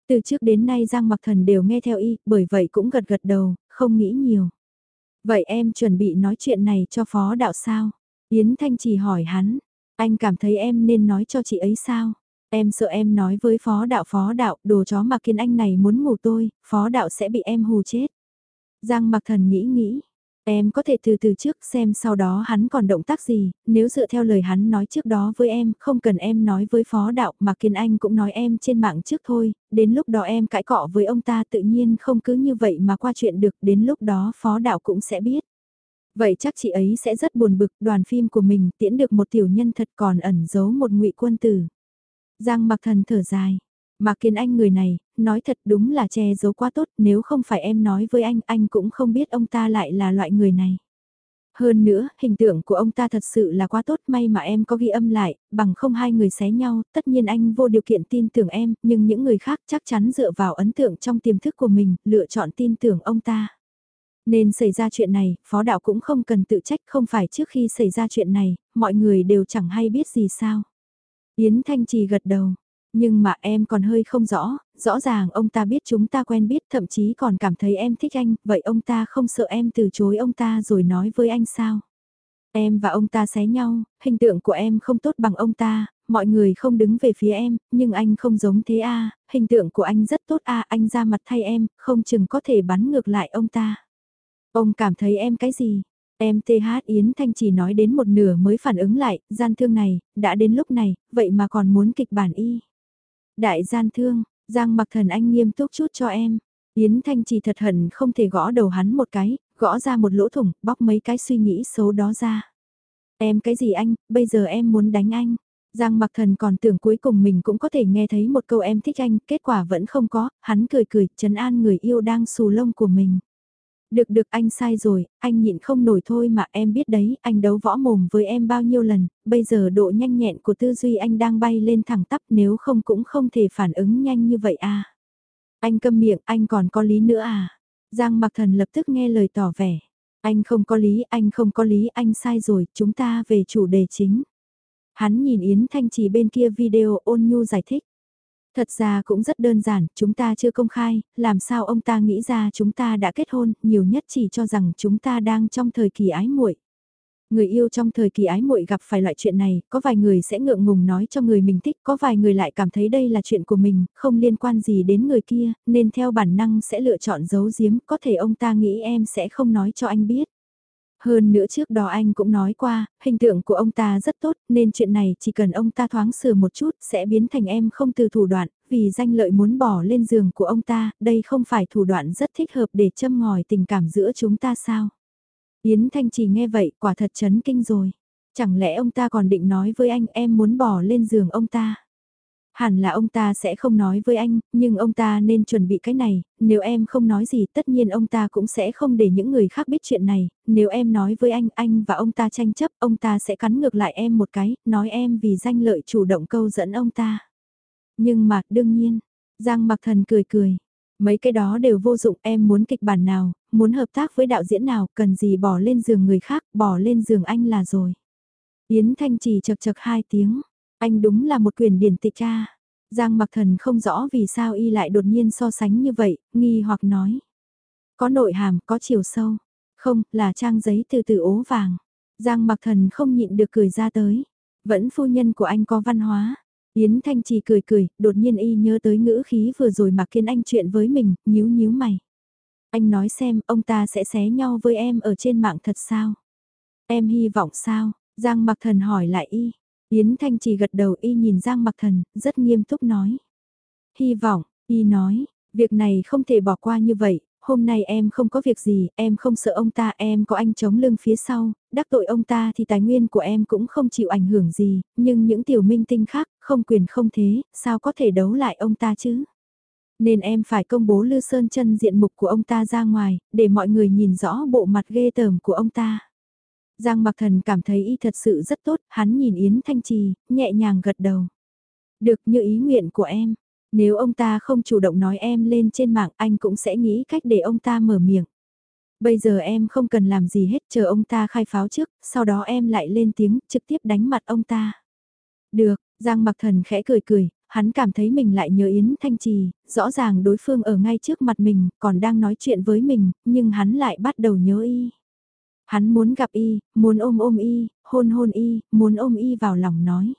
Từ trước đến nay Giang Mặc Thần đều nghe theo y, bởi vậy cũng gật gật đầu, không nghĩ nhiều. Vậy em chuẩn bị nói chuyện này cho phó đạo sao? Yến Thanh Trì hỏi hắn, anh cảm thấy em nên nói cho chị ấy sao? Em sợ em nói với phó đạo phó đạo, đồ chó mà kiên anh này muốn ngủ tôi, phó đạo sẽ bị em hù chết. Giang mặc thần nghĩ nghĩ, em có thể từ từ trước xem sau đó hắn còn động tác gì, nếu dựa theo lời hắn nói trước đó với em, không cần em nói với phó đạo mà kiên anh cũng nói em trên mạng trước thôi, đến lúc đó em cãi cọ với ông ta tự nhiên không cứ như vậy mà qua chuyện được, đến lúc đó phó đạo cũng sẽ biết. Vậy chắc chị ấy sẽ rất buồn bực đoàn phim của mình tiễn được một tiểu nhân thật còn ẩn giấu một ngụy quân tử. Giang mặc thần thở dài. Mà kiên anh người này, nói thật đúng là che giấu quá tốt, nếu không phải em nói với anh, anh cũng không biết ông ta lại là loại người này. Hơn nữa, hình tượng của ông ta thật sự là quá tốt, may mà em có ghi âm lại, bằng không hai người xé nhau, tất nhiên anh vô điều kiện tin tưởng em, nhưng những người khác chắc chắn dựa vào ấn tượng trong tiềm thức của mình, lựa chọn tin tưởng ông ta. Nên xảy ra chuyện này, phó đạo cũng không cần tự trách không phải trước khi xảy ra chuyện này, mọi người đều chẳng hay biết gì sao. Yến Thanh Trì gật đầu, nhưng mà em còn hơi không rõ, rõ ràng ông ta biết chúng ta quen biết thậm chí còn cảm thấy em thích anh, vậy ông ta không sợ em từ chối ông ta rồi nói với anh sao? Em và ông ta xé nhau, hình tượng của em không tốt bằng ông ta, mọi người không đứng về phía em, nhưng anh không giống thế a hình tượng của anh rất tốt a anh ra mặt thay em, không chừng có thể bắn ngược lại ông ta. Ông cảm thấy em cái gì? Em TH Yến Thanh chỉ nói đến một nửa mới phản ứng lại, gian thương này, đã đến lúc này, vậy mà còn muốn kịch bản y. Đại gian thương, Giang mặc thần anh nghiêm túc chút cho em. Yến Thanh chỉ thật hận không thể gõ đầu hắn một cái, gõ ra một lỗ thủng, bóc mấy cái suy nghĩ xấu đó ra. Em cái gì anh, bây giờ em muốn đánh anh. Giang mặc thần còn tưởng cuối cùng mình cũng có thể nghe thấy một câu em thích anh, kết quả vẫn không có, hắn cười cười, trấn an người yêu đang xù lông của mình. Được được anh sai rồi, anh nhịn không nổi thôi mà em biết đấy, anh đấu võ mồm với em bao nhiêu lần, bây giờ độ nhanh nhẹn của tư duy anh đang bay lên thẳng tắp nếu không cũng không thể phản ứng nhanh như vậy à. Anh câm miệng, anh còn có lý nữa à. Giang mặc thần lập tức nghe lời tỏ vẻ. Anh không có lý, anh không có lý, anh sai rồi, chúng ta về chủ đề chính. Hắn nhìn Yến Thanh Trì bên kia video ôn nhu giải thích. Thật ra cũng rất đơn giản, chúng ta chưa công khai, làm sao ông ta nghĩ ra chúng ta đã kết hôn, nhiều nhất chỉ cho rằng chúng ta đang trong thời kỳ ái muội. Người yêu trong thời kỳ ái muội gặp phải loại chuyện này, có vài người sẽ ngượng ngùng nói cho người mình thích, có vài người lại cảm thấy đây là chuyện của mình, không liên quan gì đến người kia, nên theo bản năng sẽ lựa chọn giấu giếm, có thể ông ta nghĩ em sẽ không nói cho anh biết. Hơn nữa trước đó anh cũng nói qua, hình tượng của ông ta rất tốt nên chuyện này chỉ cần ông ta thoáng sửa một chút sẽ biến thành em không từ thủ đoạn, vì danh lợi muốn bỏ lên giường của ông ta, đây không phải thủ đoạn rất thích hợp để châm ngòi tình cảm giữa chúng ta sao. Yến Thanh chỉ nghe vậy quả thật chấn kinh rồi. Chẳng lẽ ông ta còn định nói với anh em muốn bỏ lên giường ông ta? Hẳn là ông ta sẽ không nói với anh, nhưng ông ta nên chuẩn bị cái này, nếu em không nói gì tất nhiên ông ta cũng sẽ không để những người khác biết chuyện này, nếu em nói với anh, anh và ông ta tranh chấp, ông ta sẽ cắn ngược lại em một cái, nói em vì danh lợi chủ động câu dẫn ông ta. Nhưng mà, đương nhiên, Giang mặc thần cười cười, mấy cái đó đều vô dụng em muốn kịch bản nào, muốn hợp tác với đạo diễn nào, cần gì bỏ lên giường người khác, bỏ lên giường anh là rồi. Yến Thanh chỉ chật chật hai tiếng. Anh đúng là một quyền điển tịch cha. Giang mặc thần không rõ vì sao y lại đột nhiên so sánh như vậy, nghi hoặc nói. Có nội hàm, có chiều sâu. Không, là trang giấy từ từ ố vàng. Giang mặc thần không nhịn được cười ra tới. Vẫn phu nhân của anh có văn hóa. Yến Thanh Trì cười cười, đột nhiên y nhớ tới ngữ khí vừa rồi Mạc Kiên Anh chuyện với mình, nhíu nhíu mày. Anh nói xem, ông ta sẽ xé nhau với em ở trên mạng thật sao? Em hy vọng sao? Giang Mặc Thần hỏi lại y. Yến Thanh Chỉ gật đầu y nhìn Giang Mặc Thần, rất nghiêm túc nói. Hy vọng, y nói, việc này không thể bỏ qua như vậy, hôm nay em không có việc gì, em không sợ ông ta, em có anh chống lưng phía sau, đắc tội ông ta thì tài nguyên của em cũng không chịu ảnh hưởng gì, nhưng những tiểu minh tinh khác, không quyền không thế, sao có thể đấu lại ông ta chứ? Nên em phải công bố Lư Sơn chân diện mục của ông ta ra ngoài, để mọi người nhìn rõ bộ mặt ghê tởm của ông ta. Giang Mặc Thần cảm thấy y thật sự rất tốt, hắn nhìn Yến Thanh Trì, nhẹ nhàng gật đầu. Được như ý nguyện của em, nếu ông ta không chủ động nói em lên trên mạng anh cũng sẽ nghĩ cách để ông ta mở miệng. Bây giờ em không cần làm gì hết chờ ông ta khai pháo trước, sau đó em lại lên tiếng trực tiếp đánh mặt ông ta. Được, Giang Mặc Thần khẽ cười cười, hắn cảm thấy mình lại nhớ Yến Thanh Trì, rõ ràng đối phương ở ngay trước mặt mình, còn đang nói chuyện với mình, nhưng hắn lại bắt đầu nhớ y. Hắn muốn gặp y, muốn ôm ôm y, hôn hôn y, muốn ôm y vào lòng nói.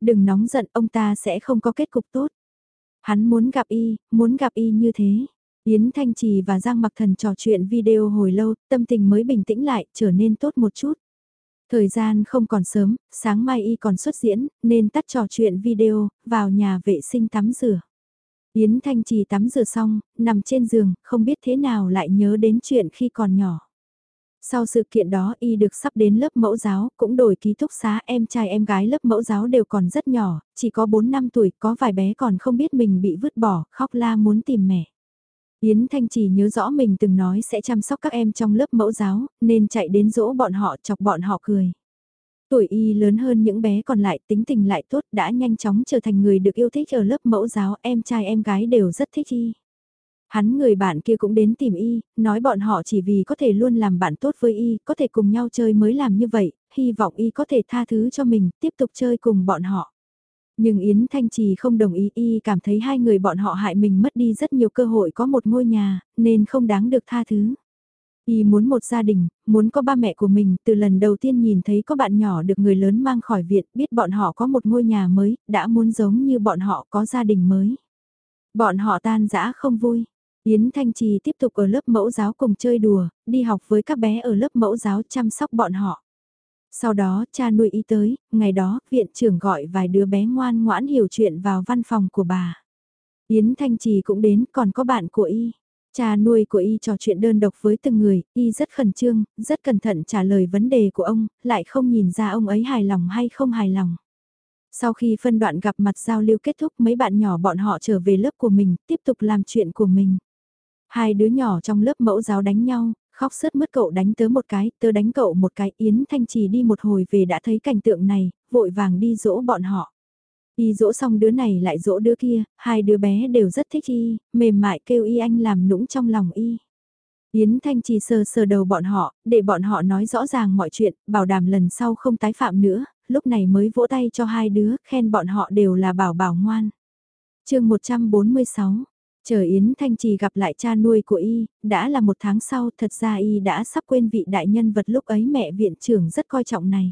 Đừng nóng giận, ông ta sẽ không có kết cục tốt. Hắn muốn gặp y, muốn gặp y như thế. Yến Thanh Trì và Giang Mặc Thần trò chuyện video hồi lâu, tâm tình mới bình tĩnh lại, trở nên tốt một chút. Thời gian không còn sớm, sáng mai y còn xuất diễn, nên tắt trò chuyện video, vào nhà vệ sinh tắm rửa. Yến Thanh Trì tắm rửa xong, nằm trên giường, không biết thế nào lại nhớ đến chuyện khi còn nhỏ. Sau sự kiện đó y được sắp đến lớp mẫu giáo, cũng đổi ký túc xá em trai em gái lớp mẫu giáo đều còn rất nhỏ, chỉ có 4 năm tuổi, có vài bé còn không biết mình bị vứt bỏ, khóc la muốn tìm mẹ. Yến Thanh chỉ nhớ rõ mình từng nói sẽ chăm sóc các em trong lớp mẫu giáo, nên chạy đến dỗ bọn họ chọc bọn họ cười. Tuổi y lớn hơn những bé còn lại tính tình lại tốt đã nhanh chóng trở thành người được yêu thích ở lớp mẫu giáo em trai em gái đều rất thích y. Hắn người bạn kia cũng đến tìm y, nói bọn họ chỉ vì có thể luôn làm bạn tốt với y, có thể cùng nhau chơi mới làm như vậy, hy vọng y có thể tha thứ cho mình, tiếp tục chơi cùng bọn họ. Nhưng Yến Thanh Trì không đồng ý y cảm thấy hai người bọn họ hại mình mất đi rất nhiều cơ hội có một ngôi nhà, nên không đáng được tha thứ. Y muốn một gia đình, muốn có ba mẹ của mình, từ lần đầu tiên nhìn thấy có bạn nhỏ được người lớn mang khỏi viện, biết bọn họ có một ngôi nhà mới, đã muốn giống như bọn họ có gia đình mới. Bọn họ tan dã không vui. Yến Thanh Trì tiếp tục ở lớp mẫu giáo cùng chơi đùa, đi học với các bé ở lớp mẫu giáo chăm sóc bọn họ. Sau đó cha nuôi y tới, ngày đó viện trưởng gọi vài đứa bé ngoan ngoãn hiểu chuyện vào văn phòng của bà. Yến Thanh Trì cũng đến còn có bạn của y. Cha nuôi của y trò chuyện đơn độc với từng người, y rất khẩn trương, rất cẩn thận trả lời vấn đề của ông, lại không nhìn ra ông ấy hài lòng hay không hài lòng. Sau khi phân đoạn gặp mặt giao lưu kết thúc mấy bạn nhỏ bọn họ trở về lớp của mình, tiếp tục làm chuyện của mình. Hai đứa nhỏ trong lớp mẫu giáo đánh nhau, khóc sướt mất cậu đánh tớ một cái, tớ đánh cậu một cái, Yến Thanh Trì đi một hồi về đã thấy cảnh tượng này, vội vàng đi dỗ bọn họ. Y dỗ xong đứa này lại dỗ đứa kia, hai đứa bé đều rất thích y, mềm mại kêu y anh làm nũng trong lòng y. Yến Thanh Trì sờ sờ đầu bọn họ, để bọn họ nói rõ ràng mọi chuyện, bảo đảm lần sau không tái phạm nữa, lúc này mới vỗ tay cho hai đứa, khen bọn họ đều là bảo bảo ngoan. chương 146 Chờ Yến Thanh Trì gặp lại cha nuôi của y, đã là một tháng sau, thật ra y đã sắp quên vị đại nhân vật lúc ấy mẹ viện trưởng rất coi trọng này.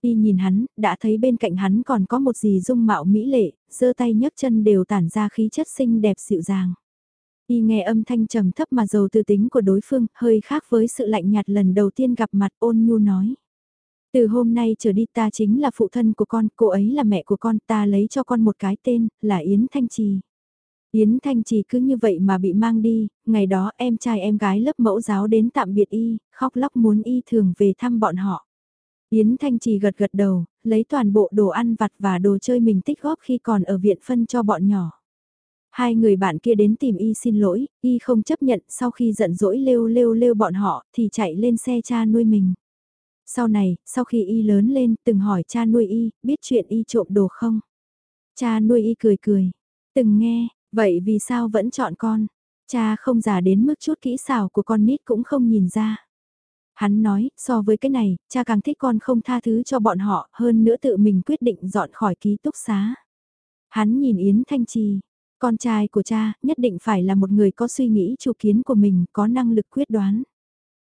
Y nhìn hắn, đã thấy bên cạnh hắn còn có một gì dung mạo mỹ lệ, giơ tay nhấc chân đều tản ra khí chất xinh đẹp dịu dàng. Y nghe âm thanh trầm thấp mà giàu tư tính của đối phương, hơi khác với sự lạnh nhạt lần đầu tiên gặp mặt ôn nhu nói. Từ hôm nay trở đi ta chính là phụ thân của con, cô ấy là mẹ của con, ta lấy cho con một cái tên, là Yến Thanh Trì. Yến Thanh Trì cứ như vậy mà bị mang đi, ngày đó em trai em gái lớp mẫu giáo đến tạm biệt y, khóc lóc muốn y thường về thăm bọn họ. Yến Thanh Trì gật gật đầu, lấy toàn bộ đồ ăn vặt và đồ chơi mình tích góp khi còn ở viện phân cho bọn nhỏ. Hai người bạn kia đến tìm y xin lỗi, y không chấp nhận sau khi giận dỗi lêu lêu lêu bọn họ thì chạy lên xe cha nuôi mình. Sau này, sau khi y lớn lên, từng hỏi cha nuôi y, biết chuyện y trộm đồ không? Cha nuôi y cười cười. Từng nghe, vậy vì sao vẫn chọn con? Cha không già đến mức chút kỹ xảo của con nít cũng không nhìn ra. Hắn nói, so với cái này, cha càng thích con không tha thứ cho bọn họ, hơn nữa tự mình quyết định dọn khỏi ký túc xá. Hắn nhìn Yến Thanh Trì, con trai của cha nhất định phải là một người có suy nghĩ chủ kiến của mình, có năng lực quyết đoán.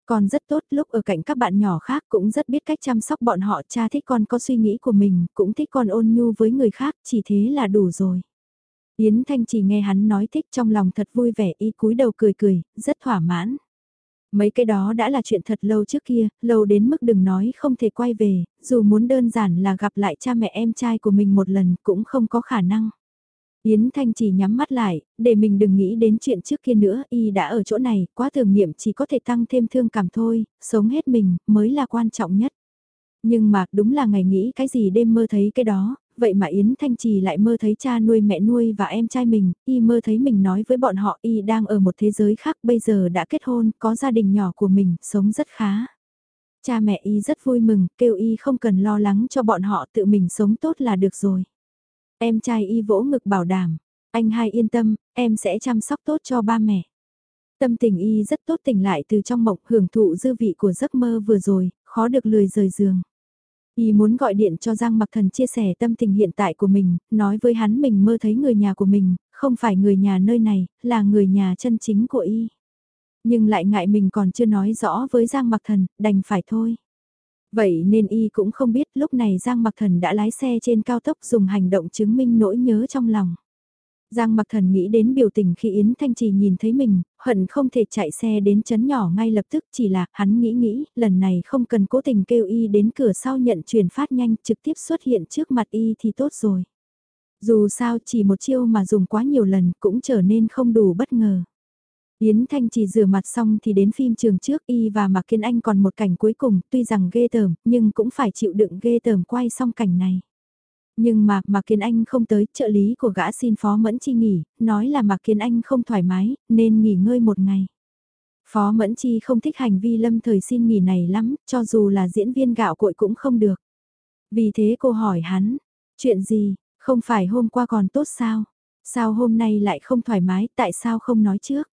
Con rất tốt lúc ở cạnh các bạn nhỏ khác cũng rất biết cách chăm sóc bọn họ cha thích con có suy nghĩ của mình, cũng thích con ôn nhu với người khác, chỉ thế là đủ rồi. Yến Thanh chỉ nghe hắn nói thích trong lòng thật vui vẻ y cúi đầu cười cười, rất thỏa mãn. Mấy cái đó đã là chuyện thật lâu trước kia, lâu đến mức đừng nói không thể quay về, dù muốn đơn giản là gặp lại cha mẹ em trai của mình một lần cũng không có khả năng. Yến Thanh chỉ nhắm mắt lại, để mình đừng nghĩ đến chuyện trước kia nữa, y đã ở chỗ này, quá thường niệm chỉ có thể tăng thêm thương cảm thôi, sống hết mình, mới là quan trọng nhất. Nhưng mà đúng là ngày nghĩ cái gì đêm mơ thấy cái đó, vậy mà Yến Thanh Trì lại mơ thấy cha nuôi mẹ nuôi và em trai mình, y mơ thấy mình nói với bọn họ y đang ở một thế giới khác bây giờ đã kết hôn, có gia đình nhỏ của mình, sống rất khá. Cha mẹ y rất vui mừng, kêu y không cần lo lắng cho bọn họ tự mình sống tốt là được rồi. Em trai y vỗ ngực bảo đảm, anh hai yên tâm, em sẽ chăm sóc tốt cho ba mẹ. Tâm tình y rất tốt tỉnh lại từ trong mộng hưởng thụ dư vị của giấc mơ vừa rồi, khó được lười rời giường. Y muốn gọi điện cho Giang Mặc Thần chia sẻ tâm tình hiện tại của mình, nói với hắn mình mơ thấy người nhà của mình, không phải người nhà nơi này, là người nhà chân chính của Y. Nhưng lại ngại mình còn chưa nói rõ với Giang Mặc Thần, đành phải thôi. Vậy nên Y cũng không biết lúc này Giang Mặc Thần đã lái xe trên cao tốc dùng hành động chứng minh nỗi nhớ trong lòng. Giang mặc thần nghĩ đến biểu tình khi Yến Thanh Trì nhìn thấy mình, hận không thể chạy xe đến chấn nhỏ ngay lập tức chỉ là hắn nghĩ nghĩ, lần này không cần cố tình kêu y đến cửa sau nhận truyền phát nhanh trực tiếp xuất hiện trước mặt y thì tốt rồi. Dù sao chỉ một chiêu mà dùng quá nhiều lần cũng trở nên không đủ bất ngờ. Yến Thanh Trì rửa mặt xong thì đến phim trường trước y và Mạc Kiên Anh còn một cảnh cuối cùng tuy rằng ghê tởm nhưng cũng phải chịu đựng ghê tởm quay xong cảnh này. Nhưng mà Mạc Kiến Anh không tới, trợ lý của gã xin Phó Mẫn Chi nghỉ, nói là Mạc Kiến Anh không thoải mái, nên nghỉ ngơi một ngày. Phó Mẫn Chi không thích hành vi lâm thời xin nghỉ này lắm, cho dù là diễn viên gạo cội cũng không được. Vì thế cô hỏi hắn, chuyện gì, không phải hôm qua còn tốt sao? Sao hôm nay lại không thoải mái, tại sao không nói trước?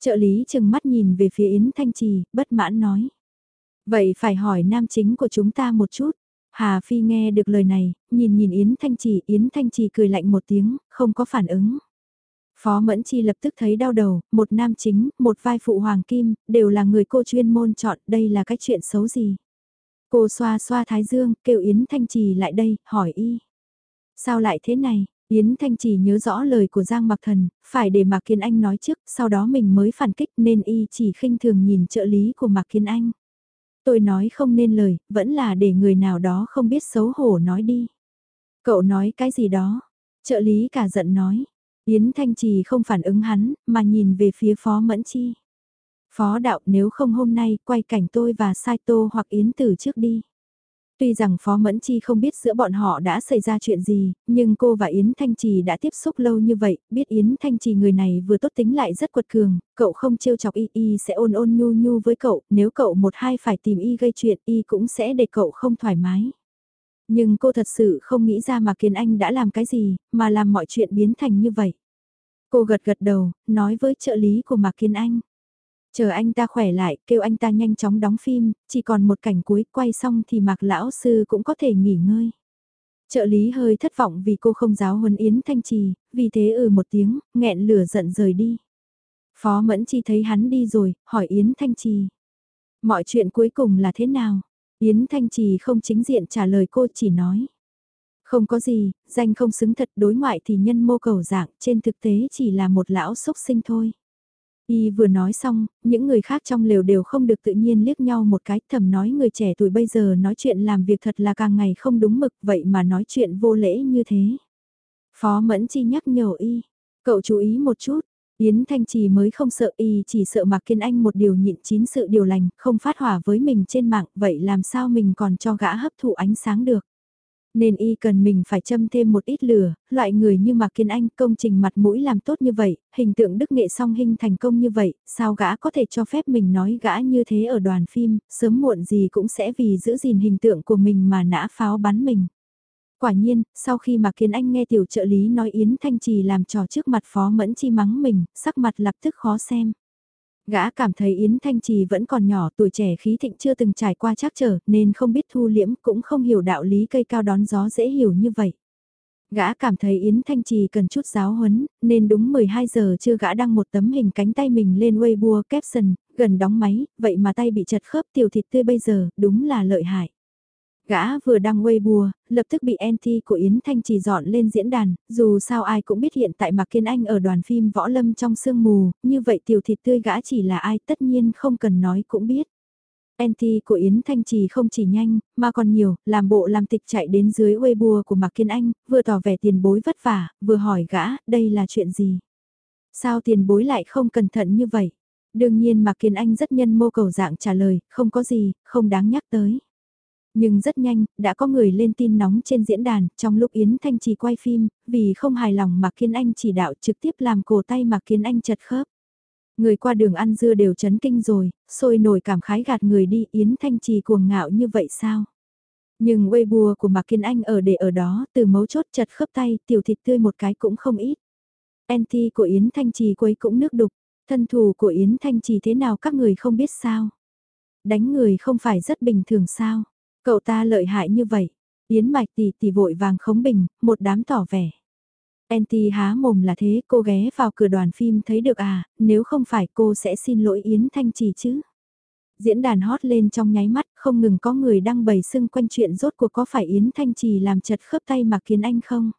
Trợ lý chừng mắt nhìn về phía Yến Thanh Trì, bất mãn nói. Vậy phải hỏi nam chính của chúng ta một chút. Hà Phi nghe được lời này, nhìn nhìn Yến Thanh Trì, Yến Thanh Trì cười lạnh một tiếng, không có phản ứng. Phó Mẫn Chi lập tức thấy đau đầu, một nam chính, một vai phụ hoàng kim, đều là người cô chuyên môn chọn, đây là cái chuyện xấu gì. Cô xoa xoa thái dương, kêu Yến Thanh Trì lại đây, hỏi y. Sao lại thế này? Yến Thanh Trì nhớ rõ lời của Giang Mặc Thần, phải để Mạc Kiên Anh nói trước, sau đó mình mới phản kích nên y chỉ khinh thường nhìn trợ lý của Mạc Kiên Anh. Tôi nói không nên lời, vẫn là để người nào đó không biết xấu hổ nói đi. Cậu nói cái gì đó? Trợ lý cả giận nói. Yến Thanh Trì không phản ứng hắn, mà nhìn về phía Phó Mẫn Chi. Phó đạo nếu không hôm nay quay cảnh tôi và Saito hoặc Yến Tử trước đi. Tuy rằng Phó Mẫn Chi không biết giữa bọn họ đã xảy ra chuyện gì, nhưng cô và Yến Thanh Trì đã tiếp xúc lâu như vậy, biết Yến Thanh Trì người này vừa tốt tính lại rất quật cường, cậu không trêu chọc y y sẽ ôn ôn nhu nhu với cậu, nếu cậu một hai phải tìm y gây chuyện y cũng sẽ để cậu không thoải mái. Nhưng cô thật sự không nghĩ ra mà Kiên Anh đã làm cái gì, mà làm mọi chuyện biến thành như vậy. Cô gật gật đầu, nói với trợ lý của Mạc Kiên Anh. Chờ anh ta khỏe lại, kêu anh ta nhanh chóng đóng phim, chỉ còn một cảnh cuối quay xong thì Mạc Lão Sư cũng có thể nghỉ ngơi. Trợ lý hơi thất vọng vì cô không giáo huấn Yến Thanh Trì, vì thế ừ một tiếng, nghẹn lửa giận rời đi. Phó Mẫn Chi thấy hắn đi rồi, hỏi Yến Thanh Trì. Mọi chuyện cuối cùng là thế nào? Yến Thanh Trì không chính diện trả lời cô chỉ nói. Không có gì, danh không xứng thật đối ngoại thì nhân mô cầu dạng, trên thực tế chỉ là một lão xúc sinh thôi. Y vừa nói xong, những người khác trong lều đều không được tự nhiên liếc nhau một cái thầm nói người trẻ tuổi bây giờ nói chuyện làm việc thật là càng ngày không đúng mực vậy mà nói chuyện vô lễ như thế. Phó Mẫn Chi nhắc nhở Y, cậu chú ý một chút, Yến Thanh Trì mới không sợ Y chỉ sợ Mạc Kiên Anh một điều nhịn chín sự điều lành, không phát hỏa với mình trên mạng vậy làm sao mình còn cho gã hấp thụ ánh sáng được. Nên y cần mình phải châm thêm một ít lửa, loại người như Mạc Kiên Anh công trình mặt mũi làm tốt như vậy, hình tượng đức nghệ song hình thành công như vậy, sao gã có thể cho phép mình nói gã như thế ở đoàn phim, sớm muộn gì cũng sẽ vì giữ gìn hình tượng của mình mà nã pháo bắn mình. Quả nhiên, sau khi Mạc Kiên Anh nghe tiểu trợ lý nói Yến Thanh Trì làm trò trước mặt Phó Mẫn Chi mắng mình, sắc mặt lập tức khó xem. Gã cảm thấy Yến Thanh Trì vẫn còn nhỏ tuổi trẻ khí thịnh chưa từng trải qua chắc trở nên không biết thu liễm cũng không hiểu đạo lý cây cao đón gió dễ hiểu như vậy. Gã cảm thấy Yến Thanh Trì cần chút giáo huấn, nên đúng 12 giờ chưa gã đăng một tấm hình cánh tay mình lên Weibo caption, gần đóng máy, vậy mà tay bị chật khớp tiểu thịt tươi bây giờ, đúng là lợi hại. Gã vừa đăng Weibo, lập tức bị NT của Yến Thanh Trì dọn lên diễn đàn, dù sao ai cũng biết hiện tại Mạc Kiên Anh ở đoàn phim Võ Lâm trong sương mù, như vậy tiểu thịt tươi gã chỉ là ai tất nhiên không cần nói cũng biết. NT của Yến Thanh Trì không chỉ nhanh, mà còn nhiều, làm bộ làm tịch chạy đến dưới Weibo của Mạc Kiên Anh, vừa tỏ vẻ tiền bối vất vả, vừa hỏi gã, đây là chuyện gì? Sao tiền bối lại không cẩn thận như vậy? Đương nhiên Mạc Kiên Anh rất nhân mô cầu dạng trả lời, không có gì, không đáng nhắc tới. Nhưng rất nhanh, đã có người lên tin nóng trên diễn đàn, trong lúc Yến Thanh Trì quay phim, vì không hài lòng Mạc Kiên Anh chỉ đạo trực tiếp làm cổ tay Mạc Kiên Anh chật khớp. Người qua đường ăn dưa đều chấn kinh rồi, sôi nổi cảm khái gạt người đi Yến Thanh Trì cuồng ngạo như vậy sao? Nhưng Weibo của Mạc Kiên Anh ở để ở đó, từ mấu chốt chật khớp tay, tiểu thịt tươi một cái cũng không ít. Anti của Yến Thanh Trì quấy cũng nước đục, thân thủ của Yến Thanh Trì thế nào các người không biết sao? Đánh người không phải rất bình thường sao? Cậu ta lợi hại như vậy. Yến Mạch tỷ tỷ vội vàng khống bình, một đám tỏ vẻ. Enti há mồm là thế, cô ghé vào cửa đoàn phim thấy được à, nếu không phải cô sẽ xin lỗi Yến Thanh Trì chứ. Diễn đàn hot lên trong nháy mắt, không ngừng có người đăng bày xưng quanh chuyện rốt cuộc có phải Yến Thanh Trì làm chật khớp tay Mạc Kiến Anh không.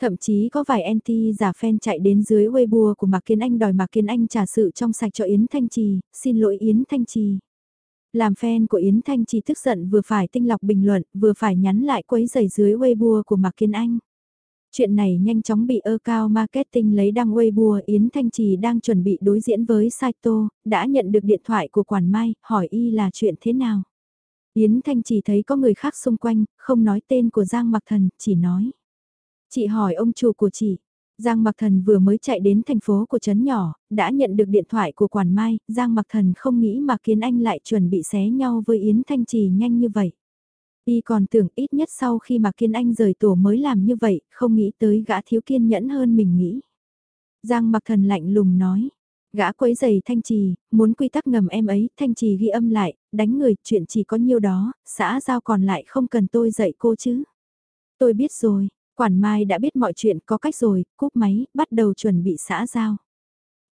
Thậm chí có vài anti giả fan chạy đến dưới Weibo của Mạc Kiến Anh đòi Mạc Kiến Anh trả sự trong sạch cho Yến Thanh Trì, xin lỗi Yến Thanh Trì. Làm fan của Yến Thanh Trì tức giận vừa phải tinh lọc bình luận, vừa phải nhắn lại quấy giày dưới Weibo của Mạc kiên Anh. Chuyện này nhanh chóng bị ơ cao marketing lấy đăng Weibo Yến Thanh Trì đang chuẩn bị đối diễn với Saito, đã nhận được điện thoại của quản mai, hỏi y là chuyện thế nào. Yến Thanh Trì thấy có người khác xung quanh, không nói tên của Giang Mặc Thần, chỉ nói. Chị hỏi ông chủ của chị, Giang Mặc Thần vừa mới chạy đến thành phố của trấn nhỏ, đã nhận được điện thoại của quản mai, Giang Mặc Thần không nghĩ mà Kiến Anh lại chuẩn bị xé nhau với Yến Thanh Trì nhanh như vậy. Y còn tưởng ít nhất sau khi mà Kiên Anh rời tổ mới làm như vậy, không nghĩ tới gã thiếu kiên nhẫn hơn mình nghĩ. Giang mặc thần lạnh lùng nói, gã quấy giày Thanh Trì, muốn quy tắc ngầm em ấy, Thanh Trì ghi âm lại, đánh người, chuyện chỉ có nhiêu đó, xã giao còn lại không cần tôi dạy cô chứ. Tôi biết rồi, quản mai đã biết mọi chuyện có cách rồi, cúp máy, bắt đầu chuẩn bị xã giao.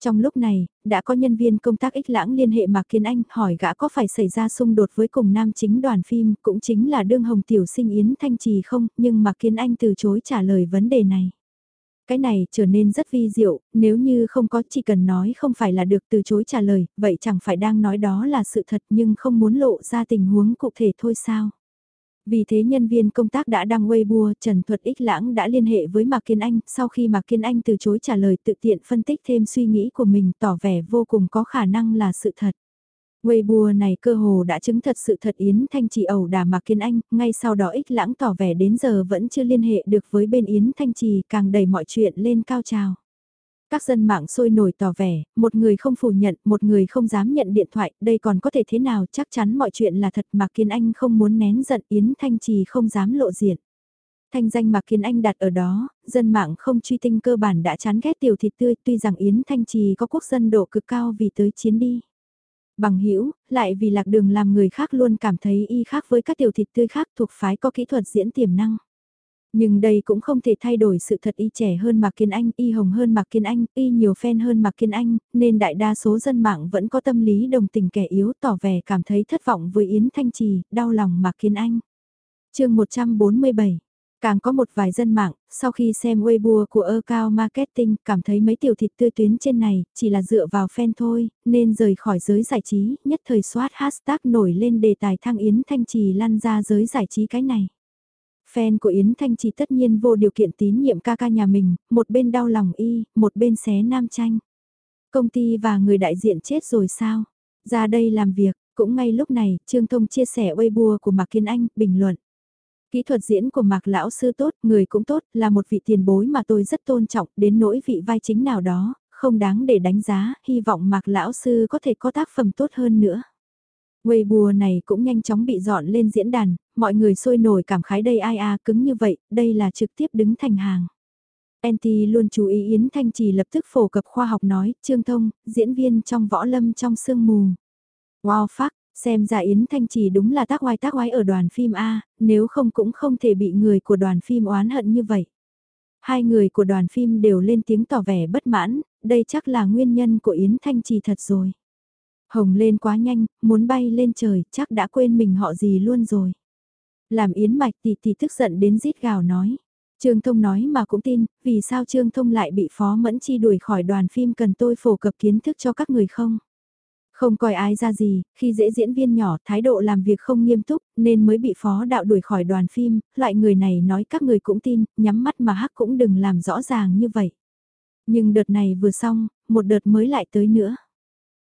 Trong lúc này, đã có nhân viên công tác ích lãng liên hệ Mạc Kiên Anh hỏi gã có phải xảy ra xung đột với cùng nam chính đoàn phim cũng chính là đương hồng tiểu sinh Yến Thanh Trì không, nhưng Mạc Kiên Anh từ chối trả lời vấn đề này. Cái này trở nên rất vi diệu, nếu như không có chỉ cần nói không phải là được từ chối trả lời, vậy chẳng phải đang nói đó là sự thật nhưng không muốn lộ ra tình huống cụ thể thôi sao. Vì thế nhân viên công tác đã đăng Weibo, Trần Thuật Ích Lãng đã liên hệ với Mạc Kiên Anh, sau khi Mạc Kiên Anh từ chối trả lời tự tiện phân tích thêm suy nghĩ của mình tỏ vẻ vô cùng có khả năng là sự thật. Weibo này cơ hồ đã chứng thật sự thật Yến Thanh Trì ẩu đả Mạc Kiên Anh, ngay sau đó Ích Lãng tỏ vẻ đến giờ vẫn chưa liên hệ được với bên Yến Thanh Trì càng đẩy mọi chuyện lên cao trào. Các dân mạng sôi nổi tỏ vẻ, một người không phủ nhận, một người không dám nhận điện thoại, đây còn có thể thế nào, chắc chắn mọi chuyện là thật mà Kiên Anh không muốn nén giận Yến Thanh Trì không dám lộ diện. Thanh danh Mạc Kiên Anh đặt ở đó, dân mạng không truy tinh cơ bản đã chán ghét tiểu thịt tươi tuy rằng Yến Thanh Trì có quốc dân độ cực cao vì tới chiến đi. Bằng hữu lại vì lạc đường làm người khác luôn cảm thấy y khác với các tiểu thịt tươi khác thuộc phái có kỹ thuật diễn tiềm năng. Nhưng đây cũng không thể thay đổi sự thật y trẻ hơn Mạc Kiên Anh, y hồng hơn Mạc Kiên Anh, y nhiều fan hơn Mạc Kiên Anh, nên đại đa số dân mạng vẫn có tâm lý đồng tình kẻ yếu tỏ vẻ cảm thấy thất vọng với Yến Thanh Trì, đau lòng Mạc Kiên Anh. chương 147 Càng có một vài dân mạng, sau khi xem Weibo của ơ cao marketing, cảm thấy mấy tiểu thịt tươi tuyến trên này, chỉ là dựa vào fan thôi, nên rời khỏi giới giải trí, nhất thời soát hashtag nổi lên đề tài thăng Yến Thanh Trì lăn ra giới giải trí cái này. Fan của Yến Thanh Trì tất nhiên vô điều kiện tín nhiệm ca ca nhà mình, một bên đau lòng y, một bên xé nam tranh. Công ty và người đại diện chết rồi sao? Ra đây làm việc, cũng ngay lúc này, Trương Thông chia sẻ Weibo của Mạc Kiên Anh, bình luận. Kỹ thuật diễn của Mạc Lão Sư tốt, người cũng tốt, là một vị tiền bối mà tôi rất tôn trọng, đến nỗi vị vai chính nào đó, không đáng để đánh giá, hy vọng Mạc Lão Sư có thể có tác phẩm tốt hơn nữa. Weibo này cũng nhanh chóng bị dọn lên diễn đàn, mọi người sôi nổi cảm khái đây ai à cứng như vậy, đây là trực tiếp đứng thành hàng. Enti luôn chú ý Yến Thanh Trì lập tức phổ cập khoa học nói, Trương Thông, diễn viên trong võ lâm trong sương mù. Wow fuck, xem ra Yến Thanh Trì đúng là tác oai tác oai ở đoàn phim A, nếu không cũng không thể bị người của đoàn phim oán hận như vậy. Hai người của đoàn phim đều lên tiếng tỏ vẻ bất mãn, đây chắc là nguyên nhân của Yến Thanh Trì thật rồi. Hồng lên quá nhanh, muốn bay lên trời, chắc đã quên mình họ gì luôn rồi. Làm Yến Mạch tỷ tỷ tức giận đến rít gào nói. Trương Thông nói mà cũng tin, vì sao Trương Thông lại bị Phó Mẫn Chi đuổi khỏi đoàn phim cần tôi phổ cập kiến thức cho các người không? Không coi ai ra gì, khi dễ diễn viên nhỏ thái độ làm việc không nghiêm túc nên mới bị phó đạo đuổi khỏi đoàn phim, loại người này nói các người cũng tin, nhắm mắt mà hắc cũng đừng làm rõ ràng như vậy. Nhưng đợt này vừa xong, một đợt mới lại tới nữa.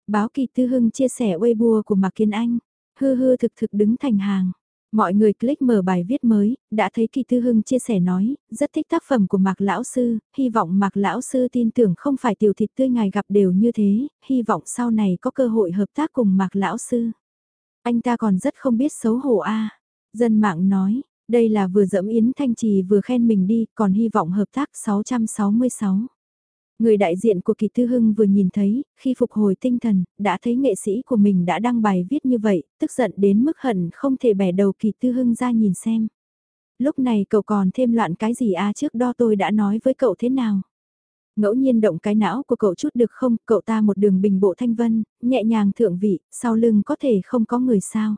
Báo Kỳ Tư Hưng chia sẻ Weibo của Mạc Kiên Anh, hư hư thực thực đứng thành hàng. Mọi người click mở bài viết mới, đã thấy Kỳ Tư Hưng chia sẻ nói, rất thích tác phẩm của Mạc Lão Sư, hy vọng Mạc Lão Sư tin tưởng không phải tiểu thịt tươi ngài gặp đều như thế, hy vọng sau này có cơ hội hợp tác cùng Mạc Lão Sư. Anh ta còn rất không biết xấu hổ a Dân mạng nói, đây là vừa dẫm Yến Thanh Trì vừa khen mình đi, còn hy vọng hợp tác 666. Người đại diện của Kỳ Tư Hưng vừa nhìn thấy, khi phục hồi tinh thần, đã thấy nghệ sĩ của mình đã đăng bài viết như vậy, tức giận đến mức hận không thể bẻ đầu Kỳ Tư Hưng ra nhìn xem. Lúc này cậu còn thêm loạn cái gì à trước đó tôi đã nói với cậu thế nào? Ngẫu nhiên động cái não của cậu chút được không, cậu ta một đường bình bộ thanh vân, nhẹ nhàng thượng vị, sau lưng có thể không có người sao?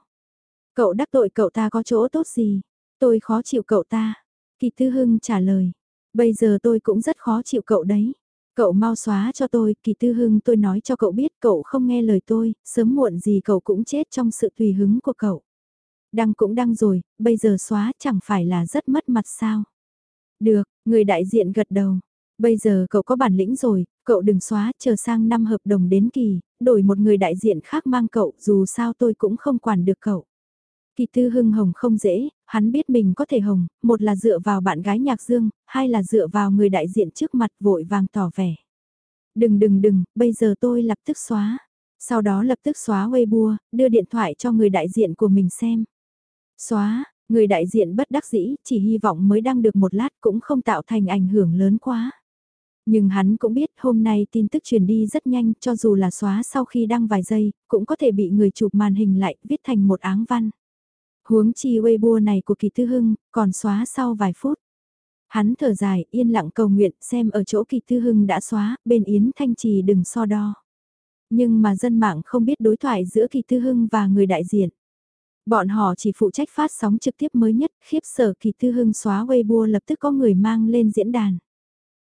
Cậu đắc tội cậu ta có chỗ tốt gì? Tôi khó chịu cậu ta. Kỳ Tư Hưng trả lời. Bây giờ tôi cũng rất khó chịu cậu đấy. Cậu mau xóa cho tôi, kỳ tư hưng tôi nói cho cậu biết cậu không nghe lời tôi, sớm muộn gì cậu cũng chết trong sự tùy hứng của cậu. Đăng cũng đăng rồi, bây giờ xóa chẳng phải là rất mất mặt sao. Được, người đại diện gật đầu. Bây giờ cậu có bản lĩnh rồi, cậu đừng xóa, chờ sang năm hợp đồng đến kỳ, đổi một người đại diện khác mang cậu, dù sao tôi cũng không quản được cậu. Kỳ tư hưng hồng không dễ, hắn biết mình có thể hồng, một là dựa vào bạn gái nhạc dương, hai là dựa vào người đại diện trước mặt vội vàng tỏ vẻ. Đừng đừng đừng, bây giờ tôi lập tức xóa. Sau đó lập tức xóa Weibo, đưa điện thoại cho người đại diện của mình xem. Xóa, người đại diện bất đắc dĩ, chỉ hy vọng mới đăng được một lát cũng không tạo thành ảnh hưởng lớn quá. Nhưng hắn cũng biết hôm nay tin tức truyền đi rất nhanh cho dù là xóa sau khi đăng vài giây, cũng có thể bị người chụp màn hình lại viết thành một áng văn. Huống chi Weibo này của Kỳ Tư Hưng, còn xóa sau vài phút. Hắn thở dài, yên lặng cầu nguyện xem ở chỗ Kỳ Tư Hưng đã xóa, bên Yến Thanh Trì đừng so đo. Nhưng mà dân mạng không biết đối thoại giữa Kỳ Tư Hưng và người đại diện. Bọn họ chỉ phụ trách phát sóng trực tiếp mới nhất, khiếp sở Kỳ Tư Hưng xóa Weibo lập tức có người mang lên diễn đàn.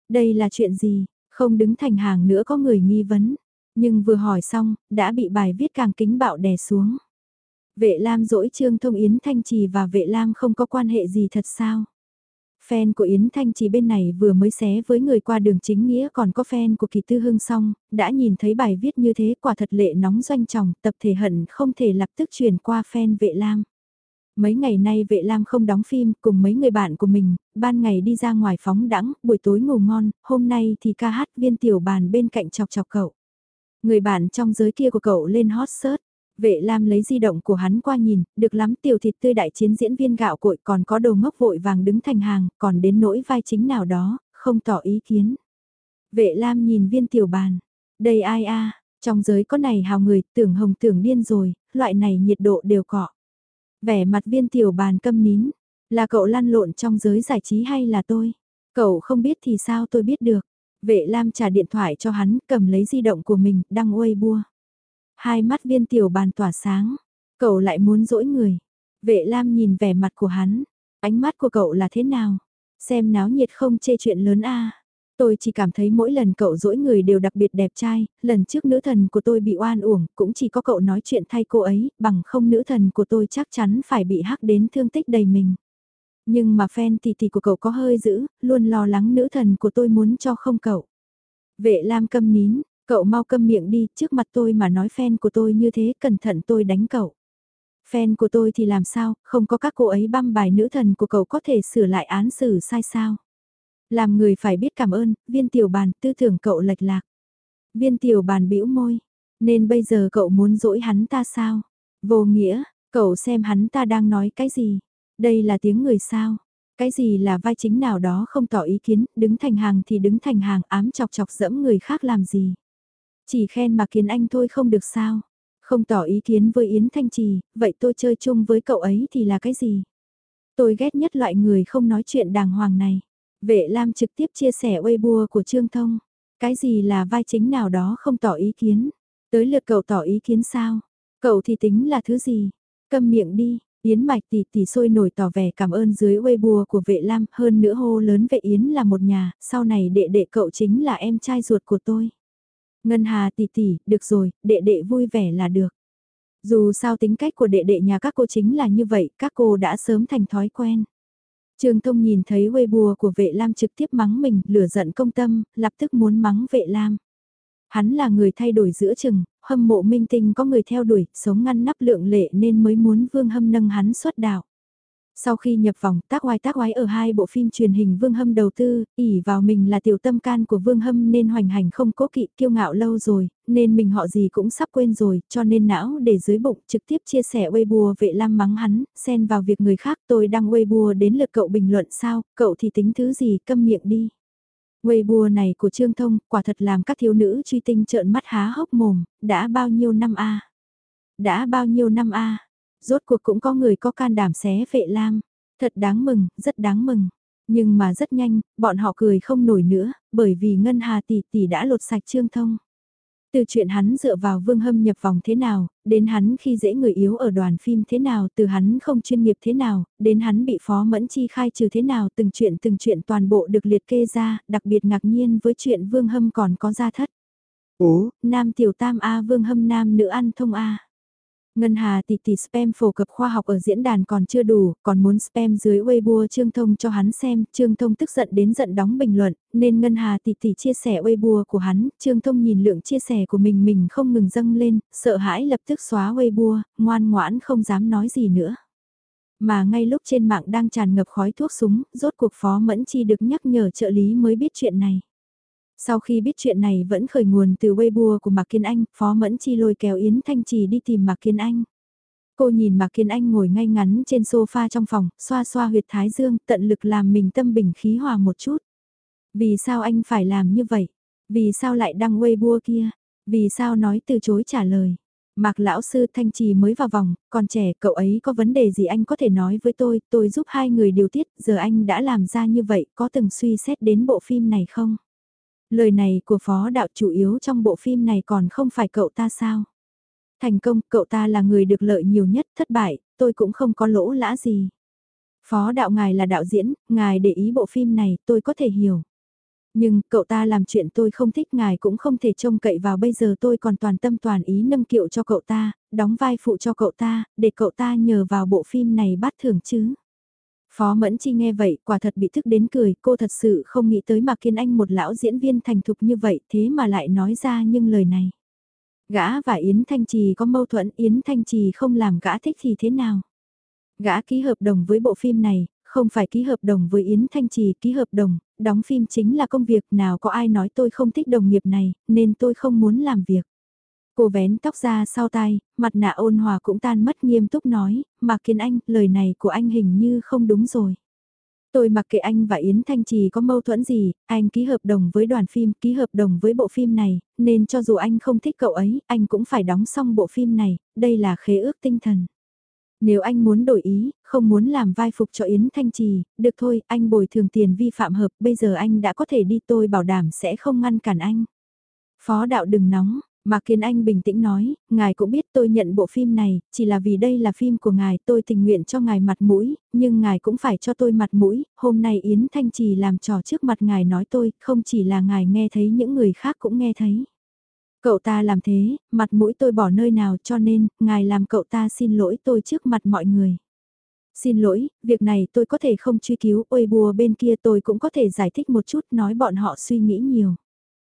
Đây là chuyện gì, không đứng thành hàng nữa có người nghi vấn. Nhưng vừa hỏi xong, đã bị bài viết càng kính bạo đè xuống. Vệ Lam dỗi Trương Thông Yến Thanh Trì và Vệ Lam không có quan hệ gì thật sao? Fan của Yến Thanh Trì bên này vừa mới xé với người qua đường chính nghĩa còn có fan của Kỳ Tư Hưng xong, đã nhìn thấy bài viết như thế quả thật lệ nóng doanh trọng, tập thể hận không thể lập tức truyền qua fan Vệ Lam. Mấy ngày nay Vệ Lam không đóng phim cùng mấy người bạn của mình, ban ngày đi ra ngoài phóng đẳng, buổi tối ngủ ngon, hôm nay thì ca hát viên tiểu bàn bên cạnh chọc chọc cậu. Người bạn trong giới kia của cậu lên hot search, Vệ Lam lấy di động của hắn qua nhìn, được lắm tiểu thịt tươi đại chiến diễn viên gạo cội còn có đồ ngốc vội vàng đứng thành hàng, còn đến nỗi vai chính nào đó, không tỏ ý kiến. Vệ Lam nhìn viên tiểu bàn, đây ai a trong giới có này hào người, tưởng hồng tưởng điên rồi, loại này nhiệt độ đều cọ. Vẻ mặt viên tiểu bàn câm nín, là cậu lăn lộn trong giới giải trí hay là tôi? Cậu không biết thì sao tôi biết được. Vệ Lam trả điện thoại cho hắn, cầm lấy di động của mình, đăng uây bua. Hai mắt viên tiểu bàn tỏa sáng. Cậu lại muốn dỗi người. Vệ Lam nhìn vẻ mặt của hắn. Ánh mắt của cậu là thế nào? Xem náo nhiệt không chê chuyện lớn a Tôi chỉ cảm thấy mỗi lần cậu dỗi người đều đặc biệt đẹp trai, lần trước nữ thần của tôi bị oan uổng, cũng chỉ có cậu nói chuyện thay cô ấy, bằng không nữ thần của tôi chắc chắn phải bị hắc đến thương tích đầy mình. Nhưng mà fan tỷ tỷ của cậu có hơi dữ, luôn lo lắng nữ thần của tôi muốn cho không cậu. Vệ Lam câm nín, Cậu mau câm miệng đi, trước mặt tôi mà nói fan của tôi như thế, cẩn thận tôi đánh cậu. Fan của tôi thì làm sao, không có các cô ấy băm bài nữ thần của cậu có thể sửa lại án xử sai sao. Làm người phải biết cảm ơn, viên tiểu bàn, tư tưởng cậu lệch lạc. Viên tiểu bàn bĩu môi, nên bây giờ cậu muốn dỗi hắn ta sao? Vô nghĩa, cậu xem hắn ta đang nói cái gì? Đây là tiếng người sao? Cái gì là vai chính nào đó không tỏ ý kiến, đứng thành hàng thì đứng thành hàng ám chọc chọc dẫm người khác làm gì? Chỉ khen mà kiến anh thôi không được sao. Không tỏ ý kiến với Yến Thanh Trì, vậy tôi chơi chung với cậu ấy thì là cái gì? Tôi ghét nhất loại người không nói chuyện đàng hoàng này. Vệ Lam trực tiếp chia sẻ Weibo của Trương Thông. Cái gì là vai chính nào đó không tỏ ý kiến. Tới lượt cậu tỏ ý kiến sao? Cậu thì tính là thứ gì? Câm miệng đi, Yến Mạch tỷ tỷ sôi nổi tỏ vẻ cảm ơn dưới Weibo của vệ Lam, hơn nữa hô lớn vệ Yến là một nhà, sau này đệ đệ cậu chính là em trai ruột của tôi. Ngân Hà tỷ tỷ, được rồi, đệ đệ vui vẻ là được. Dù sao tính cách của đệ đệ nhà các cô chính là như vậy, các cô đã sớm thành thói quen. Trương Thông nhìn thấy Weibo của vệ Lam trực tiếp mắng mình, lửa giận công tâm, lập tức muốn mắng vệ Lam. Hắn là người thay đổi giữa chừng, hâm mộ minh tinh có người theo đuổi, sống ngăn nắp lượng lệ nên mới muốn Vương Hâm nâng hắn xuất đạo. Sau khi nhập vòng tác oai tác oái ở hai bộ phim truyền hình Vương Hâm đầu tư, ỉ vào mình là tiểu tâm can của Vương Hâm nên hoành hành không cố kỵ kiêu ngạo lâu rồi, nên mình họ gì cũng sắp quên rồi, cho nên não để dưới bụng trực tiếp chia sẻ Weibo vệ lam mắng hắn, xen vào việc người khác tôi đăng Weibo đến lượt cậu bình luận sao, cậu thì tính thứ gì câm miệng đi. Weibo này của Trương Thông quả thật làm các thiếu nữ truy tinh trợn mắt há hốc mồm, đã bao nhiêu năm a Đã bao nhiêu năm a Rốt cuộc cũng có người có can đảm xé vệ lam. Thật đáng mừng, rất đáng mừng. Nhưng mà rất nhanh, bọn họ cười không nổi nữa, bởi vì Ngân Hà tỷ tỷ đã lột sạch Trương Thông. Từ chuyện hắn dựa vào vương hâm nhập vòng thế nào, đến hắn khi dễ người yếu ở đoàn phim thế nào, từ hắn không chuyên nghiệp thế nào, đến hắn bị phó mẫn chi khai trừ thế nào, từng chuyện từng chuyện toàn bộ được liệt kê ra, đặc biệt ngạc nhiên với chuyện vương hâm còn có gia thất. Ố, nam tiểu tam A vương hâm nam nữ ăn thông A. Ngân Hà tỷ tỷ spam phổ cập khoa học ở diễn đàn còn chưa đủ, còn muốn spam dưới Weibo Trương Thông cho hắn xem, Trương Thông tức giận đến giận đóng bình luận, nên Ngân Hà tỷ tỷ chia sẻ Weibo của hắn, Trương Thông nhìn lượng chia sẻ của mình mình không ngừng dâng lên, sợ hãi lập tức xóa Weibo, ngoan ngoãn không dám nói gì nữa. Mà ngay lúc trên mạng đang tràn ngập khói thuốc súng, rốt cuộc Phó Mẫn Chi được nhắc nhở trợ lý mới biết chuyện này. Sau khi biết chuyện này vẫn khởi nguồn từ Weibo của Mạc Kiên Anh, Phó Mẫn Chi lôi kéo Yến Thanh Trì đi tìm Mạc Kiên Anh. Cô nhìn Mạc Kiên Anh ngồi ngay ngắn trên sofa trong phòng, xoa xoa huyệt thái dương, tận lực làm mình tâm bình khí hòa một chút. Vì sao anh phải làm như vậy? Vì sao lại đăng Weibo kia? Vì sao nói từ chối trả lời? Mạc lão sư Thanh Trì mới vào vòng, còn trẻ cậu ấy có vấn đề gì anh có thể nói với tôi, tôi giúp hai người điều tiết, giờ anh đã làm ra như vậy, có từng suy xét đến bộ phim này không? Lời này của phó đạo chủ yếu trong bộ phim này còn không phải cậu ta sao? Thành công, cậu ta là người được lợi nhiều nhất, thất bại, tôi cũng không có lỗ lã gì. Phó đạo ngài là đạo diễn, ngài để ý bộ phim này, tôi có thể hiểu. Nhưng, cậu ta làm chuyện tôi không thích ngài cũng không thể trông cậy vào bây giờ tôi còn toàn tâm toàn ý nâng kiệu cho cậu ta, đóng vai phụ cho cậu ta, để cậu ta nhờ vào bộ phim này bắt thưởng chứ. Phó Mẫn Chi nghe vậy, quả thật bị thức đến cười, cô thật sự không nghĩ tới Mạc Kiên Anh một lão diễn viên thành thục như vậy, thế mà lại nói ra những lời này. Gã và Yến Thanh Trì có mâu thuẫn, Yến Thanh Trì không làm gã thích thì thế nào? Gã ký hợp đồng với bộ phim này, không phải ký hợp đồng với Yến Thanh Trì, ký hợp đồng, đóng phim chính là công việc, nào có ai nói tôi không thích đồng nghiệp này, nên tôi không muốn làm việc. Cô vén tóc ra sau tai, mặt nạ ôn hòa cũng tan mất nghiêm túc nói, Mạc Kiên Anh, lời này của anh hình như không đúng rồi. Tôi mặc kệ anh và Yến Thanh Trì có mâu thuẫn gì, anh ký hợp đồng với đoàn phim, ký hợp đồng với bộ phim này, nên cho dù anh không thích cậu ấy, anh cũng phải đóng xong bộ phim này, đây là khế ước tinh thần. Nếu anh muốn đổi ý, không muốn làm vai phục cho Yến Thanh Trì, được thôi, anh bồi thường tiền vi phạm hợp, bây giờ anh đã có thể đi tôi bảo đảm sẽ không ngăn cản anh. Phó đạo đừng nóng, Mạc Kiến Anh bình tĩnh nói, ngài cũng biết tôi nhận bộ phim này, chỉ là vì đây là phim của ngài, tôi tình nguyện cho ngài mặt mũi, nhưng ngài cũng phải cho tôi mặt mũi, hôm nay Yến Thanh Trì làm trò trước mặt ngài nói tôi, không chỉ là ngài nghe thấy những người khác cũng nghe thấy. Cậu ta làm thế, mặt mũi tôi bỏ nơi nào cho nên, ngài làm cậu ta xin lỗi tôi trước mặt mọi người. Xin lỗi, việc này tôi có thể không truy cứu, ôi bùa bên kia tôi cũng có thể giải thích một chút nói bọn họ suy nghĩ nhiều.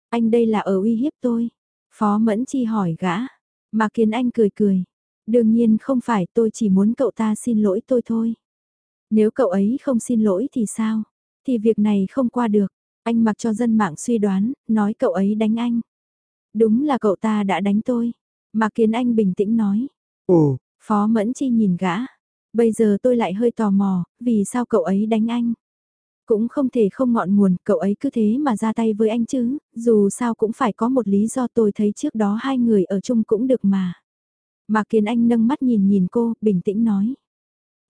Anh đây là ở uy hiếp tôi. Phó Mẫn Chi hỏi gã. Mạc Kiến Anh cười cười. Đương nhiên không phải tôi chỉ muốn cậu ta xin lỗi tôi thôi. Nếu cậu ấy không xin lỗi thì sao? Thì việc này không qua được. Anh mặc cho dân mạng suy đoán, nói cậu ấy đánh anh. Đúng là cậu ta đã đánh tôi. Mạc Kiến Anh bình tĩnh nói. Ồ, Phó Mẫn Chi nhìn gã. Bây giờ tôi lại hơi tò mò, vì sao cậu ấy đánh anh? Cũng không thể không ngọn nguồn, cậu ấy cứ thế mà ra tay với anh chứ, dù sao cũng phải có một lý do tôi thấy trước đó hai người ở chung cũng được mà. Mà kiến anh nâng mắt nhìn nhìn cô, bình tĩnh nói.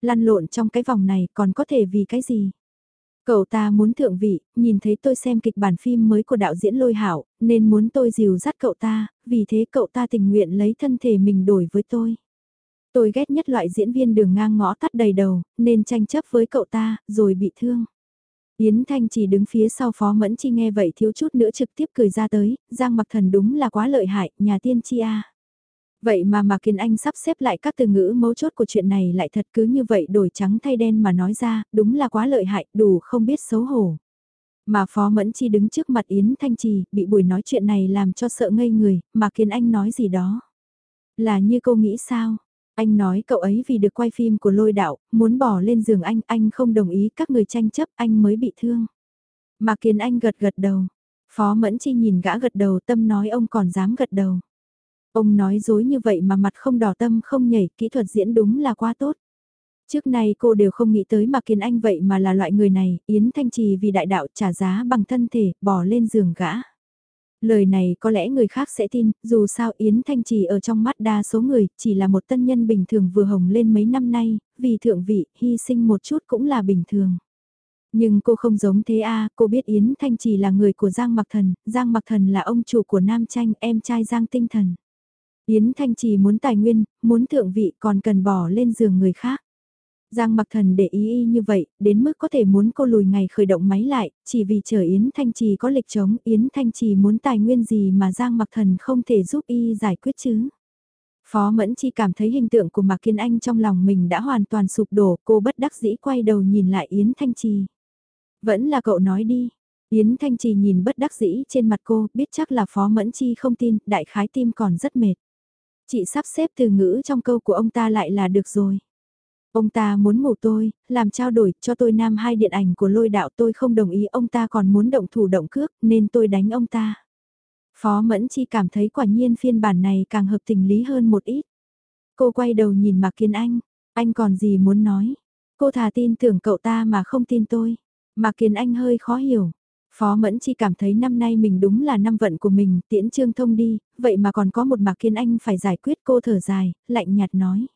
Lăn lộn trong cái vòng này còn có thể vì cái gì? Cậu ta muốn thượng vị, nhìn thấy tôi xem kịch bản phim mới của đạo diễn Lôi Hảo, nên muốn tôi dìu dắt cậu ta, vì thế cậu ta tình nguyện lấy thân thể mình đổi với tôi. Tôi ghét nhất loại diễn viên đường ngang ngõ tắt đầy đầu, nên tranh chấp với cậu ta, rồi bị thương. Yến Thanh chỉ đứng phía sau Phó Mẫn Chi nghe vậy thiếu chút nữa trực tiếp cười ra tới, Giang Mặc Thần đúng là quá lợi hại, nhà tiên tri a. Vậy mà Mạc Kiên Anh sắp xếp lại các từ ngữ mấu chốt của chuyện này lại thật cứ như vậy đổi trắng thay đen mà nói ra, đúng là quá lợi hại, đủ không biết xấu hổ. Mà Phó Mẫn Chi đứng trước mặt Yến Thanh Trì, bị buổi nói chuyện này làm cho sợ ngây người, Mạc Kiên Anh nói gì đó. Là như cô nghĩ sao? Anh nói cậu ấy vì được quay phim của lôi đạo, muốn bỏ lên giường anh, anh không đồng ý các người tranh chấp, anh mới bị thương. Mà kiến Anh gật gật đầu. Phó Mẫn Chi nhìn gã gật đầu tâm nói ông còn dám gật đầu. Ông nói dối như vậy mà mặt không đỏ tâm không nhảy, kỹ thuật diễn đúng là quá tốt. Trước nay cô đều không nghĩ tới Mạc Kiên Anh vậy mà là loại người này, Yến Thanh Trì vì đại đạo trả giá bằng thân thể, bỏ lên giường gã. Lời này có lẽ người khác sẽ tin, dù sao Yến Thanh Trì ở trong mắt đa số người, chỉ là một tân nhân bình thường vừa hồng lên mấy năm nay, vì thượng vị, hy sinh một chút cũng là bình thường. Nhưng cô không giống thế a cô biết Yến Thanh Trì là người của Giang Mặc Thần, Giang Mặc Thần là ông chủ của Nam Tranh, em trai Giang Tinh Thần. Yến Thanh Trì muốn tài nguyên, muốn thượng vị còn cần bỏ lên giường người khác. Giang mặc thần để ý y như vậy, đến mức có thể muốn cô lùi ngày khởi động máy lại, chỉ vì chờ Yến Thanh Trì có lịch chống, Yến Thanh Trì muốn tài nguyên gì mà Giang mặc thần không thể giúp y giải quyết chứ. Phó Mẫn Chi cảm thấy hình tượng của Mạc Kiên Anh trong lòng mình đã hoàn toàn sụp đổ, cô bất đắc dĩ quay đầu nhìn lại Yến Thanh Trì. Vẫn là cậu nói đi. Yến Thanh Trì nhìn bất đắc dĩ trên mặt cô, biết chắc là Phó Mẫn Chi không tin, đại khái tim còn rất mệt. Chị sắp xếp từ ngữ trong câu của ông ta lại là được rồi. Ông ta muốn ngủ tôi, làm trao đổi cho tôi nam hai điện ảnh của lôi đạo tôi không đồng ý ông ta còn muốn động thủ động cước nên tôi đánh ông ta. Phó Mẫn Chi cảm thấy quả nhiên phiên bản này càng hợp tình lý hơn một ít. Cô quay đầu nhìn Mạc Kiên Anh, anh còn gì muốn nói? Cô thà tin tưởng cậu ta mà không tin tôi. Mạc Kiên Anh hơi khó hiểu. Phó Mẫn Chi cảm thấy năm nay mình đúng là năm vận của mình, tiễn trương thông đi, vậy mà còn có một Mạc Kiên Anh phải giải quyết cô thở dài, lạnh nhạt nói.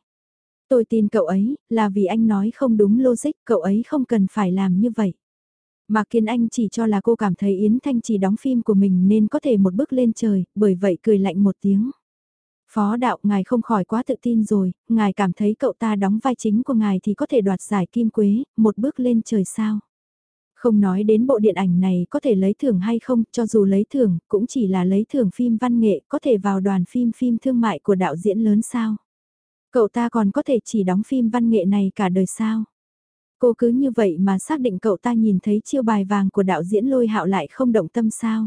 Tôi tin cậu ấy, là vì anh nói không đúng logic, cậu ấy không cần phải làm như vậy. mà Kiên Anh chỉ cho là cô cảm thấy Yến Thanh chỉ đóng phim của mình nên có thể một bước lên trời, bởi vậy cười lạnh một tiếng. Phó đạo, ngài không khỏi quá tự tin rồi, ngài cảm thấy cậu ta đóng vai chính của ngài thì có thể đoạt giải kim quế, một bước lên trời sao. Không nói đến bộ điện ảnh này có thể lấy thưởng hay không, cho dù lấy thưởng, cũng chỉ là lấy thưởng phim văn nghệ, có thể vào đoàn phim phim thương mại của đạo diễn lớn sao. Cậu ta còn có thể chỉ đóng phim văn nghệ này cả đời sao? Cô cứ như vậy mà xác định cậu ta nhìn thấy chiêu bài vàng của đạo diễn lôi hạo lại không động tâm sao?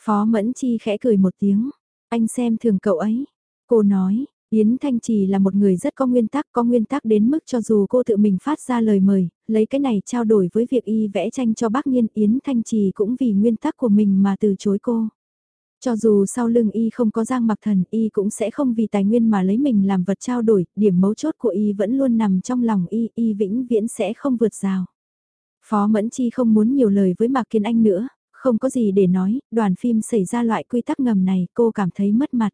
Phó Mẫn Chi khẽ cười một tiếng, anh xem thường cậu ấy. Cô nói, Yến Thanh Trì là một người rất có nguyên tắc, có nguyên tắc đến mức cho dù cô tự mình phát ra lời mời, lấy cái này trao đổi với việc y vẽ tranh cho bác nhiên Yến Thanh Trì cũng vì nguyên tắc của mình mà từ chối cô. Cho dù sau lưng y không có giang mặc thần, y cũng sẽ không vì tài nguyên mà lấy mình làm vật trao đổi, điểm mấu chốt của y vẫn luôn nằm trong lòng y, y vĩnh viễn sẽ không vượt rào. Phó Mẫn Chi không muốn nhiều lời với Mạc Kiên Anh nữa, không có gì để nói, đoàn phim xảy ra loại quy tắc ngầm này cô cảm thấy mất mặt.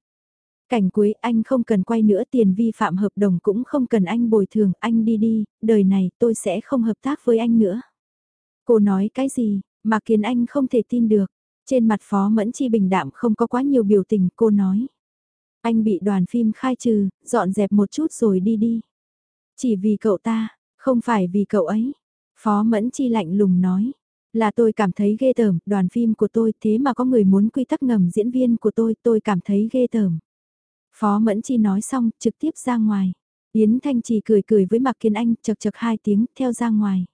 Cảnh cuối anh không cần quay nữa tiền vi phạm hợp đồng cũng không cần anh bồi thường, anh đi đi, đời này tôi sẽ không hợp tác với anh nữa. Cô nói cái gì, mà kiến anh không thể tin được. Trên mặt Phó Mẫn Chi bình đạm không có quá nhiều biểu tình, cô nói. Anh bị đoàn phim khai trừ, dọn dẹp một chút rồi đi đi. Chỉ vì cậu ta, không phải vì cậu ấy. Phó Mẫn Chi lạnh lùng nói. Là tôi cảm thấy ghê tởm, đoàn phim của tôi thế mà có người muốn quy tắc ngầm diễn viên của tôi, tôi cảm thấy ghê tởm. Phó Mẫn Chi nói xong, trực tiếp ra ngoài. Yến Thanh Trì cười cười với Mạc Kiên Anh, chật chật hai tiếng, theo ra ngoài.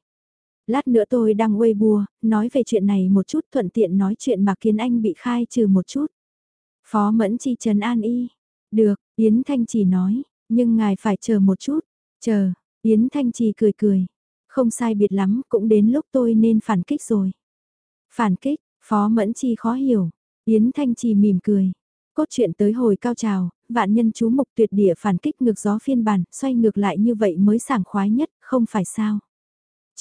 Lát nữa tôi đang Weibo, nói về chuyện này một chút thuận tiện nói chuyện mà Kiến Anh bị khai trừ một chút. Phó Mẫn Chi Trần An Y. Được, Yến Thanh Trì nói, nhưng ngài phải chờ một chút. Chờ, Yến Thanh Trì cười cười. Không sai biệt lắm, cũng đến lúc tôi nên phản kích rồi. Phản kích, Phó Mẫn Chi khó hiểu. Yến Thanh Trì mỉm cười. Cốt truyện tới hồi cao trào, vạn nhân chú mục tuyệt địa phản kích ngược gió phiên bản, xoay ngược lại như vậy mới sảng khoái nhất, không phải sao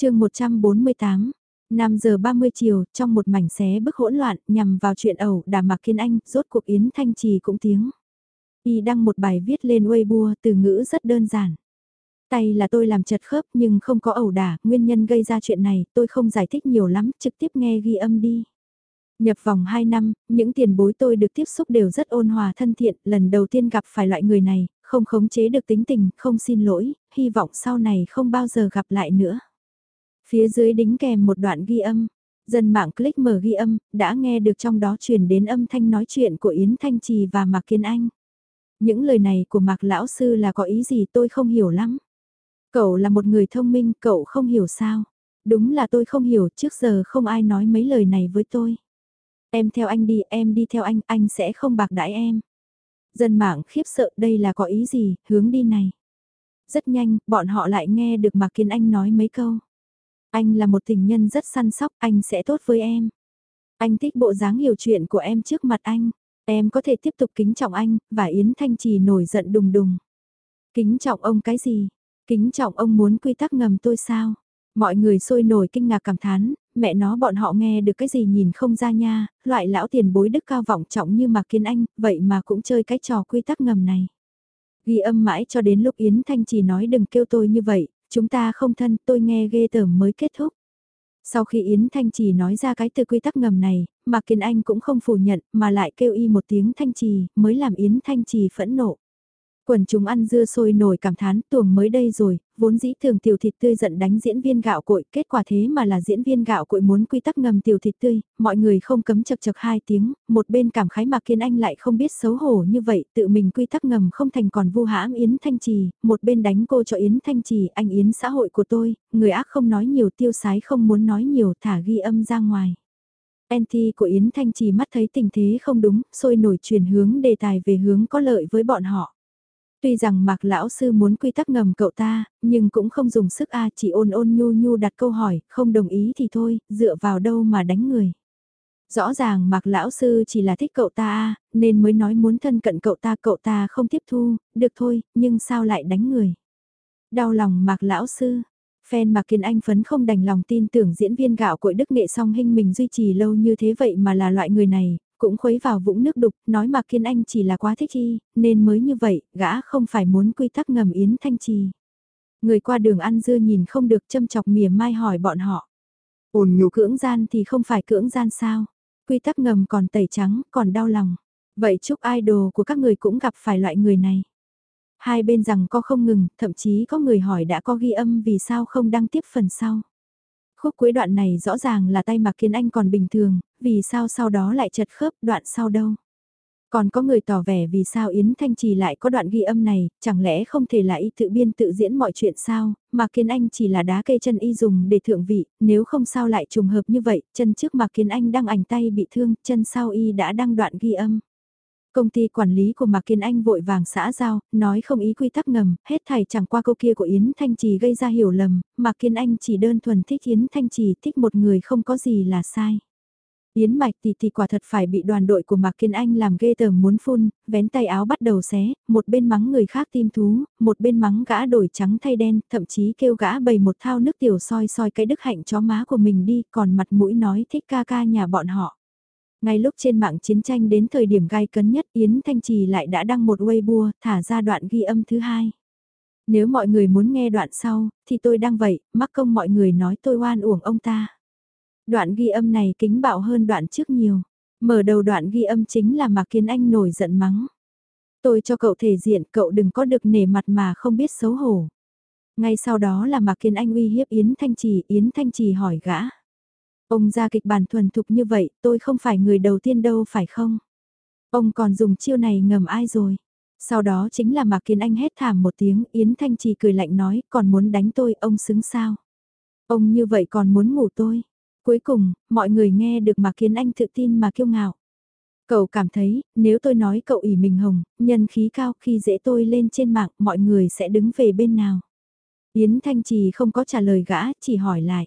chương 148 5 giờ 30 chiều, trong một mảnh xé bức hỗn loạn, nhằm vào chuyện ẩu đà mạc kiên anh, rốt cuộc Yến Thanh Trì cũng tiếng. Y đăng một bài viết lên Weibo, từ ngữ rất đơn giản. Tay là tôi làm chật khớp nhưng không có ẩu đả, nguyên nhân gây ra chuyện này tôi không giải thích nhiều lắm, trực tiếp nghe ghi âm đi. Nhập vòng 2 năm, những tiền bối tôi được tiếp xúc đều rất ôn hòa thân thiện, lần đầu tiên gặp phải loại người này, không khống chế được tính tình, không xin lỗi, hy vọng sau này không bao giờ gặp lại nữa. Phía dưới đính kèm một đoạn ghi âm, dân mạng click mở ghi âm, đã nghe được trong đó truyền đến âm thanh nói chuyện của Yến Thanh Trì và Mạc Kiên Anh. Những lời này của Mạc Lão Sư là có ý gì tôi không hiểu lắm. Cậu là một người thông minh, cậu không hiểu sao. Đúng là tôi không hiểu, trước giờ không ai nói mấy lời này với tôi. Em theo anh đi, em đi theo anh, anh sẽ không bạc đãi em. Dân mạng khiếp sợ đây là có ý gì, hướng đi này. Rất nhanh, bọn họ lại nghe được Mạc Kiên Anh nói mấy câu. Anh là một tình nhân rất săn sóc, anh sẽ tốt với em. Anh thích bộ dáng hiểu chuyện của em trước mặt anh. Em có thể tiếp tục kính trọng anh, và Yến Thanh Trì nổi giận đùng đùng. Kính trọng ông cái gì? Kính trọng ông muốn quy tắc ngầm tôi sao? Mọi người sôi nổi kinh ngạc cảm thán, mẹ nó bọn họ nghe được cái gì nhìn không ra nha, loại lão tiền bối đức cao vọng trọng như mà Kiến Anh, vậy mà cũng chơi cái trò quy tắc ngầm này. Ghi âm mãi cho đến lúc Yến Thanh chỉ nói đừng kêu tôi như vậy, chúng ta không thân, tôi nghe ghê tởm mới kết thúc. Sau khi Yến Thanh Trì nói ra cái từ quy tắc ngầm này, Mạc Kiên Anh cũng không phủ nhận mà lại kêu y một tiếng Thanh Trì mới làm Yến Thanh Trì phẫn nộ. Quần chúng ăn dưa sôi nổi cảm thán tuồng mới đây rồi, vốn dĩ thường tiểu thịt tươi giận đánh diễn viên gạo cội, kết quả thế mà là diễn viên gạo cội muốn quy tắc ngầm tiểu thịt tươi, mọi người không cấm chật chật hai tiếng, một bên cảm khái mà Kiên Anh lại không biết xấu hổ như vậy, tự mình quy tắc ngầm không thành còn vu hãm Yến Thanh Trì, một bên đánh cô cho Yến Thanh Trì, anh Yến xã hội của tôi, người ác không nói nhiều tiêu sái không muốn nói nhiều thả ghi âm ra ngoài. Anti của Yến Thanh Trì mắt thấy tình thế không đúng, sôi nổi chuyển hướng đề tài về hướng có lợi với bọn họ. Tuy rằng Mạc Lão Sư muốn quy tắc ngầm cậu ta, nhưng cũng không dùng sức A chỉ ôn ôn nhu nhu đặt câu hỏi, không đồng ý thì thôi, dựa vào đâu mà đánh người. Rõ ràng Mạc Lão Sư chỉ là thích cậu ta A, nên mới nói muốn thân cận cậu ta cậu ta không tiếp thu, được thôi, nhưng sao lại đánh người. Đau lòng Mạc Lão Sư, Fan mà Kiên Anh phấn không đành lòng tin tưởng diễn viên gạo cội đức nghệ song hình mình duy trì lâu như thế vậy mà là loại người này, cũng khuấy vào vũng nước đục, nói mà Kiên Anh chỉ là quá thích chi, nên mới như vậy, gã không phải muốn quy tắc ngầm Yến Thanh Trì. Người qua đường ăn dưa nhìn không được châm chọc mỉa mai hỏi bọn họ. ồn nhu cưỡng gian thì không phải cưỡng gian sao? Quy tắc ngầm còn tẩy trắng, còn đau lòng. Vậy chúc idol của các người cũng gặp phải loại người này. Hai bên rằng có không ngừng, thậm chí có người hỏi đã có ghi âm vì sao không đăng tiếp phần sau. Khúc cuối đoạn này rõ ràng là tay Mạc Kiến Anh còn bình thường, vì sao sau đó lại chật khớp đoạn sau đâu. Còn có người tỏ vẻ vì sao Yến Thanh Trì lại có đoạn ghi âm này, chẳng lẽ không thể là y tự biên tự diễn mọi chuyện sao, mà Kiến Anh chỉ là đá cây chân y dùng để thượng vị, nếu không sao lại trùng hợp như vậy, chân trước Mạc Kiến Anh đang ảnh tay bị thương, chân sau y đã đăng đoạn ghi âm. Công ty quản lý của Mạc Kiên Anh vội vàng xã giao, nói không ý quy tắc ngầm, hết thảy chẳng qua câu kia của Yến Thanh Trì gây ra hiểu lầm, Mạc Kiên Anh chỉ đơn thuần thích Yến Thanh Trì thích một người không có gì là sai. Yến Mạch thì thì quả thật phải bị đoàn đội của Mạc Kiên Anh làm ghê tởm muốn phun, vén tay áo bắt đầu xé, một bên mắng người khác tim thú, một bên mắng gã đổi trắng thay đen, thậm chí kêu gã bày một thao nước tiểu soi soi cái đức hạnh chó má của mình đi, còn mặt mũi nói thích ca ca nhà bọn họ. Ngay lúc trên mạng chiến tranh đến thời điểm gai cấn nhất Yến Thanh Trì lại đã đăng một Weibo thả ra đoạn ghi âm thứ hai. Nếu mọi người muốn nghe đoạn sau, thì tôi đăng vậy, mắc công mọi người nói tôi oan uổng ông ta. Đoạn ghi âm này kính bạo hơn đoạn trước nhiều. Mở đầu đoạn ghi âm chính là Mạc Kiến Anh nổi giận mắng. Tôi cho cậu thể diện, cậu đừng có được nể mặt mà không biết xấu hổ. Ngay sau đó là Mạc Kiến Anh uy hiếp Yến Thanh Trì, Yến Thanh Trì hỏi gã. Ông ra kịch bản thuần thục như vậy, tôi không phải người đầu tiên đâu phải không? Ông còn dùng chiêu này ngầm ai rồi? Sau đó chính là Mạc Kiến Anh hét thảm một tiếng, Yến Thanh Trì cười lạnh nói, còn muốn đánh tôi, ông xứng sao? Ông như vậy còn muốn ngủ tôi? Cuối cùng, mọi người nghe được Mạc Kiến Anh tự tin mà kiêu ngạo. Cậu cảm thấy, nếu tôi nói cậu ỉ mình hồng, nhân khí cao khi dễ tôi lên trên mạng, mọi người sẽ đứng về bên nào? Yến Thanh Trì không có trả lời gã, chỉ hỏi lại.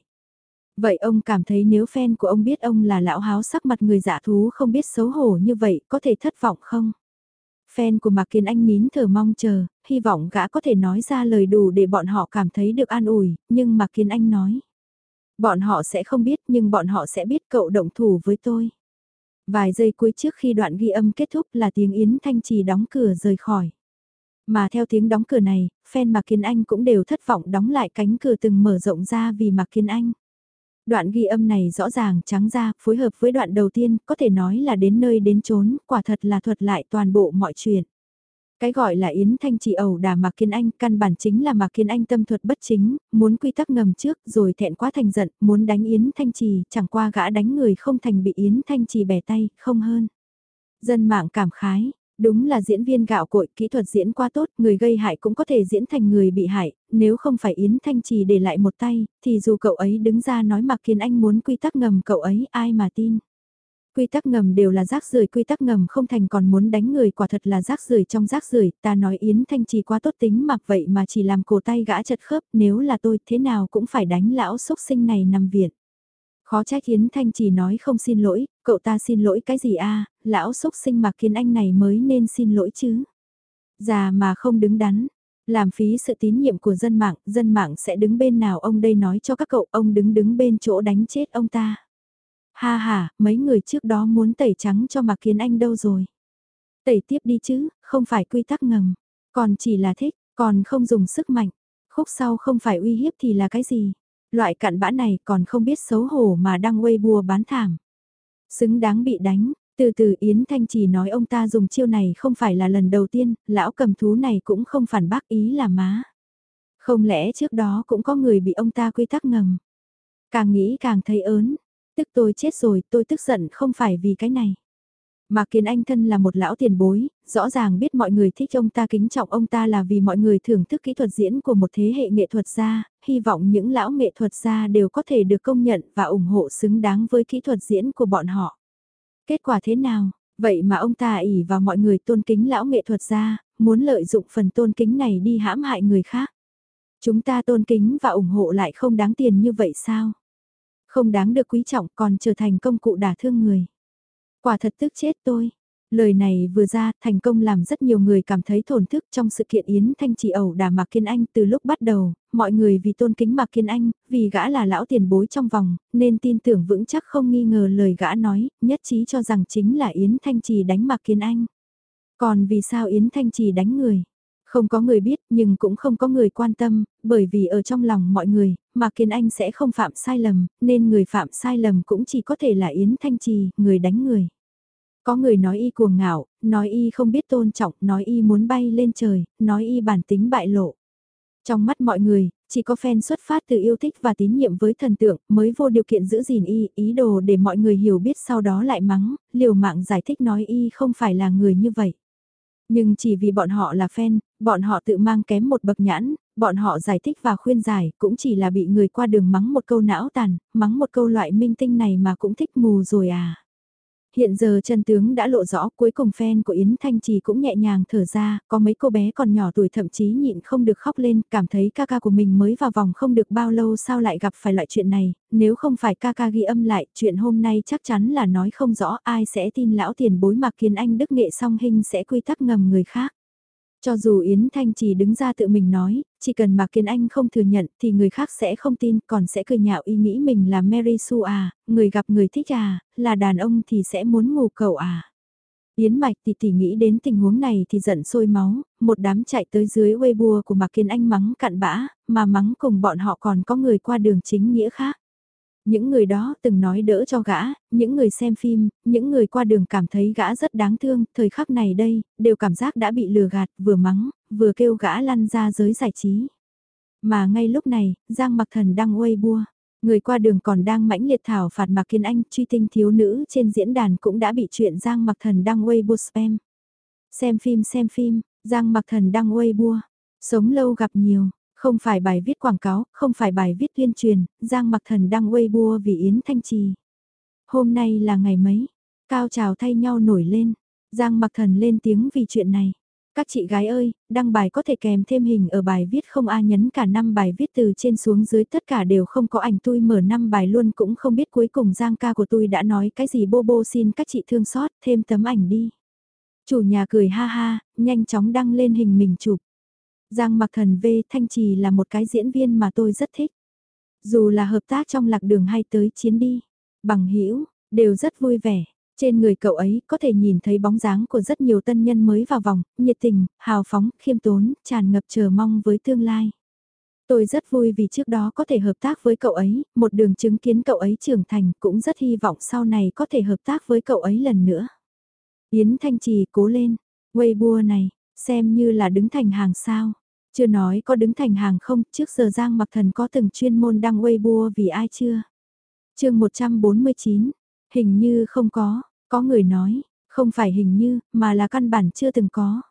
Vậy ông cảm thấy nếu fan của ông biết ông là lão háo sắc mặt người giả thú không biết xấu hổ như vậy có thể thất vọng không? Fan của Mạc Kiến Anh nín thở mong chờ, hy vọng gã có thể nói ra lời đủ để bọn họ cảm thấy được an ủi, nhưng Mạc Kiến Anh nói. Bọn họ sẽ không biết nhưng bọn họ sẽ biết cậu động thủ với tôi. Vài giây cuối trước khi đoạn ghi âm kết thúc là tiếng Yến Thanh Trì đóng cửa rời khỏi. Mà theo tiếng đóng cửa này, fan Mạc Kiến Anh cũng đều thất vọng đóng lại cánh cửa từng mở rộng ra vì Mạc Kiến Anh. Đoạn ghi âm này rõ ràng trắng ra, phối hợp với đoạn đầu tiên, có thể nói là đến nơi đến chốn, quả thật là thuật lại toàn bộ mọi chuyện. Cái gọi là Yến Thanh chỉ ẩu đà Mạc Kiên Anh, căn bản chính là Mạc Kiên Anh tâm thuật bất chính, muốn quy tắc ngầm trước rồi thẹn quá thành giận, muốn đánh Yến Thanh Trì, chẳng qua gã đánh người không thành bị Yến Thanh Trì bẻ tay, không hơn. Dân mạng cảm khái, đúng là diễn viên gạo cội, kỹ thuật diễn quá tốt, người gây hại cũng có thể diễn thành người bị hại, nếu không phải Yến Thanh Trì để lại một tay, thì dù cậu ấy đứng ra nói Mạc Kiên Anh muốn quy tắc ngầm cậu ấy ai mà tin. Quy tắc ngầm đều là rác rưởi quy tắc ngầm không thành còn muốn đánh người quả thật là rác rưởi trong rác rưởi ta nói Yến Thanh Trì quá tốt tính mặc vậy mà chỉ làm cổ tay gã chật khớp nếu là tôi thế nào cũng phải đánh lão xúc sinh này nằm viện. Khó trách Yến Thanh Trì nói không xin lỗi, cậu ta xin lỗi cái gì a lão xúc sinh mặc kiến anh này mới nên xin lỗi chứ. Già mà không đứng đắn, làm phí sự tín nhiệm của dân mạng, dân mạng sẽ đứng bên nào ông đây nói cho các cậu, ông đứng đứng bên chỗ đánh chết ông ta. Ha ha, mấy người trước đó muốn tẩy trắng cho Mạc Kiến Anh đâu rồi. Tẩy tiếp đi chứ, không phải quy tắc ngầm, còn chỉ là thích, còn không dùng sức mạnh. Khúc sau không phải uy hiếp thì là cái gì? Loại cặn bã này còn không biết xấu hổ mà đang quây bùa bán thảm. Xứng đáng bị đánh, từ từ Yến Thanh chỉ nói ông ta dùng chiêu này không phải là lần đầu tiên, lão cầm thú này cũng không phản bác ý là má. Không lẽ trước đó cũng có người bị ông ta quy tắc ngầm. Càng nghĩ càng thấy ớn, tức tôi chết rồi, tôi tức giận không phải vì cái này. mà Kiến Anh thân là một lão tiền bối, rõ ràng biết mọi người thích ông ta kính trọng ông ta là vì mọi người thưởng thức kỹ thuật diễn của một thế hệ nghệ thuật gia, hy vọng những lão nghệ thuật gia đều có thể được công nhận và ủng hộ xứng đáng với kỹ thuật diễn của bọn họ. Kết quả thế nào? Vậy mà ông ta ỉ vào mọi người tôn kính lão nghệ thuật ra, muốn lợi dụng phần tôn kính này đi hãm hại người khác. Chúng ta tôn kính và ủng hộ lại không đáng tiền như vậy sao? Không đáng được quý trọng còn trở thành công cụ đả thương người. Quả thật tức chết tôi. Lời này vừa ra, thành công làm rất nhiều người cảm thấy thổn thức trong sự kiện Yến Thanh chỉ ẩu đà Mạc Kiên Anh từ lúc bắt đầu, mọi người vì tôn kính Mạc Kiên Anh, vì gã là lão tiền bối trong vòng, nên tin tưởng vững chắc không nghi ngờ lời gã nói, nhất trí cho rằng chính là Yến Thanh Trì đánh Mạc Kiên Anh. Còn vì sao Yến Thanh Trì đánh người? Không có người biết nhưng cũng không có người quan tâm, bởi vì ở trong lòng mọi người, Mạc Kiên Anh sẽ không phạm sai lầm, nên người phạm sai lầm cũng chỉ có thể là Yến Thanh Trì, người đánh người. Có người nói y cuồng ngạo, nói y không biết tôn trọng, nói y muốn bay lên trời, nói y bản tính bại lộ. Trong mắt mọi người, chỉ có fan xuất phát từ yêu thích và tín nhiệm với thần tượng mới vô điều kiện giữ gìn y, ý đồ để mọi người hiểu biết sau đó lại mắng, liều mạng giải thích nói y không phải là người như vậy. Nhưng chỉ vì bọn họ là fan, bọn họ tự mang kém một bậc nhãn, bọn họ giải thích và khuyên giải cũng chỉ là bị người qua đường mắng một câu não tàn, mắng một câu loại minh tinh này mà cũng thích mù rồi à. Hiện giờ chân tướng đã lộ rõ cuối cùng fan của Yến Thanh Trì cũng nhẹ nhàng thở ra, có mấy cô bé còn nhỏ tuổi thậm chí nhịn không được khóc lên, cảm thấy ca ca của mình mới vào vòng không được bao lâu sao lại gặp phải loại chuyện này, nếu không phải ca ca ghi âm lại, chuyện hôm nay chắc chắn là nói không rõ ai sẽ tin lão tiền bối mặc kiến anh đức nghệ song hình sẽ quy tắc ngầm người khác. Cho dù Yến Thanh chỉ đứng ra tự mình nói, chỉ cần Mạc Kiến Anh không thừa nhận thì người khác sẽ không tin, còn sẽ cười nhạo ý nghĩ mình là Mary Sue à, người gặp người thích à, là đàn ông thì sẽ muốn ngủ cậu à. Yến Mạch thì tỉ nghĩ đến tình huống này thì giận sôi máu, một đám chạy tới dưới Weibo của Mạc Kiến Anh mắng cặn bã, mà mắng cùng bọn họ còn có người qua đường chính nghĩa khác. Những người đó từng nói đỡ cho gã, những người xem phim, những người qua đường cảm thấy gã rất đáng thương, thời khắc này đây, đều cảm giác đã bị lừa gạt, vừa mắng, vừa kêu gã lăn ra giới giải trí. Mà ngay lúc này, Giang Mặc Thần đang uây bua. Người qua đường còn đang mãnh liệt thảo phạt Mạc Kiên Anh, truy tinh thiếu nữ trên diễn đàn cũng đã bị chuyện Giang Mặc Thần đang uây bua spam. Xem phim xem phim, Giang Mặc Thần đang uây bua. Sống lâu gặp nhiều, không phải bài viết quảng cáo, không phải bài viết tuyên truyền, Giang Mặc Thần đăng Weibo vì Yến Thanh Trì. Hôm nay là ngày mấy? Cao trào thay nhau nổi lên. Giang Mặc Thần lên tiếng vì chuyện này. Các chị gái ơi, đăng bài có thể kèm thêm hình ở bài viết không a nhấn cả năm bài viết từ trên xuống dưới tất cả đều không có ảnh tôi mở năm bài luôn cũng không biết cuối cùng Giang ca của tôi đã nói cái gì bô bô xin các chị thương xót thêm tấm ảnh đi. Chủ nhà cười ha ha, nhanh chóng đăng lên hình mình chụp. Giang Mặc Thần V Thanh Trì là một cái diễn viên mà tôi rất thích. Dù là hợp tác trong lạc đường hay tới chiến đi, bằng hữu đều rất vui vẻ. Trên người cậu ấy có thể nhìn thấy bóng dáng của rất nhiều tân nhân mới vào vòng, nhiệt tình, hào phóng, khiêm tốn, tràn ngập chờ mong với tương lai. Tôi rất vui vì trước đó có thể hợp tác với cậu ấy, một đường chứng kiến cậu ấy trưởng thành cũng rất hy vọng sau này có thể hợp tác với cậu ấy lần nữa. Yến Thanh Trì cố lên, Weibo này, xem như là đứng thành hàng sao. Chưa nói có đứng thành hàng không, trước giờ Giang Mặc Thần có từng chuyên môn đăng Weibo vì ai chưa? chương 149, hình như không có, có người nói, không phải hình như, mà là căn bản chưa từng có.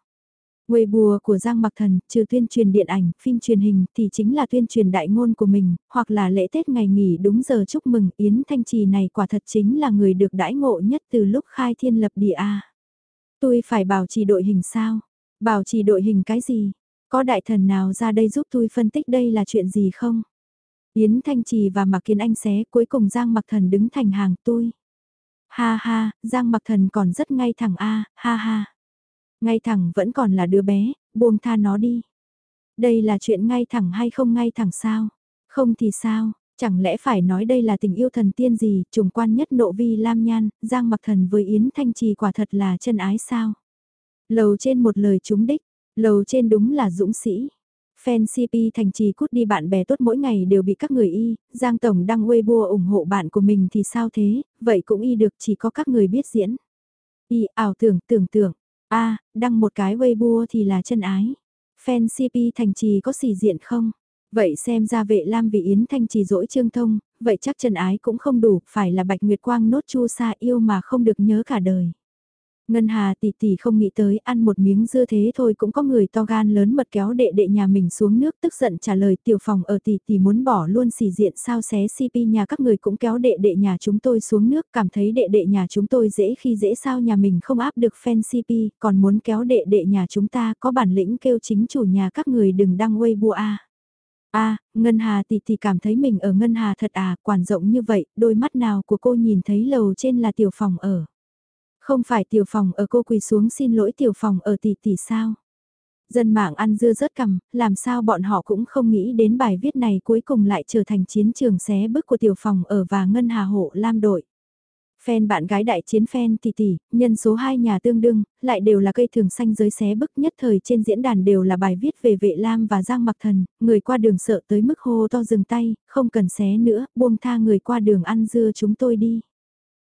Weibo của Giang Mặc Thần, trừ tuyên truyền điện ảnh, phim truyền hình thì chính là tuyên truyền đại ngôn của mình, hoặc là lễ Tết ngày nghỉ đúng giờ chúc mừng Yến Thanh Trì này quả thật chính là người được đãi ngộ nhất từ lúc khai thiên lập địa A. Tôi phải bảo trì đội hình sao? Bảo trì đội hình cái gì? Có đại thần nào ra đây giúp tôi phân tích đây là chuyện gì không? Yến Thanh Trì và Mạc Kiến Anh xé cuối cùng Giang Mặc Thần đứng thành hàng tôi. Ha ha, Giang Mặc Thần còn rất ngay thẳng a, ha ha. Ngay thẳng vẫn còn là đứa bé, buông tha nó đi. Đây là chuyện ngay thẳng hay không ngay thẳng sao? Không thì sao? Chẳng lẽ phải nói đây là tình yêu thần tiên gì, trùng quan nhất nộ vi lam nhan, Giang Mặc Thần với Yến Thanh Trì quả thật là chân ái sao? Lầu trên một lời trúng đích, lầu trên đúng là dũng sĩ. Fan CP thành trì cút đi bạn bè tốt mỗi ngày đều bị các người y, Giang Tổng đăng Weibo ủng hộ bạn của mình thì sao thế, vậy cũng y được chỉ có các người biết diễn. Y ảo tưởng tưởng tưởng, a đăng một cái Weibo thì là chân ái. Fan CP thành trì có xì diện không? Vậy xem ra vệ lam vị yến thanh trì dỗi trương thông, vậy chắc chân ái cũng không đủ, phải là bạch nguyệt quang nốt chu sa yêu mà không được nhớ cả đời. Ngân Hà tỷ tỷ không nghĩ tới ăn một miếng dưa thế thôi cũng có người to gan lớn mật kéo đệ đệ nhà mình xuống nước tức giận trả lời tiểu phòng ở tỷ tỷ muốn bỏ luôn xì diện sao xé CP nhà các người cũng kéo đệ đệ nhà chúng tôi xuống nước cảm thấy đệ đệ nhà chúng tôi dễ khi dễ sao nhà mình không áp được fan CP còn muốn kéo đệ đệ nhà chúng ta có bản lĩnh kêu chính chủ nhà các người đừng đăng Weibo a. A, Ngân Hà tỷ tỷ cảm thấy mình ở Ngân Hà thật à, quản rộng như vậy, đôi mắt nào của cô nhìn thấy lầu trên là tiểu phòng ở. Không phải tiểu phòng ở cô quỳ xuống xin lỗi tiểu phòng ở tỷ tỷ sao? Dân mạng ăn dưa rớt cầm làm sao bọn họ cũng không nghĩ đến bài viết này cuối cùng lại trở thành chiến trường xé bức của tiểu phòng ở và ngân hà hộ lam đội. Fan bạn gái đại chiến fan tỷ tỷ, nhân số hai nhà tương đương, lại đều là cây thường xanh giới xé bức nhất thời trên diễn đàn đều là bài viết về vệ lam và giang mặc thần, người qua đường sợ tới mức hô to dừng tay, không cần xé nữa, buông tha người qua đường ăn dưa chúng tôi đi.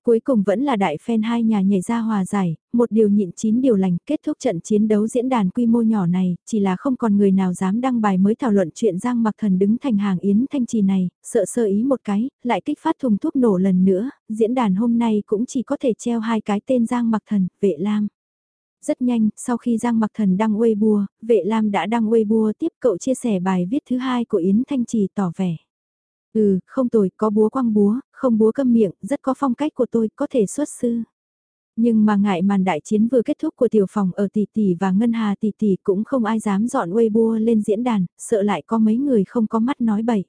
Cuối cùng vẫn là đại fan hai nhà nhảy ra hòa giải, một điều nhịn chín điều lành kết thúc trận chiến đấu diễn đàn quy mô nhỏ này, chỉ là không còn người nào dám đăng bài mới thảo luận chuyện Giang Mặc Thần đứng thành hàng Yến Thanh Trì này, sợ sơ ý một cái, lại kích phát thùng thuốc nổ lần nữa, diễn đàn hôm nay cũng chỉ có thể treo hai cái tên Giang Mặc Thần, vệ lam. Rất nhanh, sau khi Giang Mặc Thần đăng Weibo, vệ lam đã đăng Weibo tiếp cậu chia sẻ bài viết thứ hai của Yến Thanh Trì tỏ vẻ. Ừ, không tồi, có búa quăng búa, không búa câm miệng, rất có phong cách của tôi, có thể xuất sư. Nhưng mà ngại màn đại chiến vừa kết thúc của tiểu phòng ở tỷ tỷ và ngân hà tỷ tỷ cũng không ai dám dọn Weibo lên diễn đàn, sợ lại có mấy người không có mắt nói bậy.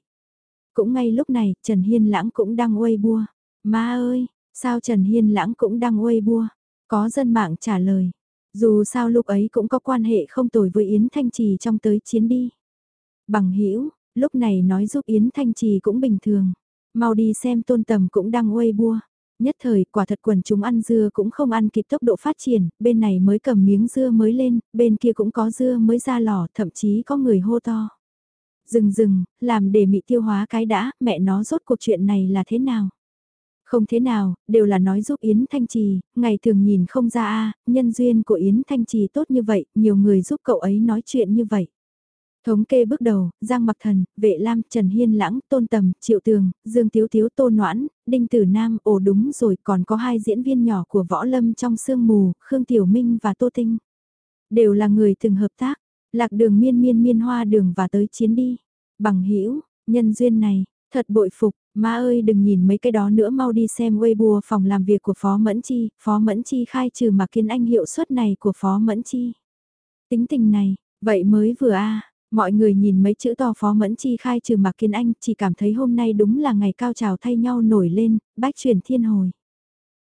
Cũng ngay lúc này, Trần Hiên Lãng cũng đăng Weibo. Ma ơi, sao Trần Hiên Lãng cũng đăng Weibo? Có dân mạng trả lời. Dù sao lúc ấy cũng có quan hệ không tồi với Yến Thanh Trì trong tới chiến đi. Bằng hữu lúc này nói giúp Yến Thanh Trì cũng bình thường. Mau đi xem tôn tầm cũng đang uây bua. Nhất thời quả thật quần chúng ăn dưa cũng không ăn kịp tốc độ phát triển, bên này mới cầm miếng dưa mới lên, bên kia cũng có dưa mới ra lò, thậm chí có người hô to. Dừng dừng, làm để mị tiêu hóa cái đã, mẹ nó rốt cuộc chuyện này là thế nào? Không thế nào, đều là nói giúp Yến Thanh Trì, ngày thường nhìn không ra a nhân duyên của Yến Thanh Trì tốt như vậy, nhiều người giúp cậu ấy nói chuyện như vậy. Thống kê bước đầu, Giang Mặc Thần, Vệ Lam, Trần Hiên Lãng, Tôn Tầm, Triệu Tường, Dương Tiếu Tiếu, Tô Noãn, Đinh Tử Nam, ồ đúng rồi còn có hai diễn viên nhỏ của Võ Lâm trong sương mù, Khương Tiểu Minh và Tô Tinh. Đều là người từng hợp tác, lạc đường miên miên miên hoa đường và tới chiến đi. Bằng hữu nhân duyên này, thật bội phục, má ơi đừng nhìn mấy cái đó nữa mau đi xem Weibo phòng làm việc của Phó Mẫn Chi, Phó Mẫn Chi khai trừ mà kiên anh hiệu suất này của Phó Mẫn Chi. Tính tình này, vậy mới vừa a Mọi người nhìn mấy chữ to phó mẫn chi khai trừ Mạc Kiên Anh chỉ cảm thấy hôm nay đúng là ngày cao trào thay nhau nổi lên, bách truyền thiên hồi.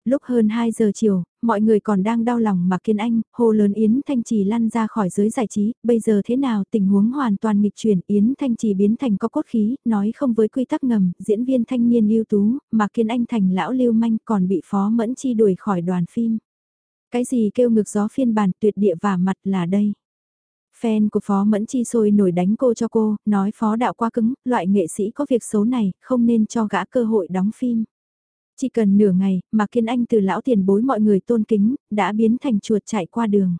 Lúc hơn 2 giờ chiều, mọi người còn đang đau lòng mà kiên anh, hồ lớn Yến Thanh Trì lăn ra khỏi giới giải trí, bây giờ thế nào tình huống hoàn toàn nghịch chuyển Yến Thanh Trì biến thành có cốt khí, nói không với quy tắc ngầm, diễn viên thanh niên ưu tú, mà kiên anh thành lão lưu manh còn bị phó mẫn chi đuổi khỏi đoàn phim. Cái gì kêu ngược gió phiên bản tuyệt địa và mặt là đây. Fan của Phó Mẫn Chi sôi nổi đánh cô cho cô, nói Phó đạo quá cứng, loại nghệ sĩ có việc xấu này, không nên cho gã cơ hội đóng phim. Chỉ cần nửa ngày, mà Kiên Anh từ lão tiền bối mọi người tôn kính, đã biến thành chuột chạy qua đường.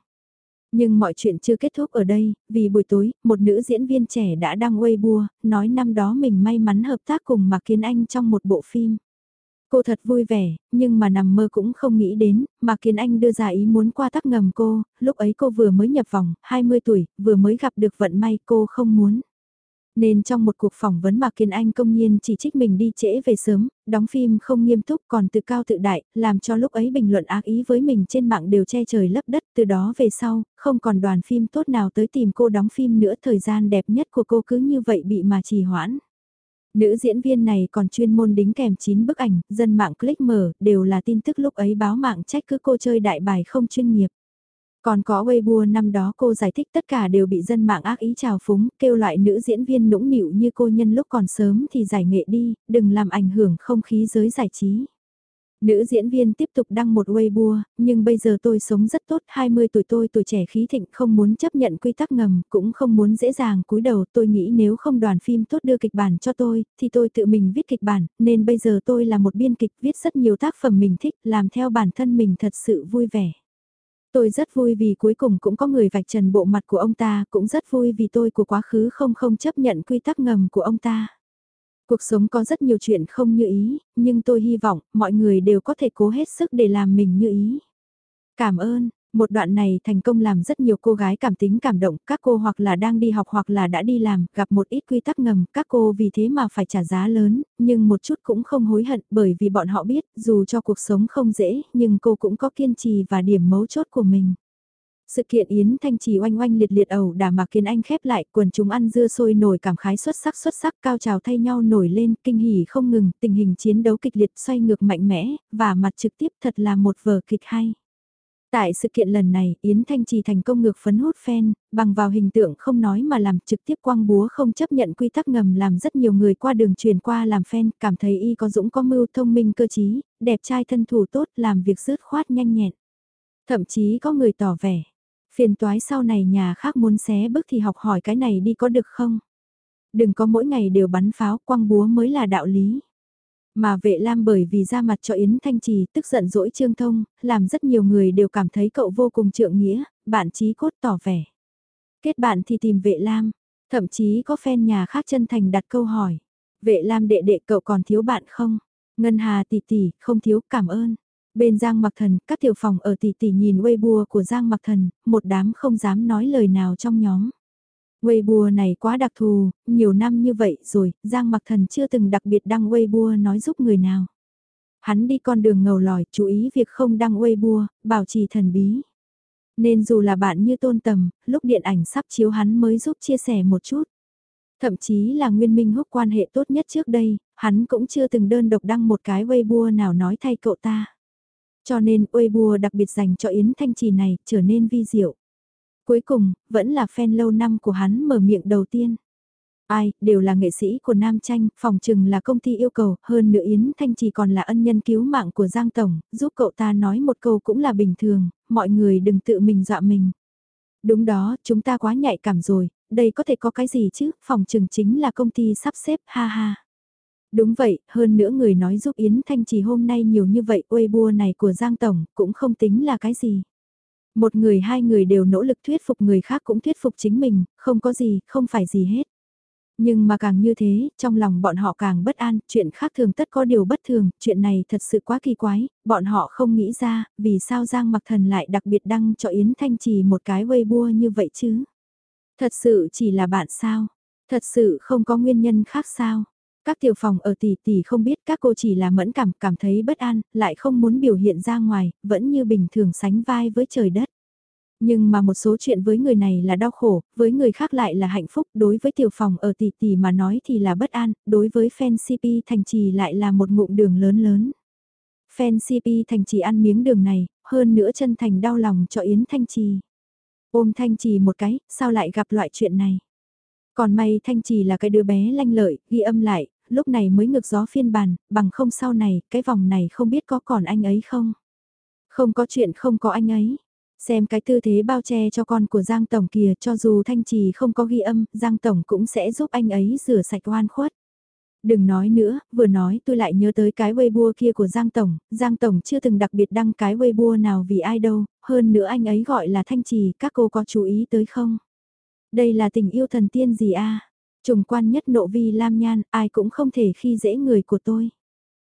Nhưng mọi chuyện chưa kết thúc ở đây, vì buổi tối, một nữ diễn viên trẻ đã đăng Weibo, nói năm đó mình may mắn hợp tác cùng Mạc Kiến Anh trong một bộ phim. Cô thật vui vẻ, nhưng mà nằm mơ cũng không nghĩ đến, mà Kiến Anh đưa ra ý muốn qua tắc ngầm cô, lúc ấy cô vừa mới nhập vòng, 20 tuổi, vừa mới gặp được vận may cô không muốn. Nên trong một cuộc phỏng vấn mà Kiên Anh công nhiên chỉ trích mình đi trễ về sớm, đóng phim không nghiêm túc còn tự cao tự đại, làm cho lúc ấy bình luận ác ý với mình trên mạng đều che trời lấp đất. Từ đó về sau, không còn đoàn phim tốt nào tới tìm cô đóng phim nữa thời gian đẹp nhất của cô cứ như vậy bị mà trì hoãn. Nữ diễn viên này còn chuyên môn đính kèm 9 bức ảnh, dân mạng click mở, đều là tin tức lúc ấy báo mạng trách cứ cô chơi đại bài không chuyên nghiệp. Còn có Weibo năm đó cô giải thích tất cả đều bị dân mạng ác ý trào phúng, kêu loại nữ diễn viên nũng nịu như cô nhân lúc còn sớm thì giải nghệ đi, đừng làm ảnh hưởng không khí giới giải trí. Nữ diễn viên tiếp tục đăng một Weibo, nhưng bây giờ tôi sống rất tốt, 20 tuổi tôi tuổi trẻ khí thịnh không muốn chấp nhận quy tắc ngầm, cũng không muốn dễ dàng cúi đầu, tôi nghĩ nếu không đoàn phim tốt đưa kịch bản cho tôi, thì tôi tự mình viết kịch bản, nên bây giờ tôi là một biên kịch viết rất nhiều tác phẩm mình thích, làm theo bản thân mình thật sự vui vẻ. Tôi rất vui vì cuối cùng cũng có người vạch trần bộ mặt của ông ta, cũng rất vui vì tôi của quá khứ không không chấp nhận quy tắc ngầm của ông ta. Cuộc sống có rất nhiều chuyện không như ý, nhưng tôi hy vọng mọi người đều có thể cố hết sức để làm mình như ý. Cảm ơn, một đoạn này thành công làm rất nhiều cô gái cảm tính cảm động, các cô hoặc là đang đi học hoặc là đã đi làm, gặp một ít quy tắc ngầm, các cô vì thế mà phải trả giá lớn, nhưng một chút cũng không hối hận bởi vì bọn họ biết, dù cho cuộc sống không dễ, nhưng cô cũng có kiên trì và điểm mấu chốt của mình. Sự kiện Yến Thanh Trì oanh oanh liệt liệt ẩu đà mà kiến anh khép lại quần chúng ăn dưa sôi nổi cảm khái xuất sắc xuất sắc cao trào thay nhau nổi lên kinh hỉ không ngừng tình hình chiến đấu kịch liệt xoay ngược mạnh mẽ và mặt trực tiếp thật là một vở kịch hay. Tại sự kiện lần này, Yến Thanh Trì thành công ngược phấn hút fan, bằng vào hình tượng không nói mà làm trực tiếp quang búa không chấp nhận quy tắc ngầm làm rất nhiều người qua đường truyền qua làm fan, cảm thấy y có dũng có mưu thông minh cơ trí, đẹp trai thân thủ tốt làm việc dứt khoát nhanh nhẹn. Thậm chí có người tỏ vẻ, phiền toái sau này nhà khác muốn xé bức thì học hỏi cái này đi có được không? Đừng có mỗi ngày đều bắn pháo quăng búa mới là đạo lý. Mà vệ lam bởi vì ra mặt cho Yến Thanh Trì tức giận dỗi Trương Thông, làm rất nhiều người đều cảm thấy cậu vô cùng trượng nghĩa, bạn trí cốt tỏ vẻ. Kết bạn thì tìm vệ lam, thậm chí có fan nhà khác chân thành đặt câu hỏi. Vệ lam đệ đệ cậu còn thiếu bạn không? Ngân Hà tỷ tỷ, không thiếu cảm ơn. Bên Giang Mặc Thần, các tiểu phòng ở tỷ tỷ nhìn Weibo của Giang Mặc Thần, một đám không dám nói lời nào trong nhóm. Weibo này quá đặc thù, nhiều năm như vậy rồi, Giang Mặc Thần chưa từng đặc biệt đăng Weibo nói giúp người nào. Hắn đi con đường ngầu lòi, chú ý việc không đăng Weibo, bảo trì thần bí. Nên dù là bạn như tôn tầm, lúc điện ảnh sắp chiếu hắn mới giúp chia sẻ một chút. Thậm chí là Nguyên Minh húc quan hệ tốt nhất trước đây, hắn cũng chưa từng đơn độc đăng một cái Weibo nào nói thay cậu ta. Cho nên Weibo đặc biệt dành cho Yến Thanh Trì này trở nên vi diệu. Cuối cùng, vẫn là fan lâu năm của hắn mở miệng đầu tiên. Ai, đều là nghệ sĩ của Nam Tranh, phòng trừng là công ty yêu cầu, hơn nữa Yến Thanh trì còn là ân nhân cứu mạng của Giang Tổng, giúp cậu ta nói một câu cũng là bình thường, mọi người đừng tự mình dọa mình. Đúng đó, chúng ta quá nhạy cảm rồi, đây có thể có cái gì chứ, phòng trừng chính là công ty sắp xếp, ha ha. Đúng vậy, hơn nữa người nói giúp Yến Thanh Trì hôm nay nhiều như vậy, Weibo này của Giang Tổng, cũng không tính là cái gì. Một người hai người đều nỗ lực thuyết phục người khác cũng thuyết phục chính mình, không có gì, không phải gì hết. Nhưng mà càng như thế, trong lòng bọn họ càng bất an, chuyện khác thường tất có điều bất thường, chuyện này thật sự quá kỳ quái, bọn họ không nghĩ ra, vì sao Giang Mặc Thần lại đặc biệt đăng cho Yến Thanh Trì một cái Weibo như vậy chứ? Thật sự chỉ là bạn sao? Thật sự không có nguyên nhân khác sao? Các tiểu phòng ở tỷ tỷ không biết các cô chỉ là mẫn cảm, cảm thấy bất an, lại không muốn biểu hiện ra ngoài, vẫn như bình thường sánh vai với trời đất. Nhưng mà một số chuyện với người này là đau khổ, với người khác lại là hạnh phúc, đối với tiểu phòng ở tỷ tỷ mà nói thì là bất an, đối với fan CP thành trì lại là một ngụm đường lớn lớn. Fan CP Thành Trì ăn miếng đường này, hơn nữa chân thành đau lòng cho Yến Thanh Trì. Ôm Thanh Trì một cái, sao lại gặp loại chuyện này? Còn may Thanh Trì là cái đứa bé lanh lợi, ghi âm lại, lúc này mới ngược gió phiên bản, bằng không sau này, cái vòng này không biết có còn anh ấy không? Không có chuyện không có anh ấy. Xem cái tư thế bao che cho con của Giang Tổng kìa cho dù Thanh Trì không có ghi âm, Giang Tổng cũng sẽ giúp anh ấy rửa sạch oan khuất. Đừng nói nữa, vừa nói tôi lại nhớ tới cái Weibo kia của Giang Tổng, Giang Tổng chưa từng đặc biệt đăng cái Weibo nào vì ai đâu, hơn nữa anh ấy gọi là Thanh Trì, các cô có chú ý tới không? Đây là tình yêu thần tiên gì a? Trùng quan nhất nộ vi lam nhan, ai cũng không thể khi dễ người của tôi.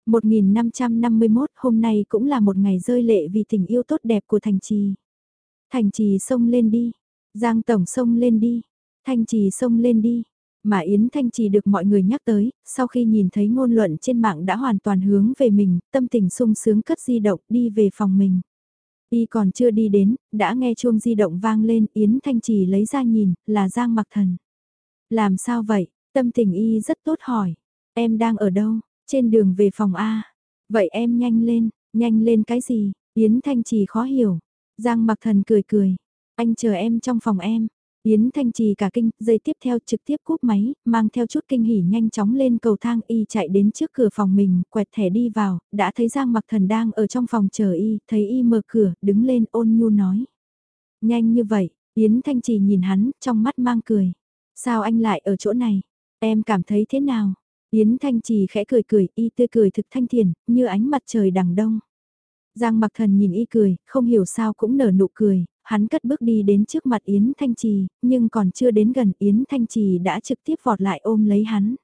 1551 hôm nay cũng là một ngày rơi lệ vì tình yêu tốt đẹp của Thành Trì. Thành Trì sông lên đi, Giang Tổng sông lên đi, Thanh Trì sông lên đi. Mà Yến Thanh Trì được mọi người nhắc tới, sau khi nhìn thấy ngôn luận trên mạng đã hoàn toàn hướng về mình, tâm tình sung sướng cất di động đi về phòng mình. Y còn chưa đi đến, đã nghe chuông di động vang lên, Yến Thanh Trì lấy ra nhìn, là Giang Mặc Thần. Làm sao vậy? Tâm tình Y rất tốt hỏi. Em đang ở đâu? Trên đường về phòng A. Vậy em nhanh lên, nhanh lên cái gì? Yến Thanh Trì khó hiểu. Giang Mặc Thần cười cười. Anh chờ em trong phòng em. Yến Thanh Trì cả kinh, giây tiếp theo trực tiếp cúp máy, mang theo chút kinh hỉ nhanh chóng lên cầu thang y chạy đến trước cửa phòng mình, quẹt thẻ đi vào, đã thấy Giang Mặc Thần đang ở trong phòng chờ y, thấy y mở cửa, đứng lên ôn nhu nói. Nhanh như vậy, Yến Thanh Trì nhìn hắn, trong mắt mang cười. Sao anh lại ở chỗ này? Em cảm thấy thế nào? Yến Thanh Trì khẽ cười cười, y tươi cười thực thanh thiền, như ánh mặt trời đằng đông. Giang Mặc Thần nhìn y cười, không hiểu sao cũng nở nụ cười, hắn cất bước đi đến trước mặt Yến Thanh Trì, nhưng còn chưa đến gần Yến Thanh Trì đã trực tiếp vọt lại ôm lấy hắn.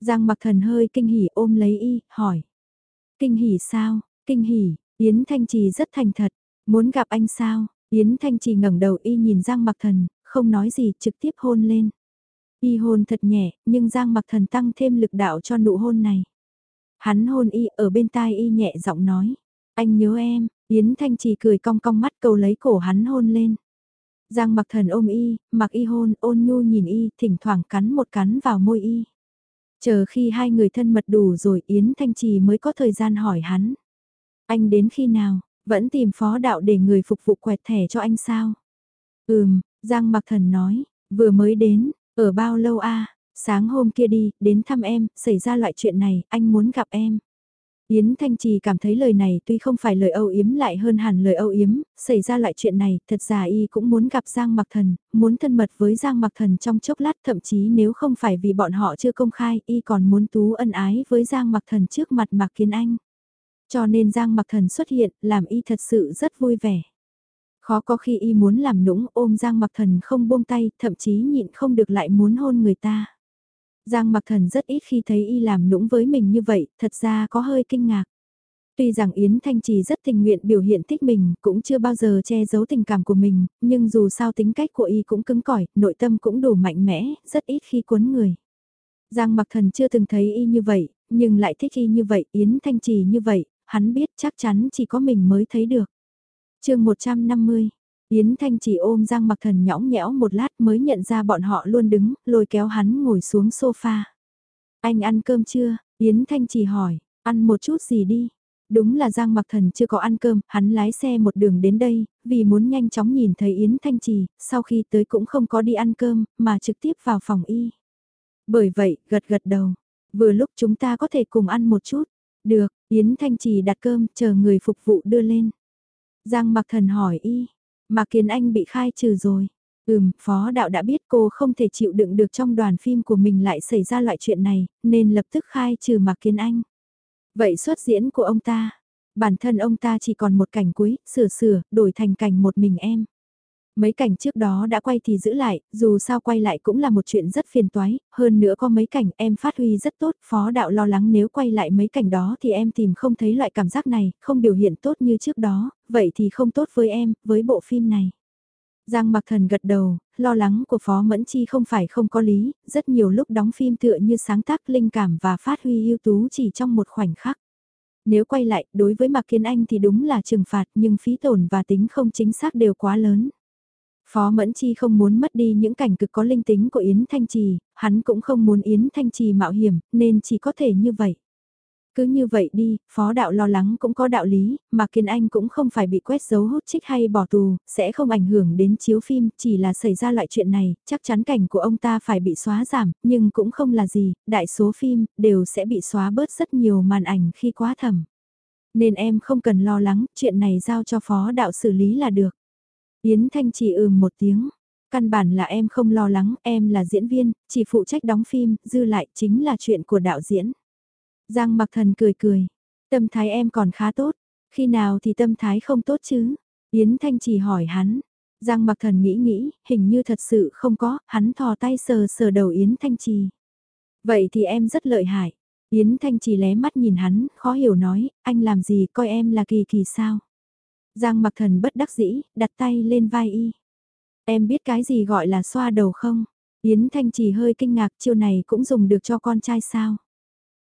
Giang mặc thần hơi kinh hỉ ôm lấy y, hỏi. Kinh hỉ sao? Kinh hỉ, Yến Thanh Trì rất thành thật, muốn gặp anh sao? Yến Thanh Trì ngẩng đầu y nhìn Giang mặc thần, không nói gì trực tiếp hôn lên. Y hôn thật nhẹ, nhưng Giang mặc thần tăng thêm lực đạo cho nụ hôn này. Hắn hôn y ở bên tai y nhẹ giọng nói. Anh nhớ em, Yến Thanh Trì cười cong cong mắt cầu lấy cổ hắn hôn lên. Giang mặc thần ôm y, mặc y hôn, ôn nhu nhìn y, thỉnh thoảng cắn một cắn vào môi y. Chờ khi hai người thân mật đủ rồi Yến Thanh Trì mới có thời gian hỏi hắn. Anh đến khi nào, vẫn tìm phó đạo để người phục vụ quẹt thẻ cho anh sao? Ừm, Giang mặc thần nói, vừa mới đến, ở bao lâu a sáng hôm kia đi, đến thăm em, xảy ra loại chuyện này, anh muốn gặp em. Yến Thanh Trì cảm thấy lời này tuy không phải lời âu yếm lại hơn hẳn lời âu yếm, xảy ra loại chuyện này, thật ra y cũng muốn gặp Giang Mặc Thần, muốn thân mật với Giang Mặc Thần trong chốc lát thậm chí nếu không phải vì bọn họ chưa công khai, y còn muốn tú ân ái với Giang Mặc Thần trước mặt Mạc Kiến Anh. Cho nên Giang Mặc Thần xuất hiện, làm y thật sự rất vui vẻ. Khó có khi y muốn làm nũng ôm Giang Mặc Thần không buông tay, thậm chí nhịn không được lại muốn hôn người ta. Giang mặc thần rất ít khi thấy y làm nũng với mình như vậy, thật ra có hơi kinh ngạc. Tuy rằng Yến Thanh Trì rất tình nguyện biểu hiện thích mình, cũng chưa bao giờ che giấu tình cảm của mình, nhưng dù sao tính cách của y cũng cứng cỏi, nội tâm cũng đủ mạnh mẽ, rất ít khi cuốn người. Giang mặc thần chưa từng thấy y như vậy, nhưng lại thích y như vậy, Yến Thanh Trì như vậy, hắn biết chắc chắn chỉ có mình mới thấy được chương 150 Yến Thanh chỉ ôm Giang Mặc Thần nhõng nhẽo một lát mới nhận ra bọn họ luôn đứng, lôi kéo hắn ngồi xuống sofa. Anh ăn cơm chưa? Yến Thanh chỉ hỏi, ăn một chút gì đi. Đúng là Giang Mặc Thần chưa có ăn cơm, hắn lái xe một đường đến đây, vì muốn nhanh chóng nhìn thấy Yến Thanh Trì, sau khi tới cũng không có đi ăn cơm, mà trực tiếp vào phòng y. Bởi vậy, gật gật đầu, vừa lúc chúng ta có thể cùng ăn một chút. Được, Yến Thanh Trì đặt cơm, chờ người phục vụ đưa lên. Giang Mặc Thần hỏi y, mà Kiền Anh bị khai trừ rồi. Ừm, phó đạo đã biết cô không thể chịu đựng được trong đoàn phim của mình lại xảy ra loại chuyện này, nên lập tức khai trừ Mạc kiến Anh. Vậy xuất diễn của ông ta, bản thân ông ta chỉ còn một cảnh cuối, sửa sửa, đổi thành cảnh một mình em. Mấy cảnh trước đó đã quay thì giữ lại, dù sao quay lại cũng là một chuyện rất phiền toái, hơn nữa có mấy cảnh em phát huy rất tốt, phó đạo lo lắng nếu quay lại mấy cảnh đó thì em tìm không thấy loại cảm giác này, không biểu hiện tốt như trước đó, vậy thì không tốt với em, với bộ phim này. Giang Mặc Thần gật đầu, lo lắng của Phó Mẫn Chi không phải không có lý, rất nhiều lúc đóng phim tựa như sáng tác linh cảm và phát huy ưu tú chỉ trong một khoảnh khắc. Nếu quay lại, đối với Mạc Kiến Anh thì đúng là trừng phạt nhưng phí tổn và tính không chính xác đều quá lớn. Phó Mẫn Chi không muốn mất đi những cảnh cực có linh tính của Yến Thanh Trì, hắn cũng không muốn Yến Thanh Trì mạo hiểm, nên chỉ có thể như vậy. Cứ như vậy đi, phó đạo lo lắng cũng có đạo lý, mà Kiên Anh cũng không phải bị quét dấu hút trích hay bỏ tù, sẽ không ảnh hưởng đến chiếu phim, chỉ là xảy ra loại chuyện này, chắc chắn cảnh của ông ta phải bị xóa giảm, nhưng cũng không là gì, đại số phim, đều sẽ bị xóa bớt rất nhiều màn ảnh khi quá thầm. Nên em không cần lo lắng, chuyện này giao cho phó đạo xử lý là được. Yến Thanh chỉ ừm một tiếng. Căn bản là em không lo lắng, em là diễn viên, chỉ phụ trách đóng phim, dư lại chính là chuyện của đạo diễn. Giang mặc thần cười cười, tâm thái em còn khá tốt, khi nào thì tâm thái không tốt chứ? Yến Thanh chỉ hỏi hắn, Giang mặc thần nghĩ nghĩ, hình như thật sự không có, hắn thò tay sờ sờ đầu Yến Thanh Trì. Vậy thì em rất lợi hại. Yến Thanh Trì lé mắt nhìn hắn, khó hiểu nói, anh làm gì coi em là kỳ kỳ sao? Giang mặc thần bất đắc dĩ, đặt tay lên vai y. Em biết cái gì gọi là xoa đầu không? Yến Thanh Trì hơi kinh ngạc chiêu này cũng dùng được cho con trai sao?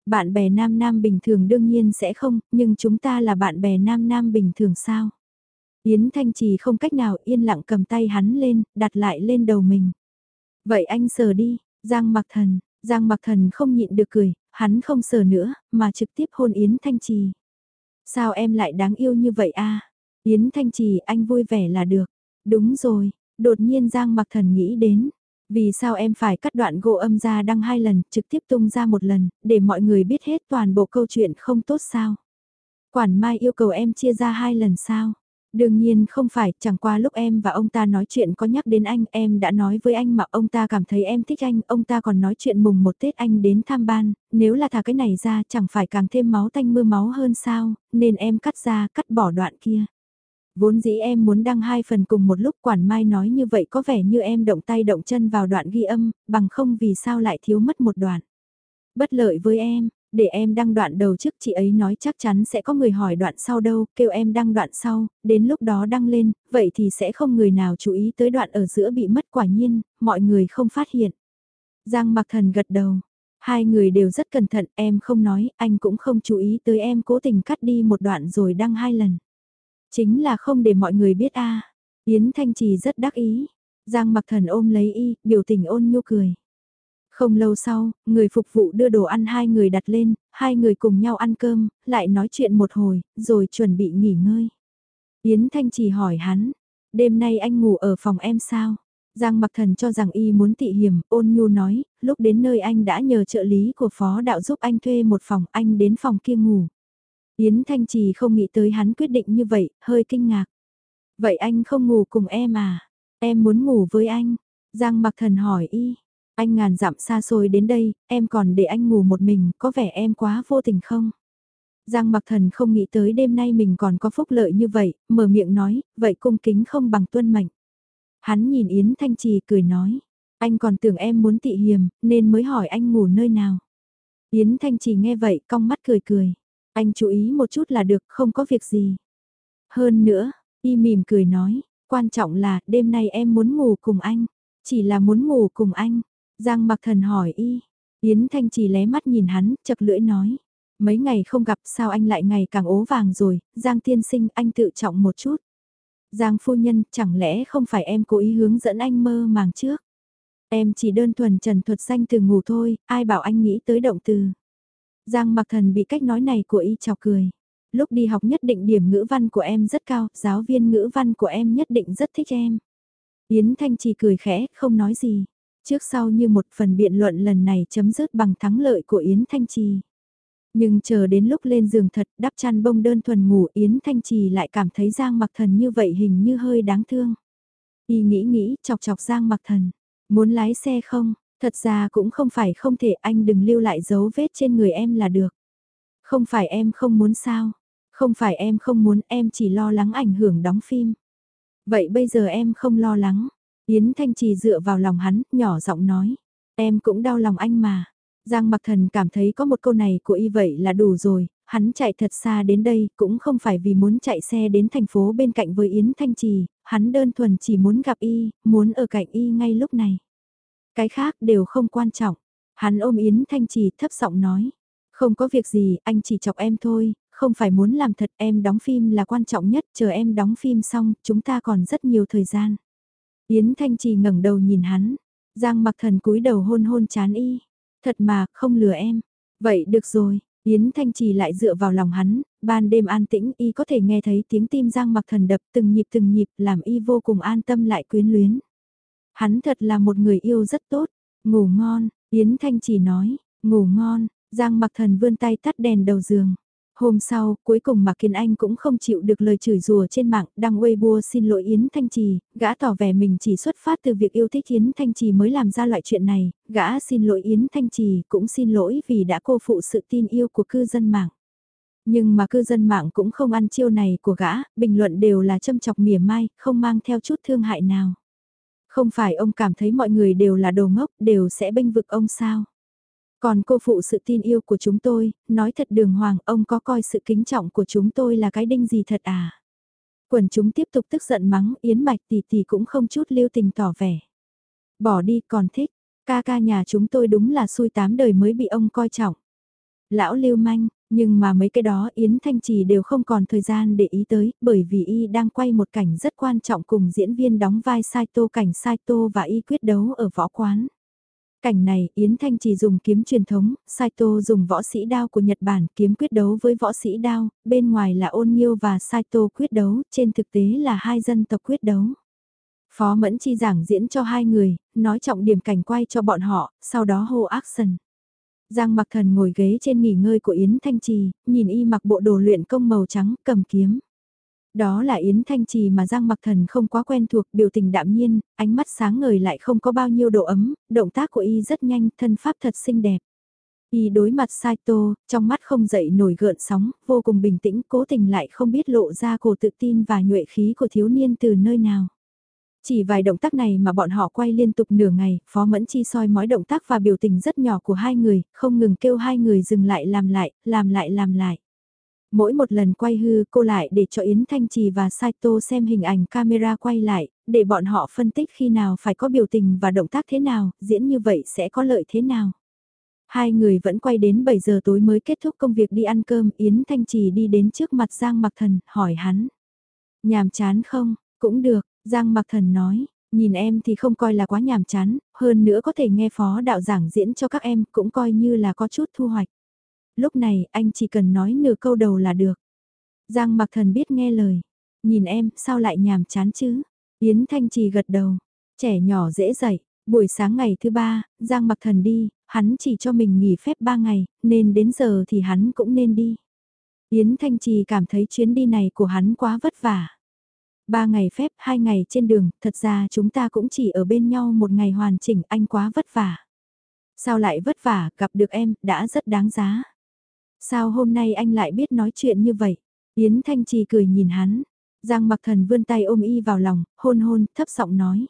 Bạn bè nam nam bình thường đương nhiên sẽ không, nhưng chúng ta là bạn bè nam nam bình thường sao? Yến Thanh Trì không cách nào yên lặng cầm tay hắn lên, đặt lại lên đầu mình. Vậy anh sờ đi, Giang mặc thần, Giang mặc thần không nhịn được cười, hắn không sờ nữa, mà trực tiếp hôn Yến Thanh Trì. Sao em lại đáng yêu như vậy a? Yến Thanh Trì anh vui vẻ là được. Đúng rồi, đột nhiên Giang mặc thần nghĩ đến. Vì sao em phải cắt đoạn gỗ âm ra đăng hai lần, trực tiếp tung ra một lần, để mọi người biết hết toàn bộ câu chuyện không tốt sao? Quản Mai yêu cầu em chia ra hai lần sao? Đương nhiên không phải, chẳng qua lúc em và ông ta nói chuyện có nhắc đến anh, em đã nói với anh mà ông ta cảm thấy em thích anh, ông ta còn nói chuyện mùng một Tết anh đến thăm ban, nếu là thả cái này ra chẳng phải càng thêm máu tanh mưa máu hơn sao, nên em cắt ra, cắt bỏ đoạn kia. Vốn dĩ em muốn đăng hai phần cùng một lúc quản mai nói như vậy có vẻ như em động tay động chân vào đoạn ghi âm, bằng không vì sao lại thiếu mất một đoạn. Bất lợi với em, để em đăng đoạn đầu trước chị ấy nói chắc chắn sẽ có người hỏi đoạn sau đâu, kêu em đăng đoạn sau, đến lúc đó đăng lên, vậy thì sẽ không người nào chú ý tới đoạn ở giữa bị mất quả nhiên, mọi người không phát hiện. Giang mặc thần gật đầu, hai người đều rất cẩn thận, em không nói, anh cũng không chú ý tới em cố tình cắt đi một đoạn rồi đăng hai lần. Chính là không để mọi người biết a à, Yến Thanh Trì rất đắc ý. Giang mặc thần ôm lấy y, biểu tình ôn nhu cười. Không lâu sau, người phục vụ đưa đồ ăn hai người đặt lên, hai người cùng nhau ăn cơm, lại nói chuyện một hồi, rồi chuẩn bị nghỉ ngơi. Yến Thanh Trì hỏi hắn, đêm nay anh ngủ ở phòng em sao? Giang mặc thần cho rằng y muốn tị hiểm, ôn nhu nói, lúc đến nơi anh đã nhờ trợ lý của phó đạo giúp anh thuê một phòng, anh đến phòng kia ngủ. Yến Thanh Trì không nghĩ tới hắn quyết định như vậy, hơi kinh ngạc. Vậy anh không ngủ cùng em à? Em muốn ngủ với anh. Giang mặc thần hỏi y. Anh ngàn dặm xa xôi đến đây, em còn để anh ngủ một mình, có vẻ em quá vô tình không? Giang mặc thần không nghĩ tới đêm nay mình còn có phúc lợi như vậy, mở miệng nói, vậy cung kính không bằng tuân mệnh. Hắn nhìn Yến Thanh Trì cười nói, anh còn tưởng em muốn tị hiềm, nên mới hỏi anh ngủ nơi nào. Yến Thanh Trì nghe vậy, cong mắt cười cười. Anh chú ý một chút là được, không có việc gì. Hơn nữa, y mỉm cười nói, quan trọng là đêm nay em muốn ngủ cùng anh. Chỉ là muốn ngủ cùng anh. Giang mặc thần hỏi y. Yến Thanh chỉ lé mắt nhìn hắn, chật lưỡi nói. Mấy ngày không gặp sao anh lại ngày càng ố vàng rồi, Giang tiên sinh anh tự trọng một chút. Giang phu nhân, chẳng lẽ không phải em cố ý hướng dẫn anh mơ màng trước? Em chỉ đơn thuần trần thuật danh từ ngủ thôi, ai bảo anh nghĩ tới động từ. Giang mặc thần bị cách nói này của y chọc cười. Lúc đi học nhất định điểm ngữ văn của em rất cao, giáo viên ngữ văn của em nhất định rất thích em. Yến Thanh chỉ cười khẽ, không nói gì. Trước sau như một phần biện luận lần này chấm dứt bằng thắng lợi của Yến Thanh Trì. Nhưng chờ đến lúc lên giường thật đắp chăn bông đơn thuần ngủ Yến Thanh Trì lại cảm thấy Giang mặc thần như vậy hình như hơi đáng thương. Y nghĩ nghĩ chọc chọc Giang mặc thần. Muốn lái xe không? Thật ra cũng không phải không thể anh đừng lưu lại dấu vết trên người em là được. Không phải em không muốn sao? Không phải em không muốn em chỉ lo lắng ảnh hưởng đóng phim. Vậy bây giờ em không lo lắng. Yến Thanh Trì dựa vào lòng hắn, nhỏ giọng nói. Em cũng đau lòng anh mà. Giang Mặc Thần cảm thấy có một câu này của y vậy là đủ rồi, hắn chạy thật xa đến đây cũng không phải vì muốn chạy xe đến thành phố bên cạnh với Yến Thanh Trì, hắn đơn thuần chỉ muốn gặp y, muốn ở cạnh y ngay lúc này. Cái khác đều không quan trọng. Hắn ôm Yến Thanh Trì thấp giọng nói. Không có việc gì, anh chỉ chọc em thôi, không phải muốn làm thật em đóng phim là quan trọng nhất, chờ em đóng phim xong, chúng ta còn rất nhiều thời gian. Yến Thanh Trì ngẩng đầu nhìn hắn, Giang mặc thần cúi đầu hôn hôn chán y. Thật mà, không lừa em. Vậy được rồi, Yến Thanh Trì lại dựa vào lòng hắn, ban đêm an tĩnh y có thể nghe thấy tiếng tim Giang mặc thần đập từng nhịp từng nhịp làm y vô cùng an tâm lại quyến luyến. Hắn thật là một người yêu rất tốt, ngủ ngon, Yến Thanh Trì nói, ngủ ngon, Giang mặc thần vươn tay tắt đèn đầu giường. Hôm sau, cuối cùng Mạc Kiên Anh cũng không chịu được lời chửi rủa trên mạng, đăng Weibo xin lỗi Yến Thanh Trì, gã tỏ vẻ mình chỉ xuất phát từ việc yêu thích Yến Thanh Trì mới làm ra loại chuyện này, gã xin lỗi Yến Thanh Trì cũng xin lỗi vì đã cô phụ sự tin yêu của cư dân mạng. Nhưng mà cư dân mạng cũng không ăn chiêu này của gã, bình luận đều là châm chọc mỉa mai, không mang theo chút thương hại nào. Không phải ông cảm thấy mọi người đều là đồ ngốc, đều sẽ bênh vực ông sao? Còn cô phụ sự tin yêu của chúng tôi, nói thật đường hoàng, ông có coi sự kính trọng của chúng tôi là cái đinh gì thật à? Quần chúng tiếp tục tức giận mắng, Yến Mạch tỷ tỷ cũng không chút lưu tình tỏ vẻ. Bỏ đi còn thích, ca ca nhà chúng tôi đúng là xui tám đời mới bị ông coi trọng. Lão lưu manh, nhưng mà mấy cái đó Yến Thanh Trì đều không còn thời gian để ý tới, bởi vì y đang quay một cảnh rất quan trọng cùng diễn viên đóng vai Saito cảnh Saito và y quyết đấu ở võ quán. Cảnh này, Yến Thanh chỉ dùng kiếm truyền thống, Saito dùng võ sĩ đao của Nhật Bản kiếm quyết đấu với võ sĩ đao, bên ngoài là ôn nhiêu và Saito quyết đấu, trên thực tế là hai dân tộc quyết đấu. Phó Mẫn Chi giảng diễn cho hai người, nói trọng điểm cảnh quay cho bọn họ, sau đó hô action. Giang mặc thần ngồi ghế trên nghỉ ngơi của Yến Thanh Trì, nhìn y mặc bộ đồ luyện công màu trắng, cầm kiếm. Đó là Yến Thanh Trì mà Giang Mặc Thần không quá quen thuộc, biểu tình đạm nhiên, ánh mắt sáng ngời lại không có bao nhiêu độ ấm, động tác của y rất nhanh, thân pháp thật xinh đẹp. Y đối mặt Saito, trong mắt không dậy nổi gợn sóng, vô cùng bình tĩnh, cố tình lại không biết lộ ra cổ tự tin và nhuệ khí của thiếu niên từ nơi nào. Chỉ vài động tác này mà bọn họ quay liên tục nửa ngày, Phó Mẫn Chi soi mói động tác và biểu tình rất nhỏ của hai người, không ngừng kêu hai người dừng lại làm lại, làm lại làm lại. Mỗi một lần quay hư cô lại để cho Yến Thanh Trì và Saito xem hình ảnh camera quay lại, để bọn họ phân tích khi nào phải có biểu tình và động tác thế nào, diễn như vậy sẽ có lợi thế nào. Hai người vẫn quay đến 7 giờ tối mới kết thúc công việc đi ăn cơm, Yến Thanh Trì đi đến trước mặt Giang Mặc Thần, hỏi hắn. Nhàm chán không? Cũng được, Giang Mặc Thần nói, nhìn em thì không coi là quá nhàm chán, hơn nữa có thể nghe phó đạo giảng diễn cho các em cũng coi như là có chút thu hoạch lúc này anh chỉ cần nói nửa câu đầu là được. Giang mặc thần biết nghe lời. Nhìn em, sao lại nhàm chán chứ? Yến Thanh Trì gật đầu. Trẻ nhỏ dễ dậy. Buổi sáng ngày thứ ba, Giang mặc thần đi, hắn chỉ cho mình nghỉ phép ba ngày, nên đến giờ thì hắn cũng nên đi. Yến Thanh Trì cảm thấy chuyến đi này của hắn quá vất vả. Ba ngày phép, hai ngày trên đường, thật ra chúng ta cũng chỉ ở bên nhau một ngày hoàn chỉnh, anh quá vất vả. Sao lại vất vả, gặp được em, đã rất đáng giá. Sao hôm nay anh lại biết nói chuyện như vậy? Yến Thanh Trì cười nhìn hắn. Giang mặc thần vươn tay ôm y vào lòng, hôn hôn, thấp giọng nói.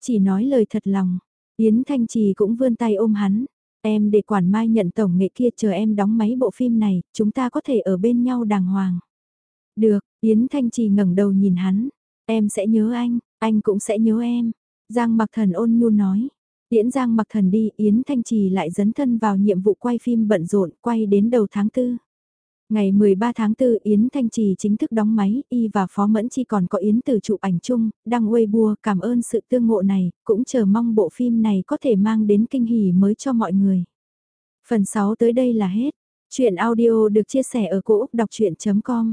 Chỉ nói lời thật lòng. Yến Thanh Trì cũng vươn tay ôm hắn. Em để quản mai nhận tổng nghệ kia chờ em đóng máy bộ phim này, chúng ta có thể ở bên nhau đàng hoàng. Được, Yến Thanh Trì ngẩng đầu nhìn hắn. Em sẽ nhớ anh, anh cũng sẽ nhớ em. Giang mặc thần ôn nhu nói. Tiễn Giang mặc thần đi, Yến Thanh Trì lại dấn thân vào nhiệm vụ quay phim bận rộn, quay đến đầu tháng 4. Ngày 13 tháng 4 Yến Thanh Trì chính thức đóng máy, y và Phó Mẫn Chi còn có Yến từ chụp ảnh chung, đăng Weibo cảm ơn sự tương ngộ này, cũng chờ mong bộ phim này có thể mang đến kinh hỉ mới cho mọi người. Phần 6 tới đây là hết. Chuyện audio được chia sẻ ở cỗ đọc chuyện.com